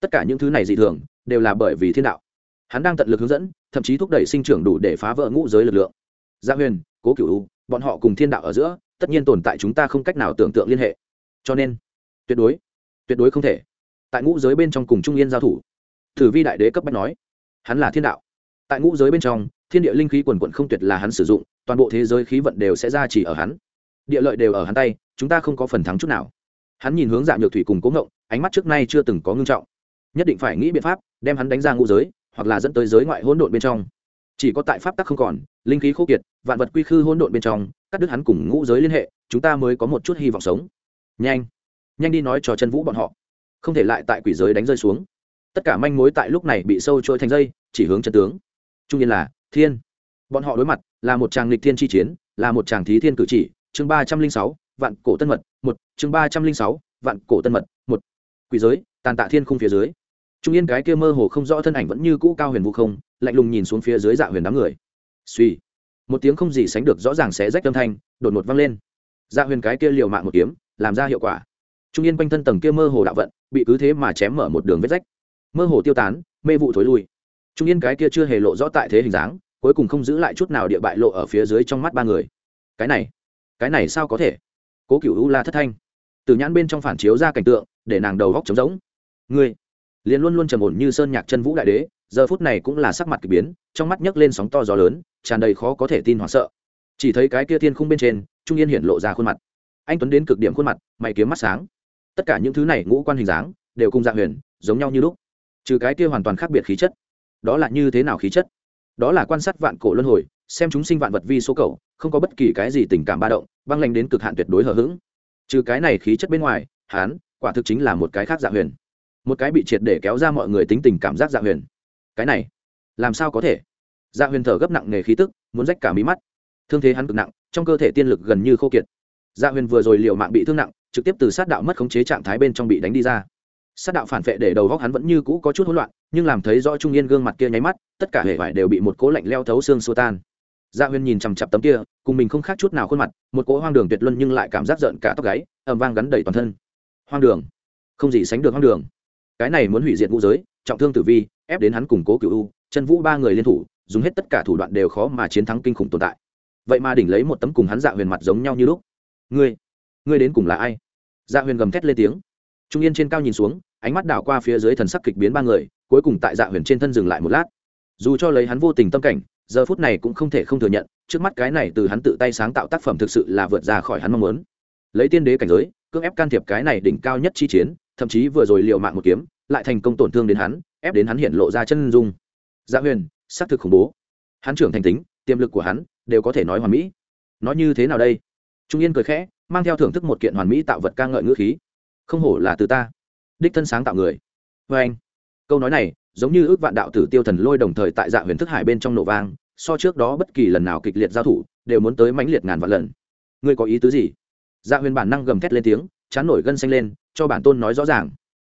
Tất cả những thứ này dị thường, đều là bởi vì thiên đạo hắn đang tận lực hướng dẫn, thậm chí thúc đẩy sinh trưởng đủ để phá vỡ ngũ giới lực lượng. Gia huyền, cố cựu bọn họ cùng thiên đạo ở giữa, tất nhiên tồn tại chúng ta không cách nào tưởng tượng liên hệ. Cho nên, tuyệt đối tuyệt đối không thể. Tại ngũ giới bên trong cùng trung yên giao thủ. Thử vi đại đế cấp bách nói, hắn là thiên đạo. Tại ngũ giới bên trong, thiên địa linh khí quần quận không tuyệt là hắn sử dụng, toàn bộ thế giới khí vận đều sẽ ra chỉ ở hắn. Địa lợi đều ở hắn tay, chúng ta không có phần thắng chút nào. Hắn nhìn hướng dạ nhược thủy cùng cố ngộng, ánh mắt trước nay chưa từng có ngưng trọng. Nhất định phải nghĩ biện pháp, đem hắn đánh ra ngũ giới hoặc là dẫn tới giới ngoại hỗn độn bên trong. Chỉ có tại pháp tắc không còn, linh khí khô kiệt, vạn vật quy khư hỗn độn bên trong, cắt đứt hắn cùng ngũ giới liên hệ, chúng ta mới có một chút hy vọng sống. Nhanh nhanh đi nói cho chân vũ bọn họ. Không thể lại tại quỷ giới đánh rơi xuống. Tất cả manh mối tại lúc này bị sâu trôi thành dây, chỉ hướng chân tướng. Trung nhiên là thiên. Bọn họ đối mặt là một tràng lịch thiên chi chiến, là một tràng thí thiên cử chỉ. Chương ba trăm linh sáu, vạn cổ tân mật, một. Chương ba trăm linh sáu, vạn cổ tân mật, một. Quỷ giới, tàn tạ thiên khung phía dưới trung yên cái kia mơ hồ không rõ thân ảnh vẫn như cũ cao huyền vũ không, lạnh lùng nhìn xuống phía dưới dạ huyền đám người. Suy một tiếng không gì sánh được rõ ràng xé rách âm thanh, đột ngột vang lên. Dạ huyền cái kia liều mạng một kiếm, làm ra hiệu quả. Trung yên quanh thân tầng kia mơ hồ đạo vận, bị cứ thế mà chém mở một đường vết rách. Mơ hồ tiêu tán, mê vụ thối lui. Trung yên cái kia chưa hề lộ rõ tại thế hình dáng, cuối cùng không giữ lại chút nào địa bại lộ ở phía dưới trong mắt ba người. Cái này cái này sao có thể? Cố cựu u la thất thanh. Từ nhãn bên trong phản chiếu ra cảnh tượng, để nàng đầu góc trống rỗng. Ngươi liền luôn luôn trầm ổn như sơn nhạc chân vũ đại đế, giờ phút này cũng là sắc mặt k ỳ biến, trong mắt nhấc lên sóng to gió lớn, tràn đầy khó có thể tin hoảng sợ. Chỉ thấy cái kia thiên khung bên trên, trung yên hiện lộ ra khuôn mặt. Anh tuấn đến cực điểm khuôn mặt, mày kiếm mắt sáng. Tất cả những thứ này ngũ quan hình dáng, đều cùng dạ huyền, giống nhau như lúc. Trừ cái kia hoàn toàn khác biệt khí chất. Đó là như thế nào khí chất? Đó là quan sát vạn cổ luân hồi, xem chúng sinh vạn vật vi số cầu không có bất kỳ cái gì tình cảm ba động, băng lanh đến cực hạn tuyệt đối hờ hững. Trừ cái này khí chất bên ngoài, hán, quả thực chính là một cái khác dạ huyền một cái bị triệt để kéo ra mọi người tính tình cảm giác dạ huyền. Cái này, làm sao có thể? Dạ huyền thở gấp nặng nề khí tức, muốn rách cả mí mắt. Thương thế hắn cực nặng, trong cơ thể tiên lực gần như khô kiệt. Dạ huyền vừa rồi liều mạng bị thương nặng, trực tiếp từ sát đạo mất khống chế trạng thái bên trong bị đánh đi ra. Sát đạo phản vệ để đầu góc hắn vẫn như cũ có chút hỗn loạn, nhưng làm thấy rõ trung yên gương mặt kia nháy mắt, tất cả hệ vải đều bị một cố lạnh leo thấu xương xô tan. Dạ huyền nhìn chằm chặp tấm kia, cùng mình không khác chút nào khuôn mặt, một cỗ hoang đường tuyệt luân nhưng lại cảm giác giận cả tóc gáy ẩm vang gắn đầy toàn thân. Hoang đường. Không gì sánh được hoang đường cái này muốn hủy diệt ngũ giới, trọng thương tử vi, ép đến hắn củng cố cựu u, chân vũ ba người liên thủ, dùng hết tất cả thủ đoạn đều khó mà chiến thắng kinh khủng tồn tại. Vậy mà đỉnh lấy một tấm cùng hắn dạ huyền mặt giống nhau như lúc. Ngươi ngươi đến cùng là ai? Dạ huyền gầm thét lên tiếng. Trung yên trên cao nhìn xuống, ánh mắt đảo qua phía dưới thần sắc kịch biến ba người, cuối cùng tại dạ huyền trên thân dừng lại một lát. Dù cho lấy hắn vô tình tâm cảnh, giờ phút này cũng không thể không thừa nhận, trước mắt cái này từ hắn tự tay sáng tạo tác phẩm thực sự là vượt ra khỏi hắn mong muốn. Lấy tiên đế cảnh giới, cưỡng ép can thiệp cái này đỉnh cao nhất chi chiến thậm chí vừa rồi liều mạng một kiếm, lại thành công tổn thương đến hắn, ép đến hắn hiện lộ ra chân dung. Dạ huyền, xác thực khủng bố. Hắn trưởng thành tính, tiềm lực của hắn đều có thể nói hoàn mỹ. Nói như thế nào đây? Trung yên cười khẽ, mang theo thưởng thức một kiện hoàn mỹ tạo vật ca ngợi ngữ khí. Không hổ là từ ta. Đích thân sáng tạo người. Vê anh, câu nói này giống như ước vạn đạo tử tiêu thần lôi đồng thời tại dạ huyền thức hải bên trong nổ vang, so trước đó bất kỳ lần nào kịch liệt giao thủ đều muốn tới mãnh liệt ngàn vạn lần. Ngươi có ý tứ gì? Dạ huyền bản năng gầm thét lên tiếng, chán nổi gân xanh lên cho bản tôn nói rõ ràng.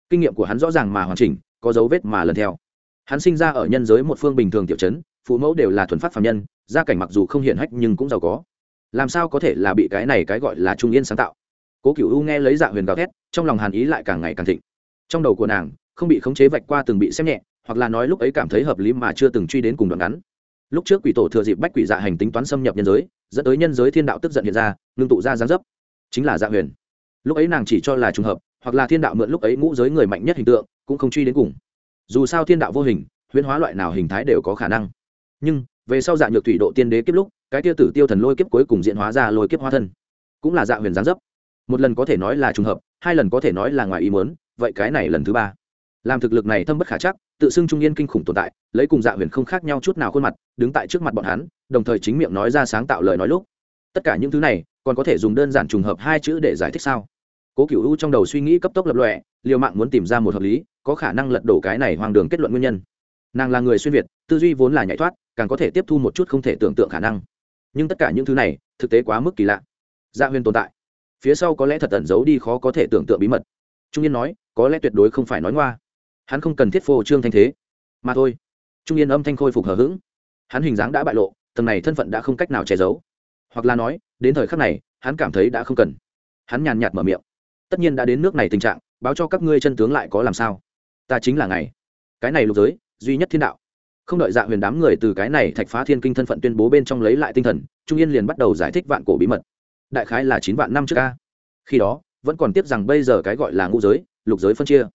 Kinh nghiệm của hắn rõ ràng mà hoàn chỉnh, có dấu vết mà lần theo. Hắn sinh ra ở nhân giới một phương bình thường tiểu chấn, phụ mẫu đều là thuần phát phạm nhân, gia cảnh mặc dù không hiện hách nhưng cũng giàu có. Làm sao có thể là bị cái này cái gọi là trung yên sáng tạo? Cố cựu u nghe lấy dạ huyền gào thét, trong lòng hàn ý lại càng ngày càng thịnh. Trong đầu của nàng, không bị khống chế vạch qua từng bị xem nhẹ, hoặc là nói lúc ấy cảm thấy hợp lý mà chưa từng truy đến cùng đoạn ngắn. Lúc trước quỷ tổ thừa dịp bách quỷ dạ hành tính toán xâm nhập nhân giới, dẫn tới nhân giới thiên đạo tức giận hiện ra, ngưng tụ ra gián dấp. Chính là dạ huyền. Lúc ấy nàng chỉ cho là trùng hợp hoặc là thiên đạo mượn lúc ấy ngũ giới người mạnh nhất hình tượng, cũng không truy đến cùng. Dù sao thiên đạo vô hình, huyễn hóa loại nào hình thái đều có khả năng. Nhưng, về sau dạ nhược thủy độ tiên đế kiếp lúc, cái tia tử tiêu thần lôi kiếp cuối cùng diễn hóa ra lôi kiếp hóa thân. Cũng là dạ huyền gián dấp. Một lần có thể nói là trùng hợp, hai lần có thể nói là ngoài ý muốn, vậy cái này lần thứ ba. Làm thực lực này thâm bất khả chắc, tự xưng trung yên kinh khủng tồn tại, lấy cùng dạ huyền không khác nhau chút nào khuôn mặt, đứng tại trước mặt bọn hắn, đồng thời chính miệng nói ra sáng tạo lời nói lúc. Tất cả những thứ này, còn có thể dùng đơn giản trùng hợp hai chữ để giải thích sao? Cố cựu u trong đầu suy nghĩ cấp tốc lập lọe liều mạng muốn tìm ra một hợp lý, có khả năng lật đổ cái này hoang đường kết luận nguyên nhân. Nàng là người xuyên việt, tư duy vốn là nhảy thoát, càng có thể tiếp thu một chút không thể tưởng tượng khả năng. Nhưng tất cả những thứ này, thực tế quá mức kỳ lạ. Gia dạ huyền tồn tại. Phía sau có lẽ thật tẩn giấu đi khó có thể tưởng tượng bí mật. Trung yên nói, có lẽ tuyệt đối không phải nói ngoa. Hắn không cần thiết phô trương thanh thế. Mà thôi. Trung yên âm thanh khôi phục hờ hững. Hắn hình dáng đã bại lộ, tầng này thân phận đã không cách nào che giấu. Hoặc là nói, đến thời khắc này, hắn cảm thấy đã không cần. Hắn nhàn nhạt mở miệng tất nhiên đã đến nước này tình trạng, báo cho các ngươi chân tướng lại có làm sao. Ta chính là ngày cái này lục giới, duy nhất thiên đạo. Không đợi dạ huyền đám người từ cái này thạch phá thiên kinh thân phận tuyên bố bên trong lấy lại tinh thần, trung yên liền bắt đầu giải thích vạn cổ bí mật. Đại khái là chín vạn năm trước ca khi đó, vẫn còn tiếp rằng bây giờ cái gọi là ngũ giới, lục giới phân chia.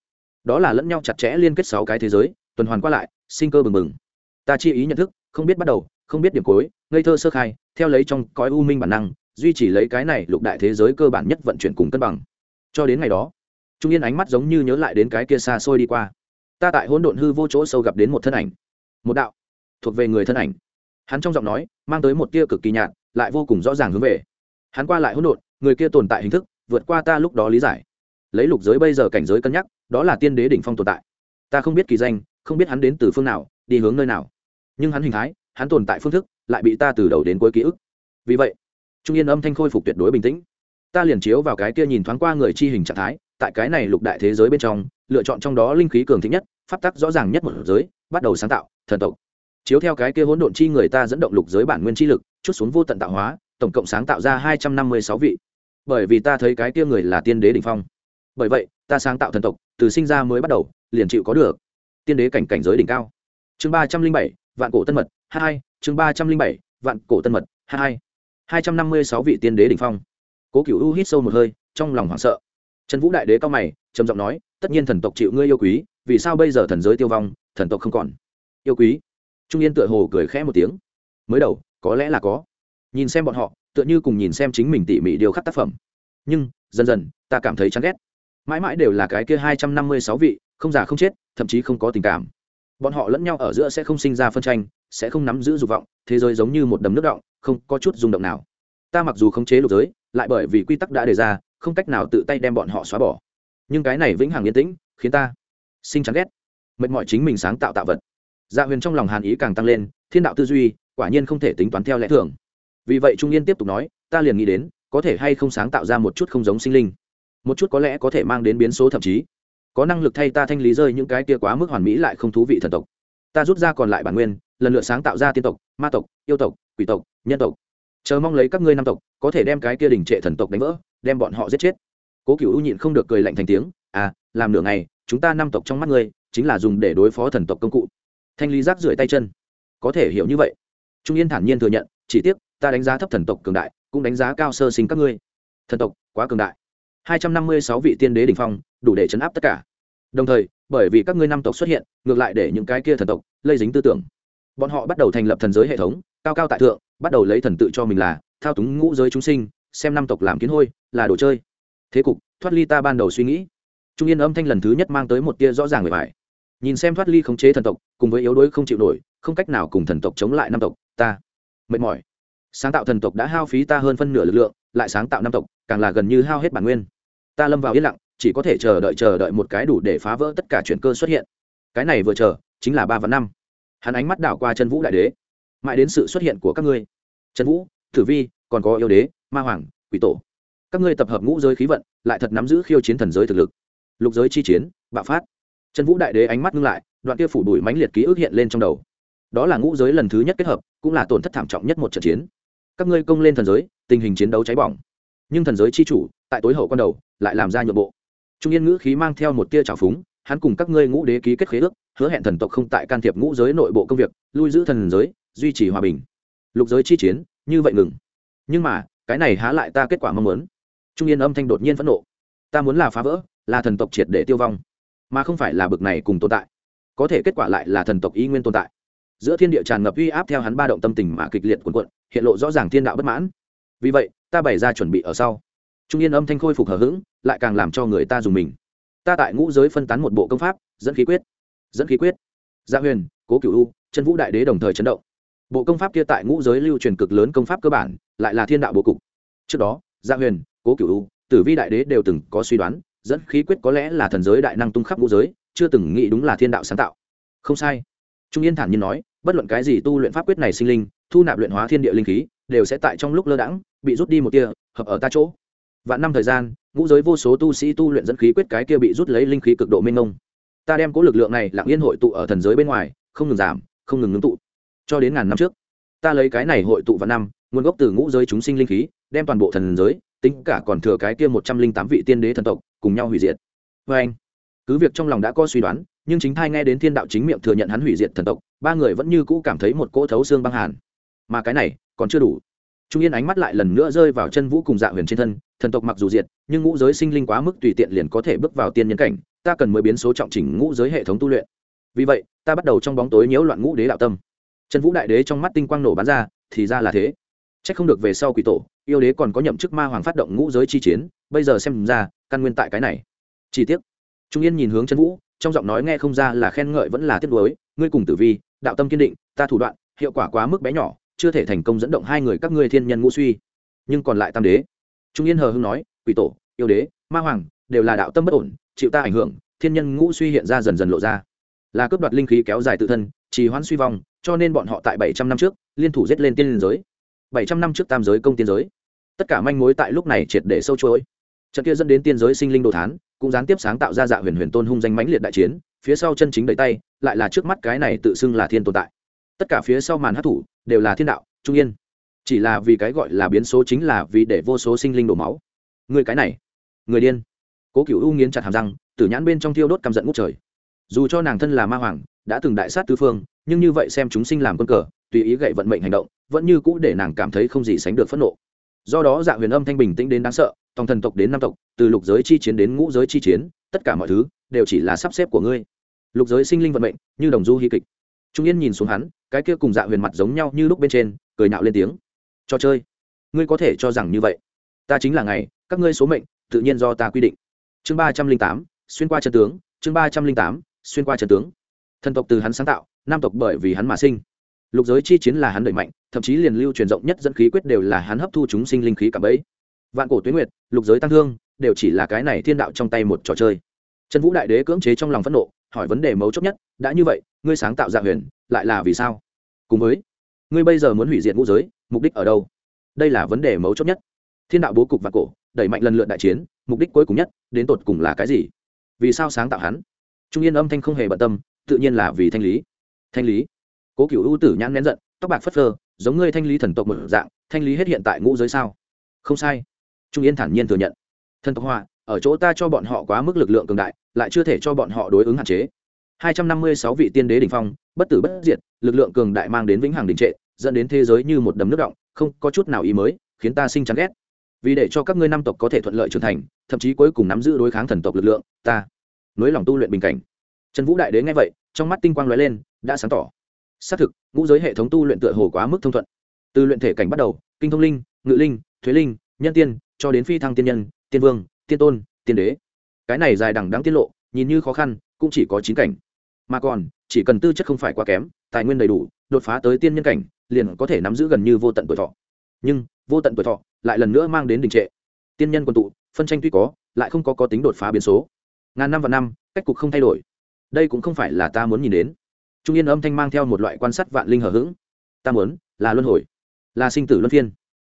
Đó là lẫn nhau chặt chẽ liên kết sáu cái thế giới, tuần hoàn qua lại, sinh cơ bừng bừng. Ta chi ý nhận thức, không biết bắt đầu, không biết điểm cuối, ngây thơ sơ khai, theo lấy trong cõi u minh bản năng, duy trì lấy cái này lục đại thế giới cơ bản nhất vận chuyển cùng cân bằng cho đến ngày đó, trung yên ánh mắt giống như nhớ lại đến cái kia xa xôi đi qua. Ta tại hỗn độn hư vô chỗ sâu gặp đến một thân ảnh. Một đạo, thuộc về người thân ảnh. Hắn trong giọng nói, mang tới một tia cực kỳ nhạt, lại vô cùng rõ ràng hướng về. Hắn qua lại hỗn độn, người kia tồn tại hình thức, vượt qua ta lúc đó lý giải. Lấy lục giới bây giờ cảnh giới cân nhắc, đó là tiên đế đỉnh phong tồn tại. Ta không biết kỳ danh, không biết hắn đến từ phương nào, đi hướng nơi nào. Nhưng hắn hình thái, hắn tồn tại phương thức, lại bị ta từ đầu đến cuối ký ức. Vì vậy, trung yên âm thanh khôi phục tuyệt đối bình tĩnh ta liền chiếu vào cái kia nhìn thoáng qua người chi hình trạng thái, tại cái này lục đại thế giới bên trong, lựa chọn trong đó linh khí cường thịnh nhất, pháp tắc rõ ràng nhất một giới, bắt đầu sáng tạo, thần tộc. Chiếu theo cái kia hỗn độn chi người ta dẫn động lục giới bản nguyên chi lực, chút xuống vô tận tạo hóa, tổng cộng sáng tạo ra hai trăm năm mươi sáu vị. Bởi vì ta thấy cái kia người là tiên đế đ ỉ n h phong. Bởi vậy, ta sáng tạo thần tộc, từ sinh ra mới bắt đầu, liền chịu có được. Tiên đế cảnh cảnh giới đỉnh cao. Chương ba trăm linh bảy, vạn cổ tân mật hai. Chương ba trăm linh bảy, vạn cổ tân mật hai. hai trăm năm mươi sáu vị tiên đế đ ỉ n h phong cố cựu u hít sâu một hơi, trong lòng hoảng sợ. Trần vũ đại đế cao mày, trầm giọng nói, tất nhiên thần tộc chịu ngươi yêu quý, vì sao bây giờ thần giới tiêu vong, thần tộc không còn? Yêu quý? Trung yên tựa hồ cười khẽ một tiếng. Mới đầu, có lẽ là có. Nhìn xem bọn họ, tựa như cùng nhìn xem chính mình tỉ mỉ điều khắc tác phẩm. Nhưng, dần dần, ta cảm thấy chán ghét. Mãi mãi đều là cái kia hai trăm năm mươi sáu vị, không già không chết, thậm chí không có tình cảm. Bọn họ lẫn nhau ở giữa sẽ không sinh ra phân tranh, sẽ không nắm giữ dục vọng, thế giới giống như một đầm nước động, không có chút rung động nào. Ta mặc dù không chế lục giới lại bởi vì quy tắc đã đề ra, không cách nào tự tay đem bọn họ xóa bỏ. Nhưng cái này vĩnh hằng yên tĩnh, khiến ta sinh chán ghét. Mệt mỏi chính mình sáng tạo tạo vật. Dạ huyền trong lòng hàn ý càng tăng lên, thiên đạo tư duy, quả nhiên không thể tính toán theo lẽ thường. Vì vậy trung yên tiếp tục nói, ta liền nghĩ đến, có thể hay không sáng tạo ra một chút không giống sinh linh. Một chút có lẽ có thể mang đến biến số thậm chí. Có năng lực thay ta thanh lý rơi những cái kia quá mức hoàn mỹ lại không thú vị thần tộc. Ta rút ra còn lại bản nguyên, lần lượt sáng tạo ra tiên tộc, ma tộc, yêu tộc, quỷ tộc, nhân tộc chờ mong lấy các ngươi nam tộc, có thể đem cái kia đỉnh trệ thần tộc đánh vỡ, đem bọn họ giết chết. Cố cựu ưu nhịn không được cười lạnh thành tiếng à làm nửa ngày, chúng ta nam tộc trong mắt ngươi, chính là dùng để đối phó thần tộc công cụ. Thanh lý rác rưởi tay chân. Có thể hiểu như vậy. Trung yên thản nhiên thừa nhận, chỉ tiếc, ta đánh giá thấp thần tộc cường đại, cũng đánh giá cao sơ sinh các ngươi. Thần tộc, quá cường đại. Hai trăm năm mươi sáu vị tiên đế đ ỉ n h phong, đủ để chấn áp tất cả. Đồng thời, bởi vì các ngươi năm tộc xuất hiện, ngược lại để những cái kia thần tộc, lây dính tư tưởng. Bọn họ bắt đầu thành lập thần giới hệ thống, cao cao tại thượng bắt đầu lấy thần tự cho mình là thao túng ngũ giới chúng sinh, xem năm tộc làm kiến hôi, là đồ chơi. Thế cục, thoát ly ta ban đầu suy nghĩ. Trung yên âm thanh lần thứ nhất mang tới một tia rõ ràng người bài nhìn xem thoát ly khống chế thần tộc, cùng với yếu đuối không chịu nổi, không cách nào cùng thần tộc chống lại năm tộc, ta mệt mỏi. Sáng tạo thần tộc đã hao phí ta hơn phân nửa lực lượng, lại sáng tạo năm tộc, càng là gần như hao hết bản nguyên. Ta lâm vào yên lặng, chỉ có thể chờ đợi chờ đợi một cái đủ để phá vỡ tất cả chuyện cơ xuất hiện. Cái này vừa chờ, chính là ba và năm. Hắn ánh mắt đảo qua chân vũ đại đế mãi đến sự xuất hiện của các ngươi. Trần vũ thử vi, còn có yêu đế, ma hoàng, quỷ tổ. Các ngươi tập hợp ngũ giới khí vận, lại thật nắm giữ khiêu chiến thần giới thực lực. Lục giới chi chiến, bạo phát. Trần vũ đại đế ánh mắt ngưng lại, đoạn kia phủ đuổi mãnh liệt ký ức hiện lên trong đầu. Đó là ngũ giới lần thứ nhất kết hợp, cũng là tổn thất thảm trọng nhất một trận chiến. Các ngươi công lên thần giới, tình hình chiến đấu cháy bỏng. Nhưng thần giới chi chủ, tại tối hậu quan đầu, lại làm ra nhượng bộ. Trung yên ngữ khí mang theo một tia trào phúng, hắn cùng các ngươi ngũ đế ký kết khế ước, hứa hẹn thần tộc không tại can thiệp ngũ giới nội bộ công việc, lui giữ thần giới duy trì hòa bình. Lục giới chi chiến, như vậy ngừng. Nhưng mà, cái này há lại ta kết quả mong muốn. Trung yên âm thanh đột nhiên phẫn nộ. Ta muốn là phá vỡ, là thần tộc triệt để tiêu vong. Mà không phải là bực này cùng tồn tại. Có thể kết quả lại là thần tộc y nguyên tồn tại. Giữa thiên địa tràn ngập uy áp theo hắn ba động tâm tình mà kịch liệt cuồn cuộn, hiện lộ rõ ràng thiên đạo bất mãn. Vì vậy, ta bày ra chuẩn bị ở sau. Trung yên âm thanh khôi phục hờ hững, lại càng làm cho người ta dùng mình. Ta tại ngũ giới phân tán một bộ công pháp, dẫn khí quyết. Dẫn khí quyết. Gia huyền, cố cửu u, chân vũ đại đế đồng thời chấn động bộ công pháp kia tại ngũ giới lưu truyền cực lớn công pháp cơ bản, lại là thiên đạo bố cục. Trước đó gia huyền, cố Cửu tử vi đại đế đều từng có suy đoán, dẫn khí quyết có lẽ là thần giới đại năng tung khắp ngũ giới, chưa từng nghĩ đúng là thiên đạo sáng tạo. Không sai. Trung yên thản nhiên nói, bất luận cái gì tu luyện pháp quyết này sinh linh, thu nạp luyện hóa thiên địa linh khí, đều sẽ tại trong lúc lơ đãng, bị rút đi một tia, hợp ở ta chỗ. Vạn năm thời gian, ngũ giới vô số tu sĩ tu luyện dẫn khí quyết cái kia bị rút lấy linh khí cực độ mênh mông. Ta đem cố lực lượng này lặng yên hội tụ ở thần giới bên ngoài, không ngừng giảm, không ngừng ngưng tụ cho đến ngàn năm trước. Ta lấy cái này hội tụ vạn năm, nguồn gốc từ ngũ giới chúng sinh linh khí, đem toàn bộ thần giới, tính cả còn thừa cái kia một trăm linh tám vị tiên đế thần tộc, cùng nhau hủy diệt. Vê anh, cứ việc trong lòng đã có suy đoán, nhưng chính thai nghe đến thiên đạo chính miệng thừa nhận hắn hủy diệt thần tộc, ba người vẫn như cũ cảm thấy một cỗ thấu xương băng hàn. Mà cái này, còn chưa đủ. Trung yên ánh mắt lại lần nữa rơi vào chân vũ cùng dạ huyền trên thân, thần tộc mặc dù diệt, nhưng ngũ giới sinh linh quá mức tùy tiện liền có thể bước vào tiên nhân cảnh, ta cần mới biến số trọng chỉnh ngũ giới hệ thống tu luyện. Vì vậy, ta bắt đầu trong bóng tối nhiễu loạn ngũ đế đạo tâm. Trần vũ đại đế trong mắt tinh quang nổ bắn ra, thì ra là thế. C h ắ c không được về sau quỷ tổ, yêu đế còn có nhậm chức ma hoàng phát động ngũ giới chi chiến, bây giờ xem ra, căn nguyên tại cái này. Chi tiết trung yên nhìn hướng Trần vũ, trong giọng nói nghe không ra là khen ngợi vẫn là tiếc nuối, ngươi cùng tử vi, đạo tâm kiên định, ta thủ đoạn, hiệu quả quá mức bé nhỏ, chưa thể thành công dẫn động hai người các ngươi thiên nhân ngũ suy. Nhưng còn lại tam đế. Trung yên hờ hưng nói, quỷ tổ, yêu đế, ma hoàng, đều là đạo tâm bất ổn, chịu ta ảnh hưởng, thiên nhân ngũ suy hiện ra dần dần lộ ra. Là cướp đoạt linh khí kéo dài tự thân, trì hoãn suy vong cho nên bọn họ tại bảy trăm năm trước, liên thủ giết lên tiên liên giới. bảy trăm năm trước tam giới công tiên giới. Tất cả manh mối tại lúc này triệt để sâu chuỗi. Trận kia dẫn đến tiên giới sinh linh đồ thán, cũng gián tiếp sáng tạo ra dạ huyền huyền tôn hung danh mãnh liệt đại chiến, phía sau chân chính đẩy tay, lại là trước mắt cái này tự xưng là thiên tồn tại. Tất cả phía sau màn hát thủ, đều là thiên đạo, trung yên. Chỉ là vì cái gọi là biến số chính là vì để vô số sinh linh đổ máu. Người cái này, người điên. Cố cựu u nghiến chặt hàm răng tử nhãn bên trong thiêu đốt căm giận ngút trời. Dù cho nàng thân là ma hoàng, đã từng đại sát tứ phương nhưng như vậy xem chúng sinh làm quân cờ, tùy ý gậy vận mệnh hành động, vẫn như cũ để nàng cảm thấy không gì sánh được phẫn nộ. Do đó dạ huyền âm thanh bình tĩnh đến đáng sợ, tòng thần tộc đến năm tộc, từ lục giới chi chiến đến ngũ giới chi chiến, tất cả mọi thứ đều chỉ là sắp xếp của ngươi. Lục giới sinh linh vận mệnh, như đồng du hy kịch. Trung yên nhìn xuống hắn, cái kia cùng dạ huyền mặt giống nhau như lúc bên trên, cười nạo lên tiếng. Cho chơi. Ngươi có thể cho rằng như vậy. Ta chính là ngày, các ngươi số mệnh, tự nhiên do ta quy định. Chương ba trăm linh tám, xuyên qua trần tướng, chương ba trăm linh tám, xuyên qua trần tướng. Thần tộc từ hắn sáng tạo nam tộc bởi vì hắn mà sinh. Lục giới chi chiến là hắn đẩy mạnh, thậm chí liền lưu truyền rộng nhất dẫn khí quyết đều là hắn hấp thu chúng sinh linh khí cả bấy vạn cổ tuyến nguyệt, lục giới tăng thương, đều chỉ là cái này thiên đạo trong tay một trò chơi. Trần vũ đại đế cưỡng chế trong lòng phẫn nộ, hỏi vấn đề mấu chốt nhất, đã như vậy, ngươi sáng tạo dạ huyền, lại là vì sao? Cùng với, ngươi bây giờ muốn hủy diệt ngũ giới, mục đích ở đâu? Đây là vấn đề mấu chốt nhất. Thiên đạo bố cục và cổ, đẩy mạnh lần lượt đại chiến, mục đích cuối cùng nhất, đến tột cùng là cái gì? Vì sao sáng tạo hắn? Trung yên âm thanh không hề bận tâm, tự nhiên là vì thanh lý thanh lý. Cố cựu ưu tử nhãn nén giận, tóc bạc phất phơ, giống ngươi thanh lý thần tộc một dạng, thanh lý hết hiện tại ngũ giới sao? Không sai. Trung yên thản nhiên thừa nhận. Thần tộc họa, ở chỗ ta cho bọn họ quá mức lực lượng cường đại, lại chưa thể cho bọn họ đối ứng hạn chế. Hai trăm năm mươi sáu vị tiên đế đỉnh phong, bất tử bất diệt, lực lượng cường đại mang đến vĩnh hằng đình trệ, dẫn đến thế giới như một đầm nước động, không có chút nào ý mới, khiến ta sinh chán ghét. Vì để cho các ngươi năm tộc có thể thuận lợi trưởng thành, thậm chí cuối cùng nắm giữ đối kháng thần tộc lực lượng, ta nối lòng tu luyện bình cảnh. Trần vũ đại đế nghe vậy, trong mắt tinh quang lóe lên đã sáng tỏ. Xác thực, ngũ giới hệ thống tu luyện tựa hồ quá mức thông thuận. Từ luyện thể cảnh bắt đầu, kinh thông linh, ngự linh, thuế linh, nhân tiên, cho đến phi thăng tiên nhân, tiên vương, tiên tôn, tiên đế. Cái này dài đẳng đáng tiết lộ, nhìn như khó khăn, cũng chỉ có chín cảnh. Mà còn, chỉ cần tư chất không phải quá kém, tài nguyên đầy đủ, đột phá tới tiên nhân cảnh, liền có thể nắm giữ gần như vô tận tuổi thọ. Nhưng, vô tận tuổi thọ lại lần nữa mang đến đình trệ. Tiên nhân quân tụ, phân tranh tuy có, lại không có có tính đột phá biến số. Ngàn năm và năm, cách cục không thay đổi. Đây cũng không phải là ta muốn nhìn đến trung yên âm thanh mang theo một loại quan sát vạn linh hở h ữ g ta muốn, là luân hồi, là sinh tử luân phiên.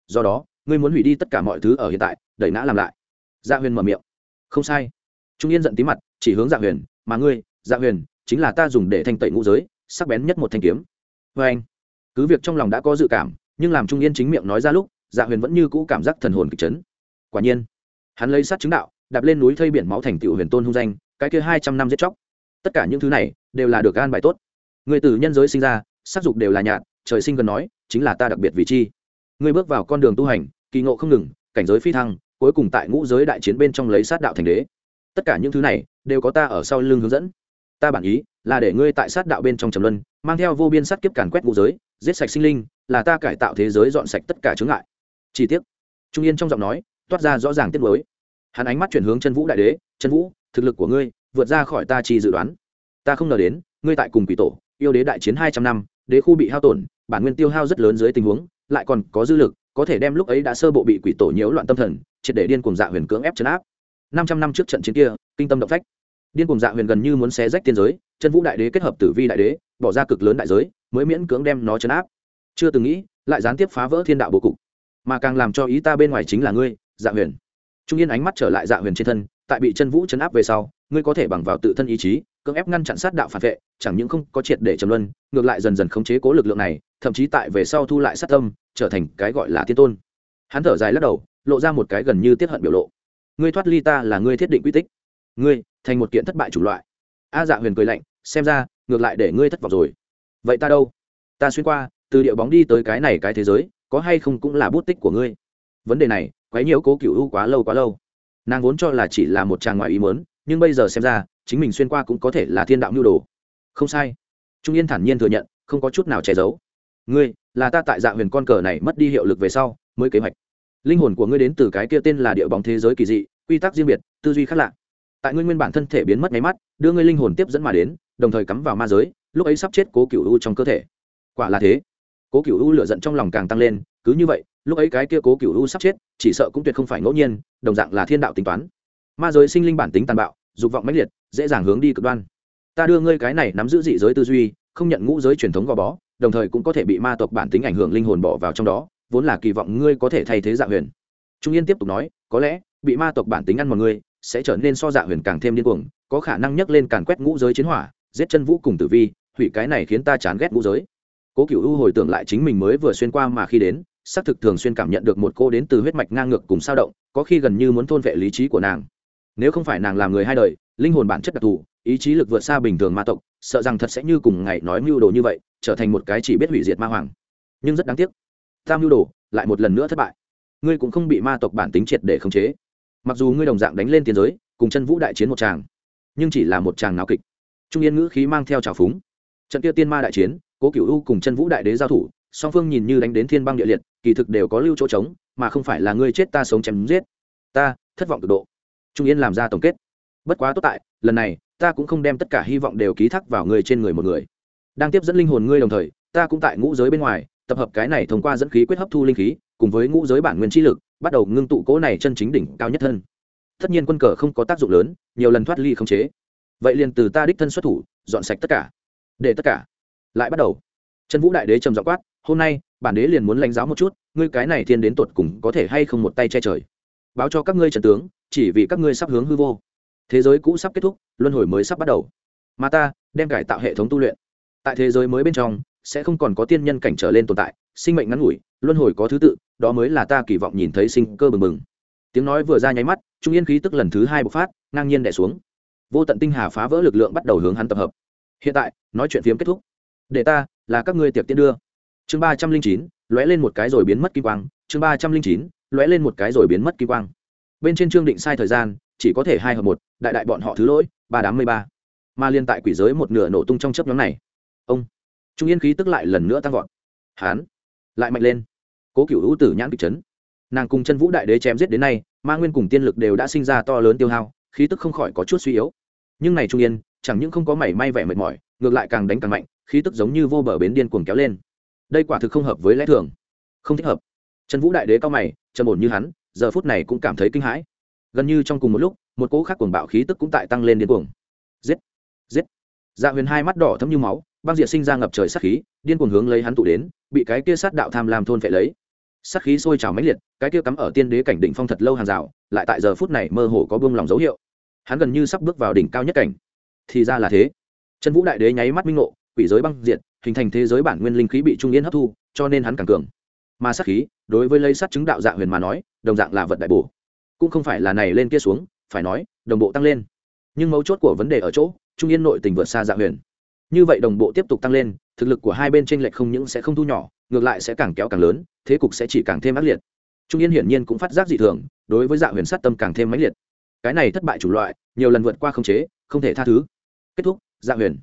Do đó, ngươi muốn hủy đi tất cả mọi thứ ở hiện tại, đẩy ngã làm lại. Dạ huyền mở miệng. Không sai. Trung yên giận tí mặt, chỉ hướng dạ huyền, mà ngươi dạ huyền, chính là ta dùng để thanh tẩy ngũ giới, sắc bén nhất một thanh kiếm. Vê anh, cứ việc trong lòng đã có dự cảm, nhưng làm trung yên chính miệng nói ra lúc dạ huyền vẫn như cũ cảm giác thần hồn kịch chấn. Quả nhiên, hắn lấy sát chứng đạo, đạp lên núi thây biển máu thành tựu huyền tôn hung danh, cái kia hai trăm năm giết chóc. Tất cả những thứ này đều là được gan bài tốt người từ nhân giới sinh ra, sắc dục đều là nhạt, trời sinh gần nói, chính là ta đặc biệt vị chi. Người bước vào con đường tu hành, kỳ ngộ không ngừng, cảnh giới phi thăng, cuối cùng tại ngũ giới đại chiến bên trong lấy sát đạo thành đế. Tất cả những thứ này, đều có ta ở sau lưng hướng dẫn. Ta bản ý, là để ngươi tại sát đạo bên trong trầm luân, mang theo vô biên sát kiếp càn quét ngũ giới, giết sạch sinh linh, là ta cải tạo thế giới dọn sạch tất cả chướng ngại. Chi tiết trung yên trong giọng nói, toát ra rõ ràng tiết mới hắn ánh mắt chuyển hướng chân vũ đại đế, chân vũ, thực lực của ngươi, vượt ra khỏi ta chi dự đoán. Ta không ngờ đến, ngươi tại cùng quỷ tổ yêu đế đại chiến hai trăm năm, đế khu bị hao tổn, bản nguyên tiêu hao rất lớn dưới tình huống, lại còn có dư lực, có thể đem lúc ấy đã sơ bộ bị quỷ tổ nhiễu loạn tâm thần, triệt để điên cùng dạ huyền cưỡng ép chấn áp. Năm trăm năm trước trận chiến kia, kinh tâm động phách. Điên cùng dạ huyền gần như muốn xé rách tiên giới, chân vũ đại đế kết hợp tử vi đại đế, bỏ ra cực lớn đại giới, mới miễn cưỡng đem nó chấn áp. Chưa từng nghĩ, lại gián tiếp phá vỡ thiên đạo bố cục. Mà càng làm cho ý ta bên ngoài chính là ngươi dạ huyền. Trung yên ánh mắt trở lại dạ huyền trên thân, tại bị chân vũ chấn áp về sau, ngươi có thể bằng vào tự thân ý chí cưỡng ép ngăn chặn sát đạo phản vệ, chẳng những không có triệt để trầm luân, ngược lại dần dần khống chế cố lực lượng này, thậm chí tại về sau thu lại sát tâm, trở thành cái gọi là tiên tôn. Hắn thở dài lắc đầu, lộ ra một cái gần như tiết hận biểu lộ. Ngươi thoát ly ta là ngươi thiết định quy tích. Ngươi, thành một kiện thất bại chủng loại. A dạ huyền cười lạnh, xem ra, ngược lại để ngươi thất vọng rồi. Vậy ta đâu? Ta xuyên qua, từ địa bóng đi tới cái này cái thế giới, có hay không cũng là bút tích của ngươi. Vấn đề này, quấy nhiễu cố cựu u quá lâu quá lâu. Nàng vốn cho là chỉ là một tràng ngoại ý mớn nhưng bây giờ xem ra chính mình xuyên qua cũng có thể là thiên đạo nhu đồ. Không sai. Trung yên thản nhiên thừa nhận, không có chút nào che giấu. Ngươi, là ta tại dạ huyền con cờ này mất đi hiệu lực về sau, mới kế hoạch. Linh hồn của ngươi đến từ cái kia tên là địa bóng thế giới kỳ dị, quy tắc riêng biệt, tư duy khác lạ. Tại ngươi nguyên bản thân thể biến mất máy mắt, đưa ngươi linh hồn tiếp dẫn mà đến, đồng thời cắm vào ma giới, lúc ấy sắp chết cố cựu u trong cơ thể. Quả là thế. Cố cựu u lựa giận trong lòng càng tăng lên, cứ như vậy, lúc ấy cái kia cố cựu u sắp chết, chỉ sợ cũng tuyệt không phải ngẫu nhiên, đồng dạng là thiên đạo tính toán. Ma giới sinh linh bản tính tàn bạo, dục vọng mãnh liệt dễ dàng hướng đi cực đoan. Ta đưa ngươi cái này nắm giữ dị giới tư duy, không nhận ngũ giới truyền thống gò bó, đồng thời cũng có thể bị ma tộc bản tính ảnh hưởng linh hồn bỏ vào trong đó, vốn là kỳ vọng ngươi có thể thay thế dạ huyền. Trung yên tiếp tục nói, có lẽ, bị ma tộc bản tính ăn một ngươi, sẽ trở nên so dạ huyền càng thêm điên cuồng, có khả năng nhấc lên càn quét ngũ giới chiến hỏa, giết chân vũ cùng tử vi, hủy cái này khiến ta chán ghét ngũ giới. Cố cựu u hồi tưởng lại chính mình mới vừa xuyên qua mà khi đến, xác thực thường xuyên cảm nhận được một cô đến từ huyết mạch ngang ngược cùng sao động, có khi gần như muốn thôn vệ lý trí của nàng nếu không phải nàng làm người hai đời, linh hồn bản chất đặc thù, ý chí lực vượt xa bình thường ma tộc, sợ rằng thật sẽ như cùng ngày nói mưu đồ như vậy, trở thành một cái chỉ biết hủy diệt ma hoàng. Nhưng rất đáng tiếc, ta mưu đồ lại một lần nữa thất bại. Ngươi cũng không bị ma tộc bản tính triệt để khống chế. Mặc dù ngươi đồng dạng đánh lên tiền giới, cùng chân vũ đại chiến một tràng, nhưng chỉ là một tràng náo kịch. Trung yên ngữ khí mang theo trào phúng. Trận kia tiên ma đại chiến, cố cựu u cùng chân vũ đại đế giao thủ, song phương nhìn như đánh đến thiên băng địa liệt, kỳ thực đều có lưu chỗ trống, mà không phải là ngươi chết ta sống chém giết. Ta, thất vọng cực độ trung yên làm ra tổng kết. Bất quá tốt tại, lần này, ta cũng không đem tất cả hy vọng đều ký thác vào người trên người một người. Đang tiếp dẫn linh hồn ngươi đồng thời, ta cũng tại ngũ giới bên ngoài, tập hợp cái này thông qua dẫn khí quyết hấp thu linh khí, cùng với ngũ giới bản nguyên chi lực, bắt đầu ngưng tụ cố này chân chính đỉnh cao nhất thân. Tất nhiên quân cờ không có tác dụng lớn, nhiều lần thoát ly không chế. Vậy liền từ ta đích thân xuất thủ, dọn sạch tất cả. Để tất cả. Lại bắt đầu. Trần vũ đại đế trầm dọ quát, hôm nay, bản đế liền muốn lãnh giáo một chút, ngươi cái này thiên đến tột cùng có thể hay không một tay che trời? Báo cho các ngươi trần tướng, chỉ vì các ngươi sắp hướng hư vô. Thế giới cũ sắp kết thúc, luân hồi mới sắp bắt đầu. Mà ta, đem cải tạo hệ thống tu luyện. Tại thế giới mới bên trong, sẽ không còn có tiên nhân cảnh trở lên tồn tại, sinh mệnh ngắn ngủi, luân hồi có thứ tự, đó mới là ta kỳ vọng nhìn thấy sinh cơ bừng bừng. Tiếng nói vừa ra nháy mắt, trung yên khí tức lần thứ hai bộc phát, ngang nhiên đẻ xuống. Vô tận tinh hà phá vỡ lực lượng bắt đầu hướng hắn tập hợp. Hiện tại, nói chuyện phiếm kết thúc. Để ta, là các ngươi tiệc tiên đưa. Chương ba trăm linh chín, lóe lên một cái rồi biến mất kim quang. Chương ba trăm linh chín lóe lên một cái rồi biến mất kỳ quang. Bên trên chương định sai thời gian, chỉ có thể hai hợp một, đại đại bọn họ thứ lỗi, ba đám mươi ba. Mà liên tại quỷ giới một nửa nổ tung trong chấp nhóm này. Ông, trung yên khí tức lại lần nữa tăng vọt. Hán, lại mạnh lên. Cố cựu hữu tử nhãn kịch chấn. Nàng cùng chân vũ đại đế chém giết đến nay, ma nguyên cùng tiên lực đều đã sinh ra to lớn tiêu hao, khí tức không khỏi có chút suy yếu. Nhưng này trung yên, chẳng những không có mảy may vẻ mệt mỏi, ngược lại càng đánh càng mạnh, khí tức giống như vô bờ bến điên cuồng kéo lên. Đây quả thực không hợp với lẽ thường. Không thích hợp trần vũ đại đế cao mày, trầm ổn như hắn, giờ phút này cũng cảm thấy kinh hãi. Gần như trong cùng một lúc, một cỗ khác cuồng bạo khí tức cũng tại tăng lên điên cuồng. Giết! Giết! Dạ huyền hai mắt đỏ thấm như máu, băng diệt sinh ra ngập trời sát khí, điên cuồng hướng lấy hắn tụ đến, bị cái kia sát đạo tham lam thôn phệ lấy. Sát khí sôi trào mãnh liệt, cái kia cắm ở tiên đế cảnh đỉnh phong thật lâu hàng rào, lại tại giờ phút này mơ hồ có buông lòng dấu hiệu. Hắn gần như sắp bước vào đỉnh cao nhất cảnh. Thì ra là thế. Trần vũ đại đế nháy mắt minh ngộ, quỷ giới băng diệt, hình thành thế giới bản nguyên linh khí bị trung yên hấp thu, cho nên hắn càng cường mà sát khí, đối với lấy sát chứng đạo dạ huyền mà nói, đồng dạng là vật đại bổ. Cũng không phải là này lên kia xuống, phải nói, đồng bộ tăng lên. Nhưng mấu chốt của vấn đề ở chỗ, trung yên nội tình vượt xa dạ huyền. Như vậy đồng bộ tiếp tục tăng lên, thực lực của hai bên tranh lệch không những sẽ không thu nhỏ, ngược lại sẽ càng kéo càng lớn, thế cục sẽ chỉ càng thêm ác liệt. Trung yên hiển nhiên cũng phát giác dị thường, đối với dạ huyền sát tâm càng thêm mãnh liệt. Cái này thất bại chủ loại, nhiều lần vượt qua không chế, không thể tha thứ. Kết thúc dạ huyền.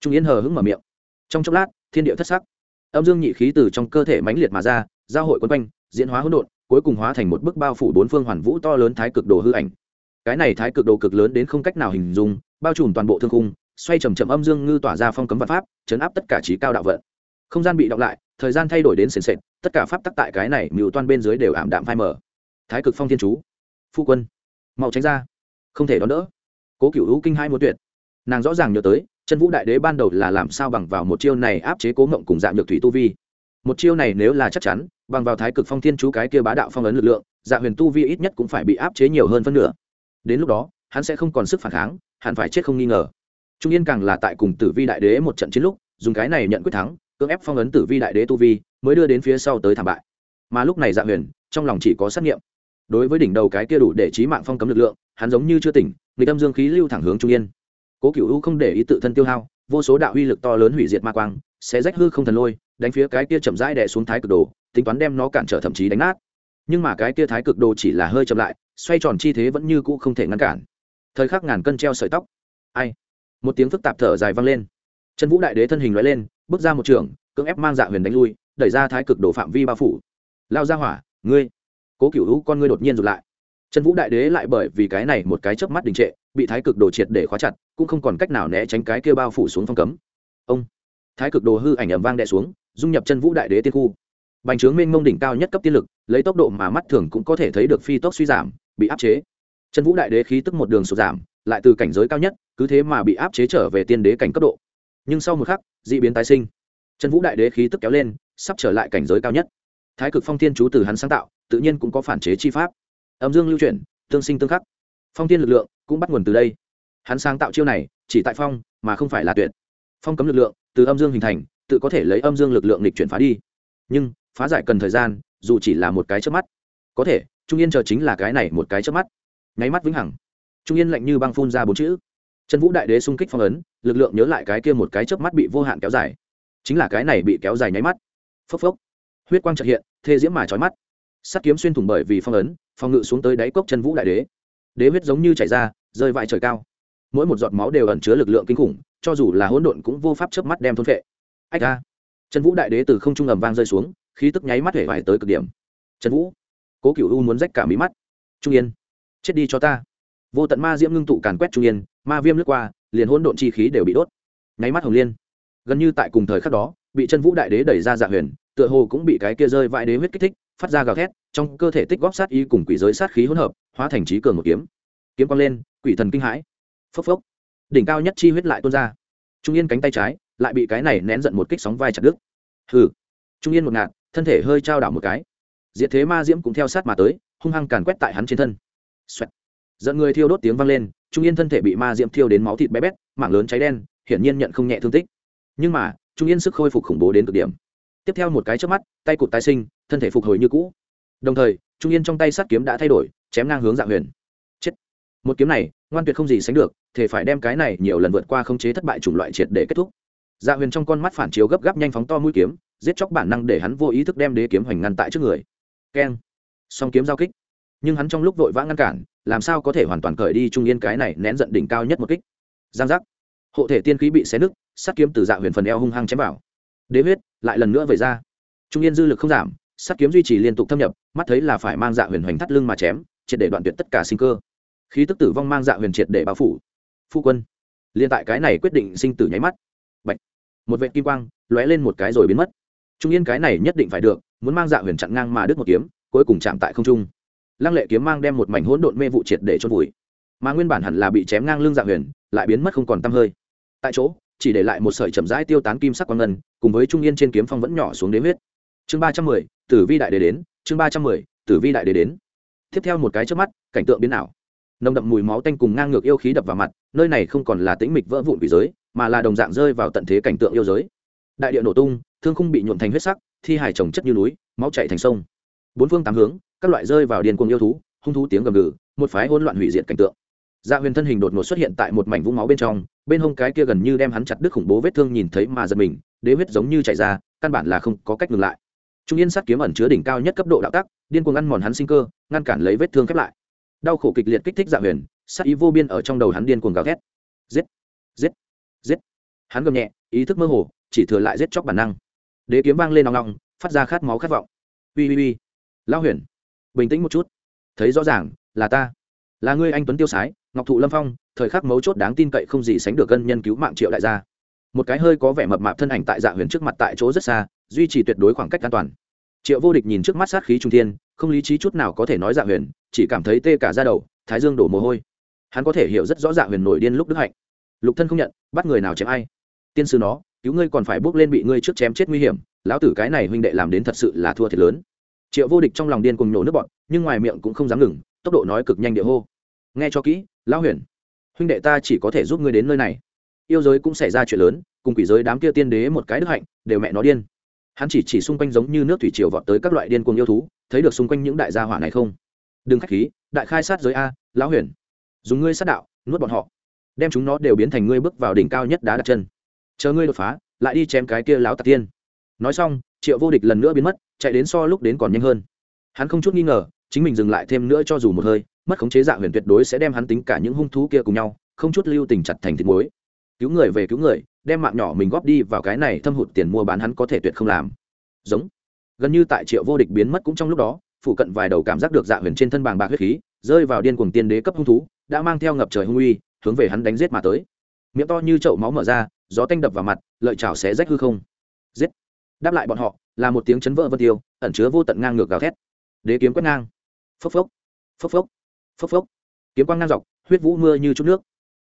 Trung yên hờ hững mở miệng. Trong chốc lát, thiên địa thất sắc. Âm dương nhị khí từ trong cơ thể mãnh liệt mà ra giao hội quân quanh, diễn hóa hỗn độn, cuối cùng hóa thành một bức bao phủ bốn phương hoàn vũ to lớn thái cực đồ hư ảnh. Cái này thái cực đồ cực lớn đến không cách nào hình dung, bao trùm toàn bộ thương khung, xoay chầm chậm âm dương ngư tỏa ra phong cấm vật pháp, chấn áp tất cả trí cao đạo vận. Không gian bị động lại, thời gian thay đổi đến sền sệt, tất cả pháp tắc tại cái này mưu toan bên dưới đều ảm đạm phai mở thái cực phong thiên chú, phu quân, mau tránh ra, không thể đón đỡ. Cố cựu hữu kinh hai muốn tuyệt. Nàng rõ ràng nhớ tới, chân vũ đại đế ban đầu là làm sao bằng vào một chiêu này áp chế cố ngộng cùng dạng nhược thủy tu vi một chiêu này nếu là chắc chắn, bằng vào thái cực phong thiên chú cái kia bá đạo phong ấn lực lượng dạ huyền tu vi ít nhất cũng phải bị áp chế nhiều hơn phân nửa. Đến lúc đó, hắn sẽ không còn sức phản kháng, hẳn phải chết không nghi ngờ. Trung yên càng là tại cùng tử vi đại đế một trận chiến lúc, dùng cái này nhận quyết thắng, cưỡng ép phong ấn tử vi đại đế tu vi, mới đưa đến phía sau tới thảm bại. Mà lúc này dạ huyền, trong lòng chỉ có xét nghiệm. Đối với đỉnh đầu cái kia đủ để trí mạng phong cấm lực lượng, hắn giống như chưa tỉnh, người tâm dương khí lưu thẳng hướng trung yên. Cố cựu u không để ý tự thân tiêu hao, vô số đạo uy lực to lớn hủy diệt ma quang sẽ rách hư không thần lôi đánh phía cái kia chậm rãi đè xuống thái cực đồ, tính toán đem nó cản trở thậm chí đánh nát. Nhưng mà cái kia thái cực đồ chỉ là hơi chậm lại, xoay tròn chi thế vẫn như cũ không thể ngăn cản. Thời khắc ngàn cân treo sợi tóc. Ai? Một tiếng phức tạp thở dài vang lên. Trần vũ đại đế thân hình loại lên, bước ra một trường, cưỡng ép mang dạ huyền đánh lui, đẩy ra thái cực đồ phạm vi bao phủ. Lao ra hỏa, ngươi, cố cựu hữu con ngươi đột nhiên rụt lại. Trần vũ đại đế lại bởi vì cái này một cái chớp mắt đình trệ, bị thái cực đồ triệt để khóa chặt, cũng không còn cách nào né tránh cái kia bao phủ xuống phong cấm. Ông, thái cực đồ hư ảnh ầm vang đè xuống dung nhập chân vũ đại đế tiên khu. Bành trướng mênh mông đỉnh cao nhất cấp tiên lực, lấy tốc độ mà mắt thường cũng có thể thấy được phi tốc suy giảm, bị áp chế. Chân vũ đại đế khí tức một đường sụt giảm, lại từ cảnh giới cao nhất, cứ thế mà bị áp chế trở về tiên đế cảnh cấp độ. Nhưng sau một khắc d ị biến tái sinh. Chân vũ đại đế khí tức kéo lên, sắp trở lại cảnh giới cao nhất. Thái cực phong thiên chú từ hắn sáng tạo, tự nhiên cũng có phản chế chi pháp. Âm dương lưu chuyển, tương sinh tương khắc. Phong tiên lực lượng cũng bắt nguồn từ đây. Hắn sáng tạo chiêu này, chỉ tại phong, mà không phải là tuyệt. Phong cấm lực lượng từ âm dương hình thành tự có thể lấy âm dương lực lượng lịch chuyển phá đi. Nhưng, phá giải cần thời gian, dù chỉ là một cái trước mắt. Có thể, trung yên chờ chính là cái này một cái trước mắt. Nháy mắt vĩnh hằng. Trung yên lạnh như băng phun ra bốn chữ. Trần vũ đại đế xung kích phong ấn, lực lượng nhớ lại cái kia một cái chớp mắt bị vô hạn kéo dài. Chính là cái này bị kéo dài nháy mắt. Phốc phốc. Huyết quang chợt hiện, thê diễm mà trói mắt. Sắt kiếm xuyên thủng bởi vì phong ấn phong ngự xuống tới đáy cốc chân vũ đại đế. Đế huyết giống như chảy ra, rơi vãi trời cao. Mỗi một giọt máu đều ẩn chứa lực lượng kinh khủng, cho dù là hỗn độn cũng vô pháp chớp mắt đem thôn phệ ách ra. Trần vũ đại đế từ không trung ầm vang rơi xuống, khí tức nháy mắt hể vải tới cực điểm. Trần vũ, cố cựu u muốn rách cả mí mắt. Trung yên, chết đi cho ta. Vô tận ma diễm ngưng tụ càn quét trung yên, ma viêm lướt qua, liền hỗn độn chi khí đều bị đốt. Nháy mắt hồng liên. Gần như tại cùng thời khắc đó, bị chân vũ đại đế đẩy ra dạ huyền, tựa hồ cũng bị cái kia rơi vãi đế huyết kích thích, phát ra gào thét, trong cơ thể tích góp sát ý cùng quỷ giới sát khí hỗn hợp, hóa thành trí cường một kiếm. Kiếm quang lên, quỷ thần kinh hãi. Phốc phốc. Đỉnh cao nhất chi huyết lại tuôn ra. Trung yên cánh tay trái lại bị cái này nén giận một kích sóng vai chặt đứt. Hừ. Trung yên một ngạt, thân thể hơi trao đảo một cái. Diệt thế ma diễm cũng theo sát mà tới, hung hăng càn quét tại hắn trên thân. Xoẹt. giận người thiêu đốt tiếng vang lên, trung yên thân thể bị ma diễm thiêu đến máu thịt bé bét, mảng lớn cháy đen, hiển nhiên nhận không nhẹ thương tích. Nhưng mà, trung yên sức khôi phục khủng bố đến cực điểm. Tiếp theo một cái trước mắt, tay cụt tái sinh, thân thể phục hồi như cũ. Đồng thời, trung yên trong tay sát kiếm đã thay đổi, chém ngang hướng dạng huyền. Chết. Một kiếm này, ngoan tuyệt không gì sánh được, thể phải đem cái này nhiều lần vượt qua khống chế thất bại chủng loại triệt để kết thúc dạ huyền trong con mắt phản chiếu gấp gáp nhanh phóng to mũi kiếm, giết chóc bản năng để hắn vô ý thức đem đế kiếm hoành ngăn tại trước người. Keng. Song kiếm giao kích. Nhưng hắn trong lúc vội vã ngăn cản, làm sao có thể hoàn toàn cởi đi trung yên cái này nén giận đỉnh cao nhất một kích? Giang giác. Hộ thể tiên khí bị xé nứt sắt kiếm từ dạ huyền phần eo hung hăng chém vào. Đế huyết lại lần nữa về ra. Trung yên dư lực không giảm sắt kiếm duy trì liên tục thâm nhập, mắt thấy là phải mang dạ huyền hoành thắt lưng mà chém, triệt để đoạn tuyệt tất cả sinh cơ. Khí tức tử vong mang dạ huyền triệt để bao phủ. Phu quân. Liên tại cái này quyết định sinh tử nháy mắt một vệ kim quang lóe lên một cái rồi biến mất. Trung yên cái này nhất định phải được, muốn mang dạ huyền chặn ngang mà đứt một kiếm, cuối cùng chạm tại không trung. Lăng lệ kiếm mang đem một mảnh hỗn độn mê vụ triệt để chôn vùi. Mà nguyên bản hẳn là bị chém ngang lưng dạ huyền, lại biến mất không còn tăm hơi. Tại chỗ, chỉ để lại một sợi chậm rãi tiêu tán kim sắc quang ngân, cùng với trung yên trên kiếm phong vẫn nhỏ xuống đế huyết. Chương ba trăm mười, tử vi đại đế đến, chương ba trăm mười, tử vi đại đế đến. Tiếp theo một cái trước mắt, cảnh tượng biến ảo. Nồng đậm mùi máu tanh cùng ngang ngược yêu khí đập vào mặt, nơi này không còn là tĩnh mịch vỡ vụn quỷ giới mà là đồng dạng rơi vào tận thế cảnh tượng yêu giới. Đại địa nổ tung, thương khung bị nhuộn thành huyết sắc, thi hải trồng chất như núi, máu chạy thành sông. Bốn phương tám hướng, các loại rơi vào điên cuồng yêu thú, hung thú tiếng gầm gừ, một phái hỗn loạn hủy diệt cảnh tượng. Dạ huyền thân hình đột ngột xuất hiện tại một mảnh vũng máu bên trong, bên hông cái kia gần như đem hắn chặt đứt khủng bố vết thương nhìn thấy mà giật mình, đế huyết giống như chạy ra, căn bản là không có cách ngừng lại. Trung yên sát kiếm ẩn chứa đỉnh cao nhất cấp độ đạo tắc, điên cuồng ăn mòn hắn sinh cơ, ngăn cản lấy vết thương khép lại. Đau khổ kịch liệt kích thích dạ huyền, sát ý vô biên ở trong đầu hắn điên cuồng gào thét. Giết! Giết. Hắn gầm nhẹ, ý thức mơ hồ, chỉ thừa lại giết chóc bản năng. Đế kiếm vang lên nòng nòng, phát ra khát máu khát vọng. Ui ui ui lão huyền, bình tĩnh một chút. Thấy rõ ràng, là ta. Là ngươi anh tuấn tiêu sái, ngọc thụ lâm phong, thời khắc mấu chốt đáng tin cậy không gì sánh được cân nhân cứu mạng triệu đại gia. Một cái hơi có vẻ mập mạp thân ảnh tại dạ huyền trước mặt tại chỗ rất xa, duy trì tuyệt đối khoảng cách an toàn. Triệu vô địch nhìn trước mắt sát khí trung thiên, không lý trí chút nào có thể nói dạ huyền, chỉ cảm thấy tê cả ra đầu, thái dương đổ mồ hôi. Hắn có thể hiểu rất rõ dạ huyền nổi điên lúc đức hạnh lục thân không nhận, bắt người nào chém ai? Tiên sư nó, cứu ngươi còn phải bước lên bị ngươi trước chém chết nguy hiểm, lão tử cái này huynh đệ làm đến thật sự là thua thiệt lớn. Triệu vô địch trong lòng điên cùng nhổ nước bọn nhưng ngoài miệng cũng không dám ngừng, tốc độ nói cực nhanh địa hô. Nghe cho kỹ, lão huyền, huynh đệ ta chỉ có thể giúp ngươi đến nơi này. Yêu giới cũng xảy ra chuyện lớn, cùng quỷ giới đám kia tiên đế một cái đức hạnh, đều mẹ nó điên. Hắn chỉ chỉ xung quanh giống như nước thủy triều vọt tới các loại điên cuồng yêu thú, thấy được xung quanh những đại gia hỏa này không? Đừng khách khí, đại khai sát giới a, lão huyền. Dùng ngươi sát đạo, nuốt bọn họ đem chúng nó đều biến thành ngươi bước vào đỉnh cao nhất đá đặt chân. Chờ ngươi đột phá, lại đi chém cái kia láo tạc tiên. Nói xong, triệu vô địch lần nữa biến mất, chạy đến so lúc đến còn nhanh hơn. Hắn không chút nghi ngờ, chính mình dừng lại thêm nữa cho dù một hơi, mất khống chế dạ huyền tuyệt đối sẽ đem hắn tính cả những hung thú kia cùng nhau, không chút lưu tình chặt thành thịt muối. Cứu người về cứu người, đem mạng nhỏ mình góp đi vào cái này thâm hụt tiền mua bán hắn có thể tuyệt không làm. Giống. Gần như tại triệu vô địch biến mất cũng trong lúc đó, phụ cận vài đầu cảm giác được dạ huyền trên thân bàng bạc huyết khí, rơi vào điên cuồng tiên đế cấp hung thú, đã mang theo ngập trời hung uy hướng về hắn đánh giết mà tới. Miệng to như chậu máu mở ra, gió tanh đập vào mặt, lợi chảo xé rách hư không. Giết! Đáp lại bọn họ, là một tiếng chấn vỡ vân tiêu, ẩn chứa vô tận ngang ngược gào thét. Đế kiếm quét ngang. Phốc phốc. Phốc phốc. Phốc phốc. Kiếm quang ngang dọc, huyết vũ mưa như chút nước.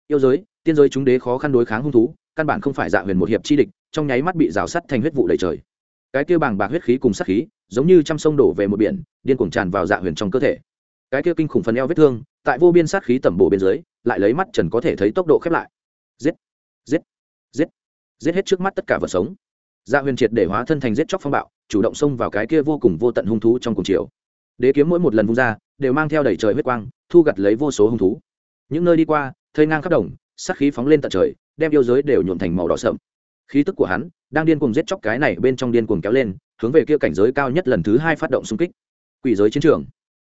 Yêu giới, tiên giới chúng đế khó khăn đối kháng hung thú, căn bản không phải dạ huyền một hiệp chi địch, trong nháy mắt bị rào sắt thành huyết vụ đầy trời. Cái kia bàng bạc huyết khí cùng sát khí, giống như trăm sông đổ về một biển, điên cuồng tràn vào dạ huyền trong cơ thể cái kia kinh khủng phần eo vết thương, tại vô biên sát khí tẩm bổ bên dưới, lại lấy mắt trần có thể thấy tốc độ khép lại. Giết! Giết! Giết! Giết hết trước mắt tất cả vật sống. Dạ huyền triệt để hóa thân thành giết chóc phong bạo, chủ động xông vào cái kia vô cùng vô tận hung thú trong cùng chiều. Đế kiếm mỗi một lần vung ra, đều mang theo đẩy trời huyết quang, thu gặt lấy vô số hung thú. Những nơi đi qua thơi ngang khắp đồng, sát khí phóng lên tận trời, đem yêu giới đều nhuộm thành màu đỏ sậm. Khí tức của hắn đang điên cuồng giết chóc cái này bên trong điên cuồng kéo lên, hướng về kia cảnh giới cao nhất lần thứ hai phát động xung kích. Quỷ giới chiến trường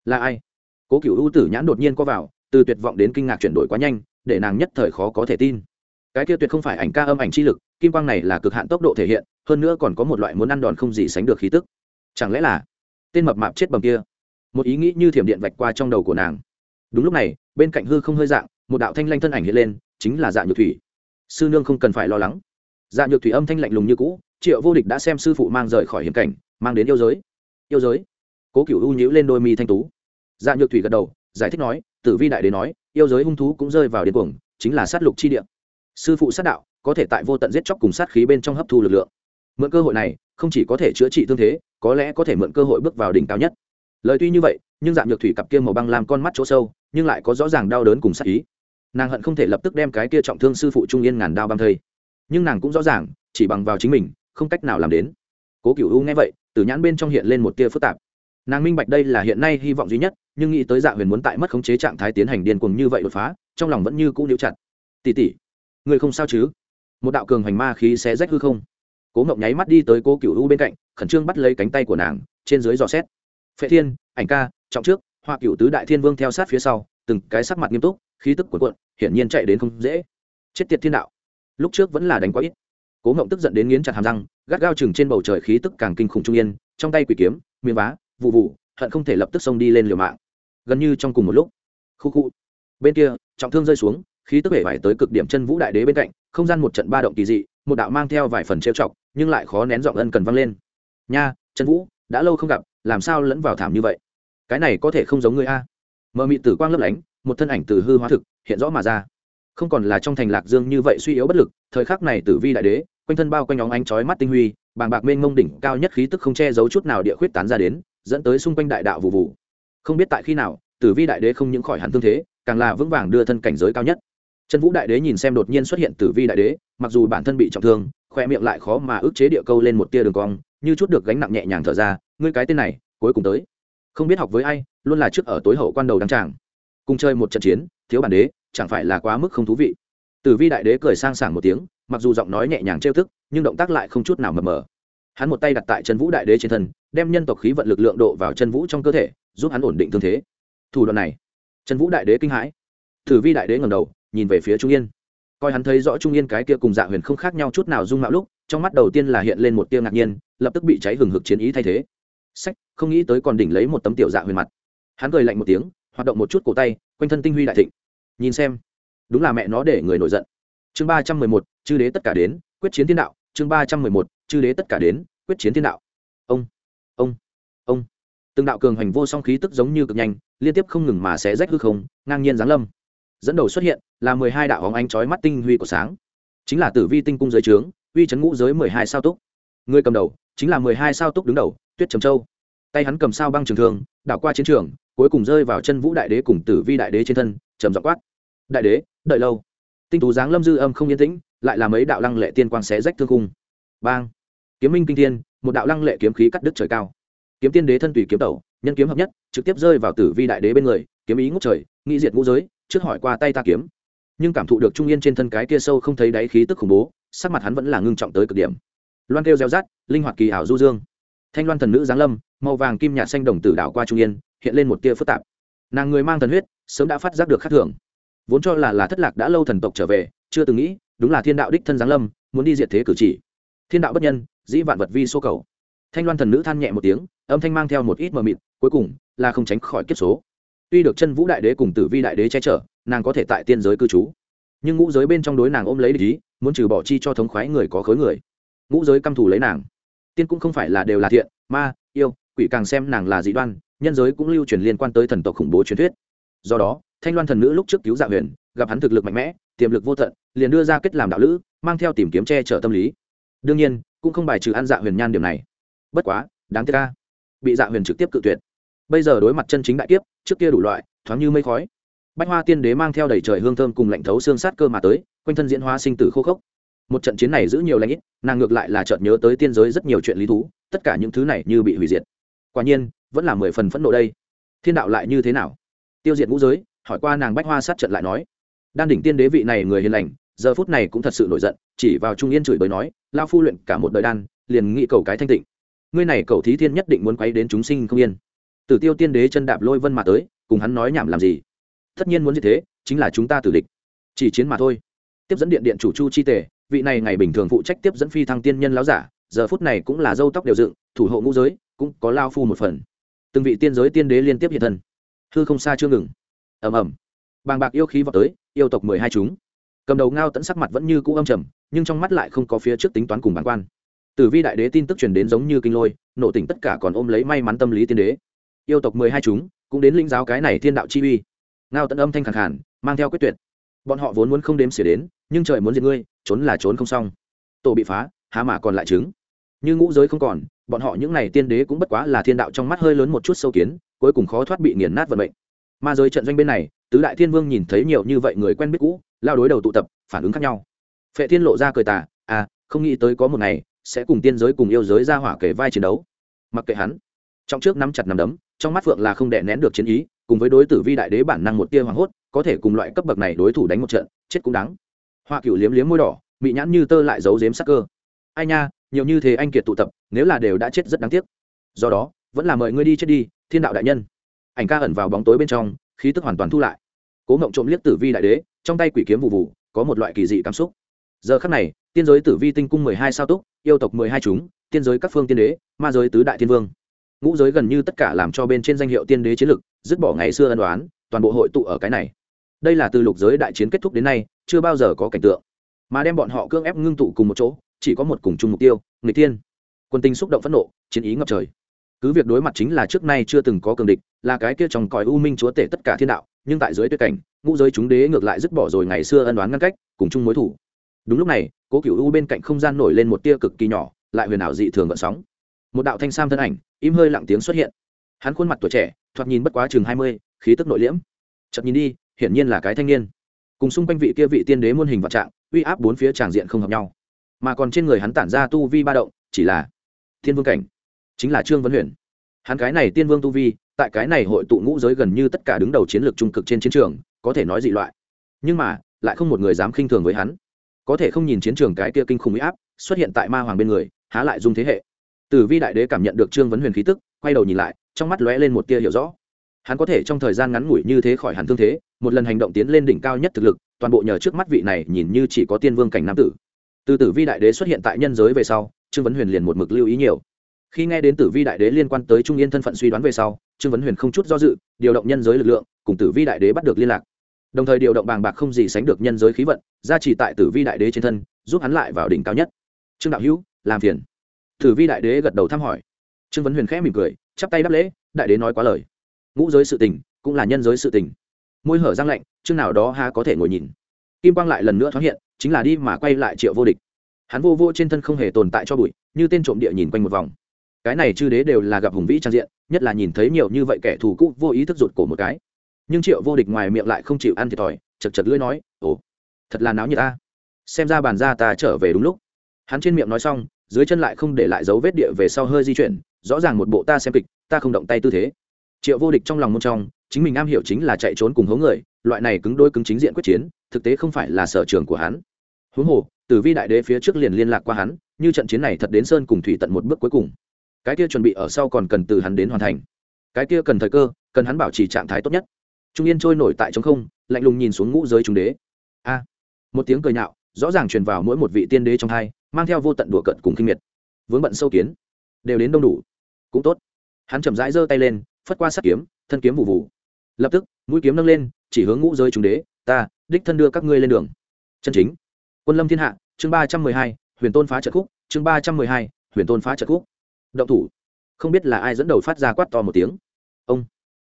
là ai? Cố cựu ưu tử nhãn đột nhiên co vào, từ tuyệt vọng đến kinh ngạc chuyển đổi quá nhanh, để nàng nhất thời khó có thể tin. Cái kia tuyệt không phải ảnh ca âm ảnh chi lực, kim quang này là cực hạn tốc độ thể hiện, hơn nữa còn có một loại muốn ăn đòn không gì sánh được khí tức. Chẳng lẽ là tên mập mạp chết bầm kia? Một ý nghĩ như thiểm điện vạch qua trong đầu của nàng. Đúng lúc này, bên cạnh hư không hơi dạng, một đạo thanh lanh thân ảnh hiện lên, chính là dạ nhược thủy. Sư nương không cần phải lo lắng. Dạ nhược thủy âm thanh lạnh lùng như cũ, triệu vô địch đã xem sư phụ mang rời khỏi hiểm cảnh, mang đến yêu giới. Yêu giới? Cố cựu u nhíu lên đôi mi thanh tú dạ nhược thủy gật đầu, giải thích nói, tử vi đại đế nói, yêu giới hung thú cũng rơi vào điên cuồng, chính là sát lục chi địa. Sư phụ sát đạo, có thể tại vô tận giết chóc cùng sát khí bên trong hấp thu lực lượng. Mượn cơ hội này, không chỉ có thể chữa trị thương thế, có lẽ có thể mượn cơ hội bước vào đỉnh cao nhất. Lời tuy như vậy, nhưng dạng nhược thủy cặp kia màu băng làm con mắt chỗ sâu, nhưng lại có rõ ràng đau đớn cùng sát ý. Nàng hận không thể lập tức đem cái kia trọng thương sư phụ trung yên ngàn đao băng thây. Nhưng nàng cũng rõ ràng, chỉ bằng vào chính mình, không cách nào làm đến. Cố cựu u nghe vậy, từ nhãn bên trong hiện lên một tia phức tạp nàng minh bạch đây là hiện nay hy vọng duy nhất, nhưng nghĩ tới dạ huyền muốn tại mất khống chế trạng thái tiến hành điên cuồng như vậy đột phá, trong lòng vẫn như cũ níu chặt. Tỉ tỉ người không sao chứ? Một đạo cường hoành ma khí xé rách hư không. Cố ngộng nháy mắt đi tới cô cựu u bên cạnh, khẩn trương bắt lấy cánh tay của nàng, trên dưới dò xét. Phệ thiên, ảnh ca, trọng trước. Hoa cựu tứ đại thiên vương theo sát phía sau, từng cái sắc mặt nghiêm túc, khí tức cuộn cuộn, hiển nhiên chạy đến không dễ. Chết tiệt thiên đạo. Lúc trước vẫn là đánh quá ít. Cố ngộng tức giận đến nghiến chặt hàm răng, gắt gao chừng trên bầu trời khí tức càng kinh khủng trung yên, trong tay quỷ kiếm, miếng vá vụ vụ, hận không thể lập tức xông đi lên liều mạng. Gần như trong cùng một lúc, khu khu, bên kia, trọng thương rơi xuống, khí tức bể vải tới cực điểm chân vũ đại đế bên cạnh, không gian một trận ba động kỳ dị, một đạo mang theo vài phần trêu chọc, nhưng lại khó nén giọng ân cần vang lên. Nha, chân vũ, đã lâu không gặp, làm sao lẫn vào thảm như vậy? Cái này có thể không giống người a? Mờ mị tử quang lấp lánh, một thân ảnh từ hư hóa thực, hiện rõ mà ra. Không còn là trong thành lạc dương như vậy suy yếu bất lực, thời khắc này tử vi đại đế, quanh thân bao quanh óng ánh chói mắt tinh huy, bàng bạc mênh mông đỉnh cao nhất khí tức không che giấu chút nào địa khuyết tán ra đến dẫn tới xung quanh đại đạo vụ vụ. Không biết tại khi nào, tử vi đại đế không những khỏi hẳn thương thế, càng là vững vàng đưa thân cảnh giới cao nhất. Trần vũ đại đế nhìn xem đột nhiên xuất hiện tử vi đại đế, mặc dù bản thân bị trọng thương khoe miệng lại khó mà ức chế địa câu lên một tia đường cong, như chút được gánh nặng nhẹ nhàng thở ra, ngươi cái tên này, cuối cùng tới. Không biết học với ai, luôn là trước ở tối hậu quan đầu đăng tràng. Cùng chơi một trận chiến, thiếu bản đế, chẳng phải là quá mức không thú vị. Tử vi đại đế cười sang sảng một tiếng, mặc dù giọng nói nhẹ nhàng trêu thức nhưng động tác lại không chút nào mờ mờ hắn một tay đặt tại chân vũ đại đế trên thân, đem nhân tộc khí vận lực lượng độ vào chân vũ trong cơ thể, giúp hắn ổn định thương thế. Thủ đoạn này, chân vũ đại đế kinh hãi. Thử vi đại đế ngầm đầu, nhìn về phía trung yên. Coi hắn thấy rõ trung yên cái kia cùng dạ huyền không khác nhau chút nào dung mạo lúc, trong mắt đầu tiên là hiện lên một tia ngạc nhiên, lập tức bị cháy hừng hực chiến ý thay thế. Sách, không nghĩ tới còn đỉnh lấy một tấm tiểu dạ huyền mặt. Hắn cười lạnh một tiếng, hoạt động một chút cổ tay, quanh thân tinh huy đại thịnh. Nhìn xem, đúng là mẹ nó để người nổi giận. Chương ba trăm mười một, chư đế tất cả đến, quyết chiến thiên đạo, chương ba trăm mười một chư đế tất cả đến, quyết chiến thiên đạo. Ông ông ông. Từng đạo cường hành vô song khí tức giống như cực nhanh, liên tiếp không ngừng mà xé rách hư không, ngang nhiên giáng lâm. Dẫn đầu xuất hiện là mười hai đạo hóng ánh chói mắt tinh huy của sáng. Chính là tử vi tinh cung giới trướng, uy chấn ngũ giới mười hai sao túc. Người cầm đầu chính là mười hai sao túc đứng đầu, tuyết trầm châu. Tay hắn cầm sao băng trường thường đảo qua chiến trường, cuối cùng rơi vào chân vũ đại đế cùng tử vi đại đế trên thân, trầm dọ quát. Đại đế, đợi lâu. Tinh tú giáng lâm dư âm không yên tĩnh, lại là mấy đạo lăng lệ tiên quang xé rách thương cung bang kiếm minh kinh thiên, một đạo lăng lệ kiếm khí cắt đứt trời cao. Kiếm tiên đế thân tùy kiếm tẩu, nhân kiếm hợp nhất, trực tiếp rơi vào tử vi đại đế bên người, kiếm ý ngốc trời, nghĩ diệt ngũ giới, trước hỏi qua tay ta kiếm. Nhưng cảm thụ được trung yên trên thân cái kia sâu không thấy đáy khí tức khủng bố, sắc mặt hắn vẫn là ngưng trọng tới cực điểm. Loan kêu gieo rát, linh hoạt kỳ ảo du dương. Thanh loan thần nữ giáng lâm, màu vàng kim nhạt xanh đồng tử đảo qua trung yên, hiện lên một tia phức tạp. Nàng người mang thần huyết, sớm đã phát giác được khắc thưởng. vốn cho là là thất lạc đã lâu thần tộc trở về, chưa từng nghĩ, đúng là thiên đạo đích thân giáng lâm, muốn đi diệt thế cử chỉ. Thiên đạo bất nhân dĩ vạn vật vi số cầu. Thanh loan thần nữ than nhẹ một tiếng, âm thanh mang theo một ít mờ mịt, cuối cùng là không tránh khỏi kiếp số. Tuy được chân vũ đại đế cùng tử vi đại đế che chở, nàng có thể tại tiên giới cư trú. Nhưng ngũ giới bên trong đối nàng ôm lấy lý muốn trừ bỏ chi cho thống khoái người có khối người. Ngũ giới căm thù lấy nàng. Tiên cũng không phải là đều là thiện, ma, yêu, quỷ càng xem nàng là dị đoan, nhân giới cũng lưu truyền liên quan tới thần tộc khủng bố truyền thuyết. Do đó, thanh loan thần nữ lúc trước cứu dạ huyền, gặp hắn thực lực mạnh mẽ, tiềm lực vô tận, liền đưa ra kết làm đạo lữ, mang theo tìm kiếm che chở tâm lý. Đương nhiên cũng không bài trừ ăn dạ huyền nhan điểm này. Bất quá, đáng tiếc ca bị dạ huyền trực tiếp cự tuyệt. Bây giờ đối mặt chân chính đại kiếp, trước kia đủ loại, thoáng như mây khói. Bách hoa tiên đế mang theo đầy trời hương thơm cùng lạnh thấu xương sát cơ mà tới, quanh thân diễn hóa sinh tử khô khốc. Một trận chiến này giữ nhiều lãnh ít, nàng ngược lại là chợt nhớ tới tiên giới rất nhiều chuyện lý thú, tất cả những thứ này như bị hủy diệt. Quả nhiên, vẫn là mười phần phẫn nộ đây. Thiên đạo lại như thế nào? Tiêu diệt ngũ giới, hỏi qua nàng bách hoa sát trận lại nói. Đan đỉnh tiên đế vị này người hiền lành, giờ phút này cũng thật sự nổi giận chỉ vào trung yên chửi bới nói lao phu luyện cả một đời đan, liền nghĩ cầu cái thanh tịnh. Ngươi này cầu thí thiên nhất định muốn quay đến chúng sinh không yên. Tử tiêu tiên đế chân đạp lôi vân mà tới, cùng hắn nói nhảm làm gì? Tất nhiên muốn như thế, chính là chúng ta tử địch. Chỉ chiến mà thôi. Tiếp dẫn điện điện chủ chu chi tề, vị này ngày bình thường phụ trách tiếp dẫn phi thăng tiên nhân láo giả, giờ phút này cũng là dâu tóc đều dựng, thủ hộ ngũ giới, cũng có lao phu một phần. Từng vị tiên giới tiên đế liên tiếp hiện thân. Hư không xa chưa ngừng. Ầm ầm. Bàng bạc yêu khí vào tới, yêu tộc mười hai chúng cầm đầu ngao tẫn sắc mặt vẫn như cũ âm trầm nhưng trong mắt lại không có phía trước tính toán cùng bản quan. Tử vi đại đế tin tức truyền đến giống như kinh lôi nộ tỉnh tất cả còn ôm lấy may mắn tâm lý tiên đế. Yêu tộc mười hai chúng cũng đến linh giáo cái này thiên đạo chi uy. Ngao tẫn âm thanh khẳng hẳn, mang theo quyết tuyệt. Bọn họ vốn muốn không đếm xỉa đến nhưng trời muốn diệt ngươi trốn là trốn không xong. Tổ bị phá há mà còn lại trứng. Như ngũ giới không còn bọn họ những n à y tiên đế cũng bất quá là thiên đạo trong mắt hơi lớn một chút sâu kiến cuối cùng khó thoát bị nghiền nát vận mệnh. Ma giới trận doanh bên này tứ đại thiên vương nhìn thấy nhiều như vậy người quen biết cũ lao đối đầu tụ tập, phản ứng khác nhau. Phệ thiên lộ ra cười tà à không nghĩ tới có một ngày sẽ cùng tiên giới cùng yêu giới ra hỏa kể vai chiến đấu. Mặc kệ hắn, trong trước nắm chặt nắm đấm, trong mắt phượng là không đè nén được chiến ý, cùng với đối tử vi đại đế bản năng một tia hoảng hốt, có thể cùng loại cấp bậc này đối thủ đánh một trận, chết cũng đáng. Hoa cựu liếm liếm môi đỏ bị nhãn như tơ lại giấu giếm sắc cơ. Ai nha, nhiều như thế anh kiệt tụ tập, nếu là đều đã chết rất đáng tiếc. Do đó, vẫn là mời ngươi đi chết đi, thiên đạo đại nhân. Ảnh ca ẩn vào bóng tối bên trong, khí tức hoàn toàn thu lại. Cố ngộng trộm liếc tử vi đại đế trong tay quỷ kiếm vụ vụ, có một loại kỳ dị cảm xúc. Giờ khắc này, tiên giới tử vi tinh cung mười hai sao túc, yêu tộc mười hai chúng, tiên giới các phương tiên đế, ma giới tứ đại thiên vương. Ngũ giới gần như tất cả làm cho bên trên danh hiệu tiên đế chiến lực, dứt bỏ ngày xưa ân đoán toàn bộ hội tụ ở cái này. Đây là từ lục giới đại chiến kết thúc đến nay, chưa bao giờ có cảnh tượng. Mà đem bọn họ cưỡng ép ngưng tụ cùng một chỗ, chỉ có một cùng chung mục tiêu người tiên quân tinh xúc động phẫn nộ, chiến ý ngập trời. Cứ việc đối mặt chính là trước nay chưa từng có cường địch, là cái kia trong còi u minh chúa tể tất cả thiên đạo nhưng tại dưới tuyệt cảnh, ngũ giới chúng đế ngược lại dứt bỏ rồi ngày xưa ân đoán ngăn cách, cùng chung mối thủ. Đúng lúc này, cố cựu u bên cạnh không gian nổi lên một tia cực kỳ nhỏ, lại huyền ảo dị thường gợn sóng. Một đạo thanh sam thân ảnh, im hơi lặng tiếng xuất hiện. Hắn khuôn mặt tuổi trẻ, thoạt nhìn bất quá chừng hai mươi, khí tức nội liễm. Chợt nhìn đi, hiển nhiên là cái thanh niên. Cùng xung quanh vị kia vị tiên đế muôn hình vạn trạng, uy áp bốn phía tràng diện không hợp nhau. Mà còn trên người hắn tản ra tu vi ba động, chỉ là thiên vương cảnh, chính là trương vấn huyền. Hắn cái này tiên vương tu vi tại cái này hội tụ ngũ giới gần như tất cả đứng đầu chiến lược trung cực trên chiến trường, có thể nói dị loại. Nhưng mà, lại không một người dám khinh thường với hắn. Có thể không nhìn chiến trường cái kia kinh khủng uy áp xuất hiện tại ma hoàng bên người, há lại dung thế hệ. Tử vi đại đế cảm nhận được trương vấn huyền khí tức, quay đầu nhìn lại, trong mắt lóe lên một tia hiểu rõ. Hắn có thể trong thời gian ngắn ngủi như thế khỏi hẳn thương thế, một lần hành động tiến lên đỉnh cao nhất thực lực, toàn bộ nhờ trước mắt vị này nhìn như chỉ có tiên vương cảnh nam tử. Từ tử vi đại đế xuất hiện tại nhân giới về sau, trương vấn huyền liền một mực lưu ý nhiều khi nghe đến tử vi đại đế liên quan tới trung yên thân phận suy đoán về sau, trương vấn huyền không chút do dự, điều động nhân giới lực lượng, cùng tử vi đại đế bắt được liên lạc. Đồng thời điều động bàng bạc không gì sánh được nhân giới khí vận, gia trì tại tử vi đại đế trên thân, giúp hắn lại vào đỉnh cao nhất. Trương đạo hữu, làm phiền. Tử vi đại đế gật đầu thăm hỏi. Trương vấn huyền khẽ mỉm cười, chắp tay đáp lễ, đại đế nói quá lời. Ngũ giới sự tình, cũng là nhân giới sự tình. Môi hở răng lạnh chương nào đó ha có thể ngồi nhìn. Kim quang lại lần nữa thoáng hiện, chính là đi mà quay lại triệu vô địch. Hắn vô vô trên thân không hề tồn tại cho bụi, như tên trộm địa nhìn quanh một vòng cái này chư đế đều là gặp hùng vĩ trang diện, nhất là nhìn thấy nhiều như vậy kẻ thù cũ, vô ý thức rụt cổ một cái. Nhưng triệu vô địch ngoài miệng lại không chịu ăn thiệt thòi, chật chật lưỡi nói, ồ, thật là náo như ta. Xem ra bàn ra ta trở về đúng lúc. Hắn trên miệng nói xong, dưới chân lại không để lại dấu vết địa về sau hơi di chuyển, rõ ràng một bộ ta xem kịch, ta không động tay tư thế. Triệu vô địch trong lòng môn trong, chính mình am hiểu chính là chạy trốn cùng hố người, loại này cứng đôi cứng chính diện quyết chiến, thực tế không phải là sở trường của hắn. Huống hồ, tử vi đại đế phía trước liền liên lạc qua hắn, như trận chiến này thật đến sơn cùng thủy tận một bước cuối cùng cái kia chuẩn bị ở sau còn cần từ hắn đến hoàn thành. Cái kia cần thời cơ, cần hắn bảo trì trạng thái tốt nhất. Trung yên trôi nổi tại trống không, lạnh lùng nhìn xuống ngũ giới trung đế. A! Một tiếng cười nhạo, rõ ràng truyền vào mỗi một vị tiên đế trong hai, mang theo vô tận đùa cận cùng kinh miệt. Vướng bận sâu kiến, đều đến đông đủ. Cũng tốt. Hắn chậm rãi giơ tay lên, phất qua sắt kiếm, thân kiếm vụ vụ. Lập tức, mũi kiếm nâng lên, chỉ hướng ngũ giới trung đế, ta, đích thân đưa các ngươi lên đường. Chân chính. Quân lâm thiên hạ, chương ba trăm mười hai, huyền tôn phá trận khúc, chương ba trăm mười hai, huyền tôn phá trận khúc động thủ. Không biết là ai dẫn đầu phát ra quát to một tiếng. Ông.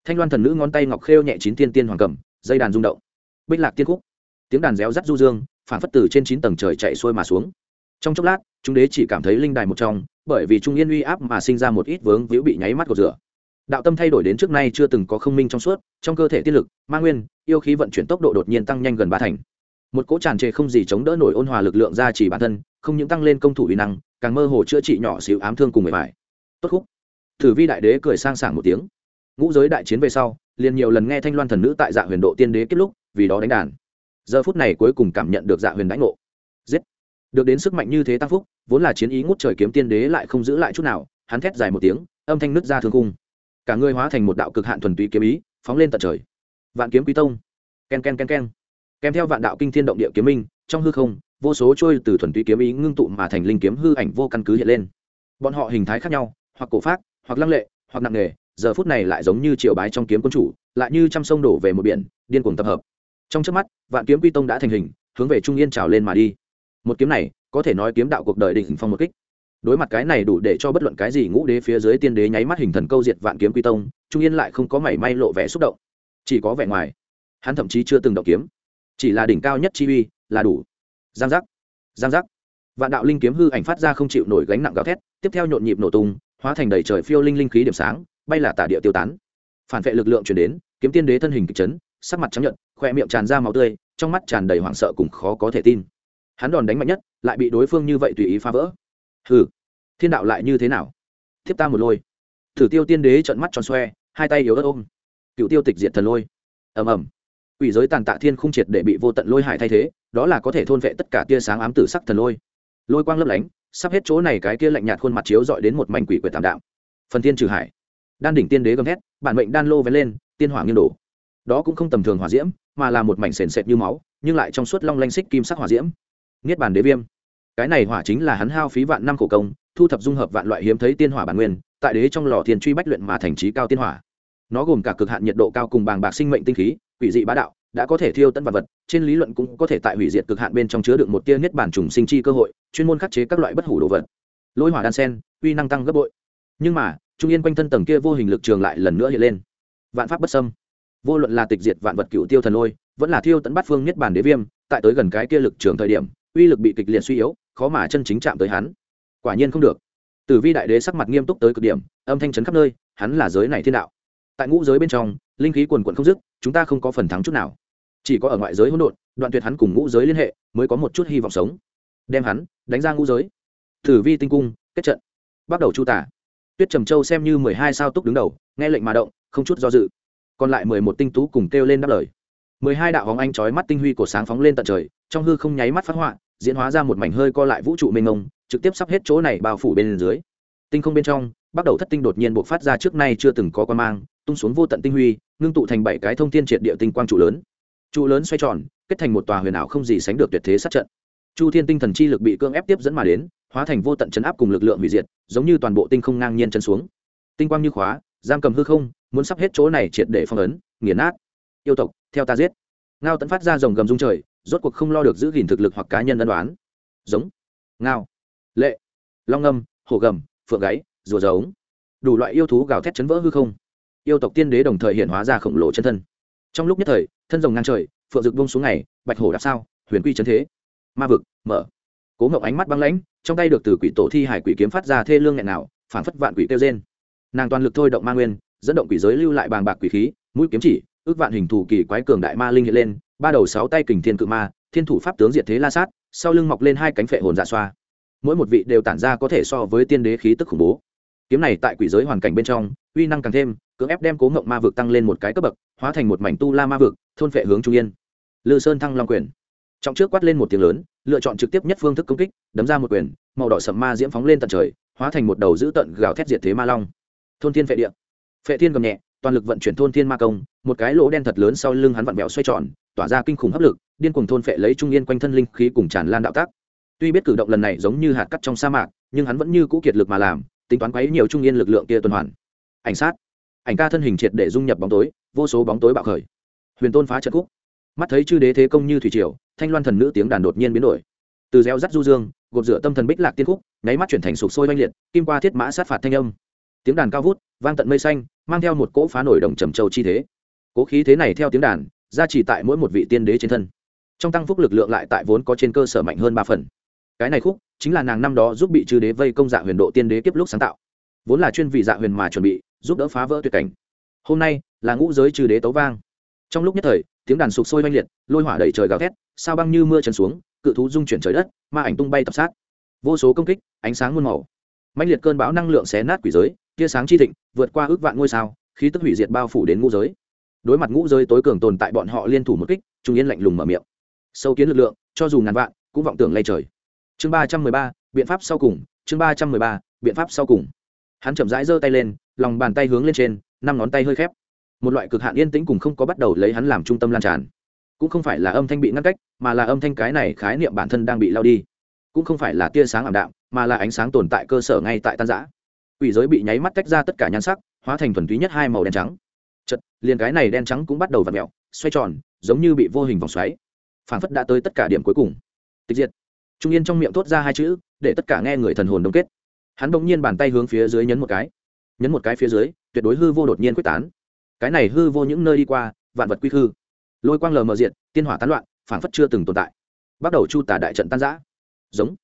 Thanh loan thần nữ ngón tay ngọc khêu nhẹ chín tiên tiên hoàng cầm, dây đàn rung động. Bích lạc tiên khúc. Tiếng đàn réo rắt du dương, phản phất từ trên chín tầng trời chạy xuôi mà xuống. Trong chốc lát, chúng đế chỉ cảm thấy linh đài một trong, bởi vì trung yên uy áp mà sinh ra một ít vướng víu bị nháy mắt của rửa. Đạo tâm thay đổi đến trước nay chưa từng có không minh trong suốt, trong cơ thể tiên lực, ma nguyên, yêu khí vận chuyển tốc độ đột nhiên tăng nhanh gần ba thành một cỗ tràn trề không gì chống đỡ nổi ôn hòa lực lượng ra chỉ bản thân, không những tăng lên công thủ uy năng, càng mơ hồ chữa trị nhỏ xíu ám thương cùng người phải tốt khúc. Thử vi đại đế cười sang sảng một tiếng. Ngũ giới đại chiến về sau, liền nhiều lần nghe thanh loan thần nữ tại dạ huyền độ tiên đế kết lúc, vì đó đánh đàn. Giờ phút này cuối cùng cảm nhận được dạ huyền đánh ngộ. Giết. Được đến sức mạnh như thế tăng phúc, vốn là chiến ý ngút trời kiếm tiên đế lại không giữ lại chút nào, hắn thét dài một tiếng, âm thanh nứt ra thương cung cả người hóa thành một đạo cực hạn thuần túy kiếm ý, phóng lên tận trời. Vạn kiếm quý tông. Ken ken ken ken kèm theo vạn đạo kinh thiên động địa kiếm minh, trong hư không, vô số trôi từ thuần túy kiếm ý ngưng tụ mà thành linh kiếm hư ảnh vô căn cứ hiện lên. Bọn họ hình thái khác nhau, hoặc cổ phát hoặc lăng lệ, hoặc nặng nề, giờ phút này lại giống như triều bái trong kiếm quân chủ, lại như trăm sông đổ về một biển, điên cuồng tập hợp. Trong trước mắt, vạn kiếm quy tông đã thành hình, hướng về trung yên trào lên mà đi. Một kiếm này, có thể nói kiếm đạo cuộc đời đỉnh phong một kích. Đối mặt cái này đủ để cho bất luận cái gì ngũ đế phía dưới tiên đế nháy mắt hình thần câu diệt vạn kiếm quy tông, trung yên lại không có mảy may lộ vẻ xúc động. Chỉ có vẻ ngoài, hắn thậm chí chưa từng động kiếm chỉ là đỉnh cao nhất chi uy là đủ. Giang giác. Giang giác. Vạn đạo linh kiếm hư ảnh phát ra không chịu nổi gánh nặng gào thét, tiếp theo nhộn nhịp nổ tung, hóa thành đầy trời phiêu linh linh khí điểm sáng, bay là tả địa tiêu tán. Phản vệ lực lượng chuyển đến, kiếm tiên đế thân hình kịch chấn, sắc mặt trắng nhận khoe miệng tràn ra máu tươi, trong mắt tràn đầy hoảng sợ cùng khó có thể tin. Hắn đòn đánh mạnh nhất, lại bị đối phương như vậy tùy ý phá vỡ. Hừ, thiên đạo lại như thế nào? Thiếp ta một lôi. Thử tiêu tiên đế trận mắt tròn xoe, hai tay yếu ớt ôm. Cựu tiêu tịch diệt thần lôi. Ầm ầm quỷ giới tàn tạ thiên không triệt để bị vô tận lôi hải thay thế đó là có thể thôn vệ tất cả tia sáng ám tử sắc thần lôi. Lôi quang lấp lánh sắp hết chỗ này cái kia lạnh nhạt khuôn mặt chiếu dọi đến một mảnh quỷ quyệt tạm đạo. phần tiên trừ hải. Đan đỉnh tiên đế gầm thét, bản mệnh đan lô vén lên tiên hỏa nghiêng đổ. Đó cũng không tầm thường hỏa diễm mà là một mảnh sền sệt như máu nhưng lại trong suốt long lanh xích kim sắc hỏa diễm. Niết bàn đế viêm. Cái này hỏa chính là hắn hao phí vạn năm khổ công thu thập dung hợp vạn loại hiếm thấy tiên hỏa bản nguyên tại đế trong lò thiền truy bách luyện mà thành trí cao tiên hỏa. Nó gồm cả cực hạn nhiệt độ cao cùng bàng bạc sinh mệnh tinh khí quỷ dị bá đạo, đã có thể thiêu tận vật vật, trên lý luận cũng có thể tại hủy diệt cực hạn bên trong chứa được một tia niết bản trùng sinh chi cơ hội, chuyên môn khắc chế các loại bất hủ đồ vật. Lôi hỏa đan sen, uy năng tăng gấp bội. Nhưng mà, trung yên quanh thân tầng kia vô hình lực trường lại lần nữa hiện lên. Vạn pháp bất sâm vô luận là tịch diệt vạn vật cựu tiêu thần lôi, vẫn là thiêu tận bát phương niết bản đế viêm, tại tới gần cái kia lực trường thời điểm, uy lực bị kịch liệt suy yếu, khó mà chân chính chạm tới hắn. Quả nhiên không được. Tử vi đại đế sắc mặt nghiêm túc tới cực điểm, âm thanh chấn khắp nơi, hắn là giới này thiên đạo. Tại ngũ giới bên trong linh khí quần quận không dứt, chúng ta không có phần thắng chút nào. Chỉ có ở ngoại giới hỗn độn, đoạn tuyệt hắn cùng ngũ giới liên hệ, mới có một chút hy vọng sống. Đem hắn đánh ra ngũ giới. Thử vi tinh cung, kết trận. Bắt đầu chu tả. Tuyết trầm châu xem như mười hai sao túc đứng đầu, nghe lệnh mà động, không chút do dự. Còn lại mười một tinh tú cùng kêu lên đáp lời. mười hai đạo hóng anh trói mắt tinh huy của sáng phóng lên tận trời, trong hư không nháy mắt phát họa, diễn hóa ra một mảnh hơi co lại vũ trụ mênh mông, trực tiếp sắp hết chỗ này bao phủ bên dưới. Tinh không bên trong, bắt đầu thất tinh đột nhiên buộc phát ra trước nay chưa từng có quan mang tung xuống vô tận tinh huy, ngưng tụ thành bảy cái thông thiên triệt địa tinh quang trụ lớn. Trụ lớn xoay tròn, kết thành một tòa huyền ảo không gì sánh được tuyệt thế sát trận. Chu thiên tinh thần chi lực bị cưỡng ép tiếp dẫn mà đến, hóa thành vô tận chấn áp cùng lực lượng hủy diệt, giống như toàn bộ tinh không ngang nhiên chân xuống. Tinh quang như khóa, giam cầm hư không, muốn sắp hết chỗ này triệt để phong ấn, nghiền nát. Yêu tộc, theo ta giết. Ngao tẫn phát ra dòng gầm dung trời, rốt cuộc không lo được giữ gìn thực lực hoặc cá nhân ân đoán giống. Ngao. Lệ. Long ngâm, hổ gầm, phượng gáy, rùa giống. Đủ loại yêu thú gào thét chấn vỡ hư không yêu tộc tiên đế đồng thời hiện hóa ra khổng lồ chân thân. Trong lúc nhất thời, thân rồng ngang trời, phượng rực bông xuống ngày, bạch hổ đạp sao, huyền quy chân thế. Ma vực, mở. Cố ngậu ánh mắt băng lãnh, trong tay được từ quỷ tổ thi hải quỷ kiếm phát ra thê lương nghẹn nào phản phất vạn quỷ kêu trên nàng toàn lực thôi động ma nguyên, dẫn động quỷ giới lưu lại bàng bạc quỷ khí, mũi kiếm chỉ, ước vạn hình thủ kỳ quái cường đại ma linh hiện lên, ba đầu sáu tay kình thiên cự ma, thiên thủ pháp tướng diệt thế la sát, sau lưng mọc lên hai cánh phệ hồn dạ xoa. Mỗi một vị đều tản ra có thể so với tiên đế khí tức khủng bố kiếm này tại quỷ giới hoàn cảnh bên trong, uy năng càng thêm, cưỡng ép đem cố ngộng ma vực tăng lên một cái cấp bậc, hóa thành một mảnh tu la ma vực, thôn phệ hướng trung yên. Lư sơn thăng long quyền. Trọng trước quát lên một tiếng lớn, lựa chọn trực tiếp nhất phương thức công kích, đấm ra một quyền, màu đỏ sầm ma diễm phóng lên tận trời, hóa thành một đầu dữ tận gào thét diệt thế ma long. Thôn thiên phệ địa. Phệ thiên gầm nhẹ, toàn lực vận chuyển thôn thiên ma công, một cái lỗ đen thật lớn sau lưng hắn vặn vẹo xoay tròn, tỏa ra kinh khủng hấp lực, điên cuồng thôn phệ lấy trung yên quanh thân linh khí cùng tràn lan đạo tác. Tuy biết cử động lần này giống như hạt cắt trong sa mạc, nhưng hắn vẫn như cũ kiệt lực mà làm tính toán quấy nhiều trung yên lực lượng kia tuần hoàn. Ảnh sát. Ảnh ca thân hình triệt để dung nhập bóng tối, vô số bóng tối bạo khởi. Huyền tôn phá trận cúc mắt thấy chư đế thế công như thủy triều, thanh loan thần nữ tiếng đàn đột nhiên biến đổi. Từ gieo rắt du dương, gột rửa tâm thần bích lạc tiên khúc, nháy mắt chuyển thành sụp sôi oanh liệt, kim qua thiết mã sát phạt thanh âm. Tiếng đàn cao vút, vang tận mây xanh, mang theo một cỗ phá nổi đồng trầm châu chi thế. Cố khí thế này theo tiếng đàn ra chỉ tại mỗi một vị tiên đế trên thân. Trong tăng phúc lực lượng lại tại vốn có trên cơ sở mạnh hơn ba phần cái này khúc chính là nàng năm đó giúp bị chư đế vây công dạ huyền độ tiên đế kiếp lúc sáng tạo. Vốn là chuyên vị dạ huyền mà chuẩn bị, giúp đỡ phá vỡ tuyệt cảnh. Hôm nay là ngũ giới chư đế tấu vang. Trong lúc nhất thời, tiếng đàn sụp sôi oanh liệt, lôi hỏa đầy trời gào thét, sao băng như mưa trần xuống, cự thú dung chuyển trời đất, ma ảnh tung bay tập sát. Vô số công kích, ánh sáng muôn màu. Mạnh liệt cơn bão năng lượng xé nát quỷ giới, tia sáng chi thịnh, vượt qua ước vạn ngôi sao, khí tức hủy diệt bao phủ đến ngũ giới. Đối mặt ngũ giới tối cường tồn tại bọn họ liên thủ một kích, trung yên lạnh lùng mở miệng. Sâu kiến lực lượng, cho dù ngàn vạn, cũng vọng tưởng lay trời chương ba trăm mười ba, biện pháp sau cùng. Chương ba trăm mười ba, biện pháp sau cùng. Hắn chậm rãi giơ tay lên, lòng bàn tay hướng lên trên, năm ngón tay hơi khép. Một loại cực hạn yên tĩnh cùng không có bắt đầu lấy hắn làm trung tâm lan tràn. Cũng không phải là âm thanh bị ngăn cách, mà là âm thanh cái này khái niệm bản thân đang bị lao đi. Cũng không phải là tia sáng ảm đạm, mà là ánh sáng tồn tại cơ sở ngay tại tan giã quỷ giới bị nháy mắt tách ra tất cả nhan sắc, hóa thành thuần túy nhất hai màu đen trắng. Chật liền cái này đen trắng cũng bắt đầu v ặ mẹo xoay tròn, giống như bị vô hình vòng xoáy. Phản phất đã tới tất cả điểm cuối cùng. Tịch diệt trung yên trong miệng thốt ra hai chữ, để tất cả nghe người thần hồn đông kết. Hắn bỗng nhiên bàn tay hướng phía dưới nhấn một cái. Nhấn một cái phía dưới, tuyệt đối hư vô đột nhiên quyết tán. Cái này hư vô những nơi đi qua, vạn vật quy hư. Lôi quang lờ mờ diện tiên hỏa tán loạn phản phất chưa từng tồn tại. Bắt đầu chu tả đại trận tan giã giống.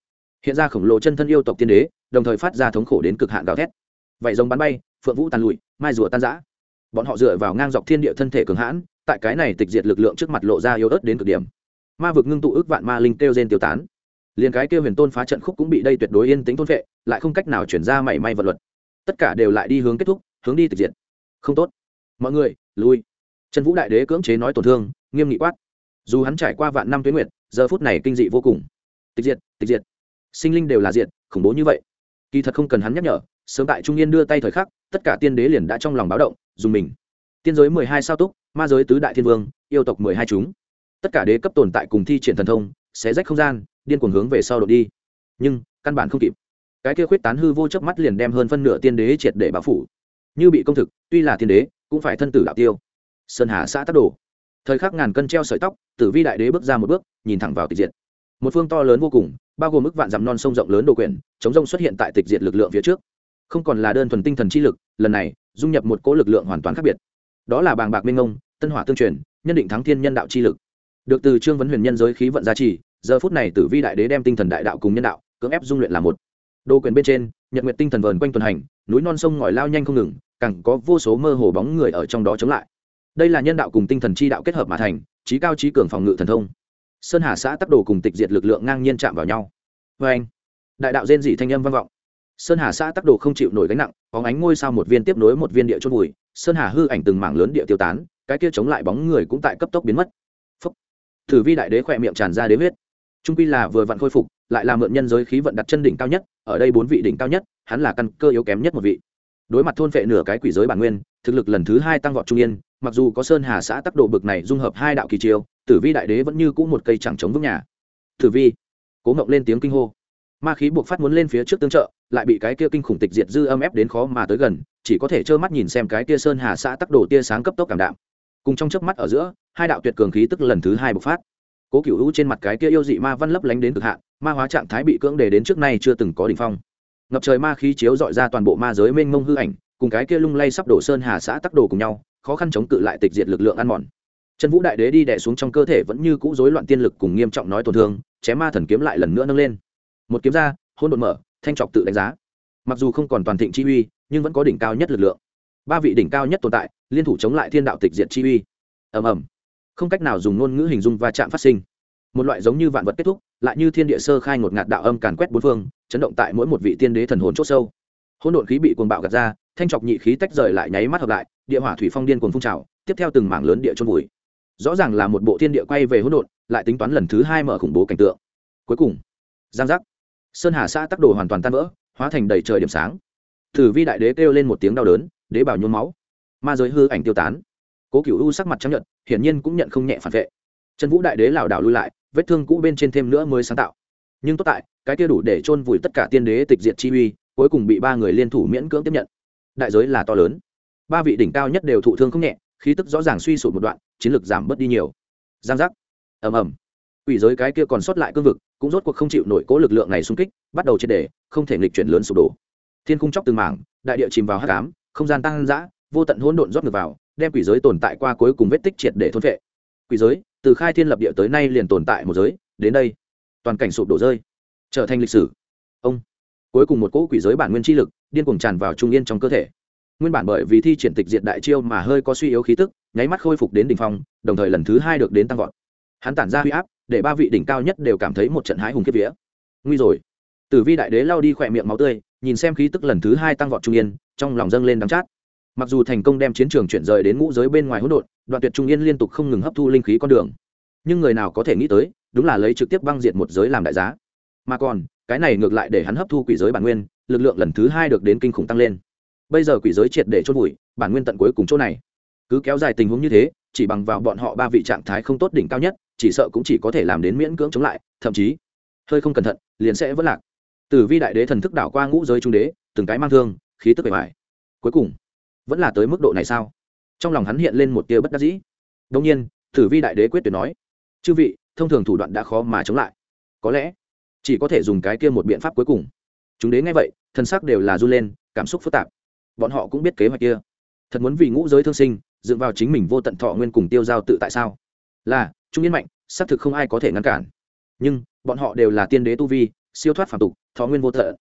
Hiện ra khổng lồ chân thân yêu tộc tiên đế, đồng thời phát ra thống khổ đến cực hạn gào thét. Vậy giống bắn bay, phượng vũ tàn lụi, mai rùa tan giã bọn họ dựa vào ngang dọc thiên địa thân thể cường hãn, tại cái này tịch diệt lực lượng trước mặt lộ ra yếu ớt đến cực điểm. Ma vực ngưng tụ ước vạn ma linh kêu gen tiêu tán liền cái kia huyền tôn phá trận khúc cũng bị đây tuyệt đối yên tĩnh thôn vệ, lại không cách nào chuyển ra mảy may vật luật. Tất cả đều lại đi hướng kết thúc, hướng đi tịch diệt. Không tốt. Mọi người, lui. Trần vũ đại đế cưỡng chế nói tổn thương, nghiêm nghị quát. Dù hắn trải qua vạn năm tuyến nguyệt, giờ phút này kinh dị vô cùng. Tịch diệt tịch diệt. Sinh linh đều là diệt, khủng bố như vậy. Kỳ thật không cần hắn nhắc nhở, sớm tại trung yên đưa tay thời khắc, tất cả tiên đế liền đã trong lòng báo động, dùng mình. Tiên giới mười hai sao túc, ma giới tứ đại thiên vương, yêu tộc mười hai chúng. Tất cả đế cấp tồn tại cùng thi triển thần thông, xé rách không gian điên cuồng hướng về sau đột đi. Nhưng, căn bản không kịp. Cái kia khuyết tán hư vô chớp mắt liền đem hơn phân nửa tiên đế triệt để bao phủ. Như bị công thực, tuy là tiên đế, cũng phải thân tử đạo tiêu. Sơn hà xã tắc đồ. Thời khắc ngàn cân treo sợi tóc, tử vi đại đế bước ra một bước, nhìn thẳng vào tịch diệt. Một phương to lớn vô cùng, bao gồm mức vạn dặm non sông rộng lớn đồ quyển chống rông xuất hiện tại tịch diệt lực lượng phía trước. Không còn là đơn thuần tinh thần chi lực, lần này, dung nhập một cỗ lực lượng hoàn toàn khác biệt. Đó là bàng bạc minh ngông, tân hỏa tương truyền, nhân định thắng thiên nhân đạo chi lực. Được từ trương vấn huyền nhân giới khí vận gia trì giờ phút này tử vi đại đế đem tinh thần đại đạo cùng nhân đạo cưỡng ép dung luyện là một. Đồ quyền bên trên, nhật nguyệt tinh thần vờn quanh tuần hành, núi non sông ngòi lao nhanh không ngừng, càng có vô số mơ hồ bóng người ở trong đó chống lại. Đây là nhân đạo cùng tinh thần chi đạo kết hợp mà thành, trí cao trí cường phòng ngự thần thông. Sơn hà xã tắc đồ cùng tịch diệt lực lượng ngang nhiên chạm vào nhau. Vê anh, đại đạo rên dị thanh âm vang vọng. Sơn hà xã tắc đồ không chịu nổi gánh nặng có ánh ngôi sao một viên tiếp nối một viên địa chôn vùi sơn hà hư ảnh từng mảng lớn địa tiêu tán, cái kia chống lại bóng người cũng tại cấp tốc biến mất. Phúc. Thử vi đại đế khỏe miệng tràn ra đế huyết trung quy là vừa vặn khôi phục, lại là mượn nhân giới khí vận đặt chân đỉnh cao nhất, ở đây bốn vị đỉnh cao nhất, hắn là căn cơ yếu kém nhất một vị. Đối mặt thôn vệ nửa cái quỷ giới bản nguyên, thực lực lần thứ hai tăng vọt trung yên, mặc dù có sơn hà xã tắc độ bực này dung hợp hai đạo kỳ chiêu, tử vi đại đế vẫn như cũ một cây chẳng chống vững nhà. Tử vi, cố ngộng lên tiếng kinh hô. Ma khí buộc phát muốn lên phía trước tương trợ, lại bị cái kia kinh khủng tịch diệt dư âm ép đến khó mà tới gần, chỉ có thể trơ mắt nhìn xem cái kia sơn hà xã tắc độ tia sáng cấp tốc cảm đạm. Cùng trong chớp mắt ở giữa, hai đạo tuyệt cường khí tức lần thứ hai bộc phát cố cựu hữu trên mặt cái kia yêu dị ma văn lấp lánh đến cực hạn, ma hóa trạng thái bị cưỡng đề đến trước nay chưa từng có đ ỉ n h phong. Ngập trời ma khí chiếu dọi ra toàn bộ ma giới mênh mông hư ảnh, cùng cái kia lung lay sắp đổ sơn hà xã tắc đồ cùng nhau, khó khăn chống cự lại tịch diệt lực lượng ăn mòn. Chân vũ đại đế đi đẻ xuống trong cơ thể vẫn như cũ rối loạn tiên lực cùng nghiêm trọng nói tổn thương, chém ma thần kiếm lại lần nữa nâng lên. Một kiếm ra hôn đột mở, thanh trọc tự đánh giá. Mặc dù không còn toàn thịnh chi uy, nhưng vẫn có đỉnh cao nhất lực lượng. Ba vị đỉnh cao nhất tồn tại, liên thủ chống lại thiên đạo tịch diệt chi uy. Ầm ầm không cách nào dùng ngôn ngữ hình dung va chạm phát sinh. Một loại giống như vạn vật kết thúc, lại như thiên địa sơ khai ngột ngạt đạo âm càn quét bốn phương, chấn động tại mỗi một vị tiên đế thần hồn c h sâu. Hỗn độn khí bị cuồng bạo gạt ra, thanh trọc nhị khí tách rời lại nháy mắt hợp lại, địa hỏa thủy phong điên cuồng phun trào, tiếp theo từng mảng lớn địa trôn vùi. Rõ ràng là một bộ thiên địa quay về hỗn độn, lại tính toán lần thứ hai mở khủng bố cảnh tượng. Cuối cùng, giang giác. Sơn hà xã tắc đồ hoàn toàn tan vỡ, hóa thành đầy trời điểm sáng. Thử vi đại đế kêu lên một tiếng đau đớn, đế bảo nhôn máu. Ma giới hư ảnh tiêu tán cố cựu u sắc mặt chấp nhận hiển nhiên cũng nhận không nhẹ phản vệ. Trần vũ đại đế lảo đảo lui lại, vết thương cũ bên trên thêm nữa mới sáng tạo. Nhưng tốt tại, cái kia đủ để chôn vùi tất cả tiên đế tịch diệt chi uy, cuối cùng bị ba người liên thủ miễn cưỡng tiếp nhận. Đại giới là to lớn. Ba vị đỉnh cao nhất đều thụ thương không nhẹ, khí tức rõ ràng suy sụp một đoạn, chiến lược giảm bớt đi nhiều. Giang giác. Ầm ầm. Ủy giới cái kia còn sót lại cương vực, cũng rốt cuộc không chịu nổi cố lực lượng này xung kích, bắt đầu triệt đề không thể nghịch chuyển lớn sụp đổ. Thiên cung chóc từng mảng, đại địa chìm vào hắc ám, không gian tăng dã, vô tận hỗn độn rót ngược vào đem quỷ giới tồn tại qua cuối cùng vết tích triệt để thôn vệ quỷ giới, từ khai thiên lập địa tới nay liền tồn tại một giới, đến đây, toàn cảnh sụp đổ rơi, trở thành lịch sử. Ông, cuối cùng một cỗ quỷ giới bản nguyên chi lực, điên cuồng tràn vào trung yên trong cơ thể. Nguyên bản bởi vì thi triển tịch diệt đại chiêu mà hơi có suy yếu khí tức, nháy mắt khôi phục đến đỉnh phong, đồng thời lần thứ hai được đến tăng vọt. Hắn tản ra huy áp, để ba vị đỉnh cao nhất đều cảm thấy một trận hái hùng kiếp vía. Nguy rồi. Tử vi đại đế lao đi khỏe miệng máu tươi, nhìn xem khí tức lần thứ hai tăng vọt trung yên, trong lòng dâng lên đắng chát mặc dù thành công đem chiến trường chuyển rời đến ngũ giới bên ngoài hỗn độn, đoạn tuyệt trung yên liên tục không ngừng hấp thu linh khí con đường. Nhưng người nào có thể nghĩ tới, đúng là lấy trực tiếp băng diệt một giới làm đại giá. Mà còn, cái này ngược lại để hắn hấp thu quỷ giới bản nguyên, lực lượng lần thứ hai được đến kinh khủng tăng lên. Bây giờ quỷ giới triệt để chôn vùi, bản nguyên tận cuối cùng chỗ này. Cứ kéo dài tình huống như thế, chỉ bằng vào bọn họ ba vị trạng thái không tốt đỉnh cao nhất, chỉ sợ cũng chỉ có thể làm đến miễn cưỡng chống lại, thậm chí, hơi không cẩn thận, liền sẽ vỡ lạc. Từ vi đại đế thần thức đảo qua ngũ giới trung đế, từng cái mang thương, khí tức bề ngoài. Cuối cùng vẫn là tới mức độ này sao? Trong lòng hắn hiện lên một tia bất đắc dĩ. Đông nhiên, tử vi đại đế quyết tuyệt nói, chư vị, thông thường thủ đoạn đã khó mà chống lại. Có lẽ chỉ có thể dùng cái kia một biện pháp cuối cùng. Chúng đế nghe vậy, thân xác đều là run lên, cảm xúc phức tạp. Bọn họ cũng biết kế hoạch kia. Thật muốn vì ngũ giới thương sinh dựng vào chính mình vô tận thọ nguyên cùng tiêu giao tự tại sao? Là, trung yên mạnh, xác thực không ai có thể ngăn cản. Nhưng, bọn họ đều là tiên đế tu vi, siêu thoát phản tục, thọ nguyên vô thợ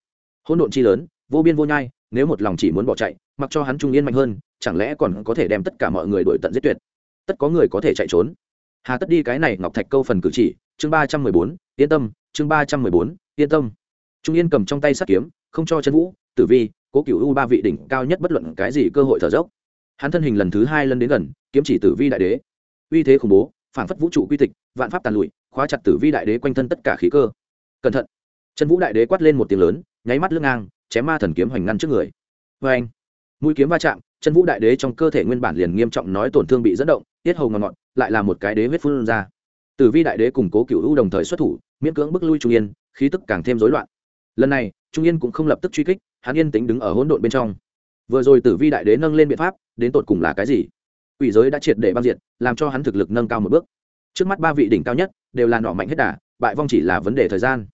hỗn độn chi lớn vô biên vô nhai, nếu một lòng chỉ muốn bỏ chạy, mặc cho hắn trung yên mạnh hơn, chẳng lẽ còn có thể đem tất cả mọi người đổi tận giết tuyệt? Tất có người có thể chạy trốn. Hà tất đi cái này ngọc thạch câu phần cử chỉ, chương ba trăm mười bốn, yên tâm, chương ba trăm mười bốn, yên tâm. Trung yên cầm trong tay sắt kiếm, không cho chân vũ, tử vi, cố cựu u ba vị đỉnh cao nhất bất luận cái gì cơ hội thở dốc. Hắn thân hình lần thứ hai lần đến gần, kiếm chỉ tử vi đại đế. Uy thế khủng bố, phản phất vũ trụ quy tịch, vạn pháp tàn lụi, khóa chặt tử vi đại đế quanh thân tất cả khí cơ. Cẩn thận. Chân vũ đại đế quát lên một tiếng lớn, nháy mắt lưng ngang chém ma thần kiếm hoành ngăn trước người. Vê anh, mũi kiếm va chạm, chân vũ đại đế trong cơ thể nguyên bản liền nghiêm trọng nói tổn thương bị dẫn động, tiết hầu ngọn ngọn, lại là một cái đế huyết phun ra. Tử vi đại đế cùng cố cựu u đồng thời xuất thủ, miễn cưỡng bức lui trung yên, khí tức càng thêm rối loạn. Lần này, trung yên cũng không lập tức truy kích, hắn yên tính đứng ở hỗn độn bên trong. Vừa rồi tử vi đại đế nâng lên biện pháp, đến tột cùng là cái gì? Quỷ giới đã triệt để băng diệt, làm cho hắn thực lực nâng cao một bước. Trước mắt ba vị đỉnh cao nhất, đều là nọ mạnh hết đà, bại vong chỉ là vấn đề thời gian.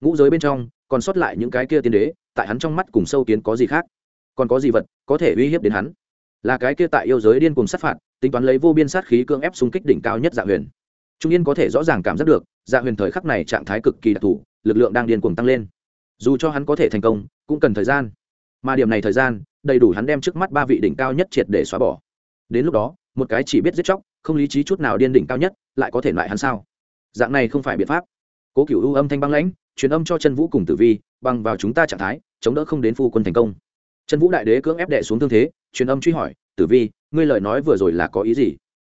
Ngũ giới bên trong, còn sót lại những cái kia tiên đế tại hắn trong mắt cùng sâu kiến có gì khác? Còn có gì vật có thể uy hiếp đến hắn? Là cái kia tại yêu giới điên cùng sát phạt, tính toán lấy vô biên sát khí cưỡng ép xung kích đỉnh cao nhất dạ huyền. Trung yên có thể rõ ràng cảm giác được dạ huyền thời khắc này trạng thái cực kỳ đặc thù, lực lượng đang điên cuồng tăng lên. Dù cho hắn có thể thành công, cũng cần thời gian. Mà điểm này thời gian, đầy đủ hắn đem trước mắt ba vị đỉnh cao nhất triệt để xóa bỏ. Đến lúc đó, một cái chỉ biết giết chóc, không lý trí chút nào điên đỉnh cao nhất, lại có thể lại hắn sao? Dạng này không phải biện pháp. Cố cựu ưu âm thanh băng lãnh, truyền âm cho chân vũ cùng tử vi bằng vào chúng ta trạng thái, chống đỡ không đến phu quân thành công. Chân vũ đại đế cưỡng ép đệ xuống thương thế, truyền âm truy hỏi, tử vi, ngươi lời nói vừa rồi là có ý gì?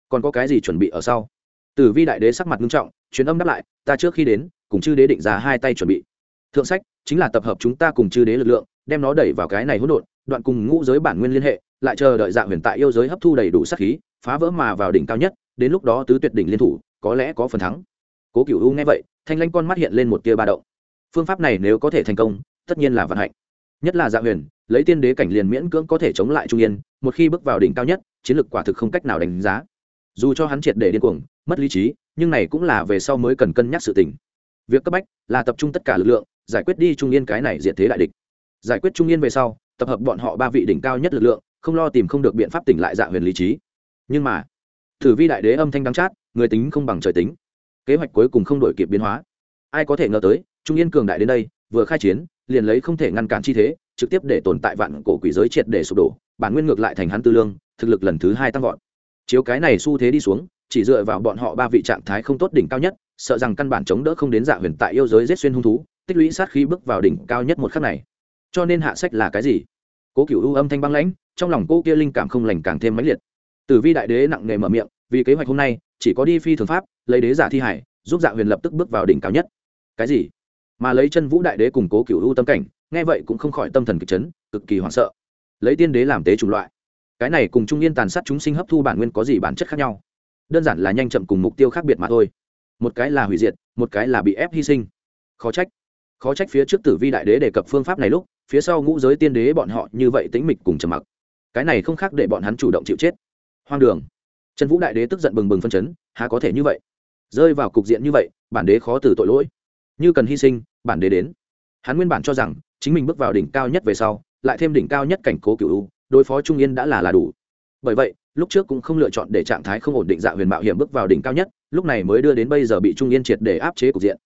Còn có cái gì chuẩn bị ở sau? Tử vi đại đế sắc mặt nghiêm trọng, truyền âm đáp lại, ta trước khi đến, cùng chư đế định ra hai tay chuẩn bị. Thượng sách, chính là tập hợp chúng ta cùng chư đế lực lượng, đem nó đẩy vào cái này hỗn độn, đoạn cùng ngũ giới bản nguyên liên hệ, lại chờ đợi dạng huyền tại yêu giới hấp thu đầy đủ sát khí, phá vỡ mà vào đỉnh cao nhất, đến lúc đó tứ tuyệt đỉnh liên thủ, có lẽ có phần thắng. Cố cựu u nghe vậy, thanh lanh con mắt hiện lên một tia ba động phương pháp này nếu có thể thành công, tất nhiên là vận hạnh. Nhất là dạ huyền, lấy tiên đế cảnh liền miễn cưỡng có thể chống lại trung yên, một khi bước vào đỉnh cao nhất, chiến lược quả thực không cách nào đánh giá. Dù cho hắn triệt để điên cuồng, mất lý trí, nhưng này cũng là về sau mới cần cân nhắc sự tình. Việc cấp bách là tập trung tất cả lực lượng, giải quyết đi trung yên cái này diện thế đại địch. Giải quyết trung yên về sau, tập hợp bọn họ ba vị đỉnh cao nhất lực lượng, không lo tìm không được biện pháp tỉnh lại dạ huyền lý trí. Nhưng mà, thử vi đại đế âm thanh đắng chát, người tính không bằng trời tính. Kế hoạch cuối cùng không đổi kịp biến hóa. Ai có thể ngờ tới trung yên cường đại đến đây, vừa khai chiến, liền lấy không thể ngăn cản chi thế, trực tiếp để tồn tại vạn cổ quỷ giới triệt để sụp đổ, bản nguyên ngược lại thành hắn tư lương, thực lực lần thứ hai tăng vọt. Chiếu cái này xu thế đi xuống, chỉ dựa vào bọn họ ba vị trạng thái không tốt đỉnh cao nhất, sợ rằng căn bản chống đỡ không đến dạ huyền tại yêu giới giết xuyên hung thú, tích lũy sát khí bước vào đỉnh cao nhất một khắc này. Cho nên hạ sách là cái gì? Cố cựu ưu âm thanh băng lãnh, trong lòng cô kia linh cảm không lành càng thêm mãnh liệt. Từ vi đại đế nặng nề mở miệng, vì kế hoạch hôm nay, chỉ có đi phi thường pháp, lấy đế giả thi hải, giúp dạ huyền lập tức bước vào đỉnh cao nhất. Cái gì? Mà lấy chân vũ đại đế củng cố cựu u tâm cảnh, nghe vậy cũng không khỏi tâm thần kịch chấn, cực kỳ hoảng sợ. Lấy tiên đế làm tế chủng loại. Cái này cùng trung yên tàn sát chúng sinh hấp thu bản nguyên có gì bản chất khác nhau? Đơn giản là nhanh chậm cùng mục tiêu khác biệt mà thôi. Một cái là hủy diệt, một cái là bị ép hy sinh. Khó trách. Khó trách phía trước tử vi đại đế đề cập phương pháp này lúc, phía sau ngũ giới tiên đế bọn họ như vậy tính mịch cùng trầm mặc. Cái này không khác để bọn hắn chủ động chịu chết. Hoang đường. Trần vũ đại đế tức giận bừng bừng phân chấn, há có thể như vậy? Rơi vào cục diện như vậy, bản đế khó từ tội lỗi như cần hy sinh, bản đế đến. Hắn nguyên bản cho rằng, chính mình bước vào đỉnh cao nhất về sau, lại thêm đỉnh cao nhất cảnh cố cựu đối phó trung yên đã là là đủ. Bởi vậy, lúc trước cũng không lựa chọn để trạng thái không ổn định dạ huyền mạo hiểm bước vào đỉnh cao nhất, lúc này mới đưa đến bây giờ bị trung yên triệt để áp chế cục diện.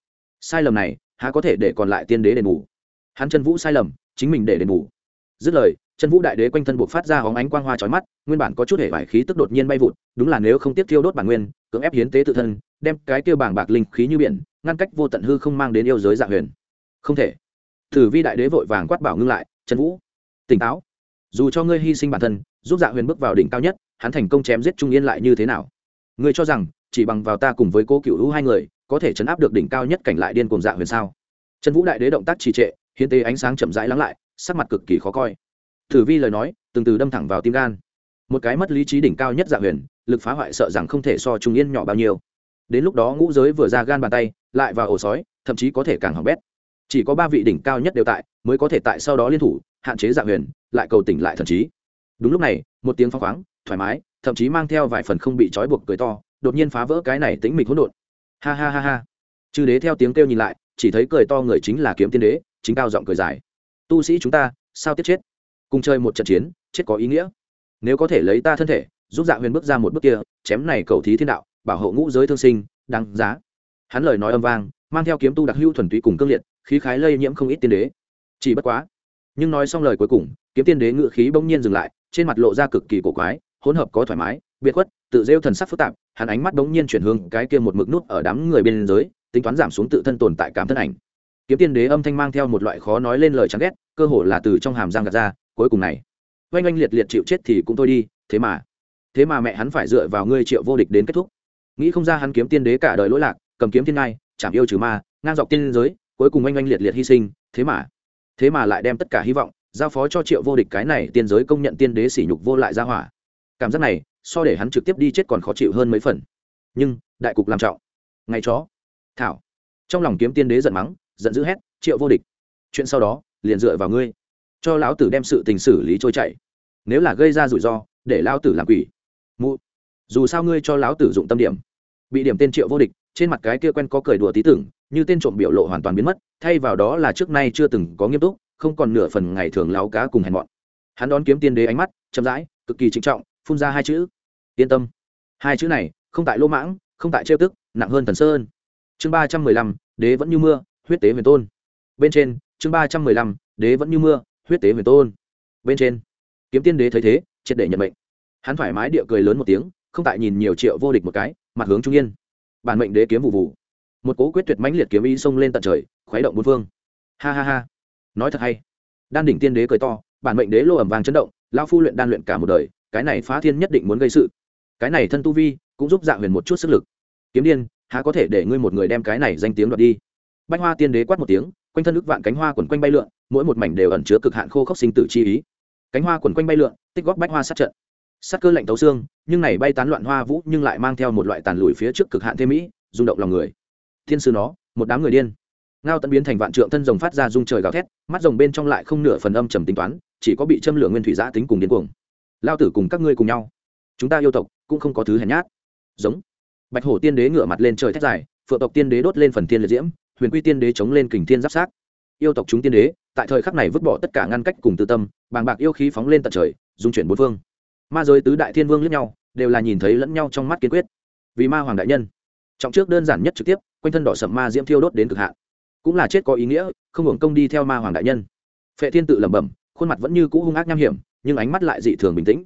Sai lầm này, há có thể để còn lại tiên đế đền bù? Hắn chân vũ sai lầm, chính mình để đền bù. Dứt lời, chân vũ đại đế quanh thân buộc phát ra hóng ánh quang hoa trói mắt, nguyên bản có chút hệ vải khí tức đột nhiên bay vụt, đúng là nếu không tiếp thiêu đốt bản nguyên, cưỡng ép hiến tế tự thân, đem cái tiêu bảng bạc linh khí như biển ngăn cách vô tận hư không mang đến yêu giới dạ huyền. Không thể. Thử vi đại đế vội vàng quát bảo ngưng lại chân vũ, tỉnh táo. Dù cho ngươi hy sinh bản thân, giúp dạ huyền bước vào đỉnh cao nhất, hắn thành công chém giết trung yên lại như thế nào? Ngươi cho rằng, chỉ bằng vào ta cùng với cô cựu hữu hai người, có thể chấn áp được đỉnh cao nhất cảnh lại điên cùng dạ huyền sao? Trần vũ đại đế động tác trì trệ, hiến tế ánh sáng chậm rãi lắng lại, sắc mặt cực kỳ khó coi. Thử vi lời nói, từng từ đâm thẳng vào tim gan. Một cái mất lý trí đỉnh cao nhất dạ huyền, lực phá hoại sợ rằng không thể so trung yên nhỏ bao nhiêu. Đến lúc đó ngũ giới vừa ra gan bàn tay lại vào ổ sói, thậm chí có thể càng hỏng bét. Chỉ có ba vị đỉnh cao nhất đều tại, mới có thể tại sau đó liên thủ, hạn chế dạ huyền, lại cầu tỉnh lại thần trí. Đúng lúc này, một tiếng phăng khoáng, thoải mái, thậm chí mang theo vài phần không bị trói buộc cười to, đột nhiên phá vỡ cái này tính mịch hỗn độn. Ha ha ha ha. Chư đế theo tiếng kêu nhìn lại, chỉ thấy cười to người chính là kiếm tiên đế, chính cao giọng cười dài. Tu sĩ chúng ta, sao tiết chết? Cùng chơi một trận chiến, chết có ý nghĩa. Nếu có thể lấy ta thân thể, giúp dạ huyền bước ra một bước kia, chém này cầu thí thiên đạo, bảo hộ ngũ giới thương sinh, đáng giá hắn lời nói âm vang, mang theo kiếm tu đặc hữu thuần túy cùng cương liệt, khí khái lây nhiễm không ít tiên đế. Chỉ bất quá, nhưng nói xong lời cuối cùng, kiếm tiên đế ngự khí bỗng nhiên dừng lại, trên mặt lộ ra cực kỳ cổ quái, hỗn hợp có thoải mái, biệt khuất, tự rêu thần sắc phức tạp, hắn ánh mắt bỗng nhiên chuyển hướng cái kia một mực nút ở đám người bên dưới, tính toán giảm xuống tự thân tồn tại cảm thân ảnh. Kiếm tiên đế âm thanh mang theo một loại khó nói lên lời chán ghét, cơ hồ là từ trong hàm răng gạt ra, cuối cùng này, oanh oanh liệt liệt chịu chết thì cũng thôi đi, thế mà thế mà mẹ hắn phải dựa vào ngươi triệu vô địch đến kết thúc. Nghĩ không ra hắn kiếm tiên đế cả đời lỗi lạc cầm kiếm thiên ngai chạm yêu trừ ma, ngang dọc tiên giới, cuối cùng oanh oanh liệt liệt hy sinh, thế mà thế mà lại đem tất cả hy vọng, giao phó cho triệu vô địch cái này tiên giới công nhận tiên đế sỉ nhục vô lại ra hỏa. Cảm giác này, so để hắn trực tiếp đi chết còn khó chịu hơn mấy phần. Nhưng, đại cục làm trọng. Ngay chó, thảo. Trong lòng kiếm tiên đế giận mắng, giận dữ hét, triệu vô địch, chuyện sau đó, liền dựa vào ngươi, cho lão tử đem sự tình xử lý trôi chảy. Nếu là gây ra rủi ro, để lão tử làm quỷ. Mụ, dù sao ngươi cho lão tử dụng tâm điểm, bị điểm tên triệu vô địch trên mặt cái kia quen có cười đùa tí tưởng, như tên trộm biểu lộ hoàn toàn biến mất, thay vào đó là trước nay chưa từng có nghiêm túc, không còn nửa phần ngày thường láo cá cùng hèn mọn. Hắn đón kiếm tiên đế ánh mắt, chậm rãi, cực kỳ trịnh trọng, phun ra hai chữ. Yên tâm. Hai chữ này, không tại lô mãng, không tại trêu tức, nặng hơn thần sơn. Chương ba trăm mười lăm, đế vẫn như mưa, huyết tế huyền tôn. Bên trên, chương ba trăm mười lăm, đế vẫn như mưa, huyết tế huyền tôn. Bên trên, kiếm tiên đế thấy thế, triệt để nhận mệnh. Hắn thoải mái địa cười lớn một tiếng, không tại nhìn nhiều triệu vô địch một cái, mặt hướng trung yên bản mệnh đế kiếm vụ vụ. Một cố quyết tuyệt mãnh liệt kiếm ý xông lên tận trời, khuấy động bốn phương. Ha ha ha. Nói thật hay. Đan đỉnh tiên đế cười to, bản mệnh đế lô ẩm vàng chấn động lao phu luyện đan luyện cả một đời, cái này phá thiên nhất định muốn gây sự. Cái này thân tu vi, cũng giúp dạ huyền một chút sức lực. Kiếm điên, há có thể để ngươi một người đem cái này danh tiếng đoạt đi? Bách hoa tiên đế quát một tiếng, quanh thân ức vạn cánh hoa quần quanh bay lượn, mỗi một mảnh đều ẩn chứa cực hạn khô khốc sinh tử chi ý. Cánh hoa quần quanh bay lượn, tích góp bách hoa sát trận sát cơ lạnh tấu xương, nhưng này bay tán loạn hoa vũ nhưng lại mang theo một loại tàn lùi phía trước cực hạn thế mỹ, rung động lòng người. Thiên sư nó, một đám người điên. Ngao tận biến thành vạn trượng thân rồng phát ra rung trời gào thét, mắt rồng bên trong lại không nửa phần âm trầm tính toán, chỉ có bị châm lửa nguyên thủy giã tính cùng điên cuồng. Lao tử cùng các ngươi cùng nhau. Chúng ta yêu tộc, cũng không có thứ hèn nhát. Giống. Bạch hổ tiên đế ngửa mặt lên trời thét dài, phượng tộc tiên đế đốt lên phần tiên liệt diễm, huyền quy tiên đế chống lên kình thiên giáp sát. Yêu tộc chúng tiên đế, tại thời khắc này vứt bỏ tất cả ngăn cách cùng tư tâm, bàng bạc yêu khí phóng lên tận trời, dung chuyển bốn phương ma giới tứ đại thiên vương lẫn nhau, đều là nhìn thấy lẫn nhau trong mắt kiên quyết. Vì ma hoàng đại nhân, trọng trước đơn giản nhất trực tiếp, quanh thân đỏ sậm ma diễm thiêu đốt đến cực hạn. Cũng là chết có ý nghĩa, không hưởng công đi theo ma hoàng đại nhân. Phệ thiên tự lẩm bẩm, khuôn mặt vẫn như cũ hung ác nham hiểm, nhưng ánh mắt lại dị thường bình tĩnh.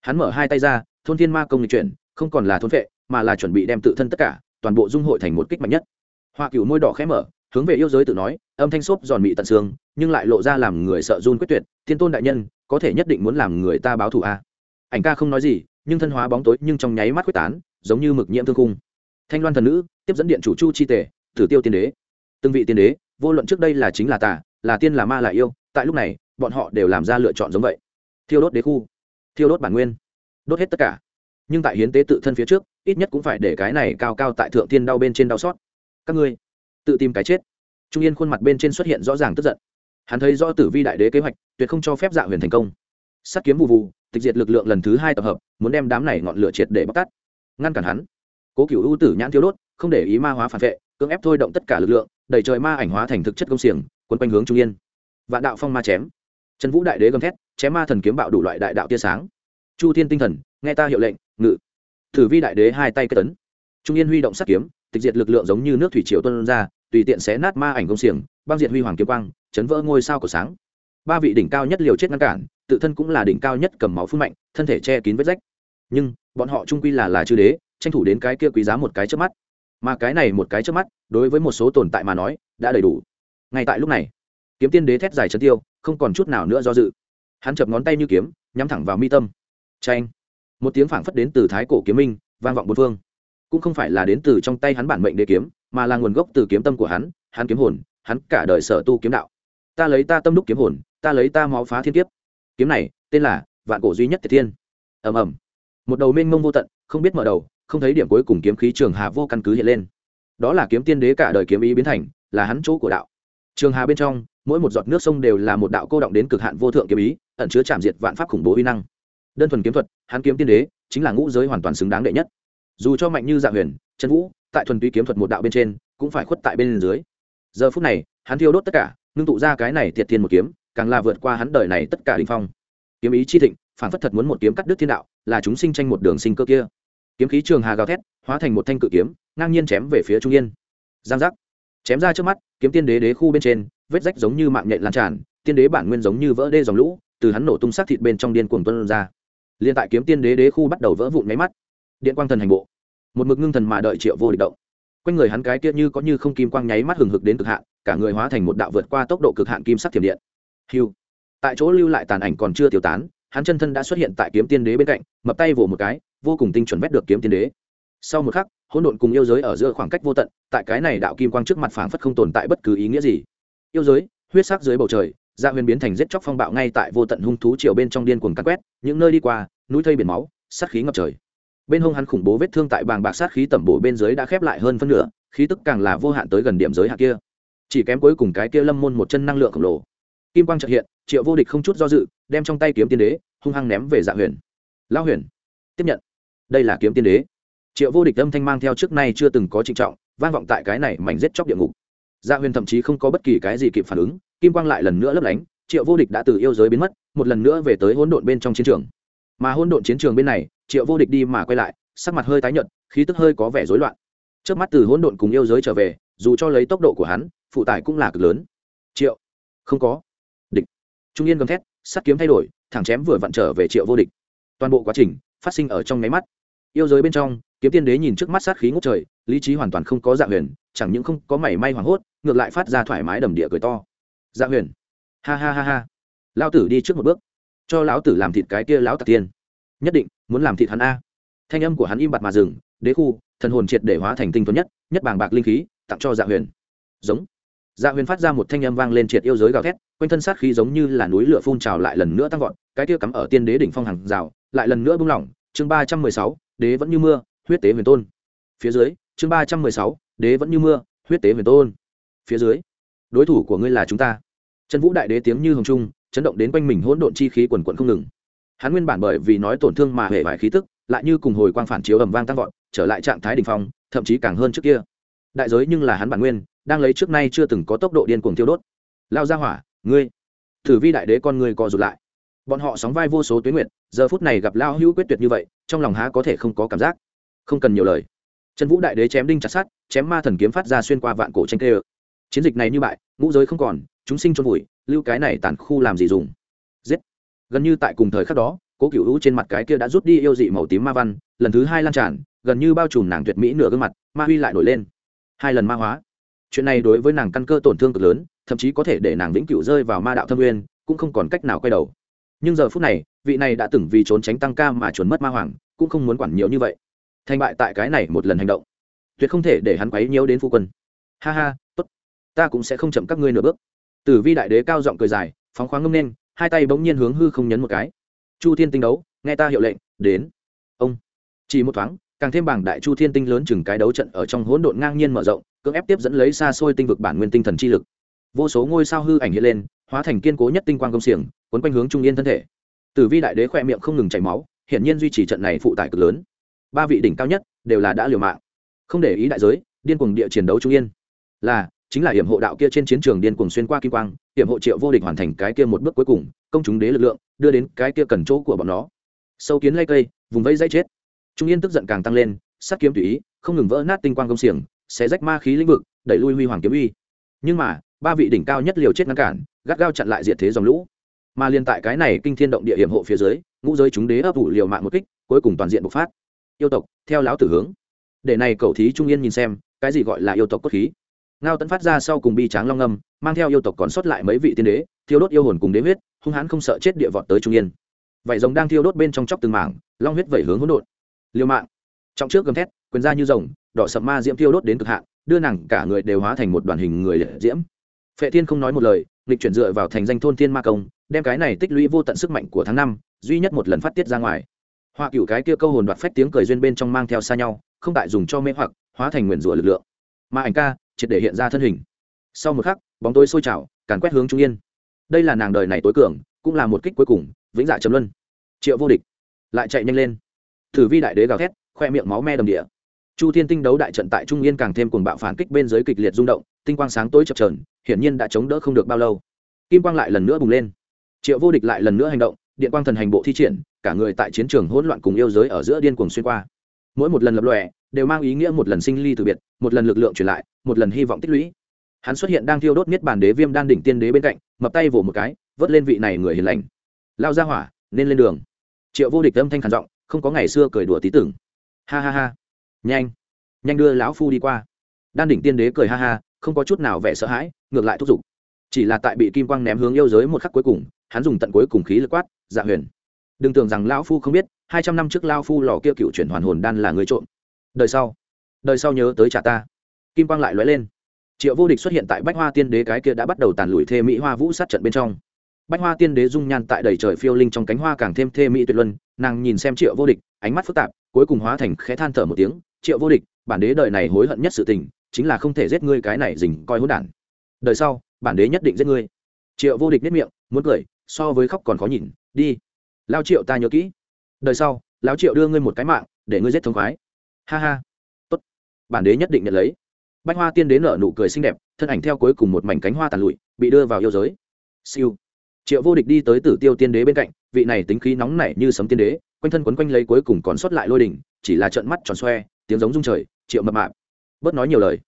Hắn mở hai tay ra, thôn thiên ma công lịch chuyển, không còn là thôn phệ, mà là chuẩn bị đem tự thân tất cả, toàn bộ dung hội thành một kích mạnh nhất. Hoa cửu môi đỏ khẽ mở, hướng về yêu giới tự nói, âm thanh xốp giòn mị tận xương, nhưng lại lộ ra làm người sợ run quyết tuyệt, thiên tôn đại nhân, có thể nhất định muốn làm người ta báo thù a ảnh ca không nói gì, nhưng thân hóa bóng tối nhưng trong nháy mắt quyết tán, giống như mực nhiễm thương cung thanh loan thần nữ, tiếp dẫn điện chủ chu chi tể tử tiêu tiên đế. Từng vị tiên đế, vô luận trước đây là chính là tà, là tiên là ma là yêu, tại lúc này, bọn họ đều làm ra lựa chọn giống vậy. Thiêu đốt đế khu, thiêu đốt bản nguyên, đốt hết tất cả. Nhưng tại hiến tế tự thân phía trước, ít nhất cũng phải để cái này cao cao tại thượng tiên đau bên trên đau xót. Các ngươi, tự tìm cái chết. Trung yên khuôn mặt bên trên xuất hiện rõ ràng tức giận. Hắn thấy do tử vi đại đế kế hoạch, tuyệt không cho phép dạ huyền thành công. Sắt kiếm vụ vụ tịch diệt lực lượng lần thứ hai tập hợp, muốn đem đám này ngọn lửa triệt để bóc tắt ngăn cản hắn. Cố cựu ưu tử nhãn thiếu đốt, không để ý ma hóa phản vệ, cưỡng ép thôi động tất cả lực lượng, đẩy trời ma ảnh hóa thành thực chất công xiềng, quấn quanh hướng trung yên. Vạn đạo phong ma chém. Trần vũ đại đế gầm thét, chém ma thần kiếm bạo đủ loại đại đạo tia sáng. Chu thiên tinh thần, nghe ta hiệu lệnh, ngự. Thử vi đại đế hai tay kết tấn. Trung yên huy động sắt kiếm, tịch diệt lực lượng giống như nước thủy triều tuân ra, tùy tiện xé nát ma ảnh công xiềng, băng diệt huy hoàng kiếm quang, chấn vỡ ngôi sao của sáng. Ba vị đỉnh cao nhất liều chết ngăn cản tự thân cũng là đỉnh cao nhất cầm máu phun mạnh, thân thể che kín vết rách. Nhưng, bọn họ trung quy là là chư đế, tranh thủ đến cái kia quý giá một cái trước mắt. Mà cái này một cái trước mắt, đối với một số tồn tại mà nói, đã đầy đủ. Ngay tại lúc này, kiếm tiên đế thét dài chân tiêu, không còn chút nào nữa do dự. Hắn chập ngón tay như kiếm, nhắm thẳng vào mi tâm. Tranh một tiếng phảng phất đến từ thái cổ kiếm minh, vang vọng bốn phương. Cũng không phải là đến từ trong tay hắn bản mệnh đế kiếm, mà là nguồn gốc từ kiếm tâm của hắn hắn kiếm hồn, hắn cả đời sở tu kiếm đạo. Ta lấy ta tâm đúc kiếm hồn, ta lấy ta máu phá thiên kiếp kiếm này, tên là vạn cổ duy nhất thiệt thiên. Ầm ầm. Một đầu mênh mông vô tận, không biết mở đầu, không thấy điểm cuối cùng kiếm khí trường hà vô căn cứ hiện lên. Đó là kiếm tiên đế cả đời kiếm ý biến thành, là hắn chỗ của đạo. Trường hà bên trong, mỗi một giọt nước sông đều là một đạo cô động đến cực hạn vô thượng kiếm ý, ẩn chứa chạm diệt vạn pháp khủng bố uy năng. Đơn thuần kiếm thuật, hắn kiếm tiên đế, chính là ngũ giới hoàn toàn xứng đáng đệ nhất. Dù cho mạnh như dạ huyền, trần vũ, tại thuần túy kiếm thuật một đạo bên trên, cũng phải khuất tại bên dưới. Giờ phút này, hắn thiêu đốt tất cả, ngưng tụ ra cái này thiệt thiên một kiếm càng là vượt qua hắn đời này tất cả đỉnh phong. Kiếm ý chi thịnh, phản phất thật muốn một kiếm cắt đứt thiên đạo, là chúng sinh tranh một đường sinh cơ kia. Kiếm khí trường hà gào thét, hóa thành một thanh cự kiếm, ngang nhiên chém về phía trung yên. Giang giác. Chém ra trước mắt, kiếm tiên đế đế khu bên trên, vết rách giống như mạng nhện lan tràn, tiên đế bản nguyên giống như vỡ đê dòng lũ, từ hắn nổ tung sát thịt bên trong điên cuồng tuôn ra. Liên tại kiếm tiên đế đế khu bắt đầu vỡ vụn mấy mắt. Điện quang thần hành bộ. Một mực ngưng thần mà đợi triệu vô địch động. Quanh người hắn cái kia như có như không kim quang nháy mắt hừng hực đến cực hạn, cả người hóa thành một đạo vượt qua tốc độ cực hạn kim sắc thiểm điện hiu tại chỗ lưu lại tàn ảnh còn chưa tiêu tán, hắn chân thân đã xuất hiện tại kiếm tiên đế bên cạnh, mập tay vỗ một cái, vô cùng tinh chuẩn vét được kiếm tiên đế. Sau một khắc, hỗn độn cùng yêu giới ở giữa khoảng cách vô tận, tại cái này đạo kim quang trước mặt phảng phất không tồn tại bất cứ ý nghĩa gì. Yêu giới, huyết sắc dưới bầu trời dạ huyền biến thành giết chóc phong bạo ngay tại vô tận hung thú chiều bên trong điên cuồng cắt quét, những nơi đi qua, núi thây biển máu, sát khí ngập trời. Bên hông hắn khủng bố vết thương tại bàng bạc sát khí tẩm bổ bên dưới đã khép lại hơn phân nửa, khí tức càng là vô hạn tới gần điểm giới hạ kia. Chỉ kém cuối cùng cái kia lâm môn một chân năng lượng khổng lồ kim quang trợ hiện, triệu vô địch không chút do dự, đem trong tay kiếm tiên đế, hung hăng ném về dạ huyền. Lão huyền, tiếp nhận. Đây là kiếm tiên đế. Triệu vô địch âm thanh mang theo trước nay chưa từng có trịnh trọng, vang vọng tại cái này mảnh rết chóc địa ngục. Dạ huyền thậm chí không có bất kỳ cái gì kịp phản ứng, kim quang lại lần nữa lấp lánh, triệu vô địch đã từ yêu giới biến mất, một lần nữa về tới hỗn độn bên trong chiến trường. Mà hỗn độn chiến trường bên này, triệu vô địch đi mà quay lại, sắc mặt hơi tái nhợt, khí tức hơi có vẻ rối loạn. Trước mắt từ hỗn độn cùng yêu giới trở về, dù cho lấy tốc độ của hắn, phụ tải cũng là cực lớn. Triệu, không có trung yên gầm thét, sắt kiếm thay đổi, thẳng chém vừa vặn trở về triệu vô địch. Toàn bộ quá trình phát sinh ở trong nháy mắt. Yêu giới bên trong, kiếm tiên đế nhìn trước mắt sát khí ngút trời, lý trí hoàn toàn không có dạ huyền, chẳng những không có mảy may hoảng hốt, ngược lại phát ra thoải mái đầm địa cười to. Dạ huyền. Ha ha ha ha. Lao tử đi trước một bước. Cho lão tử làm thịt cái kia lão tạc tiên. Nhất định, muốn làm thịt hắn a. Thanh âm của hắn im bặt mà dừng, đế khu, thần hồn triệt để hóa thành tinh thuần nhất nhất bàng bạc linh khí, tặng cho dạ huyền. Giống dạ huyền phát ra một thanh âm vang lên triệt yêu giới gào thét, quanh thân sát khí giống như là núi lửa phun trào lại lần nữa tăng vọt, cái kia cắm ở tiên đế đỉnh phong hàng rào, lại lần nữa bung lỏng. Chương ba trăm mười sáu, đế vẫn như mưa, huyết tế huyền tôn. Phía dưới, chương ba trăm mười sáu, đế vẫn như mưa, huyết tế huyền tôn. Phía dưới, đối thủ của ngươi là chúng ta. Trần vũ đại đế tiếng như hồng trung, chấn động đến quanh mình hỗn độn chi khí quần quận không ngừng. Hắn nguyên bản bởi vì nói tổn thương mà hề bại khí tức, lại như cùng hồi quang phản chiếu ầm vang tăng vọt, trở lại trạng thái đ ỉ n h phong, thậm chí càng hơn trước kia đại giới nhưng là hắn bản nguyên, đang lấy trước nay chưa từng có tốc độ điên cuồng thiêu đốt. Lao ra hỏa, ngươi, thử vi đại đế con ngươi co rụt lại. Bọn họ sóng vai vô số tuyến nguyện giờ phút này gặp lao hữu quyết tuyệt như vậy, trong lòng há có thể không có cảm giác. Không cần nhiều lời. Trần vũ đại đế chém đinh chặt sát chém ma thần kiếm phát ra xuyên qua vạn cổ tranh kê ơ. Chiến dịch này như bại, ngũ giới không còn, chúng sinh trôn vùi, lưu cái này tàn khu làm gì dùng? Giết. Gần như tại cùng thời khắc đó, cố cựu hữu trên mặt cái kia đã rút đi yêu dị màu tím ma văn, lần thứ hai lan tràn, gần như bao trùm nàng tuyệt mỹ nửa gương mặt, ma huy lại nổi lên hai lần ma hóa. Chuyện này đối với nàng căn cơ tổn thương cực lớn, thậm chí có thể để nàng vĩnh cửu rơi vào ma đạo thâm nguyên, cũng không còn cách nào quay đầu. Nhưng giờ phút này, vị này đã từng vì trốn tránh tăng ca mà chuẩn mất ma hoàng, cũng không muốn quản nhiều như vậy. Thành bại tại cái này một lần hành động, tuyệt không thể để hắn quấy nhiễu đến phu quân. Ha ha, tốt. Ta cũng sẽ không chậm các ngươi nửa bước. Tử vi đại đế cao giọng cười dài, phóng khoáng ngâm nên, hai tay bỗng nhiên hướng hư không nhấn một cái. Chu thiên tinh đấu, nghe ta hiệu lệnh, đến. Ông. Chỉ một thoáng càng thêm bảng đại chu thiên tinh lớn chừng cái đấu trận ở trong hỗn độn ngang nhiên mở rộng, cưỡng ép tiếp dẫn lấy xa xôi tinh vực bản nguyên tinh thần chi lực. Vô số ngôi sao hư ảnh hiện lên, hóa thành kiên cố nhất tinh quang công xiềng quấn quanh hướng trung yên thân thể. Tử vi đại đế khoe miệng không ngừng chảy máu, hiển nhiên duy trì trận này phụ tải cực lớn. Ba vị đỉnh cao nhất đều là đã liều mạng. Không để ý đại giới, điên cuồng địa chiến đấu trung yên. Là, chính là hiểm hộ đạo kia trên chiến trường điên cuồng xuyên qua kim quang, hiểm hộ triệu vô địch hoàn thành cái kia một bước cuối cùng, công chúng đế lực lượng, đưa đến cái kia cần chỗ của bọn nó. Sâu kiến lây cây, vùng vây dây chết trung yên tức giận càng tăng lên sát kiếm tùy ý, không ngừng vỡ nát tinh quang công xiềng, xé rách ma khí lĩnh vực, đẩy lui huy hoàng kiếm uy. Nhưng mà, ba vị đỉnh cao nhất liều chết ngăn cản, gắt gao chặn lại diệt thế dòng lũ. Mà liên tại cái này kinh thiên động địa hiểm hộ phía dưới, ngũ giới chúng đế ấp ủ liều mạng một kích, cuối cùng toàn diện bộc phát. Yêu tộc, theo lão tử hướng. Để này cầu thí trung yên nhìn xem, cái gì gọi là yêu tộc cốt khí. Ngao tấn phát ra sau cùng bi tráng long ngâm, mang theo yêu tộc còn sót lại mấy vị tiên đế, thiêu đốt yêu hồn cùng đế huyết, hung hãn không sợ chết địa vọt tới trung yên. Vậy giống đang thiêu đốt bên trong chóc từng mảng, long huyết vẩy hướng hỗn độn liêu mạng. Trong trước gầm thét, quyền ra như rồng, đỏ sậm ma diễm thiêu đốt đến cực hạn, đưa nàng cả người đều hóa thành một đoàn hình người liệt diễm. Phệ thiên không nói một lời lịch chuyển dựa vào thành danh thôn thiên ma công, đem cái này tích lũy vô tận sức mạnh của tháng năm, duy nhất một lần phát tiết ra ngoài. Hoa cựu cái kia câu hồn đoạt phách tiếng cười duyên bên trong mang theo xa nhau, không tại dùng cho mê hoặc, hóa thành nguyền rủa lực lượng. Mà ảnh ca, triệt để hiện ra thân hình. Sau một khắc, bóng tối sôi trào, càn quét hướng trung yên. Đây là nàng đời này tối cường, cũng là một kích cuối cùng, vĩnh dạ chấm luân. Triệu vô địch. Lại chạy nhanh lên thử vi đại đế gào thét, khoe miệng máu me đầm địa. Chu thiên tinh đấu đại trận tại trung yên càng thêm cuồng bạo phản kích bên dưới kịch liệt rung động, tinh quang sáng tối chập trờn hiển nhiên đã chống đỡ không được bao lâu. Kim quang lại lần nữa bùng lên. Triệu vô địch lại lần nữa hành động, điện quang thần hành bộ thi triển, cả người tại chiến trường hỗn loạn cùng yêu giới ở giữa điên cuồng xuyên qua. Mỗi một lần lập lòe, đều mang ý nghĩa một lần sinh ly từ biệt, một lần lực lượng truyền lại, một lần hy vọng tích lũy. Hắn xuất hiện đang thiêu đốt miết bản đế viêm đan đỉnh tiên đế bên cạnh, mập tay vỗ một cái, vớt lên vị này người hiền lành. Lao ra hỏa, nên lên đường. Triệu vô địch âm thanh khản giọng không có ngày xưa cười đùa tí tưởng. Ha ha ha. Nhanh. Nhanh đưa lão phu đi qua. Đan đỉnh tiên đế cười ha ha, không có chút nào vẻ sợ hãi, ngược lại thúc giục. Chỉ là tại bị kim quang ném hướng yêu giới một khắc cuối cùng, hắn dùng tận cuối cùng khí lực quát dạ huyền. Đừng tưởng rằng lão phu không biết, hai trăm năm trước lão phu lò kia cựu chuyển hoàn hồn đan là người trộm. Đời sau đời sau nhớ tới trả ta. Kim quang lại lóe lên. Triệu vô địch xuất hiện tại bách hoa tiên đế cái kia đã bắt đầu tàn lùi thê mỹ hoa vũ sát trận bên trong bách hoa tiên đế dung nhan tại đầy trời phiêu linh trong cánh hoa càng thêm thê mỹ tuyệt luân, nàng nhìn xem triệu vô địch, ánh mắt phức tạp, cuối cùng hóa thành khẽ than thở một tiếng, triệu vô địch, bản đế đời này hối hận nhất sự tình, chính là không thể giết ngươi cái này dình coi hỗn đản. Đời sau, bản đế nhất định giết ngươi. Triệu vô địch nếp miệng, muốn cười, so với khóc còn khó nhìn, đi lao triệu ta nhớ kỹ. Đời sau, lão triệu đưa ngươi một cái mạng, để ngươi giết thống khoái. Ha ha. Tốt. Bản đế nhất định nhận lấy. Bách hoa tiên đế nở nụ cười xinh đẹp, thân ảnh theo cuối cùng một mảnh cánh hoa tàn lụi, bị đưa vào yêu giới. Siêu triệu vô địch đi tới tử tiêu tiên đế bên cạnh, vị này tính khí nóng nảy như sấm tiên đế, quanh thân quấn quanh lấy cuối cùng còn sót lại lôi đỉnh, chỉ là trận mắt tròn xoe, tiếng giống rung trời, triệu mập mạp. Bớt nói nhiều lời.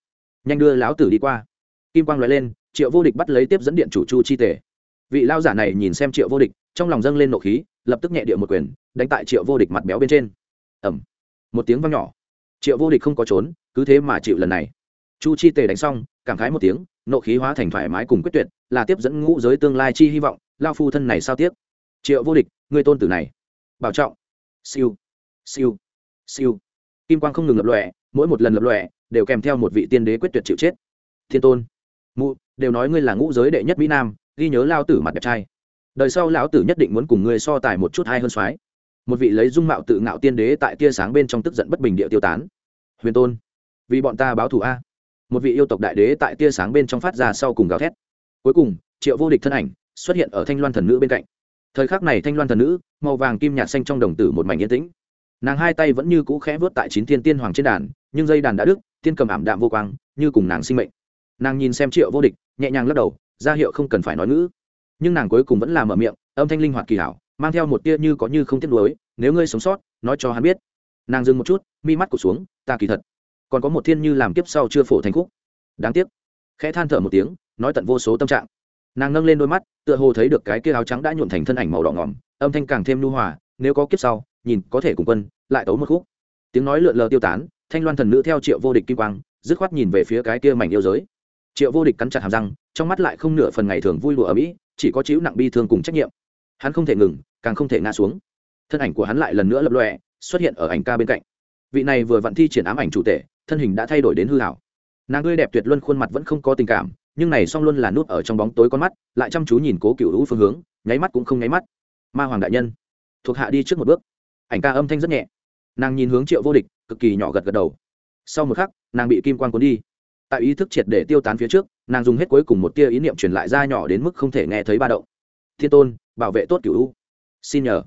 Nhanh đưa lão tử đi qua. Kim quang nói lên, triệu vô địch bắt lấy tiếp dẫn điện chủ chu chi tể vị lao giả này nhìn xem triệu vô địch, trong lòng dâng lên nộ khí, lập tức nhẹ địa một quyền, đánh tại triệu vô địch mặt béo bên trên. Ẩm một tiếng văng nhỏ. Triệu vô địch không có trốn, cứ thế mà chịu lần này. Chu chi tề đánh xong, cảm khái một tiếng, nộ khí hóa thành thoải mái cùng quyết tuyệt, là tiếp dẫn ngũ giới tương lai chi hy vọng lao phu thân này sao tiếc? Triệu vô địch người tôn tử này. Bảo trọng. Siêu. Siêu. Siêu. Kim quang không ngừng lập lòe, mỗi một lần lập lòe, đều kèm theo một vị tiên đế quyết tuyệt chịu chết. Thiên tôn. Mụ, đều nói ngươi là ngũ giới đệ nhất mỹ nam, ghi nhớ lao tử mặt đẹp trai. Đời sau lão tử nhất định muốn cùng ngươi so tài một chút hay hơn soái. Một vị lấy dung mạo tự ngạo tiên đế tại tia sáng bên trong tức giận bất bình địa tiêu tán. Huyền tôn. Vì bọn ta báo thù a. Một vị yêu tộc đại đế tại tia sáng bên trong phát ra sau cùng gào thét. Cuối cùng, triệu vô địch thân ảnh xuất hiện ở thanh loan thần nữ bên cạnh. Thời khắc này thanh loan thần nữ, màu vàng kim nhạt xanh trong đồng tử một mảnh yên tĩnh. Nàng hai tay vẫn như cũ khẽ vớt tại chín thiên tiên hoàng trên đàn, nhưng dây đàn đã đứt, tiên cầm ảm đạm vô quang, như cùng nàng sinh mệnh. Nàng nhìn xem triệu vô địch, nhẹ nhàng lắc đầu, ra hiệu không cần phải nói ngữ. Nhưng nàng cuối cùng vẫn làm mở miệng, âm thanh linh hoạt kỳ hảo, mang theo một tia như có như không tiếc nuối, nếu ngươi sống sót, nói cho hắn biết. Nàng dừng một chút, mi mắt cụt xuống, ta kỳ thật. Còn có một thiên như làm kiếp sau chưa phổ thành khúc. Đáng tiếc. Khẽ than thở một tiếng, nói tận vô số tâm trạng nàng nâng lên đôi mắt, tựa hồ thấy được cái kia áo trắng đã nhuộn thành thân ảnh màu đỏ ngỏm, âm thanh càng thêm nhu hòa, nếu có kiếp sau, nhìn có thể cùng quân, lại tấu một khúc. Tiếng nói lượn lờ tiêu tán, thanh loan thần nữ theo triệu vô địch kim quang, dứt khoát nhìn về phía cái kia mảnh yêu giới. Triệu vô địch cắn chặt hàm răng, trong mắt lại không nửa phần ngày thường vui lụa ở mỹ, chỉ có chịu nặng bi thương cùng trách nhiệm. Hắn không thể ngừng, càng không thể ngã xuống. Thân ảnh của hắn lại lần nữa lập lòe, xuất hiện ở ảnh ca bên cạnh. Vị này vừa vặn thi triển ám ảnh chủ tể, thân hình đã thay đổi đến hư hảo nàng tươi đẹp tuyệt luân khuôn mặt vẫn không có tình cảm nhưng này song luôn là nút ở trong bóng tối con mắt, lại chăm chú nhìn cố cựu hữu phương hướng, nháy mắt cũng không nháy mắt. Ma hoàng đại nhân, thuộc hạ đi trước một bước. Ảnh ca âm thanh rất nhẹ. Nàng nhìn hướng triệu vô địch, cực kỳ nhỏ gật gật đầu. Sau một khắc, nàng bị kim quan cuốn đi. Tại ý thức triệt để tiêu tán phía trước, nàng dùng hết cuối cùng một tia ý niệm truyền lại ra nhỏ đến mức không thể nghe thấy ba động. Thiên tôn, bảo vệ tốt cựu u xin nhờ.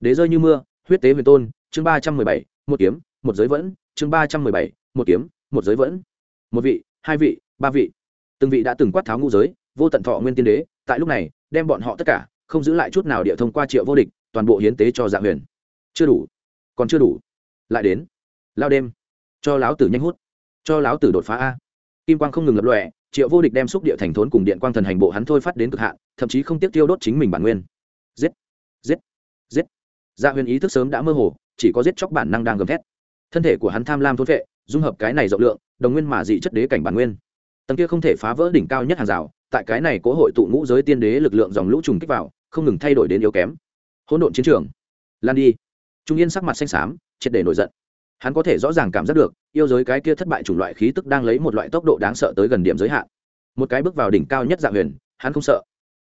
Đế rơi như mưa, huyết tế huyền tôn, chương ba trăm mười bảy, một kiếm, một giới vẫn, chương ba trăm mười bảy, một kiếm, một giới vẫn. Một vị, hai vị, ba vị từng vị đã từng quát tháo ngũ giới, vô tận thọ nguyên tiên đế, tại lúc này, đem bọn họ tất cả, không giữ lại chút nào địa thông qua triệu vô địch, toàn bộ hiến tế cho dạ huyền. Chưa đủ. Còn chưa đủ. Lại đến. Lao đêm. Cho láo tử nhanh hút. Cho láo tử đột phá a. Kim quang không ngừng lập lọe triệu vô địch đem xúc địa thành thốn cùng điện quang thần hành bộ hắn thôi phát đến cực hạn, thậm chí không tiếc tiêu đốt chính mình bản nguyên. Giết. Giết. Giết. Dạ huyền ý thức sớm đã mơ hồ, chỉ có giết chóc bản năng đang gầm thét. Thân thể của hắn tham lam thôn vệ dung hợp cái này rộng lượng, đồng nguyên mà dị chất đế cảnh bản nguyên tầng kia không thể phá vỡ đỉnh cao nhất hàng rào, tại cái này cố hội tụ ngũ giới tiên đế lực lượng dòng lũ trùng kích vào, không ngừng thay đổi đến yếu kém. Hỗn độn chiến trường. Lan đi. Trung yên sắc mặt xanh xám, triệt để nổi giận. Hắn có thể rõ ràng cảm giác được, yêu giới cái kia thất bại chủng loại khí tức đang lấy một loại tốc độ đáng sợ tới gần điểm giới hạn. Một cái bước vào đỉnh cao nhất dạng huyền, hắn không sợ.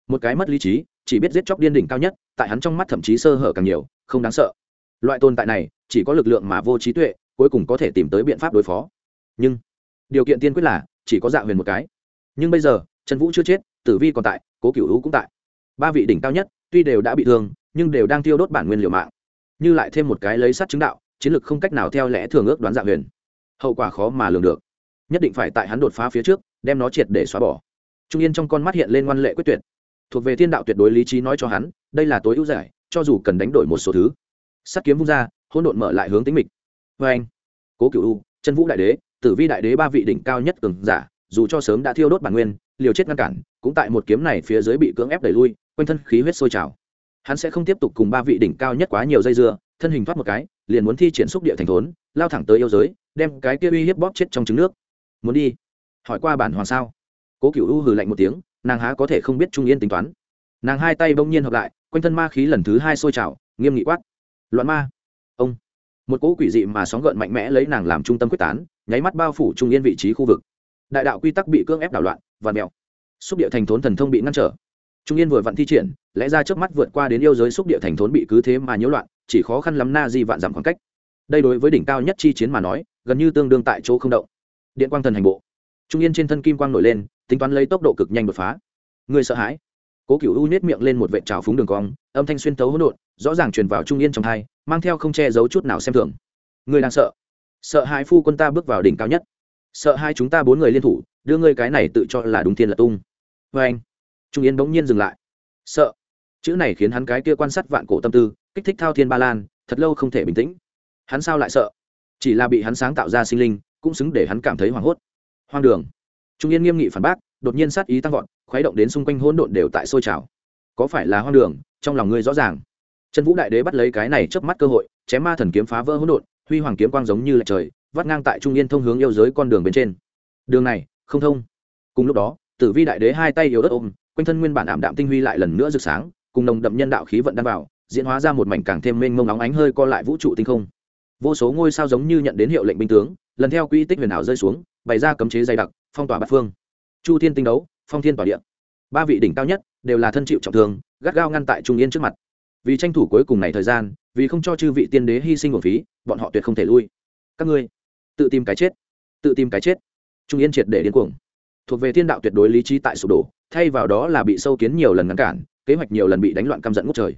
Một cái mất lý trí, chỉ biết giết chóc điên đỉnh cao nhất, tại hắn trong mắt thậm chí sơ hở càng nhiều, không đáng sợ. Loại tồn tại này, chỉ có lực lượng mà vô trí tuệ, cuối cùng có thể tìm tới biện pháp đối phó. Nhưng, điều kiện tiên quyết là chỉ có dạ huyền một cái. Nhưng bây giờ, trần vũ chưa chết, tử vi còn tại, cố cựu hữu cũng tại. Ba vị đỉnh cao nhất, tuy đều đã bị thương, nhưng đều đang tiêu đốt bản nguyên liều mạng. Như lại thêm một cái lấy sắt chứng đạo, chiến lược không cách nào theo lẽ thường ước đoán dạ huyền. Hậu quả khó mà lường được. Nhất định phải tại hắn đột phá phía trước, đem nó triệt để xóa bỏ. Trung yên trong con mắt hiện lên ngoan lệ quyết tuyệt. Thuộc về thiên đạo tuyệt đối lý trí nói cho hắn, đây là tối ưu giải, cho dù cần đánh đổi một số thứ. Sắt kiếm vung ra, hỗn độn mở lại hướng tính mịch. Vê anh cố cựu u chân vũ đại đế tử vi đại đế ba vị đỉnh cao nhất cường giả, dù cho sớm đã thiêu đốt bản nguyên, liều chết ngăn cản, cũng tại một kiếm này phía dưới bị cưỡng ép đẩy lui, quanh thân khí huyết sôi trào. Hắn sẽ không tiếp tục cùng ba vị đỉnh cao nhất quá nhiều dây dưa, thân hình thoát một cái, liền muốn thi triển xúc địa thành thốn, lao thẳng tới yêu giới, đem cái kia uy hiếp bóp chết trong trứng nước. Muốn đi? Hỏi qua bản hoàng sao? Cố cựu u hừ lạnh một tiếng, nàng há có thể không biết trung yên tính toán. Nàng hai tay bỗng nhiên hợp lại, quanh thân ma khí lần thứ hai sôi trào, nghiêm nghị quát. Loạn ma. Ông. Một cỗ quỷ dị mà sóng gợn mạnh mẽ lấy nàng làm trung tâm quyết tán nháy mắt bao phủ trung yên vị trí khu vực. Đại đạo quy tắc bị cưỡng ép đảo loạn và mèo. Xúc địa thành thốn thần thông bị ngăn trở. Trung yên vừa vặn thi triển, lẽ ra trước mắt vượt qua đến yêu giới xúc địa thành thốn bị cứ thế mà nhiễu loạn, chỉ khó khăn lắm na di vạn giảm khoảng cách. Đây đối với đỉnh cao nhất chi chiến mà nói, gần như tương đương tại chỗ không động. Điện quang thần hành bộ. Trung yên trên thân kim quang nổi lên, tính toán lấy tốc độ cực nhanh đột phá. Người sợ hãi. Cố cựu u nết miệng lên một vệ trào phúng đường cong, âm thanh xuyên tấu hỗn độn, rõ ràng truyền vào trung yên trong thai mang theo không che giấu chút nào xem thường. Người đang sợ sợ hai phu quân ta bước vào đỉnh cao nhất. Sợ hai chúng ta bốn người liên thủ, đưa ngươi cái này tự cho là đúng thiên là tung. Vê anh, trung yên bỗng nhiên dừng lại. Sợ. Chữ này khiến hắn cái kia quan sát vạn cổ tâm tư, kích thích thao thiên ba lan, thật lâu không thể bình tĩnh. Hắn sao lại sợ? Chỉ là bị hắn sáng tạo ra sinh linh, cũng xứng để hắn cảm thấy hoảng hốt. Hoang đường. Trung yên nghiêm nghị phản bác, đột nhiên sát ý tăng vọt, khuấy động đến xung quanh hỗn độn đều tại sôi trào. Có phải là hoang đường? Trong lòng ngươi rõ ràng. Trần vũ đại đế bắt lấy cái này trước mắt cơ hội, chém ma thần kiếm phá vỡ hỗn độn huy hoàng kiếm quang giống như lệch trời, vắt ngang tại trung yên thông hướng yêu giới con đường bên trên. Đường này, không thông. Cùng lúc đó, tử vi đại đế hai tay yếu đất ôm, quanh thân nguyên bản ảm đạm tinh huy lại lần nữa rực sáng, cùng nồng đậm nhân đạo khí vận đan vào, diễn hóa ra một mảnh càng thêm mênh mông nóng ánh hơi co lại vũ trụ tinh không. Vô số ngôi sao giống như nhận đến hiệu lệnh binh tướng, lần theo quy tích huyền ảo rơi xuống, bày ra cấm chế dày đặc, phong tỏa bát phương. Chu thiên tinh đấu, phong thiên tỏa địa. Ba vị đỉnh cao nhất đều là thân chịu trọng thương, gắt gao ngăn tại trung yên trước mặt vì tranh thủ cuối cùng này thời gian, vì không cho chư vị tiên đế hy sinh của phí, bọn họ tuyệt không thể lui. Các ngươi, tự tìm cái chết, tự tìm cái chết. Trung yên triệt để điên cuồng. Thuộc về thiên đạo tuyệt đối lý trí tại sụp đổ, thay vào đó là bị sâu kiến nhiều lần ngăn cản, kế hoạch nhiều lần bị đánh loạn căm giận ngút trời.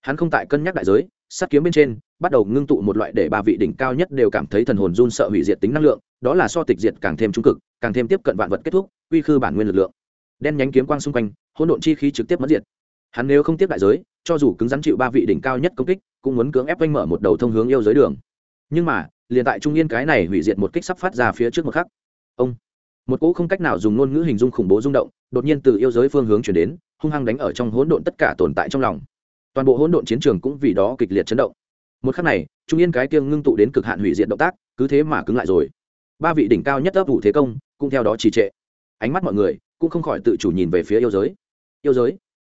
Hắn không tại cân nhắc đại giới, sát kiếm bên trên, bắt đầu ngưng tụ một loại để ba vị đỉnh cao nhất đều cảm thấy thần hồn run sợ hủy diệt tính năng lượng, đó là so tịch diệt càng thêm trung cực, càng thêm tiếp cận vạn vật kết thúc, uy khư bản nguyên lực lượng. Đen nhánh kiếm quang xung quanh, hỗn độn chi khí trực tiếp mất diệt hắn nếu không tiếp đại giới, cho dù cứng rắn chịu ba vị đỉnh cao nhất công kích, cũng muốn cưỡng ép oanh mở một đầu thông hướng yêu giới đường. Nhưng mà, liền tại trung yên cái này hủy diệt một kích sắp phát ra phía trước một khắc. Ông! Một cỗ không cách nào dùng ngôn ngữ hình dung khủng bố rung động, đột nhiên từ yêu giới phương hướng chuyển đến, hung hăng đánh ở trong hỗn độn tất cả tồn tại trong lòng. Toàn bộ hỗn độn chiến trường cũng vì đó kịch liệt chấn động. Một khắc này, trung yên cái tiêng ngưng tụ đến cực hạn hủy diệt động tác, cứ thế mà cứng lại rồi. Ba vị đỉnh cao nhất ấp vụ thế công, cũng theo đó trì trệ. Ánh mắt mọi người cũng không khỏi tự chủ nhìn về phía yêu giới. Yêu giới?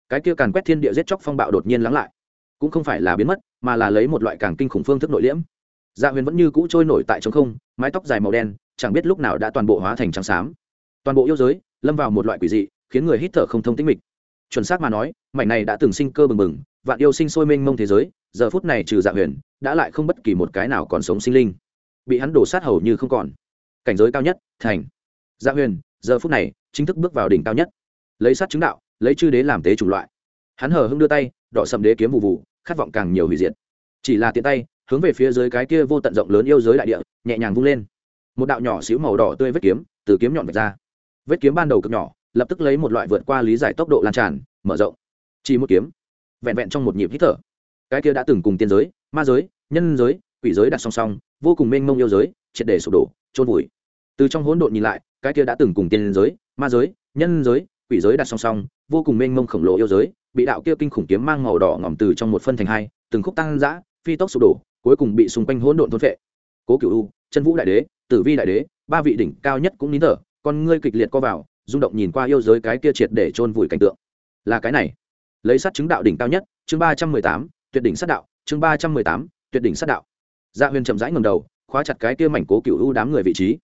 Cái kia càn quét thiên địa giết chóc phong bạo đột nhiên lắng lại. Cũng không phải là biến mất, mà là lấy một loại càng kinh khủng phương thức nội liễm. Dạ huyền vẫn như cũ trôi nổi tại trống không, mái tóc dài màu đen, chẳng biết lúc nào đã toàn bộ hóa thành trắng xám. Toàn bộ yêu giới lâm vào một loại quỷ dị, khiến người hít thở không thông tĩnh mịch. Chuẩn xác mà nói, mảnh này đã từng sinh cơ bừng bừng, vạn yêu sinh sôi mênh mông thế giới, giờ phút này trừ dạ huyền, đã lại không bất kỳ một cái nào còn sống sinh linh. Bị hắn đổ sát hầu như không còn. Cảnh giới cao nhất, thành. Dạ huyền, giờ phút này, chính thức bước vào đỉnh cao nhất. Lấy sát chứng đạo lấy chư đế làm tế chủng loại. Hắn hờ hưng đưa tay, đỏ sầm đế kiếm vụ vụ, khát vọng càng nhiều hủy diệt. Chỉ là tiện tay, hướng về phía dưới cái kia vô tận rộng lớn yêu giới đại địa, nhẹ nhàng vung lên. Một đạo nhỏ xíu màu đỏ tươi vết kiếm, từ kiếm nhọn vạch ra. Vết kiếm ban đầu cực nhỏ, lập tức lấy một loại vượt qua lý giải tốc độ lan tràn, mở rộng. Chỉ một kiếm, vẹn vẹn trong một nhịp hít thở. Cái kia đã từng cùng tiên giới, ma giới, nhân giới, quỷ giới đặt song song, vô cùng mênh mông yêu giới, triệt để sụp đổ trôn vùi. Từ trong hỗn độn nhìn lại, cái kia đã từng cùng tiên giới, ma giới, nhân giới quỷ giới đặt song song, vô cùng mênh mông khổng lồ yêu giới, bị đạo kia kinh khủng kiếm mang màu đỏ ngỏm từ trong một phân thành hai, từng khúc tăng dã, phi tốc sụp đổ, cuối cùng bị xung quanh hỗn độn thôn phệ. Cố cửu u, chân vũ đại đế, tử vi đại đế, ba vị đỉnh cao nhất cũng nín thở, con ngươi kịch liệt co vào, rung động nhìn qua yêu giới cái kia triệt để chôn vùi cảnh tượng. Là cái này. Lấy sát chứng đạo đỉnh cao nhất, chương ba trăm mười tám, tuyệt đỉnh sát đạo, chương ba trăm mười tám, tuyệt đỉnh sát đạo. Dạ huyền chậm rãi ngầm đầu, khóa chặt cái kia mảnh cố cựu u đám người vị trí.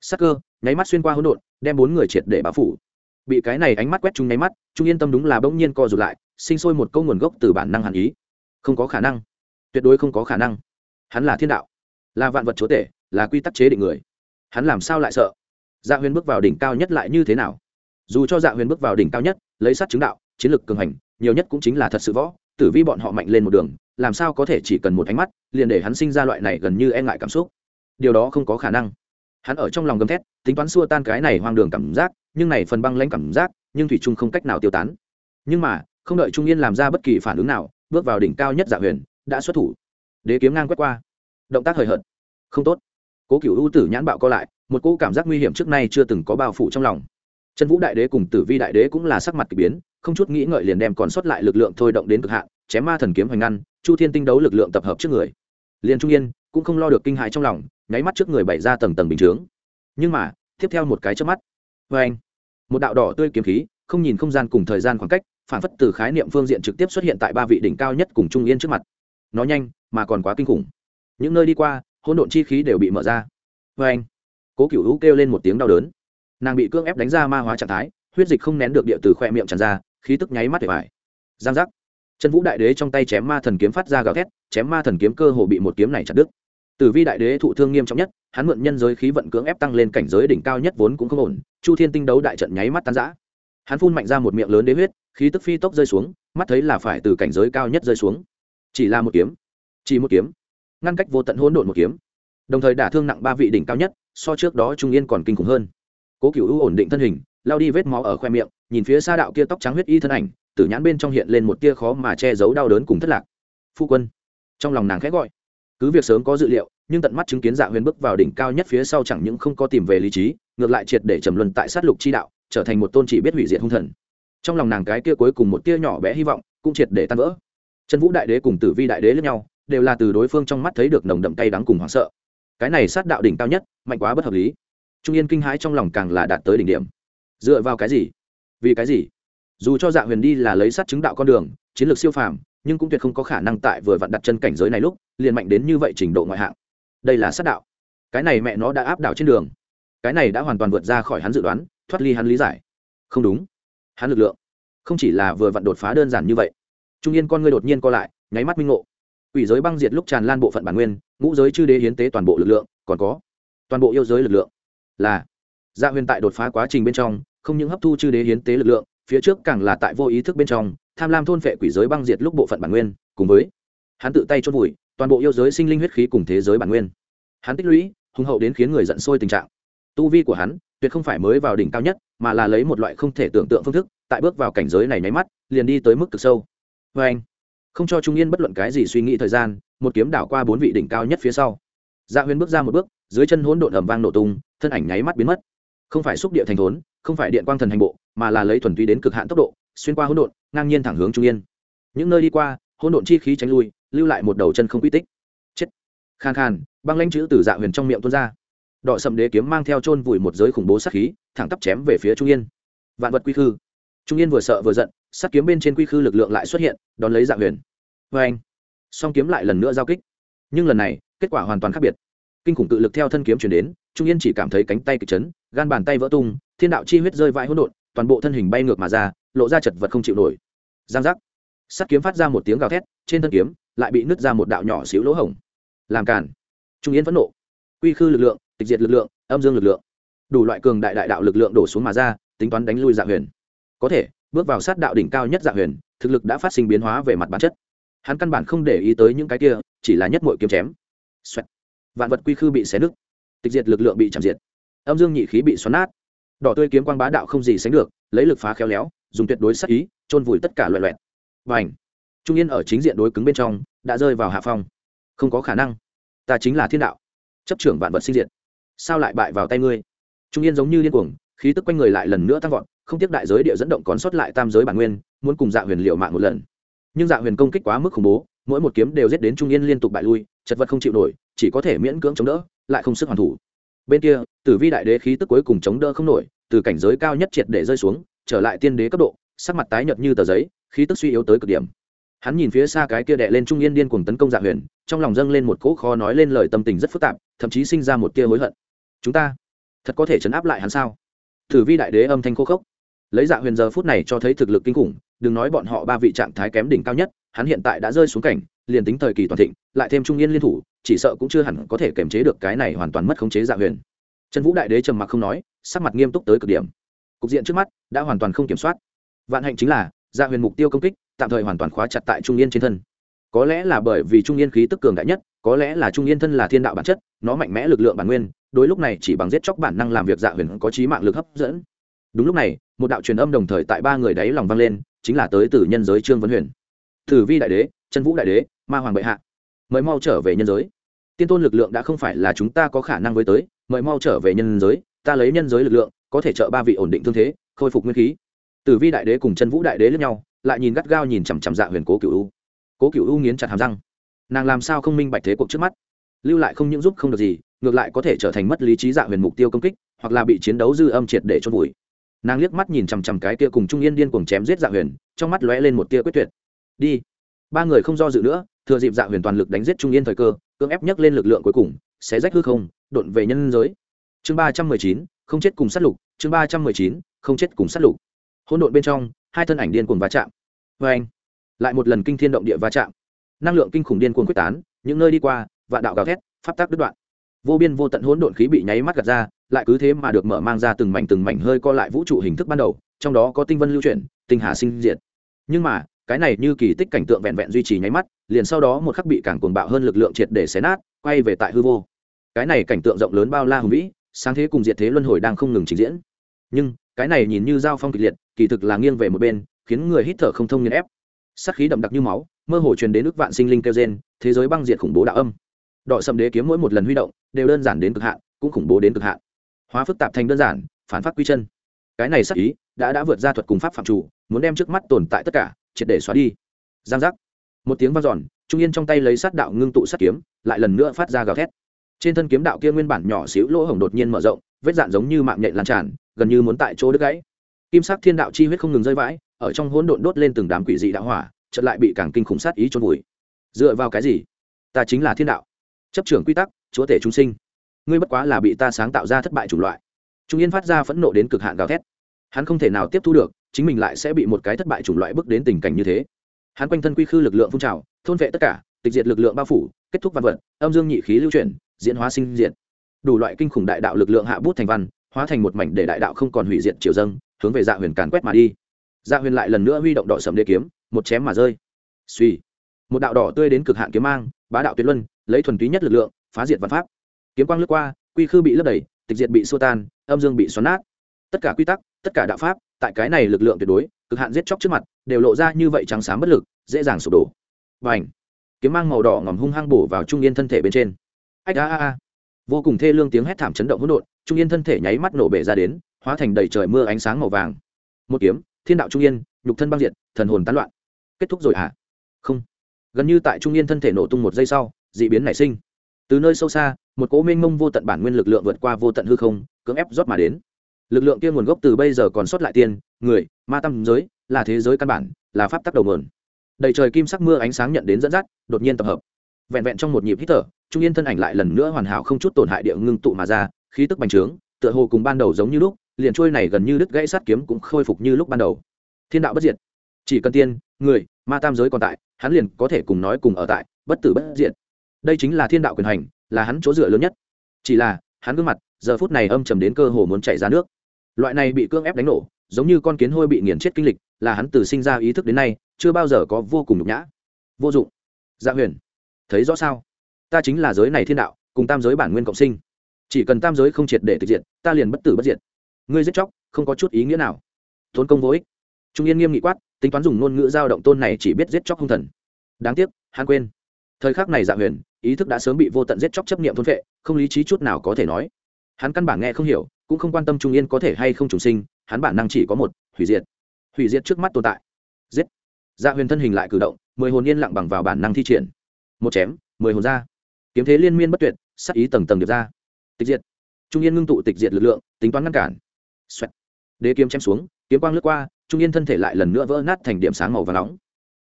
Sắc cơ, nháy mắt xuyên qua hỗn độn, đem bốn người triệt để báo phủ bị cái này ánh mắt quét chung nháy mắt, trung yên tâm đúng là bỗng nhiên co rụt lại, sinh sôi một câu nguồn gốc từ bản năng hàn ý. Không có khả năng. Tuyệt đối không có khả năng. Hắn là thiên đạo, là vạn vật chúa tể, là quy tắc chế định người. Hắn làm sao lại sợ? Dạ huyền bước vào đỉnh cao nhất lại như thế nào? Dù cho dạ huyền bước vào đỉnh cao nhất, lấy sát chứng đạo, chiến lược cường hành, nhiều nhất cũng chính là thật sự võ, tử vi bọn họ mạnh lên một đường, làm sao có thể chỉ cần một ánh mắt, liền để hắn sinh ra loại này gần như e ngại cảm xúc. Điều đó không có khả năng hắn ở trong lòng gầm thét, tính toán xua tan cái này hoang đường cảm giác, nhưng này phần băng lãnh cảm giác, nhưng thủy trung không cách nào tiêu tán. Nhưng mà, không đợi trung yên làm ra bất kỳ phản ứng nào, bước vào đỉnh cao nhất dạ huyền, đã xuất thủ. Đế kiếm ngang quét qua. Động tác hời hợt. Không tốt. Cố cựu ưu tử nhãn bạo co lại, một cỗ cảm giác nguy hiểm trước nay chưa từng có bao phủ trong lòng. Trần vũ đại đế cùng tử vi đại đế cũng là sắc mặt k ỳ biến, không chút nghĩ ngợi liền đem còn sót lại lực lượng thôi động đến cực hạn, chém ma thần kiếm hoành ngăn, chu thiên tinh đấu lực lượng tập hợp trước người. Liền trung yên cũng không lo được kinh hại trong lòng, nháy mắt trước người bày ra tầng tầng bình chướng. Nhưng mà, tiếp theo một cái trước mắt vê anh, một đạo đỏ tươi kiếm khí, không nhìn không gian cùng thời gian khoảng cách, phản phất từ khái niệm phương diện trực tiếp xuất hiện tại ba vị đỉnh cao nhất cùng trung yên trước mặt. Nó nhanh, mà còn quá kinh khủng. Những nơi đi qua, hỗn độn chi khí đều bị mở ra. Vê anh, cố cựu hữu kêu lên một tiếng đau đớn. Nàng bị cưỡng ép đánh ra ma hóa trạng thái, huyết dịch không nén được địa từ khoe miệng tràn ra, khí tức nháy mắt để vải giang giác. Chân vũ đại đế trong tay chém ma thần kiếm phát ra gào thét, chém ma thần kiếm cơ hồ bị một kiếm này chặt đứt tử vi đại đế thụ thương nghiêm trọng nhất, hắn mượn nhân giới khí vận cưỡng ép tăng lên cảnh giới đỉnh cao nhất vốn cũng không ổn, chu thiên tinh đấu đại trận nháy mắt tan rã. Hắn phun mạnh ra một miệng lớn đế huyết, khí tức phi tốc rơi xuống, mắt thấy là phải từ cảnh giới cao nhất rơi xuống. Chỉ là một kiếm, chỉ một kiếm, ngăn cách vô tận hỗn độn một kiếm. Đồng thời đả thương nặng ba vị đỉnh cao nhất, so trước đó trung yên còn kinh khủng hơn. Cố Cửu ổn định thân hình lao đi vết máu ở khoe miệng, nhìn phía xa đạo kia tóc trắng huyết y thân ảnh, tử nhãn bên trong hiện lên một tia khó mà che giấu đau đớn cùng thất lạc. Phu quân, trong lòng nàng khẽ gọi cứ việc sớm có dự liệu, nhưng tận mắt chứng kiến dạ huyền bước vào đỉnh cao nhất phía sau chẳng những không có tìm về lý trí, ngược lại triệt để trầm luân tại sát lục chi đạo, trở thành một tôn chỉ biết hủy diệt hung thần. Trong lòng nàng cái kia cuối cùng một tia nhỏ bé hy vọng cũng triệt để tan vỡ. Trần vũ đại đế cùng tử vi đại đế lẫn nhau, đều là từ đối phương trong mắt thấy được nồng đậm cay đắng cùng hoảng sợ. Cái này sát đạo đỉnh cao nhất, mạnh quá bất hợp lý. Trung yên kinh hãi trong lòng càng là đạt tới đỉnh điểm. Dựa vào cái gì? Vì cái gì? Dù cho dạ huyền đi là lấy sát chứng đạo con đường, chiến lược siêu phàm nhưng cũng tuyệt không có khả năng tại vừa vặn đặt chân cảnh giới này lúc, liền mạnh đến như vậy trình độ ngoại hạng. Đây là sát đạo. Cái này mẹ nó đã áp đảo trên đường. Cái này đã hoàn toàn vượt ra khỏi hắn dự đoán, thoát ly hắn lý giải. Không đúng. Hắn lực lượng. Không chỉ là vừa vặn đột phá đơn giản như vậy. Trung yên con ngươi đột nhiên co lại, nháy mắt minh ngộ. Quỷ giới băng diệt lúc tràn lan bộ phận bản nguyên, ngũ giới chư đế hiến tế toàn bộ lực lượng, còn có toàn bộ yêu giới lực lượng. Là gia huyền tại đột phá quá trình bên trong, không những hấp thu chư đế hiến tế lực lượng, phía trước càng là tại vô ý thức bên trong tham lam thôn phệ quỷ giới băng diệt lúc bộ phận bản nguyên, cùng với hắn tự tay chốt vùi toàn bộ yêu giới sinh linh huyết khí cùng thế giới bản nguyên. Hắn tích lũy, hùng hậu đến khiến người giận sôi tình trạng. Tu vi của hắn tuyệt không phải mới vào đỉnh cao nhất, mà là lấy một loại không thể tưởng tượng phương thức, tại bước vào cảnh giới này nháy mắt, liền đi tới mức cực sâu. Vê anh, không cho trung yên bất luận cái gì suy nghĩ thời gian, một kiếm đảo qua bốn vị đỉnh cao nhất phía sau. Dạ huyền bước ra một bước, dưới chân hỗn độn ẩm vang nổ tung, thân ảnh nháy mắt biến mất. Không phải xúc địa thành thốn, không phải điện quang thần hành bộ, mà là lấy thuần túy đến cực hạn tốc độ xuyên qua hỗn độn, ngang nhiên thẳng hướng trung yên. Những nơi đi qua, hỗn độn chi khí tránh lui, lưu lại một đầu chân không quy tích. Chết. Khan khan băng lãnh chữ từ dạ huyền trong miệng tuôn ra. Đọ sầm đế kiếm mang theo chôn vùi một giới khủng bố sát khí, thẳng tắp chém về phía trung yên. Vạn vật quy khư. Trung yên vừa sợ vừa giận, sát kiếm bên trên quy khư lực lượng lại xuất hiện, đón lấy dạ huyền. Vê anh, song kiếm lại lần nữa giao kích. Nhưng lần này, kết quả hoàn toàn khác biệt. Kinh khủng tự lực theo thân kiếm chuyển đến, trung yên chỉ cảm thấy cánh tay kịch chấn, gan bàn tay vỡ tung, thiên đạo chi huyết rơi vãi hỗn độn toàn bộ thân hình bay ngược mà ra, lộ ra chật vật không chịu nổi. Giang giác. Sắt kiếm phát ra một tiếng gào thét, trên thân kiếm lại bị nứt ra một đạo nhỏ xíu lỗ hổng. Làm cản trung yến phẫn nộ. Quy khư lực lượng, tịch diệt lực lượng, âm dương lực lượng. Đủ loại cường đại đại đạo lực lượng đổ xuống mà ra, tính toán đánh lui dạ huyền. Có thể, bước vào sát đạo đỉnh cao nhất dạ huyền, thực lực đã phát sinh biến hóa về mặt bản chất. Hắn căn bản không để ý tới những cái kia, chỉ là nhất mội kiếm chém. Xoẹt. vạn vật quy khư bị xé nứt. Tịch diệt lực lượng bị chạm diệt. Âm dương nhị khí bị xoắn nát đỏ tươi kiếm quang bá đạo không gì sánh được, lấy lực phá khéo léo, dùng tuyệt đối sắc ý, chôn vùi tất cả loại loẹt. Và ảnh trung yên ở chính diện đối cứng bên trong, đã rơi vào hạ phong. Không có khả năng. Ta chính là thiên đạo. Chấp trưởng vạn vật sinh diệt. Sao lại bại vào tay ngươi? Trung yên giống như điên cuồng, khí tức quanh người lại lần nữa tăng vọt, không tiếc đại giới địa dẫn động còn sót lại tam giới bản nguyên, muốn cùng dạ huyền liệu mạng một lần. Nhưng dạ huyền công kích quá mức khủng bố, mỗi một kiếm đều giết đến trung yên liên tục bại lui, chật vật không chịu nổi, chỉ có thể miễn cưỡng chống đỡ, lại không sức hoàn thủ bên kia, tử vi đại đế khí tức cuối cùng chống đỡ không nổi, từ cảnh giới cao nhất triệt để rơi xuống, trở lại tiên đế cấp độ, sắc mặt tái nhợt như tờ giấy, khí tức suy yếu tới cực điểm. Hắn nhìn phía xa cái kia đệ lên trung yên điên cuồng tấn công dạ huyền, trong lòng dâng lên một cỗ khó nói lên lời tâm tình rất phức tạp, thậm chí sinh ra một tia hối hận. Chúng ta thật có thể chấn áp lại hắn sao? Thử vi đại đế âm thanh khô khốc. Lấy dạ huyền giờ phút này cho thấy thực lực kinh khủng, đừng nói bọn họ ba vị trạng thái kém đỉnh cao nhất hắn hiện tại đã rơi xuống cảnh, liền tính thời kỳ toàn thịnh, lại thêm trung yên liên thủ, chỉ sợ cũng chưa hẳn có thể kiềm chế được cái này hoàn toàn mất khống chế dạ huyền. Trần vũ đại đế trầm mặc không nói, sắc mặt nghiêm túc tới cực điểm. Cục diện trước mắt đã hoàn toàn không kiểm soát. Vạn hạnh chính là dạ huyền mục tiêu công kích tạm thời hoàn toàn khóa chặt tại trung yên trên thân. Có lẽ là bởi vì trung yên khí tức cường đại nhất, có lẽ là trung yên thân là thiên đạo bản chất, nó mạnh mẽ lực lượng bản nguyên, đối lúc này chỉ bằng giết chóc bản năng làm việc dạ huyền có trí mạng lực hấp dẫn. Đúng lúc này, một đạo truyền âm đồng thời tại ba người đáy lòng vang lên, chính là tới từ nhân giới trương vân huyền thử vi đại đế, chân vũ đại đế, ma hoàng bệ hạ. Mời mau trở về nhân giới. Tiên tôn lực lượng đã không phải là chúng ta có khả năng với tới, mời mau trở về nhân giới, ta lấy nhân giới lực lượng, có thể trợ ba vị ổn định thương thế, khôi phục nguyên khí. Tử vi đại đế cùng chân vũ đại đế lẫn nhau, lại nhìn gắt gao nhìn chằm chằm dạ huyền cố cựu u. Cố cựu u nghiến chặt hàm răng. Nàng làm sao không minh bạch thế cuộc trước mắt? Lưu lại không những giúp không được gì, ngược lại có thể trở thành mất lý trí dạ huyền mục tiêu công kích, hoặc là bị chiến đấu dư âm triệt để chôn vùi. Nàng liếc mắt nhìn chằm chằm cái kia cùng trung yên điên cuồng chém giết dạ huyền, trong mắt lóe lên một tia quyết tuyệt đi. Ba người không do dự nữa, thừa dịp dạ huyền toàn lực đánh giết trung yên thời cơ, cưỡng ép nhấc lên lực lượng cuối cùng sẽ rách hư không đột về nhân giới. Chương ba trăm mười chín, không chết cùng sát lục. Chương ba trăm mười chín, không chết cùng sát lục. Hỗn độn bên trong, hai thân ảnh điên cuồng va chạm. Vê anh, lại một lần kinh thiên động địa va chạm. Năng lượng kinh khủng điên cuồng quyết tán, những nơi đi qua, vạn đạo gào thét, pháp tác đứt đoạn. Vô biên vô tận hỗn độn khí bị nháy mắt gạt ra, lại cứ thế mà được mở mang ra từng mảnh từng mảnh hơi co lại vũ trụ hình thức ban đầu, trong đó có tinh vân lưu chuyển, tinh hà sinh diệt. Nhưng mà cái này như kỳ tích cảnh tượng vẹn vẹn duy trì nháy mắt, liền sau đó một khắc bị càng cuồng bạo hơn lực lượng triệt để xé nát, quay về tại hư vô. Cái này cảnh tượng rộng lớn bao la hùng vĩ, sáng thế cùng diệt thế luân hồi đang không ngừng trình diễn. Nhưng, cái này nhìn như giao phong kịch liệt, kỳ thực là nghiêng về một bên, khiến người hít thở không thông nghiền ép. Sát khí đậm đặc như máu, mơ hồ truyền đến ước vạn sinh linh kêu gen thế giới băng diệt khủng bố đạo âm. Đọ sầm đế kiếm mỗi một lần huy động, đều đơn giản đến cực hạn, cũng khủng bố đến cực hạn. Hóa phức tạp thành đơn giản, phản phát quy chân. Cái này sắc ý, đã đã vượt ra thuật cùng pháp phạm chủ, muốn đem trước mắt tồn tại tất cả triệt để xóa đi. Giang giác. Một tiếng vang giòn trung yên trong tay lấy sát đạo ngưng tụ sát kiếm, lại lần nữa phát ra gào thét. Trên thân kiếm đạo kia nguyên bản nhỏ xíu lỗ hổng đột nhiên mở rộng, vết dạn giống như mạng nhện lan tràn, gần như muốn tại chỗ đứt gãy. Kim sắc thiên đạo chi huyết không ngừng rơi vãi, ở trong hỗn độn đốt lên từng đám quỷ dị đạo hỏa, chợt lại bị càng kinh khủng sát ý trôn vùi. Dựa vào cái gì? Ta chính là thiên đạo. Chấp trưởng quy tắc, chúa tể chúng sinh. Ngươi bất quá là bị ta sáng tạo ra thất bại chủng loại. Trung yên phát ra phẫn nộ đến cực hạn gào thét. Hắn không thể nào tiếp thu được chính mình lại sẽ bị một cái thất bại chủng loại bước đến tình cảnh như thế. Hắn quanh thân quy khư lực lượng phun trào, thôn vệ tất cả, tịch diệt lực lượng bao phủ, kết thúc văn vật, âm dương nhị khí lưu chuyển, diễn hóa sinh diệt. Đủ loại kinh khủng đại đạo lực lượng hạ bút thành văn, hóa thành một mảnh để đại đạo không còn hủy diệt triều dâng, hướng về dạ huyền càn quét mà đi. Dạ huyền lại lần nữa huy động đỏ sầm đế kiếm, một chém mà rơi. Suy một đạo đỏ tươi đến cực hạn kiếm mang, bá đạo tuyệt luân, lấy thuần túy nhất lực lượng, phá diệt văn pháp. Kiếm quang lướt qua, quy khư bị lấp đầy, tịch diệt bị xô tan, âm dương bị xoắn nát. Tất cả quy tắc, tất cả đạo pháp tại cái này lực lượng tuyệt đối, cực hạn giết chóc trước mặt, đều lộ ra như vậy trắng xám bất lực, dễ dàng sụp đổ. Và ảnh kiếm mang màu đỏ ngòm hung hăng bổ vào trung yên thân thể bên trên. Ách a a a! Vô cùng thê lương tiếng hét thảm chấn động hỗn độn, trung yên thân thể nháy mắt nổ bể ra đến, hóa thành đầy trời mưa ánh sáng màu vàng. Một kiếm, thiên đạo trung yên, nhục thân băng diệt, thần hồn tán loạn. Kết thúc rồi hả? Không. Gần như tại trung yên thân thể nổ tung một giây sau d ị biến nảy sinh. Từ nơi sâu xa, một cỗ mênh mông vô tận bản nguyên lực lượng vượt qua vô tận hư không, cưỡng ép rót mà đến lực lượng kia nguồn gốc từ bây giờ còn sót lại tiên, người, ma tâm giới, là thế giới căn bản, là pháp tắc đầu nguồn. Đầy trời kim sắc mưa ánh sáng nhận đến dẫn dắt, đột nhiên tập hợp. Vẹn vẹn trong một nhịp hít thở, trung yên thân ảnh lại lần nữa hoàn hảo không chút tổn hại địa ngưng tụ mà ra, khí tức bành trướng, tựa hồ cùng ban đầu giống như lúc, liền trôi này gần như đứt gãy sát kiếm cũng khôi phục như lúc ban đầu. Thiên đạo bất diệt. Chỉ cần tiên, người, ma tam giới còn tại, hắn liền có thể cùng nói cùng ở tại, bất tử bất diệt. Đây chính là thiên đạo quyền hành, là hắn chỗ dựa lớn nhất. Chỉ là, hắn gương mặt, giờ phút này âm trầm đến cơ hồ muốn chảy ra nước loại này bị cương ép đánh nổ, giống như con kiến hôi bị nghiền chết kinh lịch, là hắn từ sinh ra ý thức đến nay, chưa bao giờ có vô cùng nhục nhã. Vô dụng. Dạ huyền, thấy rõ sao? Ta chính là giới này thiên đạo, cùng tam giới bản nguyên cộng sinh. Chỉ cần tam giới không triệt để thực diện ta liền bất tử bất diệt. Ngươi giết chóc, không có chút ý nghĩa nào. Tốn công vô ích. Trung yên nghiêm nghị quát, tính toán dùng ngôn ngữ giao động tôn này chỉ biết giết chóc hung thần. Đáng tiếc, hắn quên. Thời khắc này dạ huyền, ý thức đã sớm bị vô tận giết chóc chấp niệm thôn vệ không lý trí chút nào có thể nói hắn căn bản nghe không hiểu, cũng không quan tâm trung yên có thể hay không trùng sinh, hắn bản năng chỉ có một, hủy diệt. Hủy diệt trước mắt tồn tại. Giết. Dạ huyền thân hình lại cử động, mười hồn yên lặng bằng vào bản năng thi triển. Một chém, mười hồn ra. Kiếm thế liên miên bất tuyệt sắc ý tầng tầng điệp ra. Tịch diệt. Trung yên ngưng tụ tịch diệt lực lượng, tính toán ngăn cản. Xoẹt. đế kiếm chém xuống, kiếm quang lướt qua, trung yên thân thể lại lần nữa vỡ nát thành điểm sáng màu và nóng.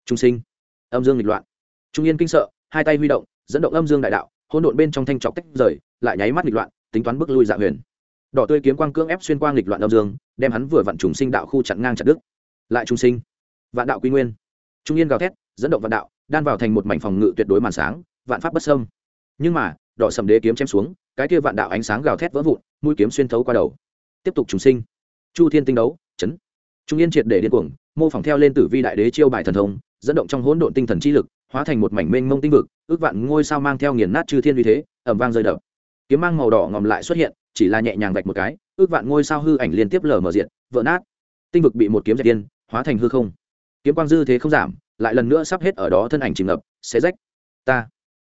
Trung sinh. Âm dương nghịch loạn. Trung yên kinh sợ, hai tay huy động, dẫn động âm dương đại đạo, hỗn độn bên trong thanh trọc tách rời, lại nháy mắt nghịch loạn tính toán bước lui dạ huyền. Đỏ tươi kiếm quang cưỡng ép xuyên qua nghịch loạn âm dương, đem hắn vừa vặn trùng sinh đạo khu chặn ngang chặt đứt. Lại trung sinh. Vạn đạo quy nguyên. Trung yên gào thét, dẫn động vạn đạo, đan vào thành một mảnh phòng ngự tuyệt đối màn sáng, vạn pháp bất sâm nhưng mà, đỏ sầm đế kiếm chém xuống, cái kia vạn đạo ánh sáng gào thét vỡ vụn, mũi kiếm xuyên thấu qua đầu. Tiếp tục trùng sinh. Chu thiên tinh đấu, chấn. Trung yên triệt để điên cuồng, mô phỏng theo lên tử vi đại đế chiêu bài thần thông, dẫn động trong hỗn độn tinh thần chi lực, hóa thành một mảnh mênh mông tinh vực, ước vạn ngôi sao mang theo nghiền nát chư thiên uy thế ẩm vang rơi đập kiếm mang màu đỏ ngòm lại xuất hiện, chỉ là nhẹ nhàng vạch một cái, ước vạn ngôi sao hư ảnh liên tiếp lở mở diện vỡ nát. Tinh vực bị một kiếm dẹp tiên hóa thành hư không. Kiếm quang dư thế không giảm, lại lần nữa sắp hết ở đó thân ảnh chìm ngập, xé rách. Ta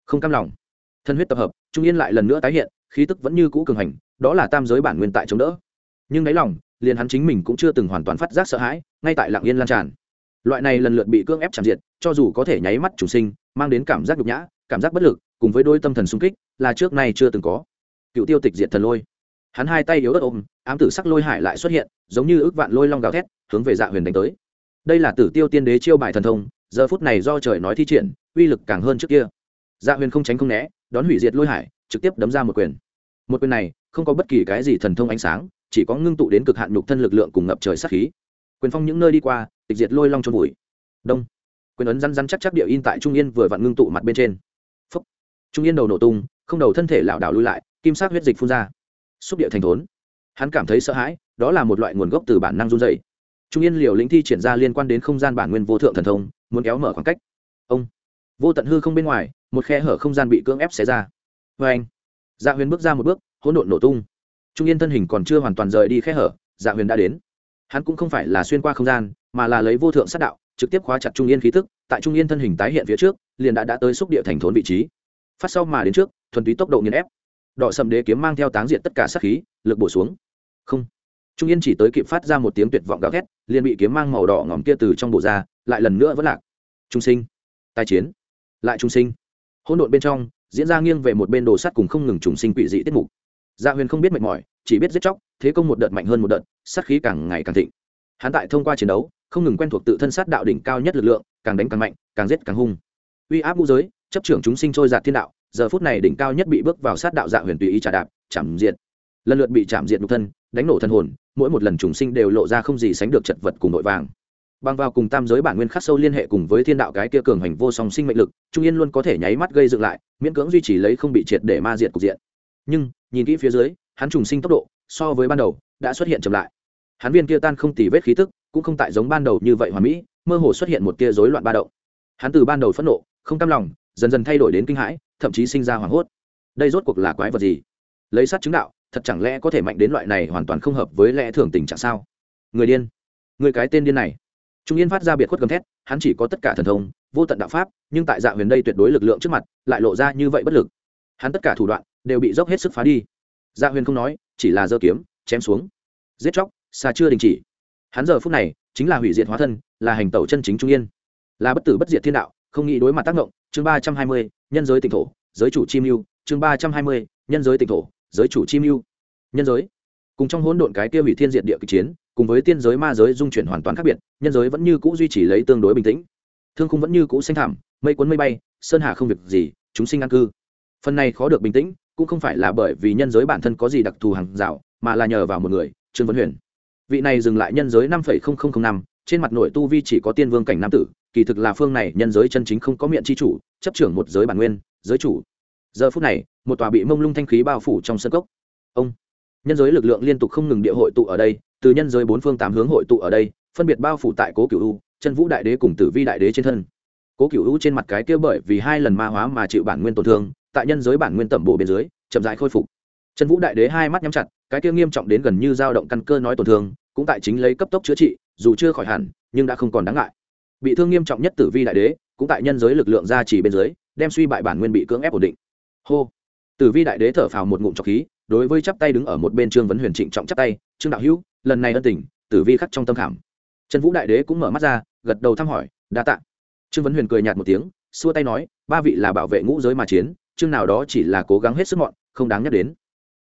không cam lòng. Thân huyết tập hợp, trung yên lại lần nữa tái hiện, khí tức vẫn như cũ cường hành, đó là tam giới bản nguyên tại chống đỡ. Nhưng đáy lòng, liền hắn chính mình cũng chưa từng hoàn toàn phát giác sợ hãi, ngay tại lạng yên lan tràn. Loại này lần lượt bị cưỡng ép chạm diệt, cho dù có thể nháy mắt chủ sinh, mang đến cảm giác nhục nhã, cảm giác bất lực, cùng với đôi tâm thần sung kích là trước nay chưa từng có. Cựu tiêu tịch diệt thần lôi. Hắn hai tay yếu ớt ôm, ám tử sắc lôi hải lại xuất hiện, giống như ước vạn lôi long gào thét, hướng về dạ huyền đánh tới. Đây là tử tiêu tiên đế chiêu bài thần thông, giờ phút này do trời nói thi triển, uy lực càng hơn trước kia. Dạ huyền không tránh không né, đón hủy diệt lôi hải, trực tiếp đấm ra một quyền. Một quyền này, không có bất kỳ cái gì thần thông ánh sáng, chỉ có ngưng tụ đến cực hạn nhục thân lực lượng cùng ngập trời sát khí. Quyền phong những nơi đi qua, tịch diệt lôi long trôn vùi. Đông. Quyền ấn răn răn chắc chắc địa in tại trung yên vừa vặn ngưng tụ mặt bên trên. Phúc. trung yên đầu nổ tung không đầu thân thể lảo đảo lui lại, kim sắc huyết dịch phun ra. Xúc địa thành thốn. Hắn cảm thấy sợ hãi, đó là một loại nguồn gốc từ bản năng run dày trung yên liều lĩnh thi triển ra liên quan đến không gian bản nguyên vô thượng thần thông, muốn kéo mở khoảng cách. Ông. Vô tận hư không bên ngoài, một khe hở không gian bị cưỡng ép xé ra. Vê anh. Dạ huyền bước ra một bước, hỗn độn nổ tung. Trung yên thân hình còn chưa hoàn toàn rời đi khe hở dạ huyền đã đến. Hắn cũng không phải là xuyên qua không gian, mà là lấy vô thượng sát đạo, trực tiếp khóa chặt trung yên khí tức, tại trung yên thân hình tái hiện phía trước, liền đã đã tới xúc địa thành thốn vị trí phát sau mà đến trước, thuần túy tốc độ nghiền ép. Đỏ sầm đế kiếm mang theo táng diện tất cả sát khí, lực bổ xuống. Không. Trung yên chỉ tới kịp phát ra một tiếng tuyệt vọng gào thét, liền bị kiếm mang màu đỏ ngỏm kia từ trong bộ ra, lại lần nữa vẫn lạc. Trung sinh. Tai chiến. Lại trung sinh. Hỗn độn bên trong, diễn ra nghiêng về một bên đồ sắt cùng không ngừng trùng sinh quỷ dị tiết mục. Gia dạ huyền không biết mệt mỏi, chỉ biết giết chóc, thế công một đợt mạnh hơn một đợt, sát khí càng ngày càng thịnh. Hắn tại thông qua chiến đấu, không ngừng quen thuộc tự thân sát đạo đỉnh cao nhất lực lượng, càng đánh càng mạnh, càng giết càng hung. Uy áp vũ giới chấp trưởng chúng sinh trôi giạt thiên đạo, giờ phút này đỉnh cao nhất bị bước vào sát đạo dạ huyền tùy ý trả đạp, chạm diệt. Lần lượt bị chạm diệt nhục thân, đánh nổ thân hồn, mỗi một lần chúng sinh đều lộ ra không gì sánh được chật vật cùng nội vàng. Bằng vào cùng tam giới bản nguyên khắc sâu liên hệ cùng với thiên đạo cái kia cường hành vô song sinh mệnh lực, trung yên luôn có thể nháy mắt gây dựng lại, miễn cưỡng duy trì lấy không bị triệt để ma diệt cục diện. Nhưng, nhìn kỹ phía dưới, hắn trùng sinh tốc độ, so với ban đầu, đã xuất hiện chậm lại. Hắn viên kia tan không tì vết khí tức, cũng không tại giống ban đầu như vậy hoàn mỹ, mơ hồ xuất hiện một tia rối loạn ba động. Hắn từ ban đầu phẫn nộ, không cam lòng dần dần thay đổi đến kinh hãi, thậm chí sinh ra hoảng hốt. Đây rốt cuộc là quái vật gì? Lấy sát chứng đạo, thật chẳng lẽ có thể mạnh đến loại này hoàn toàn không hợp với lẽ thường tình trạng sao? Người điên. Người cái tên điên này. Trung yên phát ra biệt khuất gầm thét, hắn chỉ có tất cả thần thông, vô tận đạo pháp, nhưng tại dạ huyền đây tuyệt đối lực lượng trước mặt, lại lộ ra như vậy bất lực. Hắn tất cả thủ đoạn, đều bị dốc hết sức phá đi. Dạ huyền không nói, chỉ là giơ kiếm, chém xuống. Giết chóc, xa chưa đình chỉ. Hắn giờ phút này, chính là hủy diệt hóa thân, là hành tẩu chân chính trung yên. Là bất tử bất diệt thiên đạo không nghĩ đối mặt tác động chương ba trăm hai mươi, nhân giới tỉnh thổ, giới chủ chi mưu chương ba trăm hai mươi, nhân giới tỉnh thổ, giới chủ chi mưu nhân giới. Cùng trong hỗn độn cái kia hủy thiên diệt địa kịch chiến, cùng với tiên giới ma giới dung chuyển hoàn toàn khác biệt, nhân giới vẫn như cũ duy trì lấy tương đối bình tĩnh. Thương khung vẫn như cũ xanh thảm mây cuốn mây bay, sơn hà không việc gì, chúng sinh an cư. Phần này khó được bình tĩnh, cũng không phải là bởi vì nhân giới bản thân có gì đặc thù hàng rào, mà là nhờ vào một người, trương vấn huyền. Vị này dừng lại nhân giới năm năm trên mặt nội tu vi chỉ có tiên vương cảnh nam tử, kỳ thực là phương này nhân giới chân chính không có miệng chi chủ, chấp trưởng một giới bản nguyên, giới chủ. Giờ phút này, một tòa bị mông lung thanh khí bao phủ trong sân cốc. Ông, nhân giới lực lượng liên tục không ngừng địa hội tụ ở đây, từ nhân giới bốn phương tám hướng hội tụ ở đây, phân biệt bao phủ tại cố cửu u, chân vũ đại đế cùng tử vi đại đế trên thân. Cố cửu u trên mặt cái kia bởi vì hai lần ma hóa mà chịu bản nguyên tổn thương, tại nhân giới bản nguyên tẩm bộ bên dưới, chậm rãi khôi phục. Chân vũ đại đế hai mắt nhắm chặt, cái kia nghiêm trọng đến gần như dao động căn cơ nói tổn thương, cũng tại chính lấy cấp tốc chữa trị dù chưa khỏi hẳn, nhưng đã không còn đáng ngại. Bị thương nghiêm trọng nhất tử vi đại đế, cũng tại nhân giới lực lượng gia trì bên dưới, đem suy bại bản nguyên bị cưỡng ép ổn định. Hô. Tử vi đại đế thở phào một ngụm trọc khí, đối với chắp tay đứng ở một bên trương vấn huyền trịnh trọng chắp tay, trương đạo hữu, lần này ân tình, tử vi khắc trong tâm khảm. Trần vũ đại đế cũng mở mắt ra, gật đầu thăm hỏi, đa tạ. Trương vấn huyền cười nhạt một tiếng, xua tay nói, ba vị là bảo vệ ngũ giới mà chiến, chương nào đó chỉ là cố gắng hết sức mọn, không đáng nhắc đến.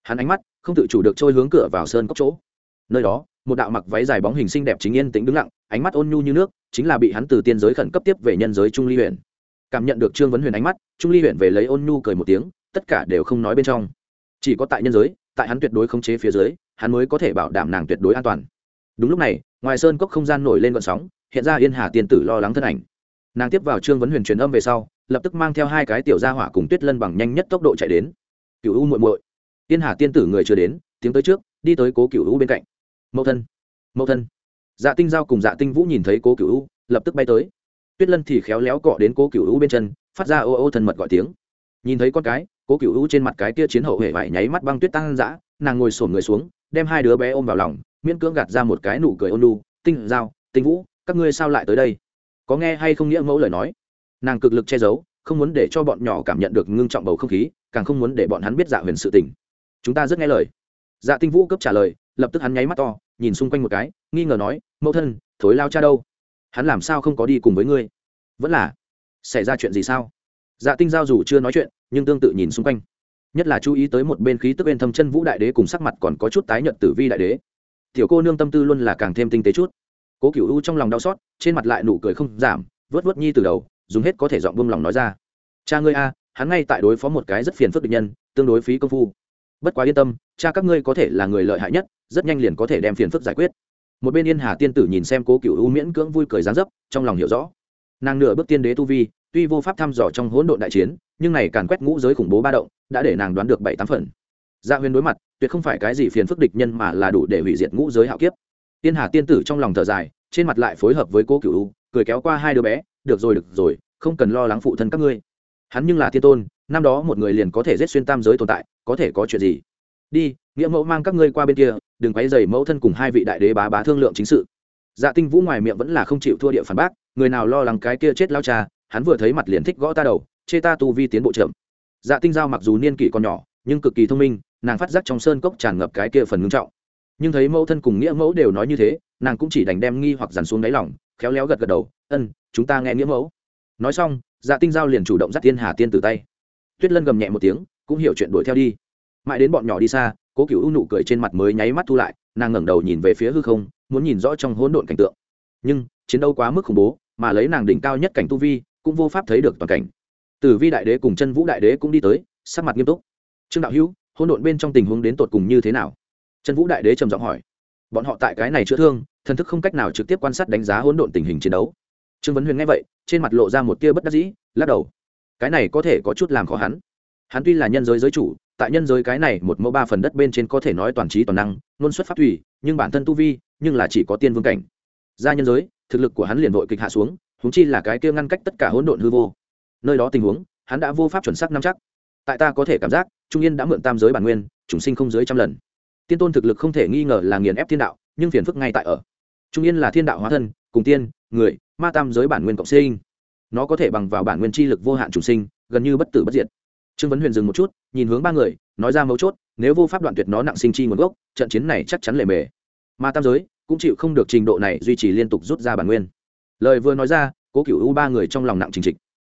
Hắn ánh mắt không tự chủ được trôi hướng cửa vào sơn cốc chỗ. Nơi đó một đạo mặc váy dài bóng hình xinh đẹp chính yên tĩnh đứng lặng, ánh mắt ôn nhu như nước, chính là bị hắn từ tiên giới khẩn cấp tiếp về nhân giới trung ly huyện cảm nhận được trương vấn huyền ánh mắt, trung ly huyện về lấy ôn nhu cười một tiếng, tất cả đều không nói bên trong. Chỉ có tại nhân giới, tại hắn tuyệt đối khống chế phía dưới, hắn mới có thể bảo đảm nàng tuyệt đối an toàn. Đúng lúc này, ngoài sơn cốc không gian nổi lên gợn sóng, hiện ra yên hà tiên tử lo lắng thân ảnh. Nàng tiếp vào trương vấn huyền truyền âm về sau, lập tức mang theo hai cái tiểu gia hỏa cùng tuyết lân bằng nhanh nhất tốc độ chạy đến. Cựu u muội muội. Yên hà tiên tử người chưa đến tiếng tới trước, đi tới cố cựu u bên cạnh mẫu thân mẫu thân. Dạ tinh giao cùng dạ tinh vũ nhìn thấy cố cựu u, lập tức bay tới. Tuyết lân thì khéo léo cọ đến cố cựu u bên chân, phát ra ô ô thân mật gọi tiếng. Nhìn thấy con cái, cố cựu u trên mặt cái kia chiến hậu hệ vải nháy mắt băng tuyết tăng dã, nàng ngồi sổm người xuống, đem hai đứa bé ôm vào lòng, miễn cưỡng gạt ra một cái nụ cười ôn lu tinh giao, tinh vũ, các ngươi sao lại tới đây? Có nghe hay không nghĩa mẫu lời nói? Nàng cực lực che giấu, không muốn để cho bọn nhỏ cảm nhận được ngưng trọng bầu không khí, càng không muốn để bọn hắn biết dạ huyền sự tình. Chúng ta rất nghe lời dạ tinh vũ cấp trả lời, lập tức hắn nháy mắt to, nhìn xung quanh một cái, nghi ngờ nói, mẫu thân, thối lao cha đâu? Hắn làm sao không có đi cùng với ngươi? Vẫn là, xảy ra chuyện gì sao? Dạ tinh giao dù chưa nói chuyện, nhưng tương tự nhìn xung quanh. Nhất là chú ý tới một bên khí tức bên thâm chân vũ đại đế cùng sắc mặt còn có chút tái nhợt tử vi đại đế. Tiểu cô nương tâm tư luôn là càng thêm tinh tế chút. Cố cựu u trong lòng đau xót, trên mặt lại nụ cười không giảm, vớt vớt nhi từ đầu, dùng hết có thể dọn buông lòng nói ra. Cha ngươi a, hắn ngay tại đối phó một cái rất phiền phức địch nhân, tương đối phí công phu bất quá yên tâm, cha các ngươi có thể là người lợi hại nhất, rất nhanh liền có thể đem phiền phức giải quyết. Một bên yên hà tiên tử nhìn xem cố cựu u miễn cưỡng vui cười gián dấp, trong lòng hiểu rõ. Nàng nửa bước tiên đế tu vi, tuy vô pháp thăm dò trong hỗn độn đại chiến, nhưng này càn quét ngũ giới khủng bố ba động, đã để nàng đoán được bảy tám phần. Gia huyền đối mặt, tuyệt không phải cái gì phiền phức địch nhân mà là đủ để hủy diệt ngũ giới hạo kiếp. Tiên hà tiên tử trong lòng thở dài, trên mặt lại phối hợp với cô cựu cười kéo qua hai đứa bé, được rồi được rồi, không cần lo lắng phụ thân các ngươi. Hắn nhưng là thiên tôn năm đó một người liền có thể giết xuyên tam giới tồn tại, có thể có chuyện gì? Đi, nghĩa mẫu mang các ngươi qua bên kia, đừng quấy dày mẫu thân cùng hai vị đại đế bá bá thương lượng chính sự. Dạ tinh vũ ngoài miệng vẫn là không chịu thua địa phản bác, người nào lo lắng cái kia chết lao cha, hắn vừa thấy mặt liền thích gõ ta đầu, chê ta tu vi tiến bộ chậm. Dạ tinh giao mặc dù niên kỷ còn nhỏ, nhưng cực kỳ thông minh, nàng phát giác trong sơn cốc tràn ngập cái kia phần ngưng trọng. Nhưng thấy mẫu thân cùng nghĩa mẫu đều nói như thế, nàng cũng chỉ đành đem nghi hoặc dằn xuống đáy lòng, khéo léo gật gật đầu, ân, chúng ta nghe nghĩa mẫu. Nói xong dạ tinh giao liền chủ động dắt tiên hà tiên từ tay tuyết lân gầm nhẹ một tiếng, cũng hiểu chuyện đuổi theo đi. Mãi đến bọn nhỏ đi xa, cố cựu nụ cười trên mặt mới nháy mắt thu lại, nàng ngẩng đầu nhìn về phía hư không, muốn nhìn rõ trong hỗn độn cảnh tượng. Nhưng, chiến đấu quá mức khủng bố, mà lấy nàng đỉnh cao nhất cảnh tu vi, cũng vô pháp thấy được toàn cảnh. Tử vi đại đế cùng chân vũ đại đế cũng đi tới, sắc mặt nghiêm túc. Trương đạo hữu, hỗn độn bên trong tình huống đến tột cùng như thế nào? Chân vũ đại đế trầm giọng hỏi. Bọn họ tại cái này chữa thương, thần thức không cách nào trực tiếp quan sát đánh giá hỗn độn tình hình chiến đấu. Trương vấn huyền nghe vậy, trên mặt lộ ra một tia bất đắc dĩ, lắc đầu cái này có thể có chút làm khó hắn. Hắn tuy là nhân giới giới chủ, tại nhân giới cái này một mẫu ba phần đất bên trên có thể nói toàn trí toàn năng, ngôn xuất pháp thủy nhưng bản thân tu vi, nhưng là chỉ có tiên vương cảnh. Ra nhân giới, thực lực của hắn liền vội kịch hạ xuống húng chi là cái kia ngăn cách tất cả hỗn độn hư vô. Nơi đó tình huống, hắn đã vô pháp chuẩn xác nắm chắc. Tại ta có thể cảm giác, trung yên đã mượn tam giới bản nguyên, chúng sinh không dưới trăm lần. Tiên tôn thực lực không thể nghi ngờ là nghiền ép thiên đạo, nhưng phiền phức ngay tại ở. Trung yên là thiên đạo hóa thân, cùng tiên, người, ma tam giới bản nguyên cộng sinh nó có thể bằng vào bản nguyên chi lực vô hạn chủ sinh, gần như bất tử bất diệt. Trương vấn huyền dừng một chút, nhìn hướng ba người, nói ra mấu chốt, nếu vô pháp đoạn tuyệt nó nặng sinh chi nguồn gốc, trận chiến này chắc chắn lề mề. Mà tam giới cũng chịu không được trình độ này duy trì liên tục rút ra bản nguyên. Lời vừa nói ra, cố cựu u ba người trong lòng nặng trình trịch.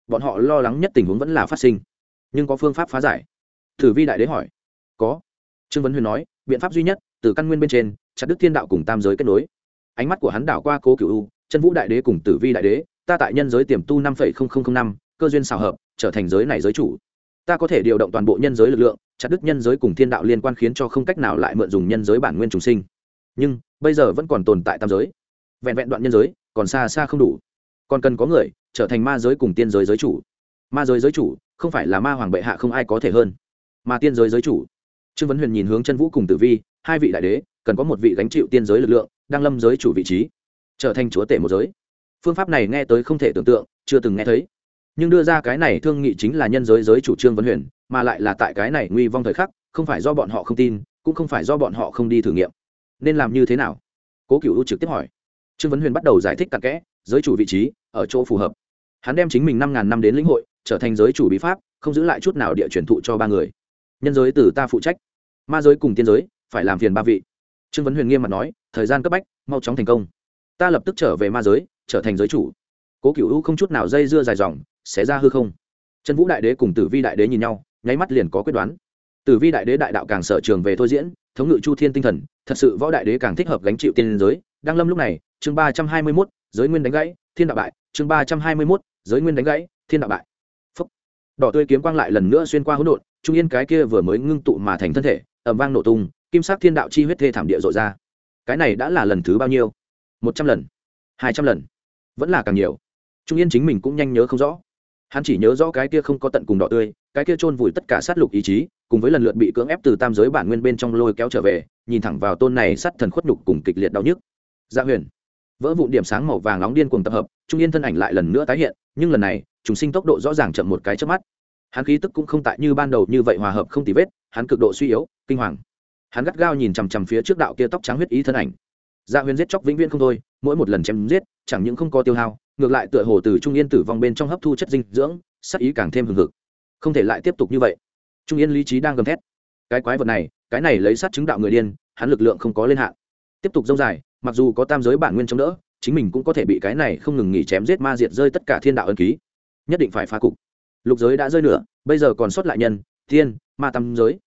Bọn họ lo lắng nhất tình huống vẫn là phát sinh. Nhưng có phương pháp phá giải? Thử vi đại đế hỏi. Có. Trương vấn huyền nói, biện pháp duy nhất, từ căn nguyên bên trên, chặt đức thiên đạo cùng tam giới kết nối. Ánh mắt của hắn đảo qua cố cựu u, chân vũ đại đế cùng tử vi đại đế ta tại nhân giới tiềm tu năm năm, cơ duyên xào hợp, trở thành giới này giới chủ. Ta có thể điều động toàn bộ nhân giới lực lượng, chặt đứt nhân giới cùng thiên đạo liên quan khiến cho không cách nào lại mượn dùng nhân giới bản nguyên trùng sinh. Nhưng, bây giờ vẫn còn tồn tại tam giới. Vẹn vẹn đoạn nhân giới, còn xa xa không đủ. Còn cần có người, trở thành ma giới cùng tiên giới giới chủ. Ma giới giới chủ, không phải là ma hoàng bệ hạ không ai có thể hơn. Mà tiên giới giới chủ. Trương vấn huyền nhìn hướng chân vũ cùng tử vi, hai vị đại đế, cần có một vị gánh chịu tiên giới lực lượng, đang lâm giới chủ vị trí. Trở thành chúa tể một giới phương pháp này nghe tới không thể tưởng tượng, chưa từng nghe thấy. Nhưng đưa ra cái này thương nghị chính là nhân giới giới chủ trương vấn huyền, mà lại là tại cái này nguy vong thời khắc, không phải do bọn họ không tin, cũng không phải do bọn họ không đi thử nghiệm. Nên làm như thế nào? Cố cựu trực tiếp hỏi. Trương vấn huyền bắt đầu giải thích cặn kẽ, giới chủ vị trí, ở chỗ phù hợp. Hắn đem chính mình năm ngàn năm đến lĩnh hội, trở thành giới chủ bí pháp, không giữ lại chút nào địa truyền thụ cho ba người. Nhân giới từ ta phụ trách, ma giới cùng tiên giới, phải làm phiền ba vị. Trương vấn huyền nghiêm mặt nói, thời gian cấp bách, mau chóng thành công. Ta lập tức trở về ma giới trở thành giới chủ. Cố cựu u không chút nào dây dưa dài dòng sẽ ra hư không. Trần vũ đại đế cùng tử vi đại đế nhìn nhau, nháy mắt liền có quyết đoán. Tử vi đại đế đại đạo càng sở trường về thôi diễn, thống ngự chu thiên tinh thần, thật sự võ đại đế càng thích hợp gánh chịu tiên giới. Đang lâm lúc này, chương ba trăm hai mươi mốt, giới nguyên đánh gãy, thiên đạo bại. Chương ba trăm hai mươi mốt, giới nguyên đánh gãy, thiên đạo bại. Phúc. đỏ tươi kiếm quang lại lần nữa xuyên qua hỗn độn, trung yên cái kia vừa mới ngưng tụ mà thành thân thể ẩm vang nổ tung, kim sắc thiên đạo chi huyết thê thảm địa rộ ra. Cái này đã là lần thứ bao nhiêu? Một trăm lần. Hai trăm lần vẫn là càng nhiều. Trung yên chính mình cũng nhanh nhớ không rõ. Hắn chỉ nhớ rõ cái kia không có tận cùng đỏ tươi, cái kia chôn vùi tất cả sát lục ý chí, cùng với lần lượt bị cưỡng ép từ tam giới bản nguyên bên trong lôi kéo trở về, nhìn thẳng vào tôn này sát thần khuất nhục cùng kịch liệt đau nhức. Dạ huyền, vỡ vụn điểm sáng màu vàng nóng điên cuồng tập hợp, trung yên thân ảnh lại lần nữa tái hiện, nhưng lần này chúng sinh tốc độ rõ ràng chậm một cái trước mắt. Hắn khí tức cũng không tại như ban đầu như vậy hòa hợp không tì vết, hắn cực độ suy yếu, kinh hoàng. Hắn gắt gao nhìn chằm chằm phía trước đạo kia tóc trắng huyết ý thân ảnh dạ huyền giết chóc vĩnh viễn không thôi, mỗi một lần chém giết, chẳng những không có tiêu hao, ngược lại tựa hồ từ trung yên tử vong bên trong hấp thu chất dinh dưỡng sắc ý càng thêm hừng hực. Không thể lại tiếp tục như vậy. Trung yên lý trí đang gầm thét. Cái quái vật này, cái này lấy sát chứng đạo người điên, hắn lực lượng không có lên hạn. Tiếp tục dông dài, mặc dù có tam giới bản nguyên chống đỡ, chính mình cũng có thể bị cái này không ngừng nghỉ chém giết ma diệt rơi tất cả thiên đạo ân ký. Nhất định phải phá cục. Lục giới đã rơi nửa, bây giờ còn sót lại nhân, thiên, ma tam giới.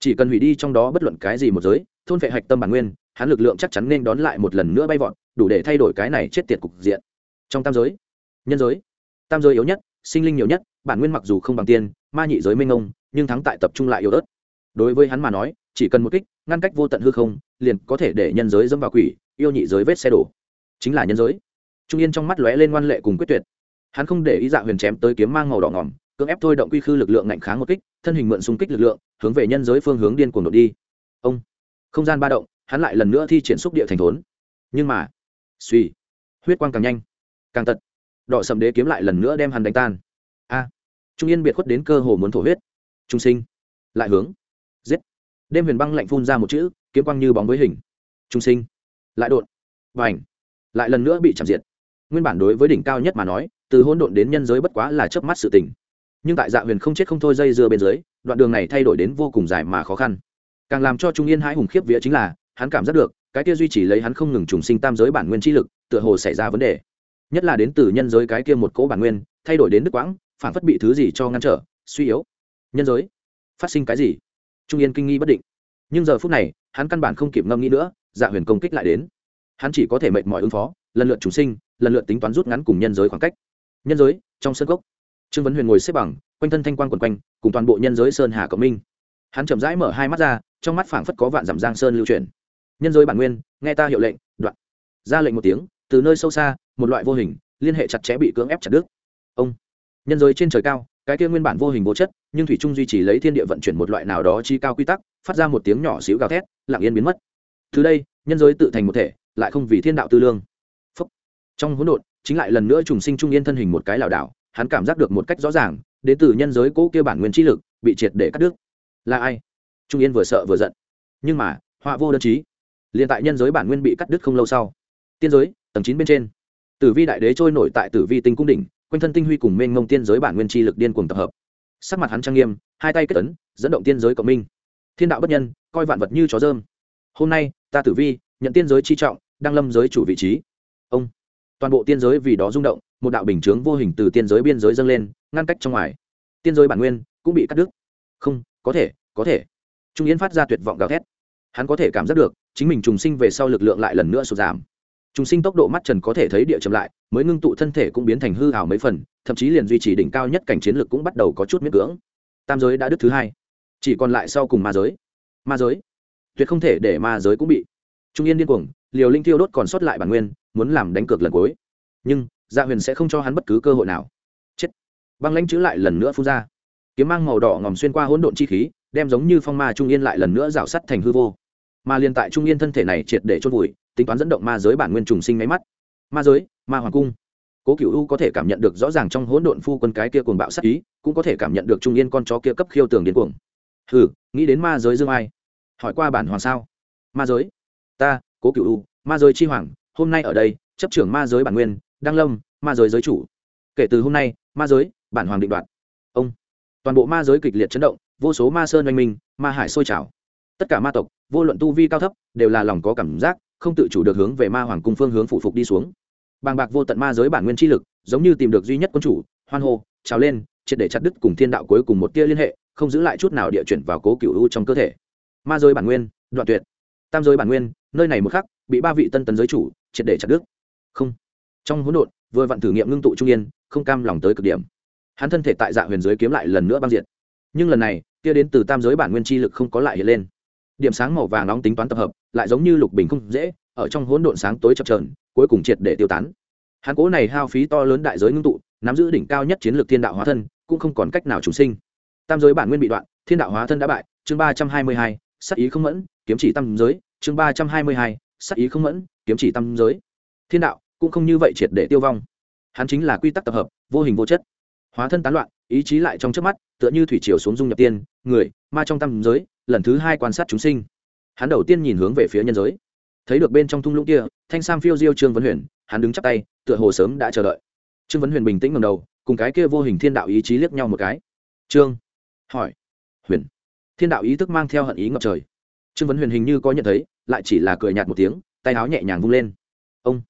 Chỉ cần hủy đi trong đó bất luận cái gì một giới, thôn phệ hạch tâm bản nguyên hắn lực lượng chắc chắn nên đón lại một lần nữa bay vọt, đủ để thay đổi cái này chết tiệt cục diện. Trong tam giới, nhân giới, tam giới yếu nhất, sinh linh nhiều nhất, bản nguyên mặc dù không bằng tiên, ma nhị giới minh ông nhưng thắng tại tập trung lại yếu ớt. Đối với hắn mà nói, chỉ cần một kích, ngăn cách vô tận hư không, liền có thể để nhân giới dâm vào quỷ, yêu nhị giới vết xe đổ. Chính là nhân giới. Trung yên trong mắt lóe lên ngoan lệ cùng quyết tuyệt. Hắn không để ý dạ huyền chém tới kiếm mang màu đỏ ngỏm, cưỡng ép thôi động quy khư lực lượng ngạnh kháng một kích, thân hình mượn xung kích lực lượng, hướng về nhân giới phương hướng điên cuồng đột đi. Ông, không gian ba động hắn lại lần nữa thi triển xúc địa thành thốn. Nhưng mà, suy, huyết quang càng nhanh, càng tật. Đỏ sầm đế kiếm lại lần nữa đem hắn đánh tan. A, trung yên biệt khuất đến cơ hồ muốn thổ huyết. Trung sinh, lại hướng, giết. Đêm huyền băng lạnh phun ra một chữ, kiếm quang như bóng với hình. Trung sinh, lại đột và ảnh lại lần nữa bị chạm diệt. Nguyên bản đối với đỉnh cao nhất mà nói, từ hỗn độn đến nhân giới bất quá là chớp mắt sự tình. Nhưng tại dạ huyền không chết không thôi dây dưa bên dưới, đoạn đường này thay đổi đến vô cùng dài mà khó khăn. Càng làm cho trung yên hãi hùng khiếp vía chính là hắn cảm giác được, cái kia duy trì lấy hắn không ngừng trùng sinh tam giới bản nguyên chi lực, tựa hồ xảy ra vấn đề. Nhất là đến từ nhân giới cái kia một cỗ bản nguyên, thay đổi đến đức quãng, phản phất bị thứ gì cho ngăn trở, suy yếu. Nhân giới? Phát sinh cái gì? Trung yên kinh nghi bất định. Nhưng giờ phút này, hắn căn bản không kịp ngâm nghĩ nữa dạ huyền công kích lại đến. Hắn chỉ có thể mệt mỏi ứng phó, lần lượt trùng sinh, lần lượt tính toán rút ngắn cùng nhân giới khoảng cách. Nhân giới, trong sân gốc trương vấn huyền ngồi xếp bằng, quanh thân thanh quan quần quanh, cùng toàn bộ nhân giới sơn hà cộng minh. Hắn chậm rãi mở hai mắt ra, trong mắt phảng phất có vạn dặm giang sơn lưu truyền nhân giới bản nguyên, nghe ta hiệu lệnh, đoạn. Ra lệnh một tiếng, từ nơi sâu xa, một loại vô hình, liên hệ chặt chẽ bị cưỡng ép chặt đứt. Ông. Nhân giới trên trời cao, cái kia nguyên bản vô hình vô chất, nhưng thủy trung duy trì lấy thiên địa vận chuyển một loại nào đó chi cao quy tắc, phát ra một tiếng nhỏ xíu gào thét, lặng yên biến mất. Từ đây, nhân giới tự thành một thể, lại không vì thiên đạo tư lương. Phúc. trong hỗn độn, chính lại lần nữa trùng sinh trung yên thân hình một cái lảo đảo, hắn cảm giác được một cách rõ ràng, đến từ nhân giới cũ kia bản nguyên chi lực, bị triệt để cắt đứt. Là ai? Trung yên vừa sợ vừa giận. Nhưng mà, họa vô đơn chí liền tại nhân giới bản nguyên bị cắt đứt không lâu sau. Tiên giới, tầng chín bên trên. Tử vi đại đế trôi nổi tại tử vi tinh cung đỉnh, quanh thân tinh huy cùng mênh mông tiên giới bản nguyên chi lực điên cuồng tập hợp. Sắc mặt hắn trang nghiêm, hai tay kết tấn dẫn động tiên giới cộng minh. Thiên đạo bất nhân, coi vạn vật như chó dơm. Hôm nay, ta tử vi, nhận tiên giới chi trọng, đang lâm giới chủ vị trí. Ông. Toàn bộ tiên giới vì đó rung động, một đạo bình chướng vô hình từ tiên giới biên giới dâng lên, ngăn cách trong ngoài. Tiên giới bản nguyên cũng bị cắt đứt. Không, có thể có thể. Trung yến phát ra tuyệt vọng gào thét. Hắn có thể cảm giác được chính mình trùng sinh về sau lực lượng lại lần nữa sụt giảm. Trùng sinh tốc độ mắt trần có thể thấy địa chậm lại, mới ngưng tụ thân thể cũng biến thành hư hào mấy phần, thậm chí liền duy trì đỉnh cao nhất cảnh chiến lực cũng bắt đầu có chút miễn cưỡng. Tam giới đã đứt thứ hai, chỉ còn lại sau cùng ma giới. Ma giới? Tuyệt không thể để ma giới cũng bị. Trung yên điên cuồng, liều linh thiêu đốt còn sót lại bản nguyên, muốn làm đánh cược lần cuối. Nhưng dạ huyền sẽ không cho hắn bất cứ cơ hội nào. Chết. Băng lãnh chữ lại lần nữa phun ra. Kiếm mang màu đỏ ngòm xuyên qua hỗn độn chi khí, đem giống như phong ma trung yên lại lần nữa rào sắt thành hư vô mà liên tại trung yên thân thể này triệt để chôn vùi, tính toán dẫn động ma giới bản nguyên trùng sinh máy mắt. Ma giới, ma hoàng cung. Cố cựu u có thể cảm nhận được rõ ràng trong hỗn độn phu quân cái kia cuồng bạo sắc ý, cũng có thể cảm nhận được trung yên con chó kia cấp khiêu tường điên cuồng. Hừ, nghĩ đến ma giới dương ai. Hỏi qua bản hoàng sao? Ma giới. Ta, cố cựu u, ma giới chi hoàng, hôm nay ở đây, chấp trưởng ma giới bản nguyên, đăng lâm, ma giới giới chủ. Kể từ hôm nay, ma giới, bản hoàng định đoạt. Ông. Toàn bộ ma giới kịch liệt chấn động, vô số ma sơn oanh minh, ma hải sôi trào tất cả ma tộc, vô luận tu vi cao thấp, đều là lòng có cảm giác, không tự chủ được hướng về ma hoàng cung phương hướng phụ phục đi xuống. Bàng bạc vô tận ma giới bản nguyên chi lực, giống như tìm được duy nhất quân chủ, hoan hô, trào lên, triệt để chặt đứt cùng thiên đạo cuối cùng một tia liên hệ, không giữ lại chút nào địa chuyển vào cố cựu u trong cơ thể. Ma giới bản nguyên, đoạn tuyệt. Tam giới bản nguyên, nơi này một khắc, bị ba vị tân tấn giới chủ triệt để chặt đứt. Không. Trong hỗn độn, vừa vặn thử nghiệm ngưng tụ trung yên, không cam lòng tới cực điểm. Hắn thân thể tại dạ huyền giới kiếm lại lần nữa băng diện nhưng lần này tia đến từ tam giới bản nguyên chi lực không có lại hiện lên điểm sáng màu vàng nóng tính toán tập hợp, lại giống như lục bình không dễ, ở trong hỗn độn sáng tối chập trờn cuối cùng triệt để tiêu tán. Hắn cố này hao phí to lớn đại giới ngưng tụ, nắm giữ đỉnh cao nhất chiến lược thiên đạo hóa thân, cũng không còn cách nào chủ sinh. Tam giới bản nguyên bị đoạn, thiên đạo hóa thân đã bại, chương ba trăm hai mươi hai sắc ý không mẫn, kiếm chỉ tam giới, chương ba trăm hai mươi hai sắc ý không mẫn, kiếm chỉ tam giới. Thiên đạo cũng không như vậy triệt để tiêu vong. Hắn chính là quy tắc tập hợp, vô hình vô chất. Hóa thân tán loạn, ý chí lại trong trước mắt, tựa như thủy triều xuống dung nhập tiên, người, ma trong tam giới lần thứ hai quan sát chúng sinh. Hắn đầu tiên nhìn hướng về phía nhân giới. Thấy được bên trong thung lũng kia, thanh sam phiêu diêu trương vấn huyền, hắn đứng chắp tay, tựa hồ sớm đã chờ đợi. Trương vấn huyền bình tĩnh ngầm đầu, cùng cái kia vô hình thiên đạo ý chí liếc nhau một cái. Trương, hỏi. Huyền. Thiên đạo ý thức mang theo hận ý ngập trời. Trương vấn huyền hình như có nhận thấy, lại chỉ là cười nhạt một tiếng, tay áo nhẹ nhàng vung lên. Ông.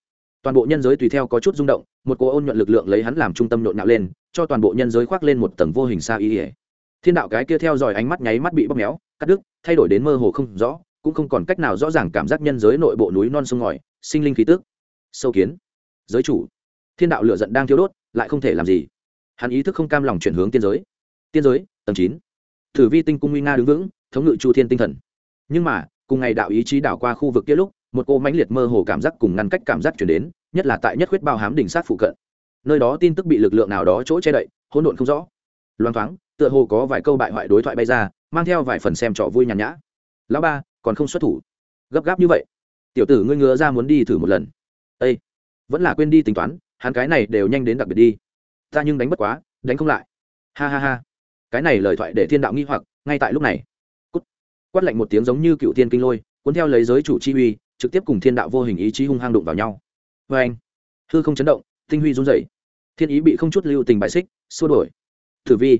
Toàn bộ nhân giới tùy theo có chút rung động, một cô ôn nhuận lực lượng lấy hắn làm trung tâm nhộn nhạo lên, cho toàn bộ nhân giới khoác lên một tầng vô hình xa ý ỉa thiên đạo cái kia theo dõi ánh mắt nháy mắt bị bóp méo cắt đứt, thay đổi đến mơ hồ không rõ, cũng không còn cách nào rõ ràng cảm giác nhân giới nội bộ núi non sông ngòi, sinh linh khí tức. Sâu kiến. Giới chủ. Thiên đạo lửa giận đang thiêu đốt, lại không thể làm gì. Hắn ý thức không cam lòng chuyển hướng tiên giới. Tiên giới, tầng chín. Thử vi tinh cung nguy nga đứng vững, thống ngự chu thiên tinh thần. Nhưng mà, cùng ngày đạo ý chí đảo qua khu vực kia lúc, một cô mãnh liệt mơ hồ cảm giác cùng ngăn cách cảm giác chuyển đến, nhất là tại nhất huyết bao hám đỉnh sát phụ cận. Nơi đó tin tức bị lực lượng nào đó chỗ che đậy, hỗn độn không rõ. Loang thoáng, tựa hồ có vài câu bại hoại đối thoại bay ra mang theo vài phần xem trò vui nhàn nhã. Lão ba, còn không xuất thủ. Gấp gáp như vậy. Tiểu tử ngươi ngứa ra muốn đi thử một lần. Ây vẫn là quên đi tính toán, hắn cái này đều nhanh đến đặc biệt đi. Ta nhưng đánh bất quá, đánh không lại. Ha ha ha. Cái này lời thoại để thiên đạo nghi hoặc, ngay tại lúc này. Cút. quát lạnh một tiếng giống như cựu thiên kinh lôi, cuốn theo lấy giới chủ chi uy, trực tiếp cùng thiên đạo vô hình ý chí hung hăng đụng vào nhau. Vê anh, hư không chấn động, tinh huy run rẩy. Thiên ý bị không chút lưu tình bại xích, xua đổi thử vi.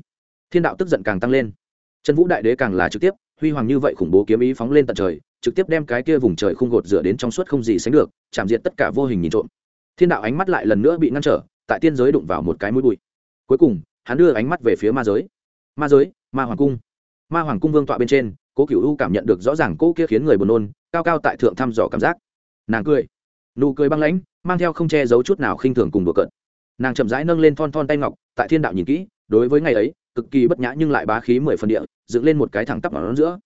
Thiên đạo tức giận càng tăng lên chân vũ đại đế càng là trực tiếp, huy hoàng như vậy khủng bố kiếm ý phóng lên tận trời, trực tiếp đem cái kia vùng trời khung gột rửa đến trong suốt không gì sánh được, chạm diệt tất cả vô hình nhìn trộm. Thiên đạo ánh mắt lại lần nữa bị ngăn trở, tại tiên giới đụng vào một cái mũi bụi. Cuối cùng, hắn đưa ánh mắt về phía ma giới. Ma giới, ma hoàng cung. Ma hoàng cung vương tọa bên trên, cố cựu u cảm nhận được rõ ràng cô kia khiến người buồn nôn, cao cao tại thượng thăm dò cảm giác. Nàng cười. Nụ cười băng lãnh, mang theo không che giấu chút nào khinh thường cùng đùa cợt. Nàng chậm rãi nâng lên thon thon tay ngọc, tại thiên đạo nhìn kỹ, đối với ngày ấy cực kỳ bất nhã nhưng lại bá khí mười phần địa, dựng lên một cái thẳng tắp vào nó giữa.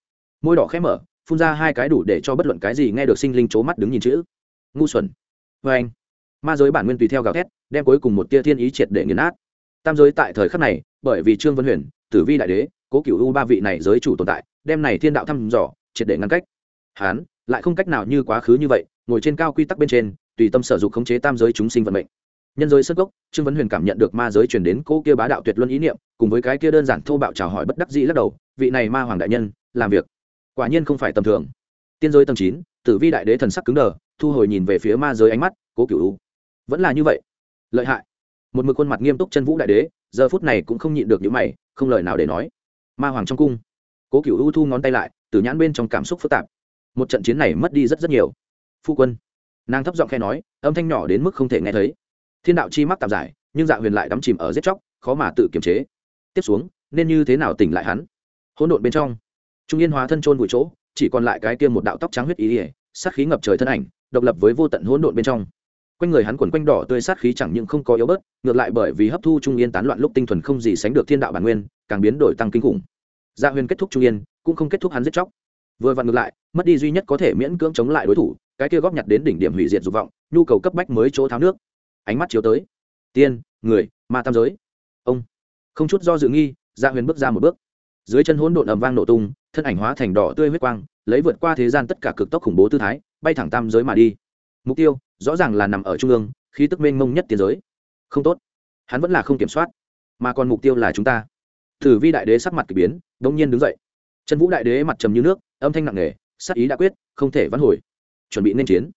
Môi đỏ khẽ mở, phun ra hai cái đủ để cho bất luận cái gì nghe được sinh linh c mắt đứng nhìn chữ. Ngu xuẩn. Vê anh. Ma giới bản nguyên tùy theo gào thét, đem cuối cùng một tia thiên ý triệt để nghiền nát. Tam giới tại thời khắc này, bởi vì trương vân huyền, tử vi đại đế, cố cựu u ba vị này giới chủ tồn tại, đem này thiên đạo thăm dò, triệt để ngăn cách. Hán, lại không cách nào như quá khứ như vậy, ngồi trên cao quy tắc bên trên, tùy tâm sở dục khống chế tam giới chúng sinh vận mệnh nhân giới sơ gốc trương vấn huyền cảm nhận được ma giới truyền đến cô kia bá đạo tuyệt luân ý niệm, cùng với cái kia đơn giản thô bạo chào hỏi bất đắc dĩ lắc đầu, vị này ma hoàng đại nhân, làm việc. Quả nhiên không phải tầm thường. Tiên giới tầm chín, tử vi đại đế thần sắc cứng đờ, thu hồi nhìn về phía ma giới ánh mắt, cố cựu vẫn là như vậy. Lợi hại. Một mực khuôn mặt nghiêm túc chân vũ đại đế, giờ phút này cũng không nhịn được những mày, không lời nào để nói. Ma hoàng trong cung. Cố cựu u thu ngón tay lại, từ nhãn bên trong cảm xúc phức tạp. Một trận chiến này mất đi rất rất nhiều. Phu quân. Nàng thấp giọng khe nói, âm thanh nhỏ đến mức không thể nghe thấy thiên đạo chi mắc tạm giải, nhưng dạ huyền lại đắm chìm ở giết chóc, khó mà tự kiềm chế. Tiếp xuống, nên như thế nào tỉnh lại hắn? Hỗn độn bên trong, trung yên hóa thân trôn vùi chỗ, chỉ còn lại cái kia một đạo tóc trắng huyết ý ỉa, sát khí ngập trời thân ảnh, độc lập với vô tận hỗn độn bên trong. Quanh người hắn quần quanh đỏ tươi sát khí chẳng những không có yếu bớt, ngược lại bởi vì hấp thu trung yên tán loạn lúc tinh thuần không gì sánh được thiên đạo bản nguyên, càng biến đổi tăng kinh khủng. Gia dạ huyền kết thúc trung yên, cũng không kết thúc hắn giết chóc. Vừa vặn ngược lại, mất đi duy nhất có thể miễn cưỡng chống lại đối thủ, cái kia góp nhặt đến đỉnh điểm hủy diệt dục vọng, nhu cầu cấp bách mới chỗ tháo nước ánh mắt chiếu tới. Tiên, người, ma tam giới. Ông. Không chút do dự nghi gia huyền bước ra một bước. Dưới chân hỗn độn ầm vang nổ tung, thân ảnh hóa thành đỏ tươi huyết quang, lấy vượt qua thế gian tất cả cực tốc khủng bố tư thái, bay thẳng tam giới mà đi. Mục tiêu, rõ ràng là nằm ở trung ương, khí tức mênh mông nhất tiến giới. Không tốt. Hắn vẫn là không kiểm soát, mà còn mục tiêu là chúng ta. Thử vi đại đế sắc mặt k ỳ biến đ ỗ n g nhiên đứng dậy. Trần vũ đại đế mặt trầm như nước, âm thanh nặng nề sắc ý đã quyết, không thể vãn hồi. Chuẩn bị nên chiến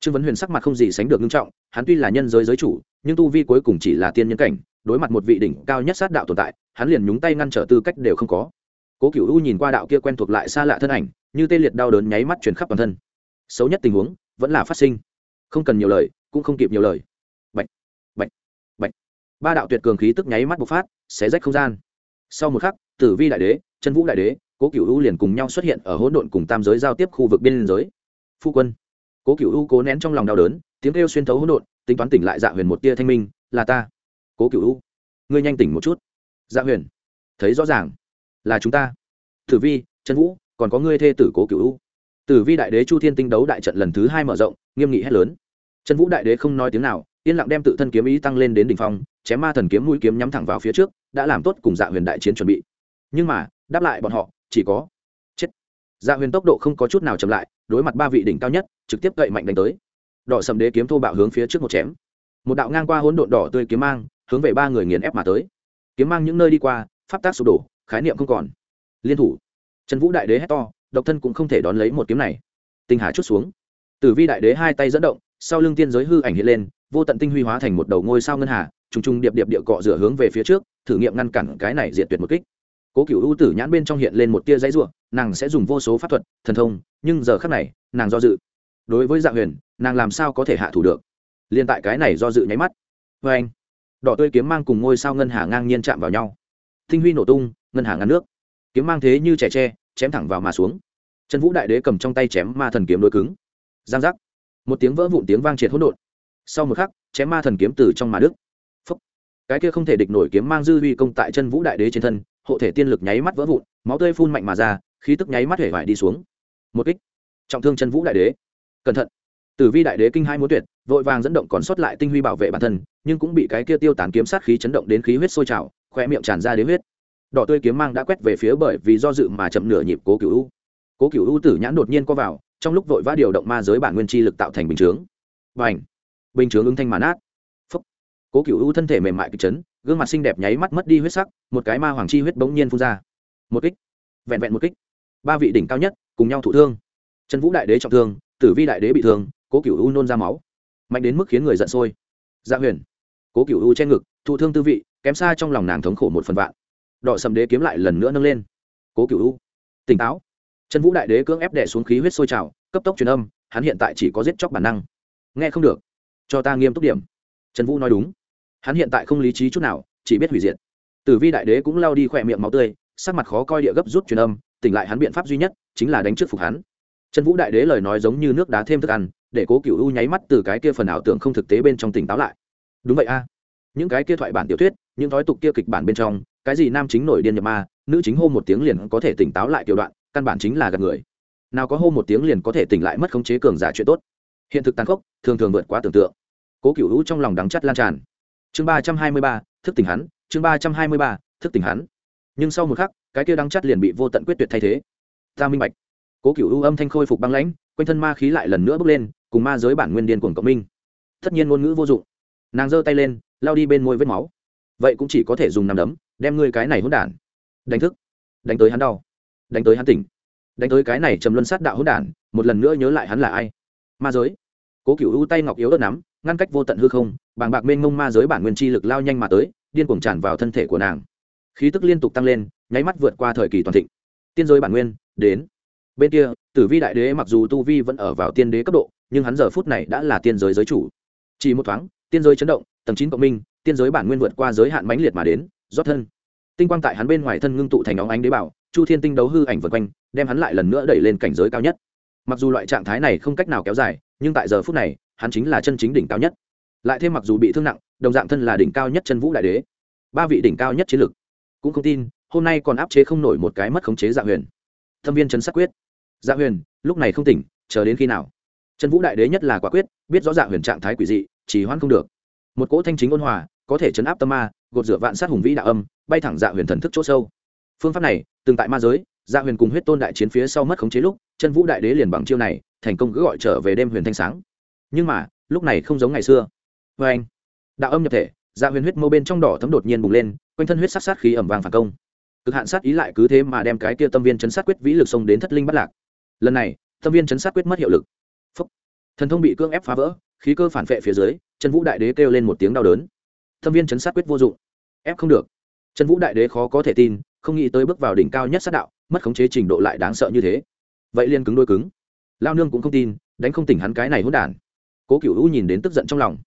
trương vấn huyền sắc mặt không gì sánh được nghiêm trọng, hắn tuy là nhân giới giới chủ, nhưng tu vi cuối cùng chỉ là tiên nhân cảnh, đối mặt một vị đỉnh cao nhất sát đạo tồn tại, hắn liền nhúng tay ngăn trở tư cách đều không có. Cố cựu u nhìn qua đạo kia quen thuộc lại xa lạ thân ảnh, như tê liệt đau đớn nháy mắt chuyển khắp toàn thân. Xấu nhất tình huống, vẫn là phát sinh. Không cần nhiều lời, cũng không kịp nhiều lời. Bệnh bệnh bệnh ba đạo tuyệt cường khí tức nháy mắt bộc phát, xé rách không gian. Sau một khắc, tử vi đại đế, chân vũ đại đế, cố cựu u liền cùng nhau xuất hiện ở hỗn độn cùng tam giới giao tiếp khu vực biên giới. Phu quân cố cựu u cố nén trong lòng đau đớn, tiếng kêu xuyên thấu hỗn độn, tính toán tỉnh lại dạ huyền một tia thanh minh, là ta. Cố cựu u, ngươi nhanh tỉnh một chút. Dạ huyền, thấy rõ ràng, là chúng ta. Tử vi, Trần vũ, còn có ngươi thê tử cố cựu u. Tử vi đại đế chu thiên tinh đấu đại trận lần thứ hai mở rộng, nghiêm nghị hét lớn. Trần vũ đại đế không nói tiếng nào, yên lặng đem tự thân kiếm ý tăng lên đến đỉnh phong, chém ma thần kiếm mũi kiếm nhắm thẳng vào phía trước, đã làm tốt cùng dạ huyền đại chiến chuẩn bị. Nhưng mà, đáp lại bọn họ, chỉ có dạ huyền tốc độ không có chút nào chậm lại, đối mặt ba vị đỉnh cao nhất, trực tiếp gậy mạnh đánh tới. Đỏ sầm đế kiếm thô bạo hướng phía trước một chém. Một đạo ngang qua hỗn độn đỏ tươi kiếm mang, hướng về ba người nghiền ép mà tới. Kiếm mang những nơi đi qua, pháp tác sụp đổ, khái niệm không còn. Liên thủ. Trần vũ đại đế hét to, độc thân cũng không thể đón lấy một kiếm này. Tinh hà chút xuống. Tử vi đại đế hai tay dẫn động, sau lưng tiên giới hư ảnh hiện lên, vô tận tinh huy hóa thành một đầu ngôi sao ngân hà, trùng trùng điệp điệp địa cọ rửa hướng về phía trước, thử nghiệm ngăn cản cái này diệt tuyệt một kích. Cố cựu ưu tử nhãn bên trong hiện lên một tia giấy ruộng nàng sẽ dùng vô số pháp thuật, thần thông, nhưng giờ khắc này, nàng do dự. Đối với dạ huyền, nàng làm sao có thể hạ thủ được? Liên tại cái này do dự nháy mắt. Vê anh, đỏ tươi kiếm mang cùng ngôi sao ngân hà ngang nhiên chạm vào nhau. Tinh huy nổ tung, ngân hà ngăn nước. Kiếm mang thế như trẻ tre, chém thẳng vào mà xuống. Trần vũ đại đế cầm trong tay chém ma thần kiếm đối cứng. Giang giác. Một tiếng vỡ vụn tiếng vang triệt hỗn độn. Sau một khắc, chém ma thần kiếm từ trong mà đức phấp cái kia không thể địch nổi kiếm mang dư huy công tại chân vũ đại đế trên thân, hộ thể tiên lực nháy mắt vỡ vụn, máu tươi phun mạnh mà ra khí tức nháy mắt hể vải đi xuống. Một kích. Trọng thương chân vũ đại đế. Cẩn thận. Tử vi đại đế kinh hai muốn tuyệt, vội vàng dẫn động còn sót lại tinh huy bảo vệ bản thân, nhưng cũng bị cái kia tiêu tán kiếm sát khí chấn động đến khí huyết sôi trào khoe miệng tràn ra đế huyết. Đỏ tươi kiếm mang đã quét về phía bởi vì do dự mà chậm nửa nhịp cố cựu u. Cố cựu u tử nhãn đột nhiên co vào, trong lúc vội vã điều động ma giới bản nguyên chi lực tạo thành bình chướng. Và ảnh bình chướng ứng thanh màn át phấp cố cựu u thân thể mềm mại kịch chấn, gương mặt xinh đẹp nháy mắt mất đi huyết sắc, một cái ma hoàng chi huyết bỗng nhiên phun ra. Một kích. Vẹn vẹn một kích ba vị đỉnh cao nhất cùng nhau thụ thương. Trần vũ đại đế trọng thương, tử vi đại đế bị thương, cố cựu u nôn ra máu. Mạnh đến mức khiến người giận sôi. Dạ huyền, cố cựu u che ngực, thụ thương tư vị, kém xa trong lòng nàng thống khổ một phần vạn. Đọ sầm đế kiếm lại lần nữa nâng lên. Cố cựu u, tỉnh táo. Trần vũ đại đế cưỡng ép đẻ xuống khí huyết sôi trào, cấp tốc truyền âm, hắn hiện tại chỉ có giết chóc bản năng. Nghe không được. Cho ta nghiêm túc điểm. Trần vũ nói đúng. Hắn hiện tại không lý trí chút nào, chỉ biết hủy diệt. Tử vi đại đế cũng lao đi khỏe miệng máu tươi, sắc mặt khó coi địa gấp rút truyền âm tỉnh lại hắn biện pháp duy nhất chính là đánh trước phục hắn. Trần vũ đại đế lời nói giống như nước đá thêm thức ăn, để cố cựu u nháy mắt từ cái kia phần ảo tưởng không thực tế bên trong tỉnh táo lại. Đúng vậy a. Những cái kia thoại bản tiểu thuyết, những thói tục kia kịch bản bên trong, cái gì nam chính nổi điên nhập ma, nữ chính hô một tiếng liền có thể tỉnh táo lại tiểu đoạn, căn bản chính là gạt người. Nào có hô một tiếng liền có thể tỉnh lại mất khống chế cường giả chuyện tốt. Hiện thực tàn khốc, thường thường vượt quá tưởng tượng. Cố cựu hữu trong lòng đắng chắt lan tràn. Chương ba trăm hai mươi ba, thức tỉnh hắn, chương ba trăm hai mươi ba, thức tỉnh hắn. Nhưng sau một khắc cái kia đắng chắt liền bị vô tận quyết tuyệt thay thế. Ta minh bạch. Cố cựu ưu âm thanh khôi phục băng lãnh, quanh thân ma khí lại lần nữa bước lên, cùng ma giới bản nguyên điên cuồng cộng minh. Tất nhiên ngôn ngữ vô dụng. Nàng giơ tay lên, lao đi bên môi vết máu. Vậy cũng chỉ có thể dùng nằm đấm, đem ngươi cái này hỗn đản. Đánh thức. Đánh tới hắn đau. Đánh tới hắn tỉnh. Đánh tới cái này trầm luân sát đạo hỗn đản, một lần nữa nhớ lại hắn là ai. Ma giới. Cố cựu u tay ngọc yếu ớt nắm, ngăn cách vô tận hư không, bàng bạc mênh mông ma giới bản nguyên chi lực lao nhanh mà tới, điên cuồng tràn vào thân thể của nàng. Khí tức liên tục tăng lên nháy mắt vượt qua thời kỳ toàn thịnh. Tiên giới bản nguyên, đến. Bên kia, tử vi đại đế mặc dù tu vi vẫn ở vào tiên đế cấp độ, nhưng hắn giờ phút này đã là tiên giới giới chủ. Chỉ một thoáng, tiên giới chấn động, tầng chín cộng minh, tiên giới bản nguyên vượt qua giới hạn mãnh liệt mà đến, rót thân. Tinh quang tại hắn bên ngoài thân ngưng tụ thành óng ánh đế bảo, chu thiên tinh đấu hư ảnh vượt quanh, đem hắn lại lần nữa đẩy lên cảnh giới cao nhất. Mặc dù loại trạng thái này không cách nào kéo dài, nhưng tại giờ phút này, hắn chính là chân chính đỉnh cao nhất. Lại thêm mặc dù bị thương nặng, đồng dạng thân là đỉnh cao nhất chân vũ đại đế. Ba vị đỉnh cao nhất chiến lực. Cũng không tin hôm nay còn áp chế không nổi một cái mất khống chế dạ huyền. Thâm viên chấn sát quyết. Dạ huyền, lúc này không tỉnh, chờ đến khi nào? Chân vũ đại đế nhất là quả quyết, biết rõ dạ huyền trạng thái quỷ dị chỉ hoãn không được. Một cỗ thanh chính ôn hòa, có thể chấn áp tâm ma, gột rửa vạn sát hùng vĩ đạo âm, bay thẳng dạ huyền thần thức chỗ sâu. Phương pháp này, từng tại ma giới dạ huyền cùng huyết tôn đại chiến phía sau mất khống chế lúc chân vũ đại đế liền bằng chiêu này, thành công cứ gọi trở về đêm huyền thanh sáng. Nhưng mà, lúc này không giống ngày xưa. Vê anh đạo âm nhập thể dạ huyền huyết mô bên trong đỏ thấm đột nhiên bùng lên, quanh thân huyết sát sát khí ẩm vàng phản công cực hạn sát ý lại cứ thế mà đem cái kia tâm viên chấn sát quyết vĩ lực xông đến thất linh bắt lạc. Lần này, tâm viên chấn sát quyết mất hiệu lực. Phúc. thần thông bị cưỡng ép phá vỡ, khí cơ phản vệ phía dưới chân vũ đại đế kêu lên một tiếng đau đớn. Tâm viên chấn sát quyết vô dụng. Ép không được. Chân vũ đại đế khó có thể tin, không nghĩ tới bước vào đỉnh cao nhất sát đạo, mất khống chế trình độ lại đáng sợ như thế. Vậy liên cứng đôi cứng. Lao nương cũng không tin, đánh không tỉnh hắn cái này hỗn đản. Cố cựu u nhìn đến tức giận trong lòng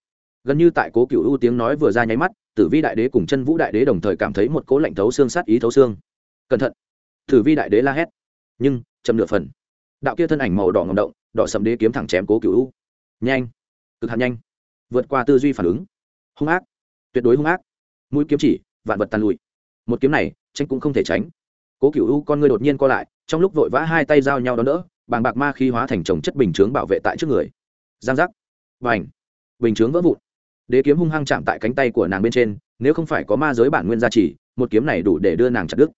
gần như tại cố cựu u tiếng nói vừa ra nháy mắt, tử vi đại đế cùng chân vũ đại đế đồng thời cảm thấy một cố lạnh thấu xương sát ý thấu xương. Cẩn thận! Tử vi đại đế la hét. Nhưng, chậm nửa phần. Đạo kia thân ảnh màu đỏ ngầm động, đỏ sầm đế kiếm thẳng chém cố cựu u nhanh! Cực hạn nhanh! Vượt qua tư duy phản ứng. Hung ác! Tuyệt đối hung ác! Mũi kiếm chỉ, vạn vật tàn lụi. Một kiếm này, tranh cũng không thể tránh. Cố cựu u con ngươi đột nhiên co lại, trong lúc vội vã hai tay giao nhau đó nữa bàng bạc ma khí hóa thành chồng chất bình chướng bảo vệ tại trước người. Giang giác! Và ảnh bình chướng vỡ vụn đế kiếm hung hăng chạm tại cánh tay của nàng bên trên, nếu không phải có ma giới bản nguyên gia trì, một kiếm này đủ để đưa nàng chặt đứt.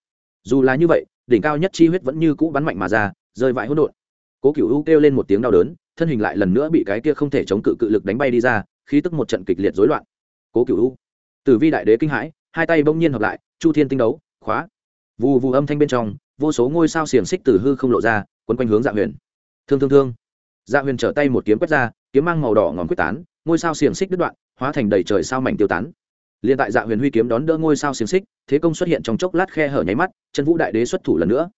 Dù là như vậy, đỉnh cao nhất chi huyết vẫn như cũ bắn mạnh mà ra, rơi vãi hỗn độn. Cố cựu u kêu lên một tiếng đau đớn, thân hình lại lần nữa bị cái kia không thể chống cự cự lực đánh bay đi ra, khí tức một trận kịch liệt rối loạn. Cố cựu u, tử vi đại đế kinh hãi, hai tay bỗng nhiên hợp lại, chu thiên tinh đấu, khóa. Vù vù âm thanh bên trong, vô số ngôi sao xiềng xích từ hư không lộ ra, quấn quanh hướng dạ huyền. Thương thương thương. Dạ huyền trở tay một kiếm quét ra, kiếm mang màu đỏ ngòm quyết tán, ngôi sao xiềng xích đứt đoạn hóa thành đầy trời sao mảnh tiêu tán. Liền tại dạ huyền huy kiếm đón đỡ ngôi sao xiềng xích, thế công xuất hiện trong chốc lát khe hở nháy mắt, chân vũ đại đế xuất thủ lần nữa.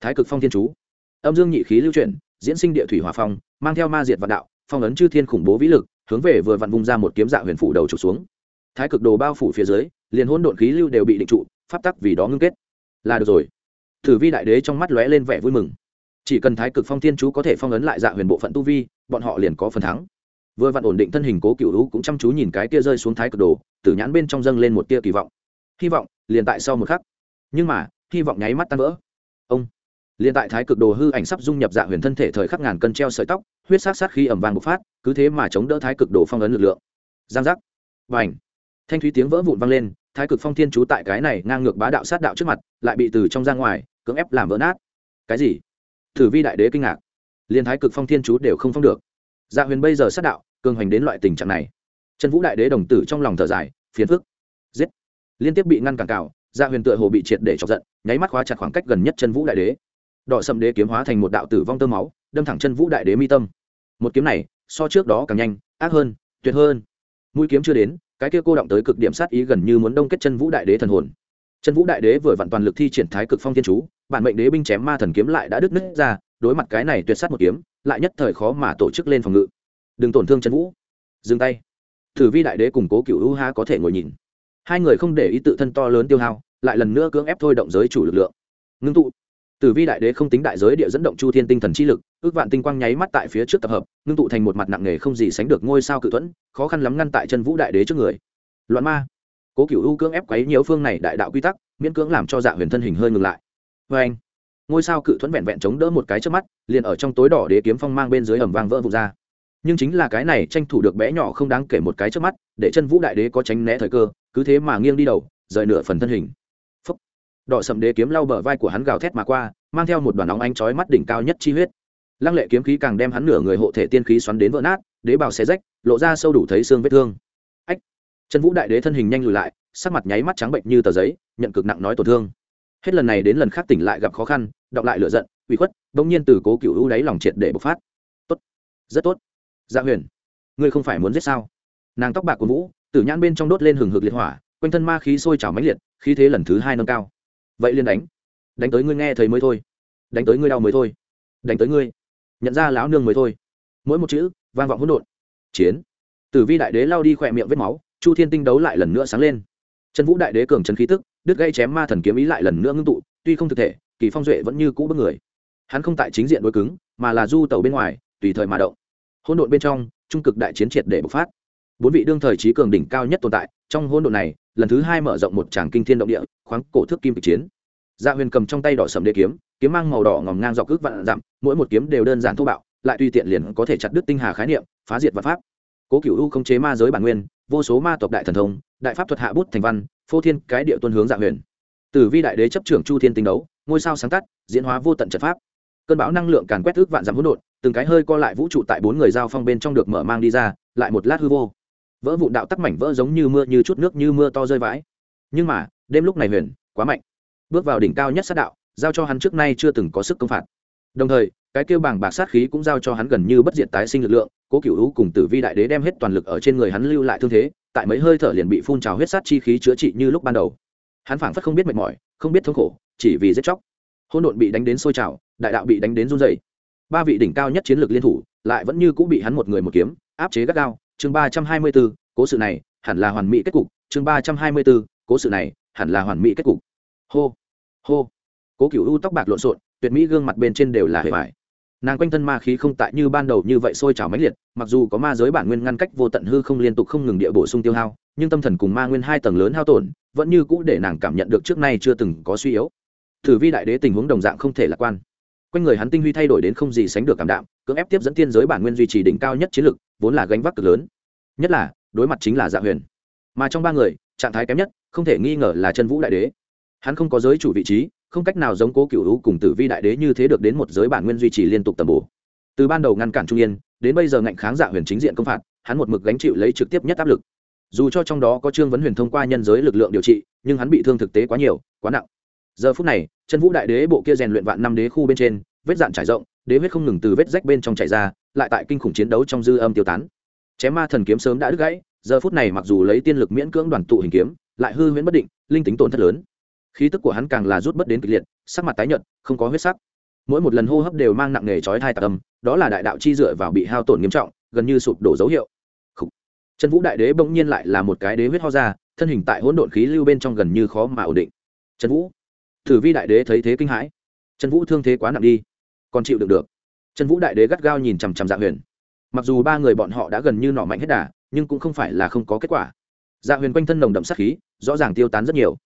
Thái cực phong thiên chú. Âm dương nhị khí lưu chuyển, diễn sinh địa thủy hòa phong, mang theo ma diệt vạn đạo, phong ấn chư thiên khủng bố vĩ lực, hướng về vừa vặn vung ra một kiếm dạ huyền phủ đầu trục xuống. Thái cực đồ bao phủ phía dưới, liền hỗn độn khí lưu đều bị định trụ, pháp tắc vì đó ngưng kết. Là được rồi. Thử vi đại đế trong mắt lóe lên vẻ vui mừng. Chỉ cần thái cực phong thiên chú có thể phong ấn lại dạ huyền bộ phận tu vi, bọn họ liền có phần thắng vừa vặn ổn định thân hình cố cựu lũ cũng chăm chú nhìn cái tia rơi xuống thái cực đồ, tử nhãn bên trong dâng lên một tia kỳ vọng. Hy vọng, liền tại sau một khắc. Nhưng mà, hy vọng nháy mắt tan vỡ. Ông, liền tại thái cực đồ hư ảnh sắp dung nhập dạ huyền thân thể thời khắc ngàn cân treo sợi tóc, huyết sát sát khi ẩm vàng bộc phát, cứ thế mà chống đỡ thái cực đồ phong ấn lực lượng. Giang giác. Và ảnh thanh thúy tiếng vỡ vụn vang lên, thái cực phong thiên chú tại cái này ngang ngược bá đạo sát đạo trước mặt, lại bị từ trong ra ngoài, cưỡng ép làm vỡ nát. Cái gì? Thử vi đại đế kinh ngạc. Liền thái cực phong thiên chú đều không phong được dạ huyền bây giờ sát đạo, cường hoành đến loại tình trạng này. Trần vũ đại đế đồng tử trong lòng thở dài, phiền phức. Giết. Liên tiếp bị ngăn cản cào dạ huyền tựa hồ bị triệt để chọc giận, nháy mắt khóa chặt khoảng cách gần nhất chân vũ đại đế. Đỏ sầm đế kiếm hóa thành một đạo tử vong tơ máu, đâm thẳng chân vũ đại đế mi tâm. Một kiếm này, so trước đó càng nhanh, ác hơn, tuyệt hơn. Mũi kiếm chưa đến, cái kia cô động tới cực điểm sát ý gần như muốn đông kết chân vũ đại đế thần hồn. Chân vũ đại đế vừa vặn toàn lực thi triển thái cực phong thiên chú, bản mệnh đế binh chém ma thần kiếm lại đã đứt nứt ra, đối mặt cái này tuyệt sát một kiếm lại nhất thời khó mà tổ chức lên phòng ngự. Đừng tổn thương chân vũ. Dừng tay. Thử vi đại đế cùng cố cựu u ha có thể ngồi nhìn. Hai người không để ý tự thân to lớn tiêu hao, lại lần nữa cưỡng ép thôi động giới chủ lực lượng. Ngưng tụ. Tử vi đại đế không tính đại giới địa dẫn động chu thiên tinh thần chi lực, ước vạn tinh quang nháy mắt tại phía trước tập hợp, ngưng tụ thành một mặt nặng nề không gì sánh được ngôi sao cự thuẫn, khó khăn lắm ngăn tại chân vũ đại đế trước người. Loạn ma. Cố cựu u cưỡng ép quấy nhiều phương này đại đạo quy tắc, miễn cưỡng làm cho dạ huyền thân hình hơi ngừng lại. Vê anh ngôi sao cự thuẫn vẹn vẹn chống đỡ một cái trước mắt, liền ở trong tối đỏ đế kiếm phong mang bên dưới ẩm vang vỡ vụt ra. Nhưng chính là cái này tranh thủ được bé nhỏ không đáng kể một cái trước mắt, để chân vũ đại đế có tránh né thời cơ, cứ thế mà nghiêng đi đầu, rời nửa phần thân hình. Phúc. đỏ sầm đế kiếm lau bờ vai của hắn gào thét mà qua, mang theo một đoàn óng ánh chói mắt đỉnh cao nhất chi huyết. Lăng lệ kiếm khí càng đem hắn nửa người hộ thể tiên khí xoắn đến vỡ nát, đế bào xé rách, lộ ra sâu đủ thấy xương vết thương. Ách. Chân vũ đại đế thân hình nhanh lùi lại, sắc mặt nháy mắt trắng bệnh như tờ giấy, nhận cực nặng nói tổn thương hết lần này đến lần khác tỉnh lại gặp khó khăn, đọc lại lửa giận, ủy khuất, bỗng nhiên từ cố cựu hữu đáy lòng triệt để bộc phát. Tốt, rất tốt. Dạ huyền, ngươi không phải muốn giết sao? Nàng tóc bạc của vũ, tử nhãn bên trong đốt lên hừng hực liệt hỏa, quanh thân ma khí sôi trào mãnh liệt, khí thế lần thứ hai nâng cao. Vậy liền đánh. Đánh tới ngươi nghe thấy mới thôi. Đánh tới ngươi đau mới thôi. Đánh tới ngươi. Nhận ra láo nương mới thôi. Mỗi một chữ, vang vọng hỗn độn. Chiến. Tử vi đại đế lao đi khỏe miệng vết máu, chu thiên tinh đấu lại lần nữa sáng lên. Chân vũ đại đế cường trần khí tức đứt gây chém ma thần kiếm ý lại lần nữa ngưng tụ, tuy không thực thể, kỳ phong duệ vẫn như cũ bước người. Hắn không tại chính diện đối cứng, mà là du tàu bên ngoài, tùy thời mà động. Hỗn độn bên trong, trung cực đại chiến triệt để bộc phát. Bốn vị đương thời trí cường đỉnh cao nhất tồn tại, trong hỗn độn này, lần thứ hai mở rộng một tràng kinh thiên động địa, khoáng cổ thước kim kịch chiến. Dạ huyền cầm trong tay đỏ sầm đế kiếm kiếm mang màu đỏ ngòm ngang dọc cước vạn dặm, mỗi một kiếm đều đơn giản thô bạo, lại tùy tiện liền có thể chặt đứt tinh hà khái niệm, phá diệt và pháp. Cố Cửu u không chế ma giới bản nguyên, vô số ma tộc đại thần thông, đại pháp thuật hạ bút thành văn phô thiên cái địa tuân hướng dạ huyền. Từ vi đại đế chấp trưởng chu thiên tinh đấu, ngôi sao sáng tắt, diễn hóa vô tận trận pháp. Cơn bão năng lượng càn quét ước vạn dặm hỗn độn, từng cái hơi co lại vũ trụ tại bốn người giao phong bên trong được mở mang đi ra, lại một lát hư vô. Vỡ vụn đạo tắc mảnh vỡ giống như mưa như chút nước như mưa to rơi vãi. Nhưng mà, đêm lúc này huyền, quá mạnh. Bước vào đỉnh cao nhất sát đạo, giao cho hắn trước nay chưa từng có sức công phạt. Đồng thời, cái kêu bảng bạc sát khí cũng giao cho hắn gần như bất diệt tái sinh lực lượng, cố cựu hữu cùng tử vi đại đế đem hết toàn lực ở trên người hắn lưu lại thương thế tại mấy hơi thở liền bị phun trào huyết sát chi khí chữa trị như lúc ban đầu. Hắn phảng phất không biết mệt mỏi, không biết thống khổ, chỉ vì giết chóc. Hôn độn bị đánh đến sôi trào, đại đạo bị đánh đến run dày ba vị đỉnh cao nhất chiến lược liên thủ, lại vẫn như cũng bị hắn một người một kiếm, áp chế gắt gao. Chương ba trăm hai mươi b ố cố sự này, hẳn là hoàn mỹ kết cục. Chương ba trăm hai mươi b ố cố sự này, hẳn là hoàn mỹ kết cục. Hô hô. Cố cựu u tóc bạc lộn xộn, tuyệt mỹ gương mặt bên trên đều là hệ vải nàng quanh thân ma khí không tại như ban đầu như vậy sôi trào mãnh liệt, mặc dù có ma giới bản nguyên ngăn cách vô tận hư không liên tục không ngừng địa bổ sung tiêu hao, nhưng tâm thần cùng ma nguyên hai tầng lớn hao tổn, vẫn như cũ để nàng cảm nhận được trước nay chưa từng có suy yếu. Thử vi đại đế tình huống đồng dạng không thể lạc quan. Quanh người hắn tinh huy thay đổi đến không gì sánh được cảm đạm, cưỡng ép tiếp dẫn tiên giới bản nguyên duy trì đỉnh cao nhất chiến lực, vốn là gánh vác cực lớn. Nhất là, đối mặt chính là dạ huyền. Mà trong ba người, trạng thái kém nhất, không thể nghi ngờ là chân vũ đại đế. Hắn không có giới chủ vị trí không cách nào giống cố cựu hữu cùng tử vi đại đế như thế được đến một giới bản nguyên duy trì liên tục tầm bổ. Từ ban đầu ngăn cản trung yên, đến bây giờ ngạnh kháng dạ huyền chính diện công phạt, hắn một mực gánh chịu lấy trực tiếp nhất áp lực. Dù cho trong đó có trương vấn huyền thông qua nhân giới lực lượng điều trị, nhưng hắn bị thương thực tế quá nhiều, quá nặng. Giờ phút này, chân vũ đại đế bộ kia rèn luyện vạn năm đế khu bên trên, vết dạn trải rộng, đế huyết không ngừng từ vết rách bên trong chảy ra, lại tại kinh khủng chiến đấu trong dư âm tiêu tán. Chém ma thần kiếm sớm đã đứt gãy, giờ phút này mặc dù lấy tiên lực miễn cưỡng đoàn tụ hình kiếm, lại hư huyễn bất định, linh tính tổn thất lớn khí tức của hắn càng là rút bất đến kịch liệt, sắc mặt tái nhợt, không có huyết sắc. Mỗi một lần hô hấp đều mang nặng nề chói thai tạc âm, đó là đại đạo chi dựa vào bị hao tổn nghiêm trọng, gần như sụp đổ dấu hiệu. Trần vũ đại đế bỗng nhiên lại là một cái đế huyết ho ra, thân hình tại hỗn độn khí lưu bên trong gần như khó mà ổn định. Trần vũ. Thử vi đại đế thấy thế kinh hãi. Trần vũ thương thế quá nặng đi, còn chịu được được. Trần vũ đại đế gắt gao nhìn chằm chằm dạ huyền. Mặc dù ba người bọn họ đã gần như nọ mạnh hết đà, nhưng cũng không phải là không có kết quả. Dạ huyền quanh thân nồng đậm sát khí, rõ ràng tiêu tán rất nhiều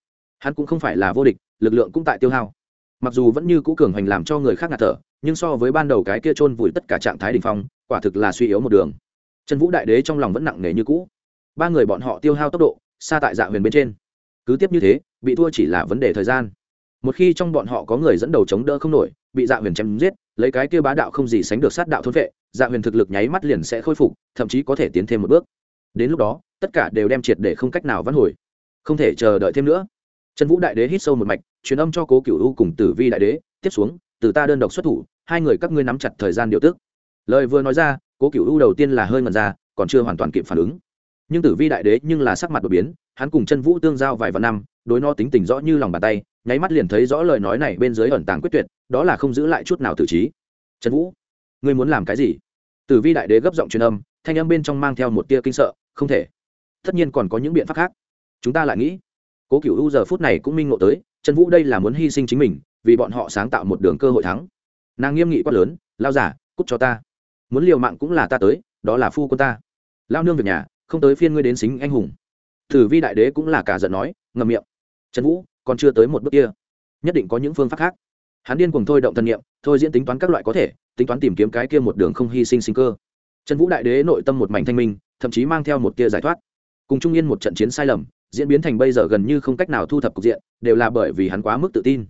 hắn cũng không phải là vô địch, lực lượng cũng tại tiêu hao. Mặc dù vẫn như cũ cường hành làm cho người khác ngạt thở, nhưng so với ban đầu cái kia chôn vùi tất cả trạng thái đình phong, quả thực là suy yếu một đường. Trần vũ đại đế trong lòng vẫn nặng nề như cũ. Ba người bọn họ tiêu hao tốc độ, xa tại dạ huyền bên trên. Cứ tiếp như thế, bị thua chỉ là vấn đề thời gian. Một khi trong bọn họ có người dẫn đầu chống đỡ không nổi, bị dạ huyền chém giết, lấy cái kia bá đạo không gì sánh được sát đạo thôn vệ dạ huyền thực lực nháy mắt liền sẽ khôi phục, thậm chí có thể tiến thêm một bước. Đến lúc đó, tất cả đều đem triệt để không cách nào vãn hồi. Không thể chờ đợi thêm nữa trần vũ đại đế hít sâu một mạch, truyền âm cho cố cựu u cùng tử vi đại đế, tiếp xuống, từ ta đơn độc xuất thủ, hai người các ngươi nắm chặt thời gian điều tức. Lời vừa nói ra, cố cựu u đầu tiên là hơi ngần ra, còn chưa hoàn toàn kịp phản ứng. Nhưng tử vi đại đế nhưng là sắc mặt đột biến, hắn cùng chân vũ tương giao vài vạn năm, đối nó tính tình rõ như lòng bàn tay, nháy mắt liền thấy rõ lời nói này bên dưới ẩn tàng quyết tuyệt, đó là không giữ lại chút nào tử trí. Trần vũ, ngươi muốn làm cái gì? Tử vi đại đế gấp giọng truyền âm, thanh âm bên trong mang theo một tia kinh sợ, không thể. Tất nhiên còn có những biện pháp khác. Chúng ta lại nghĩ cố cựu u giờ phút này cũng minh ngộ tới, trần vũ đây là muốn hy sinh chính mình, vì bọn họ sáng tạo một đường cơ hội thắng. Nàng nghiêm nghị quát lớn lao giả cút cho ta. Muốn liều mạng cũng là ta tới, đó là phu quân ta. Lao nương việc nhà, không tới phiên ngươi đến xính anh hùng. Thử vi đại đế cũng là cả giận nói ngầm miệng. Trần vũ, còn chưa tới một bước kia. Nhất định có những phương pháp khác. Hắn điên cùng thôi động thân nhiệm thôi diễn tính toán các loại có thể, tính toán tìm kiếm cái kia một đường không hy sinh sinh cơ. Trần vũ đại đế nội tâm một mảnh thanh minh, thậm chí mang theo một tia giải thoát. Cùng trung yên một trận chiến sai lầm diễn biến thành bây giờ gần như không cách nào thu thập cục diện, đều là bởi vì hắn quá mức tự tin.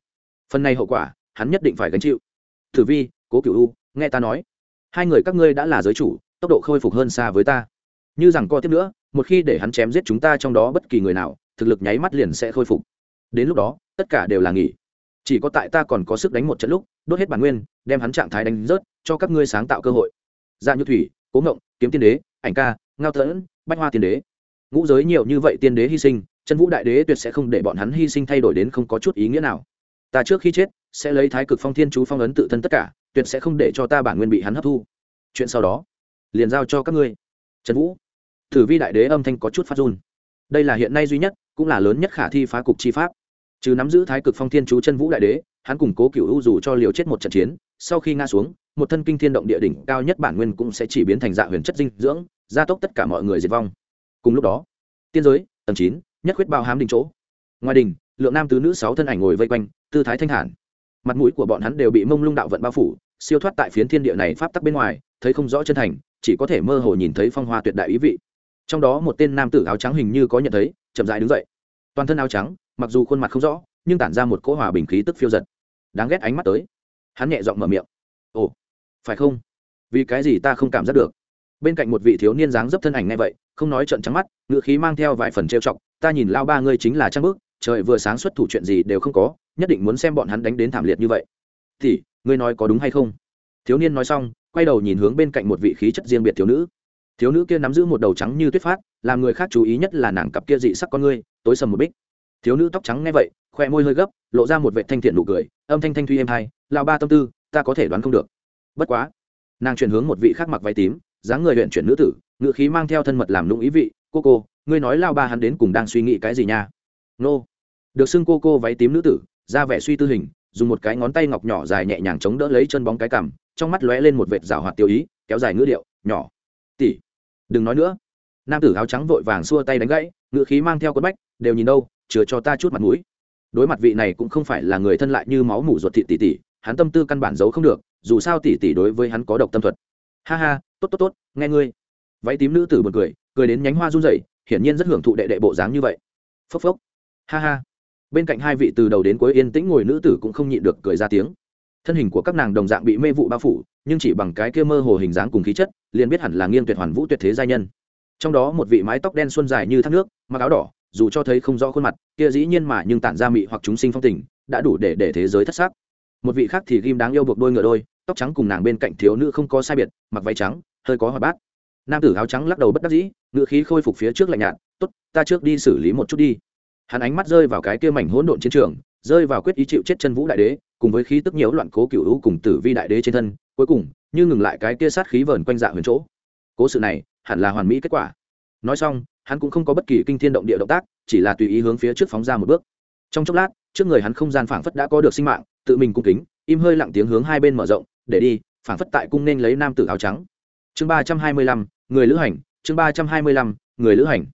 Phần này hậu quả, hắn nhất định phải gánh chịu. Thử vi, cố cựu u, nghe ta nói. Hai người các ngươi đã là giới chủ, tốc độ khôi phục hơn xa với ta. Như rằng co tiếp nữa, một khi để hắn chém giết chúng ta trong đó bất kỳ người nào, thực lực nháy mắt liền sẽ khôi phục. Đến lúc đó, tất cả đều là nghỉ. Chỉ có tại ta còn có sức đánh một trận lúc, đốt hết bản nguyên, đem hắn trạng thái đánh rớt, cho các ngươi sáng tạo cơ hội. Dạ như thủy, cố ngộng, kiếm tiên đế, ảnh ca, ngao tẫn bách hoa tiên đế ngũ giới nhiều như vậy tiên đế hy sinh, chân vũ đại đế tuyệt sẽ không để bọn hắn hy sinh thay đổi đến không có chút ý nghĩa nào. Ta trước khi chết, sẽ lấy thái cực phong thiên chú phong ấn tự thân tất cả, tuyệt sẽ không để cho ta bản nguyên bị hắn hấp thu. Chuyện sau đó, liền giao cho các ngươi. Trần vũ, thử vi đại đế âm thanh có chút phát run. Đây là hiện nay duy nhất, cũng là lớn nhất khả thi phá cục chi pháp. Chứ nắm giữ thái cực phong thiên chú chân vũ đại đế, hắn củng cố cựu hữu dù cho liều chết một trận chiến, sau khi ngã xuống, một thân kinh thiên động địa đỉnh cao nhất bản nguyên cũng sẽ chỉ biến thành dạ huyền chất dinh dưỡng, gia tốc tất cả mọi người diệt vong cùng lúc đó, tiên giới, tầng chín, nhất quyết bao hám đình chỗ. Ngoài đình lượng nam tứ nữ sáu thân ảnh ngồi vây quanh, tư thái thanh thản. Mặt mũi của bọn hắn đều bị mông lung đạo vận bao phủ, siêu thoát tại phiến thiên địa này pháp tắc bên ngoài, thấy không rõ chân thành, chỉ có thể mơ hồ nhìn thấy phong hoa tuyệt đại ý vị. Trong đó một tên nam tử áo trắng hình như có nhận thấy, chậm dại đứng dậy. Toàn thân áo trắng, mặc dù khuôn mặt không rõ, nhưng tản ra một cỗ hòa bình khí tức phiêu giật. Đáng ghét ánh mắt tới. Hắn nhẹ giọng mở miệng. Ồ, phải không? Vì cái gì ta không cảm giác được? Bên cạnh một vị thiếu niên dáng dấp thân ảnh ngay vậy, không nói trận trắng mắt ngựa khí mang theo vài phần trêu chọc, ta nhìn lao ba ngươi chính là trang bước trời vừa sáng xuất thủ chuyện gì đều không có, nhất định muốn xem bọn hắn đánh đến thảm liệt như vậy. Thì ngươi nói có đúng hay không? Thiếu niên nói xong, quay đầu nhìn hướng bên cạnh một vị khí chất riêng biệt thiếu nữ. Thiếu nữ kia nắm giữ một đầu trắng như tuyết phát, làm người khác chú ý nhất là nàng cặp kia dị sắc con ngươi, tối sầm một bích. Thiếu nữ tóc trắng nghe vậy khoe môi hơi gấp, lộ ra một vệ thanh thiện nụ cười, âm thanh thanh thuy êm hai lao ba tâm tư, ta có thể đoán không được. Bất quá. Nàng chuyển hướng một vị khác mặc váy tím dáng người huyện chuyển nữ tử ngự khí mang theo thân mật làm lũng ý vị, cô cô, ngươi nói lao ba hắn đến cùng đang suy nghĩ cái gì nha? Nô. Được xưng cô cô váy tím nữ tử, ra vẻ suy tư hình, dùng một cái ngón tay ngọc nhỏ dài nhẹ nhàng chống đỡ lấy chân bóng cái cằm, trong mắt lóe lên một vệt rào hoạt tiêu ý, kéo dài ngữ điệu, nhỏ. Tỉ đừng nói nữa. Nam tử áo trắng vội vàng xua tay đánh gãy ngự khí mang theo quất bách, đều nhìn đâu, chừa cho ta chút mặt mũi. Đối mặt vị này cũng không phải là người thân lại như máu mủ ruột thịt tỉ tỉ hắn tâm tư căn bản giấu không được, dù sao tỉ tỉ đối với hắn có độc tâm thuật. Ha ha tốt tốt tốt, nghe ngươi. Váy tím nữ tử b u ồ n cười cười đến nhánh hoa run rẩy, hiển nhiên rất hưởng thụ đệ đệ bộ dáng như vậy. Phốc phốc. Ha ha. Bên cạnh hai vị từ đầu đến cuối yên tĩnh ngồi nữ tử cũng không nhịn được cười ra tiếng. Thân hình của các nàng đồng dạng bị mê vụ bao phủ, nhưng chỉ bằng cái kia mơ hồ hình dáng cùng khí chất, liền biết hẳn là nghiêng tuyệt hoàn vũ tuyệt thế gia nhân. Trong đó một vị mái tóc đen xuân dài như thác nước, mặc áo đỏ, dù cho thấy không rõ khuôn mặt, kia dĩ nhiên mà nhưng tản ra mị hoặc chúng sinh phong tình, đã đủ để để thế giới thất xác một vị khác thì ghim đáng yêu buộc đôi ngựa đôi, tóc trắng cùng nàng bên cạnh thiếu nữ không có sai biệt, mặc váy trắng hơi có hoạt bát. Nam tử áo trắng lắc đầu bất đắc dĩ, ngựa khí khôi phục phía trước lạnh nhạt, tốt, ta trước đi xử lý một chút đi. Hắn ánh mắt rơi vào cái kia mảnh hỗn độn chiến trường, rơi vào quyết ý chịu chết chân vũ đại đế, cùng với khí tức nhiễu loạn cố cựu hữu cùng tử vi đại đế trên thân, cuối cùng, như ngừng lại cái kia sát khí vờn quanh dạ huyền chỗ. Cố sự này, hẳn là hoàn mỹ kết quả. Nói xong, hắn cũng không có bất kỳ kinh thiên động địa động tác, chỉ là tùy ý hướng phía trước phóng ra một bước. Trong chốc lát, trước người hắn không gian phảng phất đã có được sinh mạng, tự mình cung kính, im hơi lặng tiếng hướng hai bên mở rộng, để đi, phảng phất tại cung nên lấy nam tử áo trắng chương ba trăm hai mươi lăm, người lữ hành, chương ba trăm hai mươi lăm, người lữ hành.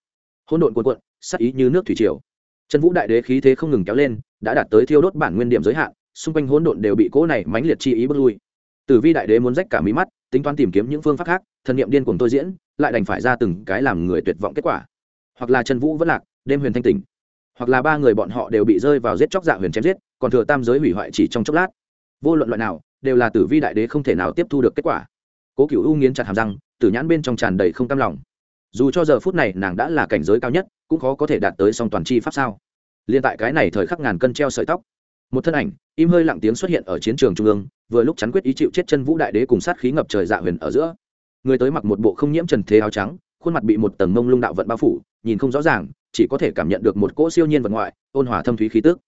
Hỗn độn cuộn cuộn, sắc ý như nước thủy triều. Trần vũ đại đế khí thế không ngừng kéo lên, đã đạt tới thiêu đốt bản nguyên điểm giới hạn, xung quanh hỗn độn đều bị cỗ này mãnh liệt chi ý bước lui. Tử vi đại đế muốn rách cả mí mắt, tính toán tìm kiếm những phương pháp khác, thần niệm điên cuồng tôi diễn, lại đành phải ra từng cái làm người tuyệt vọng kết quả. Hoặc là trần vũ vẫn lạc, đêm huyền thanh tỉnh. Hoặc là ba người bọn họ đều bị rơi vào giết chóc dạ huyền chém giết, còn thừa tam giới hủy hoại chỉ trong chốc lát. Vô luận loại nào, đều là tử vi đại đế không thể nào tiếp thu được kết quả cố cựu u nghiến chặt hàm răng tử nhãn bên trong tràn đầy không cam lòng. Dù cho giờ phút này nàng đã là cảnh giới cao nhất, cũng khó có thể đạt tới song toàn chi pháp sao? Liên tại cái này thời khắc ngàn cân treo sợi tóc, một thân ảnh, im hơi lặng tiếng xuất hiện ở chiến trường trung ương, vừa lúc chắn quyết ý chịu chết chân vũ đại đế cùng sát khí ngập trời dạ huyền ở giữa. Người tới mặc một bộ không nhiễm trần thế áo trắng, khuôn mặt bị một tầng mông lung đạo vận bao phủ, nhìn không rõ ràng, chỉ có thể cảm nhận được một cỗ siêu nhiên vật ngoại, ôn hòa thâm thúy khí tức.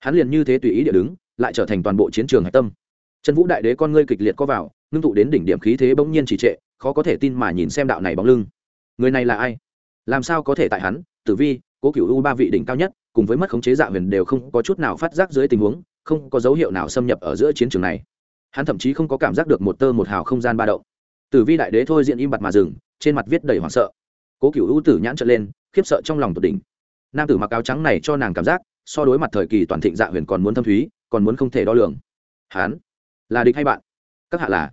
Hắn liền như thế tùy ý địa đứng, lại trở thành toàn bộ chiến trường hạch tâm. Chân vũ đại đế con ngươi kịch liệt có vào ngưng tụ đến đỉnh điểm khí thế bỗng nhiên chỉ trệ, khó có thể tin mà nhìn xem đạo này bóng lưng. Người này là ai? Làm sao có thể tại hắn, tử vi, cố cựu u ba vị đỉnh cao nhất, cùng với mất khống chế dạ huyền đều không có chút nào phát giác dưới tình huống, không có dấu hiệu nào xâm nhập ở giữa chiến trường này. Hắn thậm chí không có cảm giác được một tơ một hào không gian ba động. Tử vi đại đế thôi diện im bặt mà dừng, trên mặt viết đầy hoảng sợ. Cố cựu u tử nhãn trở lên, khiếp sợ trong lòng tột đỉnh. Nam tử mặc áo trắng này cho nàng cảm giác, so đối mặt thời kỳ toàn thịnh dạ huyền còn muốn thâm thúy, còn muốn không thể đo lường. Hán là địch hay bạn? Các hạ là?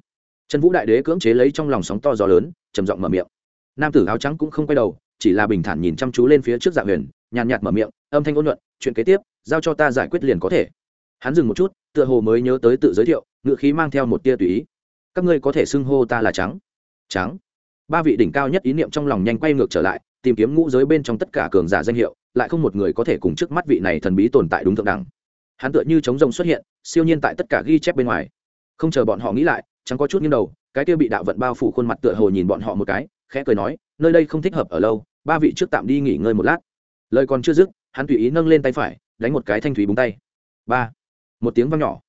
Trần vũ đại đế cưỡng chế lấy trong lòng sóng to gió lớn, trầm giọng mở miệng. Nam tử áo trắng cũng không quay đầu, chỉ là bình thản nhìn chăm chú lên phía trước dạ huyền, nhàn nhạt mở miệng, âm thanh ôn nhuận, chuyện kế tiếp, giao cho ta giải quyết liền có thể. Hắn dừng một chút, tựa hồ mới nhớ tới tự giới thiệu ngự khí mang theo một tia tùy ý. Các ngươi có thể xưng hô ta là trắng. Trắng? Ba vị đỉnh cao nhất ý niệm trong lòng nhanh quay ngược trở lại, tìm kiếm ngũ giới bên trong tất cả cường giả danh hiệu, lại không một người có thể cùng trước mắt vị này thần bí tồn tại đúng thượng đẳng. Hắn tựa như chống rồng xuất hiện, siêu nhiên tại tất cả ghi chép bên ngoài. Không chờ bọn họ nghĩ lại chẳng có chút nghiêng đầu, cái kia bị đạo vận bao phủ khuôn mặt tựa hồ nhìn bọn họ một cái, khẽ cười nói, nơi đây không thích hợp ở lâu, ba vị trước tạm đi nghỉ ngơi một lát. Lời còn chưa dứt, hắn tùy ý nâng lên tay phải, đánh một cái thanh thủy búng tay. Ba. Một tiếng vang nhỏ.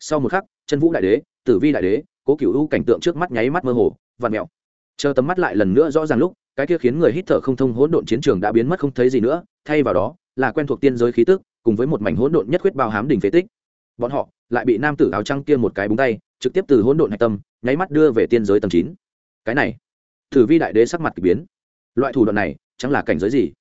Sau một khắc, chân vũ đại đế, tử vi đại đế, cố cựu u cảnh tượng trước mắt nháy mắt mơ hồ vạt mẹo. Chờ tấm mắt lại lần nữa rõ ràng lúc, cái kia khiến người hít thở không thông hỗn độn chiến trường đã biến mất không thấy gì nữa, thay vào đó, là quen thuộc tiên giới khí tức, cùng với một mảnh hỗn độn nhất quyết bao hám đỉnh phế tích. Bọn họ lại bị nam tử áo trăng kia một cái búng tay trực tiếp từ hỗn độn hạch tâm, nháy mắt đưa về tiên giới tầng chín. Cái này, thử vi đại đế sắc mặt k ỳ biến. Loại thủ đoạn này, chẳng là cảnh giới gì,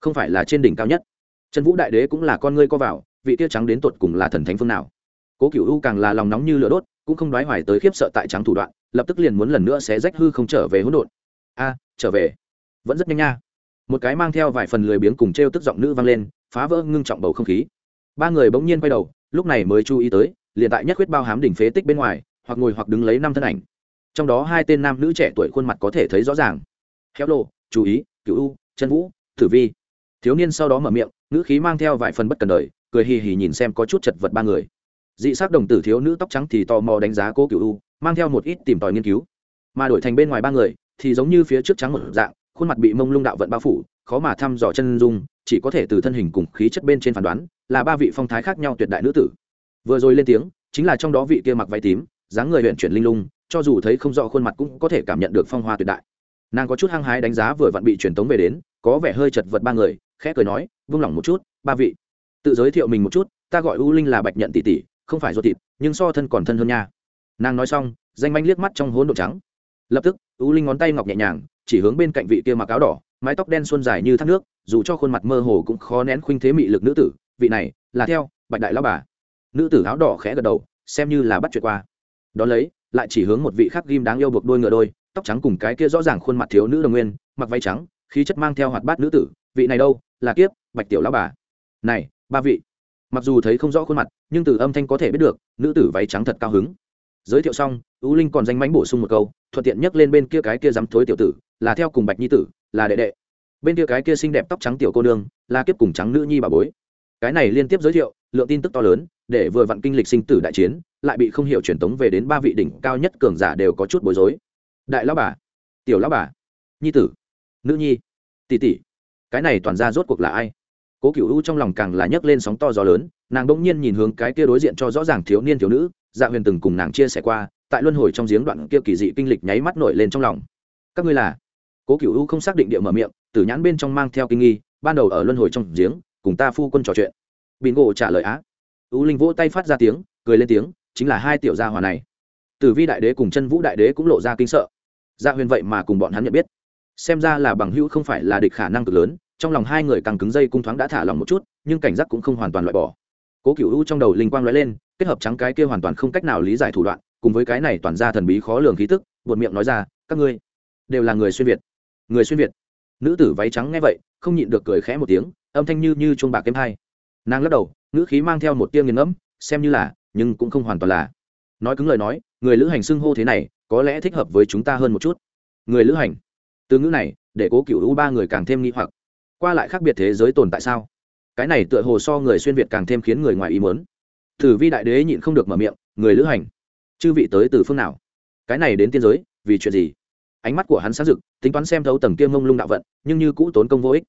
không phải là trên đỉnh cao nhất. Trần vũ đại đế cũng là con ngươi co vào, vị tia trắng đến tột cùng là thần thánh phương nào? Cố cựu u càng là lòng nóng như lửa đốt, cũng không đoái hoài tới khiếp sợ tại trắng thủ đoạn, lập tức liền muốn lần nữa sẽ rách hư không trở về hỗn độn. A, trở về. Vẫn rất nhanh nha. Một cái mang theo vài phần lười biếng cùng t r e o tức giọng nữ vang lên, phá vỡ ngưng trọng bầu không khí. Ba người bỗng nhiên quay đầu, lúc này mới chú ý tới, liền tại nhất quyết bao hám đỉnh phế tích bên ngoài hoặc ngồi hoặc đứng lấy năm thân ảnh. Trong đó hai tên nam nữ trẻ tuổi khuôn mặt có thể thấy rõ ràng. Khéo lộ chú ý cựu u, chân vũ thử vi. Thiếu niên sau đó mở miệng nữ khí mang theo vài phần bất cần đời, cười hì hì nhìn xem có chút chật vật ba người. Dị s ắ c đồng tử thiếu nữ tóc trắng thì tò mò đánh giá cô cựu u, mang theo một ít tìm tòi nghiên cứu. Mà đổi thành bên ngoài ba người, thì giống như phía trước trắng một dạng, khuôn mặt bị mông lung đạo vận bao phủ, khó mà thăm dò chân dung, chỉ có thể từ thân hình cùng khí chất bên trên phán đoán, là ba vị phong thái khác nhau tuyệt đại nữ tử. Vừa rồi lên tiếng, chính là trong đó vị kia mặc váy tím dáng người huyện chuyển linh lung, cho dù thấy không rõ khuôn mặt cũng có thể cảm nhận được phong hoa tuyệt đại. Nàng có chút hăng hái đánh giá vừa vặn bị truyền tống về đến, có vẻ hơi chật vật ba người, khẽ cười nói, vung lòng một chút, ba vị. Tự giới thiệu mình một chút, ta gọi u linh là bạch nhận tỷ tỷ, không phải do thịt, nhưng so thân còn thân hơn nha. Nàng nói xong, danh manh liếc mắt trong hỗn độ trắng. Lập tức, u linh ngón tay ngọc nhẹ nhàng, chỉ hướng bên cạnh vị kia mặc áo đỏ, mái tóc đen xuân dài như thác nước, dù cho khuôn mặt mơ hồ cũng khó nén khuynh thế mị lực nữ tử, vị này là theo bạch đại lao bà. Nữ tử áo đỏ khẽ gật đầu, xem như là bắt chuyện qua đón lấy, lại chỉ hướng một vị khắc ghim đáng yêu buộc đôi ngựa đôi, tóc trắng cùng cái kia rõ ràng khuôn mặt thiếu nữ đồng nguyên, mặc váy trắng, khí chất mang theo hoạt bát nữ tử, vị này đâu? Là kiếp, bạch tiểu lão bà. Này, ba vị. Mặc dù thấy không rõ khuôn mặt, nhưng từ âm thanh có thể biết được, nữ tử váy trắng thật cao hứng. Giới thiệu xong, ú linh còn danh mánh bổ sung một câu, thuận tiện nhắc lên bên kia cái kia dám thối tiểu tử, là theo cùng bạch nhi tử, là đệ đệ. Bên kia cái kia xinh đẹp tóc trắng tiểu cô nương, là kiếp cùng trắng nữ nhi bà bối. Cái này liên tiếp giới thiệu, lượng tin tức to lớn để vừa vặn kinh lịch sinh tử đại chiến, lại bị không hiểu truyền tống về đến ba vị đỉnh cao nhất cường giả đều có chút bối rối. Đại lão bà, tiểu lão bà, nhi tử, nữ nhi, tỷ tỷ, cái này toàn ra rốt cuộc là ai? Cố cựu u trong lòng càng là nhấc lên sóng to gió lớn, nàng bỗng nhiên nhìn hướng cái kia đối diện cho rõ ràng thiếu niên thiếu nữ dạ huyền từng cùng nàng chia sẻ qua, tại luân hồi trong giếng đoạn kia kỳ dị kinh lịch nháy mắt nổi lên trong lòng. Các ngươi là? Cố cựu u không xác định địa mở miệng tử nhãn bên trong mang theo kinh nghi, ban đầu ở luân hồi trong giếng, cùng ta phu quân trò chuyện. Bình ngộ trả lời á u linh vỗ tay phát ra tiếng, cười lên tiếng, chính là hai tiểu gia hỏa này. Tử vi đại đế cùng chân vũ đại đế cũng lộ ra kinh sợ. Dạ huyền vậy mà cùng bọn hắn nhận biết. Xem ra là bằng hữu không phải là địch khả năng cực lớn, trong lòng hai người càng cứng dây cung thoáng đã thả lòng một chút, nhưng cảnh giác cũng không hoàn toàn loại bỏ. Cố Cửu u trong đầu linh quang lóe lên, kết hợp trắng cái kia hoàn toàn không cách nào lý giải thủ đoạn, cùng với cái này toàn ra thần bí khó lường khí tức, buột miệng nói ra, các ngươi đều là người xuyên việt. Người xuyên việt. Nữ tử váy trắng nghe vậy, không nhịn được cười khẽ một tiếng, âm thanh như như chuông bạc kiếm hai nàng lắc đầu, ngữ khí mang theo một tia nghiền ngẫm, xem như là, nhưng cũng không hoàn toàn là. Nói cứng lời nói, người lữ hành xưng hô thế này, có lẽ thích hợp với chúng ta hơn một chút. Người lữ hành. Từ ngữ này, để cố cựu u ba người càng thêm nghi hoặc. Qua lại khác biệt thế giới tồn tại sao? Cái này tựa hồ so người xuyên việt càng thêm khiến người ngoài ý muốn. Thử vi đại đế nhịn không được mở miệng, người lữ hành. Chư vị tới từ phương nào? Cái này đến tiên giới, vì chuyện gì? Ánh mắt của hắn sáng rực, tính toán xem thấu tầng kia mông lung đạo vận, nhưng như cũ tốn công vô ích.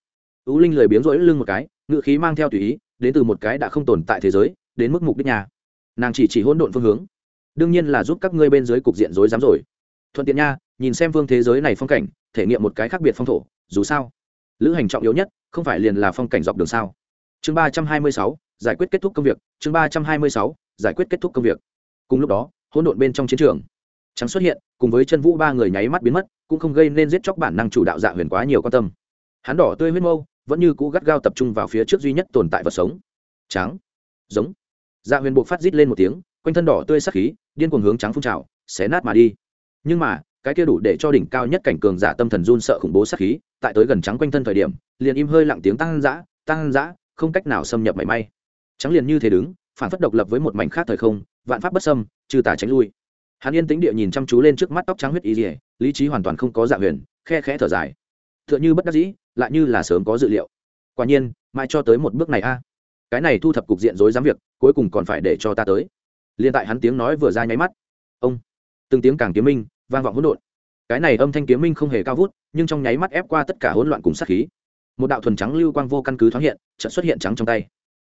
Ú linh lười biếng rỗi lưng một cái ngự khí mang theo tùy ý đến từ một cái đã không tồn tại thế giới, đến mức mục đích nhà. Nàng chỉ chỉ hỗn độn phương hướng. Đương nhiên là giúp các ngươi bên dưới cục diện rối rắm rồi. Thuận tiện nha, nhìn xem vương thế giới này phong cảnh, thể nghiệm một cái khác biệt phong thổ, dù sao, lữ hành trọng yếu nhất, không phải liền là phong cảnh dọc đường sao. Chương ba trăm hai mươi sáu, giải quyết kết thúc công việc. Chương ba trăm hai mươi sáu, giải quyết kết thúc công việc. Cùng lúc đó, hỗn độn bên trong chiến trường. Trắng xuất hiện, cùng với chân vũ ba người nháy mắt biến mất, cũng không gây nên giết chóc bản năng chủ đạo dạ huyền quá nhiều quan tâm. Hắn đỏ tươi huyết mâu vẫn như cũ gắt gao tập trung vào phía trước duy nhất tồn tại vật sống. Trắng. Giống. Dạ huyền buộc phát rít lên một tiếng, quanh thân đỏ tươi sắc khí, điên cuồng hướng trắng phun trào, xé nát mà đi. Nhưng mà, cái kia đủ để cho đỉnh cao nhất cảnh cường giả tâm thần run sợ khủng bố sắc khí, tại tới gần trắng quanh thân thời điểm, liền im hơi lặng tiếng tăng dã tăng dã, không cách nào xâm nhập mảy may. Trắng liền như thế đứng, phản phất độc lập với một mảnh khác thời không, vạn pháp bất xâm, trừ tả tránh lui. Hắn yên tĩnh địa nhìn chăm chú lên trước mắt tóc trắng huyết y dỉa lý trí hoàn toàn không có dạ huyền, khe khẽ thở dài. T h ư ợ n h ư bất đắc dĩ lại như là sớm có dự liệu. Quả nhiên, mãi cho tới một bước này a. Cái này thu thập cục diện rối rắm việc, cuối cùng còn phải để cho ta tới. Liên tại hắn tiếng nói vừa ra nháy mắt, ông, từng tiếng càng kiếm minh, vang vọng hỗn độn. Cái này âm thanh kiếm minh không hề cao vút, nhưng trong nháy mắt ép qua tất cả hỗn loạn cùng sát khí. Một đạo thuần trắng lưu quang vô căn cứ thoáng hiện trận xuất hiện trắng trong tay.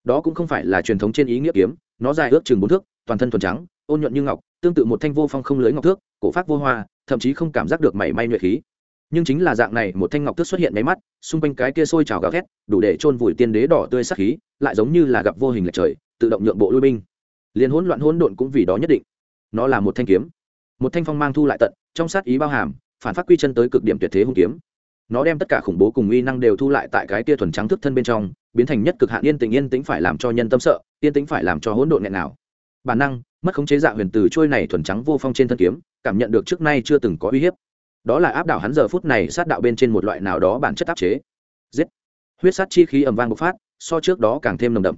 Đó cũng không phải là truyền thống trên ý nghĩa kiếm, nó dài ước chừng bốn thước, toàn thân thuần trắng, ôn nhuận như ngọc, tương tự một thanh vô phong không lưới ngọc thước, cổ phát vô hoa, thậm chí không cảm giác được mảy may nhuệ khí nhưng chính là dạng này một thanh ngọc tước xuất hiện máy mắt, xung quanh cái kia sôi trào gào thét, đủ để chôn vùi tiên đế đỏ tươi sắc khí, lại giống như là gặp vô hình lệch trời, tự động nhượng bộ lui binh. Liền hỗn loạn hỗn độn cũng vì đó nhất định. Nó là một thanh kiếm. Một thanh phong mang thu lại tận, trong sát ý bao hàm, phản phát quy chân tới cực điểm tuyệt thế hung kiếm. Nó đem tất cả khủng bố cùng uy năng đều thu lại tại cái kia thuần trắng thức thân bên trong, biến thành nhất cực hạn yên tĩnh yên tĩnh phải làm cho nhân tâm sợ, yên tĩnh phải làm cho hỗn độn nghẹn nào. Bản năng, mất khống chế dạ huyền từ trôi này thuần trắng vô phong trên thân kiếm, cảm nhận được trước nay chưa từng có uy hiếp đó là áp đảo hắn giờ phút này sát đạo bên trên một loại nào đó bản chất áp chế. Giết. Huyết sát chi khí ầm vang bộc phát, so trước đó càng thêm nồng đậm.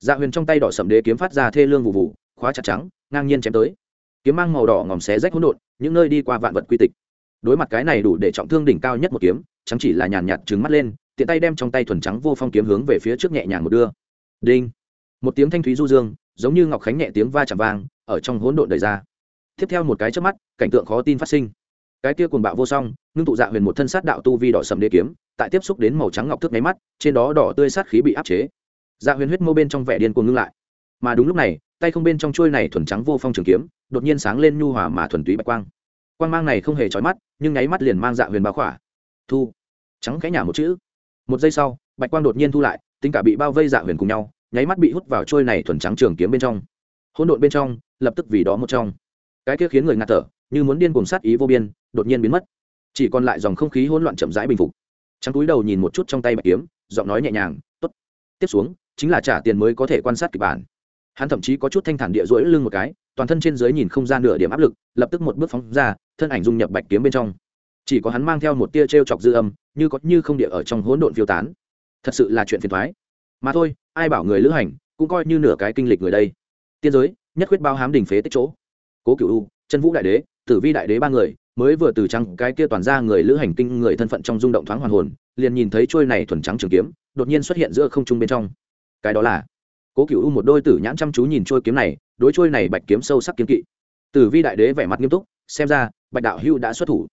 Dạ huyền trong tay đỏ sầm đế kiếm phát ra thê lương vụ vụ, khóa chặt trắng, ngang nhiên chém tới. Kiếm mang màu đỏ ngòm xé rách hỗn độn, những nơi đi qua vạn vật quy tịch. Đối mặt cái này đủ để trọng thương đỉnh cao nhất một kiếm, trắng chỉ là nhàn nhạt trứng mắt lên, tiện tay đem trong tay thuần trắng vô phong kiếm hướng về phía trước nhẹ nhàng một đưa. Đinh. Một tiếng thanh thúy du dương, giống như ngọc khánh nhẹ tiếng va chạm vang, ở trong hỗn độn đầy ra. Tiếp theo một cái trước mắt, cảnh tượng khó tin phát sinh cái kia cuồng bạo vô song, ngưng tụ dạ huyền một thân sát đạo tu vi đỏ sầm đế kiếm, tại tiếp xúc đến màu trắng ngọc thước nháy mắt, trên đó đỏ tươi sát khí bị áp chế. Dạ huyền huyết mô bên trong vẻ điên cuồng ngưng lại. Mà đúng lúc này, tay không bên trong chuôi này thuần trắng vô phong trường kiếm, đột nhiên sáng lên nhu hòa mà thuần túy bạch quang. Quang mang này không hề chói mắt, nhưng nháy mắt liền mang dạ huyền bao khỏa. Thu. Trắng cái nhà một chữ. Một giây sau, bạch quang đột nhiên thu lại, tính cả bị bao vây dạ huyền cùng nhau, nháy mắt bị hút vào trôi này thuần trắng trường kiếm bên trong. Hỗn độn bên trong, lập tức vì đó một trong. Cái kia khiến người ngạt thở như muốn điên cuồng sát ý vô biên, đột nhiên biến mất. Chỉ còn lại dòng không khí hỗn loạn chậm rãi bình phục. Trắng túi đầu nhìn một chút trong tay bạch kiếm, giọng nói nhẹ nhàng, tốt. Tiếp xuống, chính là trả tiền mới có thể quan sát kịch bản. Hắn thậm chí có chút thanh thản địa rỗi lưng một cái, toàn thân trên dưới nhìn không ra nửa điểm áp lực, lập tức một bước phóng ra, thân ảnh dung nhập bạch kiếm bên trong. Chỉ có hắn mang theo một tia t r e o chọc dư âm, như có như không địa ở trong hỗn độn phiêu tán. Thật sự là chuyện phiền thoái mà thôi, ai bảo người lữ hành cũng coi như nửa cái kinh lịch người đây. Tiên giới, nhất quyết bao hám đình phế tích chỗ. Cố cựu u, chân vũ đại đế tử vi đại đế ba người, mới vừa từ trăng cái kia toàn ra người lữ hành kinh người thân phận trong rung động thoáng hoàn hồn, liền nhìn thấy trôi này thuần trắng trường kiếm, đột nhiên xuất hiện giữa không trung bên trong. Cái đó là cố cựu u một đôi tử nhãn chăm chú nhìn trôi kiếm này, đối trôi này bạch kiếm sâu sắc kiếm kỵ. Tử vi đại đế vẻ mặt nghiêm túc, xem ra, bạch đạo hưu đã xuất thủ.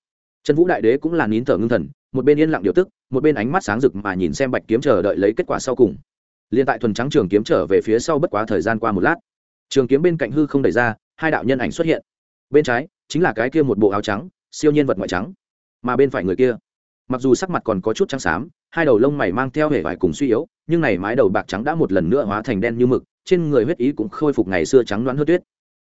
Trần vũ đại đế cũng là nín thở ngưng thần, một bên yên lặng điều tức, một bên ánh mắt sáng rực mà nhìn xem bạch kiếm chờ đợi lấy kết quả sau cùng. Liền tại thuần trắng trường kiếm trở về phía sau bất quá thời gian qua một lát. Trường kiếm bên cạnh hư không đẩy ra, hai đạo nhân ảnh xuất hiện. Bên trái chính là cái kia một bộ áo trắng, siêu nhiên vật ngoại trắng. Mà bên phải người kia, mặc dù sắc mặt còn có chút trắng xám, hai đầu lông mày mang theo hệ vải cùng suy yếu, nhưng này mái đầu bạc trắng đã một lần nữa hóa thành đen như mực, trên người huyết ý cũng khôi phục ngày xưa trắng đoán hơn tuyết.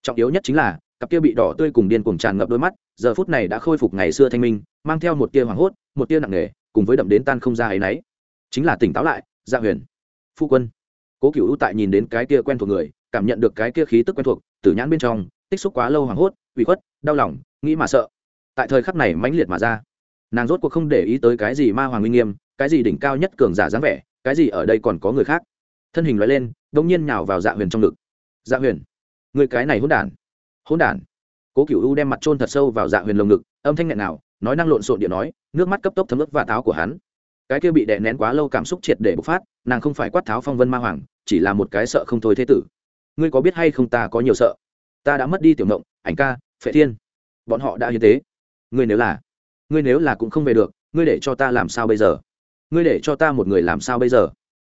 Trọng yếu nhất chính là, cặp kia bị đỏ tươi cùng điên cuồng tràn ngập đôi mắt, giờ phút này đã khôi phục ngày xưa thanh minh, mang theo một tia hoảng hốt, một tia nặng nề, cùng với đậm đến tan không ra ấy nấy. Chính là tỉnh táo lại dạ huyền. Phu quân. Cố cựu tại nhìn đến cái kia quen thuộc người, cảm nhận được cái kia khí tức quen thuộc, tử nhãn bên trong, tích xúc quá lâu hoảng hốt ủy khuất, đau lòng, nghĩ mà sợ. Tại thời khắc này mãnh liệt mà ra. Nàng rốt cuộc không để ý tới cái gì ma hoàng uy nghiêm, cái gì đỉnh cao nhất cường giả dáng vẻ, cái gì ở đây còn có người khác. Thân hình loại lên đông nhiên nhào vào dạ huyền trong ngực. Dạ huyền, người cái này hôn đản. Hôn đản. Cố cựu u đem mặt trôn thật sâu vào dạ huyền lồng ngực, âm thanh nghẹn nào nói năng lộn xộn điện nói, nước mắt cấp tốc thấm ướt và táo của hắn. Cái kia bị đè nén quá lâu cảm xúc triệt để bộc phát, nàng không phải quát tháo phong vân ma hoàng, chỉ là một cái sợ không thôi thế tử. Ngươi có biết hay không ta có nhiều sợ? Ta đã mất đi tiểu mộng ảnh ca, phệ thiên. Bọn họ đã hiến tế. Ngươi nếu là, ngươi nếu là cũng không về được, ngươi để cho ta làm sao bây giờ? Ngươi để cho ta một người làm sao bây giờ?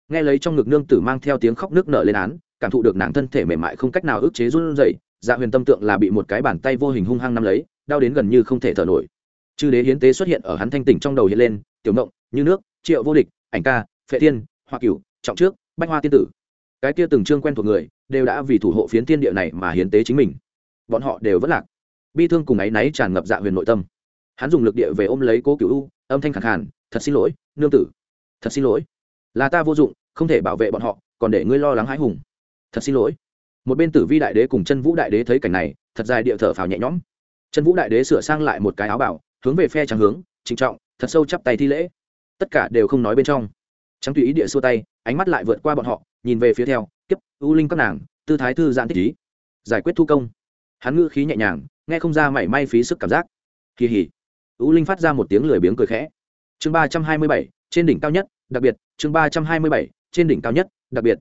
Nghe lấy trong ngực nương tử mang theo tiếng khóc nước nở lên án, cảm thụ được nàng thân thể mềm mại không cách nào ức chế run rẩy dạ huyền tâm tượng là bị một cái bàn tay vô hình hung hăng nắm lấy, đau đến gần như không thể thở nổi. Chư đế hiến tế xuất hiện ở hắn thanh tỉnh trong đầu hiện lên, tiểu mộng như nước, triệu vô địch, ảnh ca, phệ thiên, hoa cửu, trọng trước, bách hoa tiên tử. Cái kia từng chương quen thuộc người, đều đã vì thủ hộ phiến thiên địa này mà hiến tế chính mình bọn họ đều vất lạc. Bi thương cùng áy náy tràn ngập dạ huyền nội tâm. Hắn dùng lực địa về ôm lấy cố cựu u, âm thanh khẳng khàn, thật xin lỗi, nương tử. Thật xin lỗi. Là ta vô dụng, không thể bảo vệ bọn họ, còn để ngươi lo lắng hãi hùng. Thật xin lỗi. Một bên tử vi đại đế cùng chân vũ đại đế thấy cảnh này, thật dài địa thở phào nhẹ nhõm. Chân vũ đại đế sửa sang lại một cái áo bảo, hướng về phe trắng hướng, trịnh trọng, thật sâu chắp tay thi lễ. Tất cả đều không nói bên trong. Trắng tùy ý địa xua tay, ánh mắt lại vượt qua bọn họ, nhìn về phía theo, kiếp, u linh các nàng, tư thái thư giãn thích ý. Giải quyết thu công hắn ngữ khí nhẹ nhàng, nghe không ra mảy may phí sức cảm giác. Kỳ hỉ. U linh phát ra một tiếng lười biếng cười khẽ. Chương ba trăm hai mươi bảy, trên đỉnh cao nhất, đặc biệt. Chương ba trăm hai mươi bảy, trên đỉnh cao nhất, đặc biệt.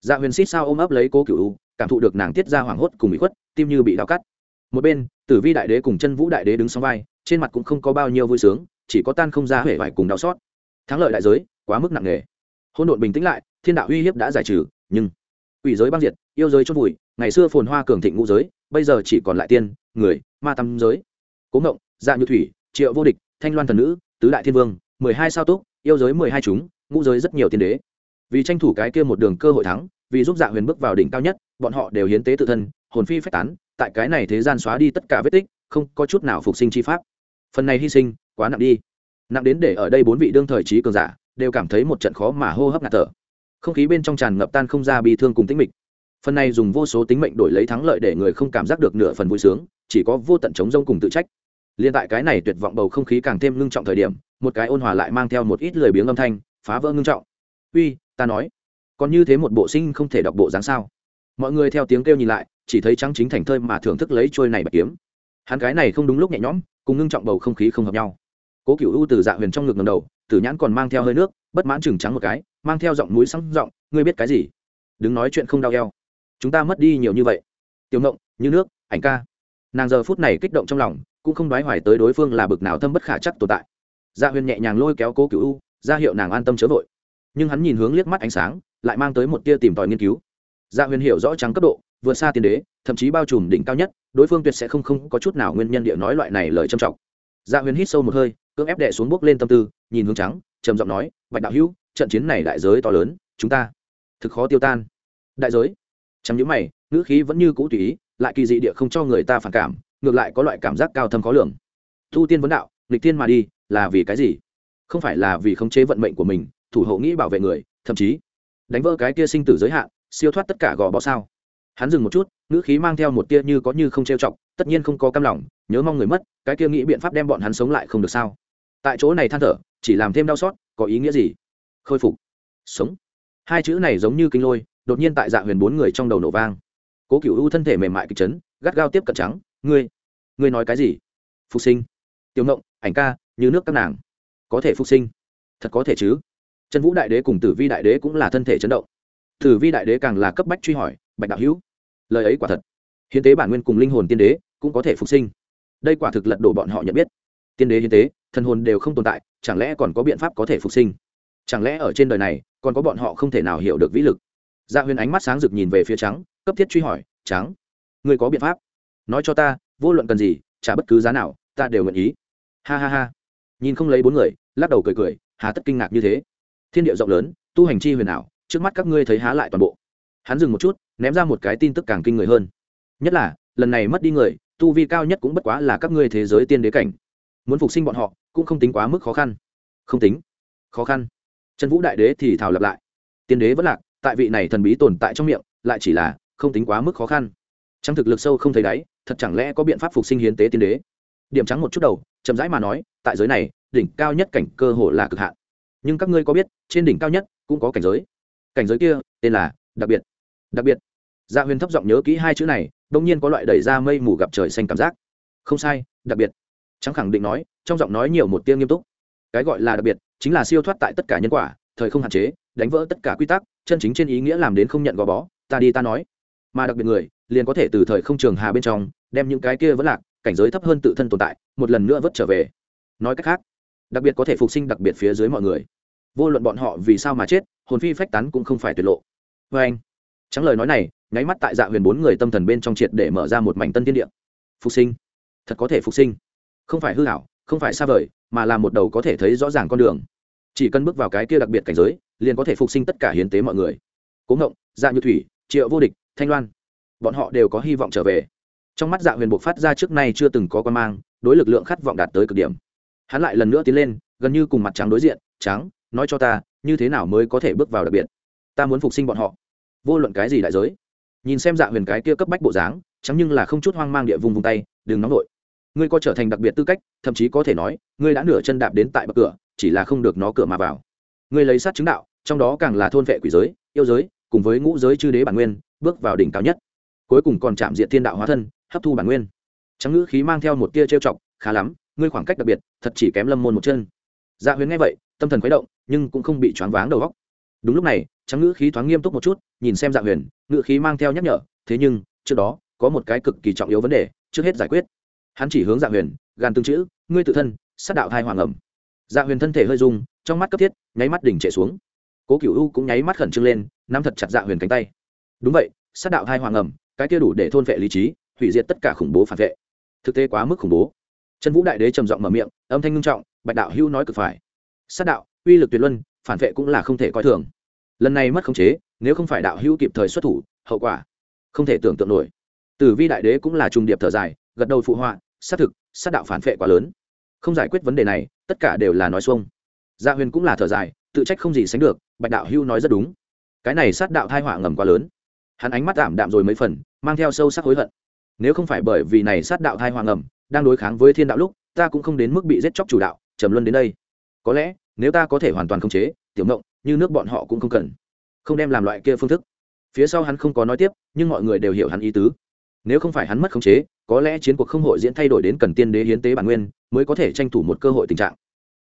Dạ huyền xít sao ôm ấp lấy cố cựu u cảm thụ được nàng tiết ra hoảng hốt cùng bị khuất, tim như bị đau cắt. Một bên, tử vi đại đế cùng chân vũ đại đế đứng song vai, trên mặt cũng không có bao nhiêu vui sướng, chỉ có tan không ra hể vải cùng đau xót. Thắng lợi đại giới, quá mức nặng nề. Hôn độn bình tĩnh lại, thiên đạo uy hiếp đã giải trừ, nhưng quỷ giới băng diệt, yêu giới chôn vùi, ngày xưa phồn hoa cường thịnh ngũ giới bây giờ chỉ còn lại tiên, người, ma tâm giới. Cố ngộng dạ như thủy, triệu vô địch, thanh loan thần nữ, tứ đại thiên vương, mười hai sao túc, yêu giới mười hai chúng, ngũ giới rất nhiều tiên đế. Vì tranh thủ cái kia một đường cơ hội thắng, vì giúp dạ huyền bước vào đỉnh cao nhất, bọn họ đều hiến tế tự thân, hồn phi phách tán, tại cái này thế gian xóa đi tất cả vết tích, không có chút nào phục sinh chi pháp. Phần này hy sinh, quá nặng đi. Nặng đến để ở đây bốn vị đương thời trí cường giả, đều cảm thấy một trận khó mà hô hấp ngạt thở. Không khí bên trong tràn ngập tan không ra bi thương cùng tĩnh mịch phần này dùng vô số tính mệnh đổi lấy thắng lợi để người không cảm giác được nửa phần vui sướng, chỉ có vô tận chống rông cùng tự trách. Liên tại cái này tuyệt vọng bầu không khí càng thêm ngưng trọng thời điểm, một cái ôn hòa lại mang theo một ít lời biếng âm thanh, phá vỡ ngưng trọng. Uy, ta nói, còn như thế một bộ sinh không thể đọc bộ dáng sao? Mọi người theo tiếng kêu nhìn lại, chỉ thấy trắng chính thành thơi mà thưởng thức lấy trôi này bạch kiếm. Hắn cái này không đúng lúc nhẹ nhõm, cùng ngưng trọng bầu không khí không hợp nhau. Cố cựu u từ dạ huyền trong ngực ngầm đầu, tử nhãn còn mang theo hơi nước, bất mãn chừng trắng một cái, mang theo giọng mũi sắng giọng, ngươi biết cái gì? Đứng nói chuyện không đau eo chúng ta mất đi nhiều như vậy. Tiểu ngộng, như nước, ảnh ca. Nàng giờ phút này kích động trong lòng, cũng không đoái hoài tới đối phương là bực nào thâm bất khả chắc tồn tại. Dạ huyền nhẹ nhàng lôi kéo cố cựu u, ra hiệu nàng an tâm chớ vội. Nhưng hắn nhìn hướng liếc mắt ánh sáng, lại mang tới một tia tìm tòi nghiên cứu. Dạ huyền hiểu rõ trắng cấp độ, vượt xa tiền đế, thậm chí bao trùm đỉnh cao nhất, đối phương tuyệt sẽ không không có chút nào nguyên nhân địa nói loại này lời trầm trọng. Dạ huyền hít sâu một hơi, cưỡng ép đệ xuống bước lên tâm tư, nhìn hướng trắng, trầm giọng nói, bạch đạo hữu, trận chiến này đại giới to lớn, chúng ta thực khó tiêu tan. Đại giới? Chẳng những mày, ngữ khí vẫn như cũ tùy ý, lại kỳ dị địa không cho người ta phản cảm, ngược lại có loại cảm giác cao thâm khó lường. Thu tiên vấn đạo, nghịch tiên mà đi, là vì cái gì? Không phải là vì khống chế vận mệnh của mình, thủ hộ nghĩ bảo vệ người, thậm chí đánh vỡ cái kia sinh tử giới hạn, siêu thoát tất cả gò bó sao? Hắn dừng một chút, ngữ khí mang theo một tia như có như không trêu chọc, tất nhiên không có cam lòng, nhớ mong người mất, cái kia nghĩ biện pháp đem bọn hắn sống lại không được sao? Tại chỗ này than thở, chỉ làm thêm đau xót, có ý nghĩa gì? Khôi phục. Sống. Hai chữ này giống như kinh lôi đột nhiên tại dạ huyền bốn người trong đầu nổ vang. Cố cựu u thân thể mềm mại kịch chấn, gắt gao tiếp cận trắng, ngươi ngươi nói cái gì? Phục sinh. Tiểu ngộng, ảnh ca, như nước các nàng. Có thể phục sinh. Thật có thể chứ. Trần vũ đại đế cùng tử vi đại đế cũng là thân thể chấn động. Tử vi đại đế càng là cấp bách truy hỏi, bạch đạo hữu, lời ấy quả thật. Hiến tế bản nguyên cùng linh hồn tiên đế cũng có thể phục sinh. Đây quả thực lật đổ bọn họ nhận biết. Tiên đế hiến tế, thần hồn đều không tồn tại, chẳng lẽ còn có biện pháp có thể phục sinh? Chẳng lẽ ở trên đời này, còn có bọn họ không thể nào hiểu được vĩ lực? Dạ huyền ánh mắt sáng rực nhìn về phía trắng, cấp thiết truy hỏi, trắng người có biện pháp? Nói cho ta, vô luận cần gì, trả bất cứ giá nào, ta đều nguyện ý. Ha ha ha. Nhìn không lấy bốn người, lắc đầu cười cười, hà tất kinh ngạc như thế. Thiên địa rộng lớn, tu hành chi huyền ảo, trước mắt các ngươi thấy há lại toàn bộ. Hắn dừng một chút, ném ra một cái tin tức càng kinh người hơn. Nhất là, lần này mất đi người, tu vi cao nhất cũng bất quá là các ngươi thế giới tiên đế cảnh. Muốn phục sinh bọn họ, cũng không tính quá mức khó khăn. Không tính. Khó khăn. Trần vũ đại đế thì thảo lặp lại. Tiên đế vẫn lạc tại vị này thần bí tồn tại trong miệng, lại chỉ là không tính quá mức khó khăn. Trắng thực lực sâu không thấy đáy, thật chẳng lẽ có biện pháp phục sinh hiến tế tiên đế? Điểm trắng một chút đầu, chậm rãi mà nói, tại giới này, đỉnh cao nhất cảnh cơ hồ là cực hạn. Nhưng các ngươi có biết, trên đỉnh cao nhất cũng có cảnh giới. Cảnh giới kia, tên là đặc biệt. Đặc biệt. Dạ huyền thấp giọng nhớ kỹ hai chữ này đông nhiên có loại đẩy ra mây mù gặp trời xanh cảm giác. Không sai, đặc biệt. Trắng khẳng định nói, trong giọng nói nhiều một tiếng nghiêm túc. Cái gọi là đặc biệt, chính là siêu thoát tại tất cả nhân quả, thời không hạn chế đánh vỡ tất cả quy tắc, chân chính trên ý nghĩa làm đến không nhận gò bó, ta đi ta nói. Mà đặc biệt người, liền có thể từ thời không trường hà bên trong, đem những cái kia vẫn lạc, cảnh giới thấp hơn tự thân tồn tại, một lần nữa vớt trở về. Nói cách khác, đặc biệt có thể phục sinh đặc biệt phía dưới mọi người. Vô luận bọn họ vì sao mà chết, hồn phi phách tán cũng không phải tuyệt lộ. Vê anh, trắng lời nói này, nháy mắt tại dạ huyền bốn người tâm thần bên trong triệt để mở ra một mảnh tân tiên địa. Phục sinh, thật có thể phục sinh. Không phải hư hảo không phải xa vời, mà là một đầu có thể thấy rõ ràng con đường chỉ cần bước vào cái kia đặc biệt cảnh giới, liền có thể phục sinh tất cả hiến tế mọi người. Cố ngộng dạ như thủy, triệu vô địch, thanh loan, bọn họ đều có hy vọng trở về. Trong mắt dạ huyền buộc phát ra trước nay chưa từng có quan mang, đối lực lượng khát vọng đạt tới cực điểm. Hắn lại lần nữa tiến lên, gần như cùng mặt trắng đối diện, trắng, nói cho ta, như thế nào mới có thể bước vào đặc biệt? Ta muốn phục sinh bọn họ. Vô luận cái gì đại giới. Nhìn xem dạ huyền cái kia cấp bách bộ dáng, trắng nhưng là không chút hoang mang địa vùng vùng tay, đừng nóng vội. Ngươi có trở thành đặc biệt tư cách, thậm chí có thể nói, ngươi đã nửa chân đạp đến tại bậc cửa chỉ là không được nó cửa mà vào. Ngươi lấy sát chứng đạo, trong đó càng là thôn vệ quỷ giới, yêu giới, cùng với ngũ giới chư đế bản nguyên, bước vào đỉnh cao nhất. Cuối cùng còn chạm diện thiên đạo hóa thân, hấp thu bản nguyên. Trắng ngữ khí mang theo một tia trêu chọc, khá lắm, ngươi khoảng cách đặc biệt, thật chỉ kém lâm môn một chân. Dạ huyền nghe vậy, tâm thần khuấy động, nhưng cũng không bị choáng váng đầu góc đúng lúc này, trắng ngữ khí thoáng nghiêm túc một chút, nhìn xem dạ huyền, ngữ khí mang theo nhắc nhở, thế nhưng, trước đó, có một cái cực kỳ trọng yếu vấn đề, trước hết giải quyết. Hắn chỉ hướng dạ huyền gan tương chữ, ngươi tự thân, sát đạo thai hoàng ẩm dạ huyền thân thể hơi rung, trong mắt cấp thiết, nháy mắt đỉnh trệ xuống. Cố cựu u cũng nháy mắt khẩn trương lên, nắm thật chặt dạ huyền cánh tay. Đúng vậy, sát đạo hai hoàng ẩm, cái kia đủ để thôn vệ lý trí, hủy diệt tất cả khủng bố phản vệ. Thực tế quá mức khủng bố. Trần vũ đại đế trầm giọng mở miệng, âm thanh ngưng trọng, bạch đạo hữu nói cực phải. Sát đạo, uy lực tuyệt luân, phản vệ cũng là không thể coi thường. Lần này mất khống chế, nếu không phải đạo hữu kịp thời xuất thủ, hậu quả không thể tưởng tượng nổi. Tử vi đại đế cũng là trung điệp thở dài, gật đầu phụ họa, xác thực, sát đạo phản vệ quá lớn. Không giải quyết vấn đề này tất cả đều là nói xuông. Gia huyền cũng là thở dài, tự trách không gì sánh được, bạch đạo hưu nói rất đúng. Cái này sát đạo thai họa ngầm quá lớn. Hắn ánh mắt tạm đạm rồi mấy phần, mang theo sâu sắc hối hận. Nếu không phải bởi vì này sát đạo thai họa ngầm, đang đối kháng với thiên đạo lúc, ta cũng không đến mức bị giết chóc chủ đạo, trầm luân đến đây. Có lẽ, nếu ta có thể hoàn toàn khống chế, tiểu mộng như nước bọn họ cũng không cần. Không đem làm loại kia phương thức. Phía sau hắn không có nói tiếp, nhưng mọi người đều hiểu hắn ý tứ. Nếu không phải hắn mất khống chế, có lẽ chiến cuộc không hội diễn thay đổi đến cần tiên đế hiến tế bản nguyên, mới có thể tranh thủ một cơ hội tình trạng.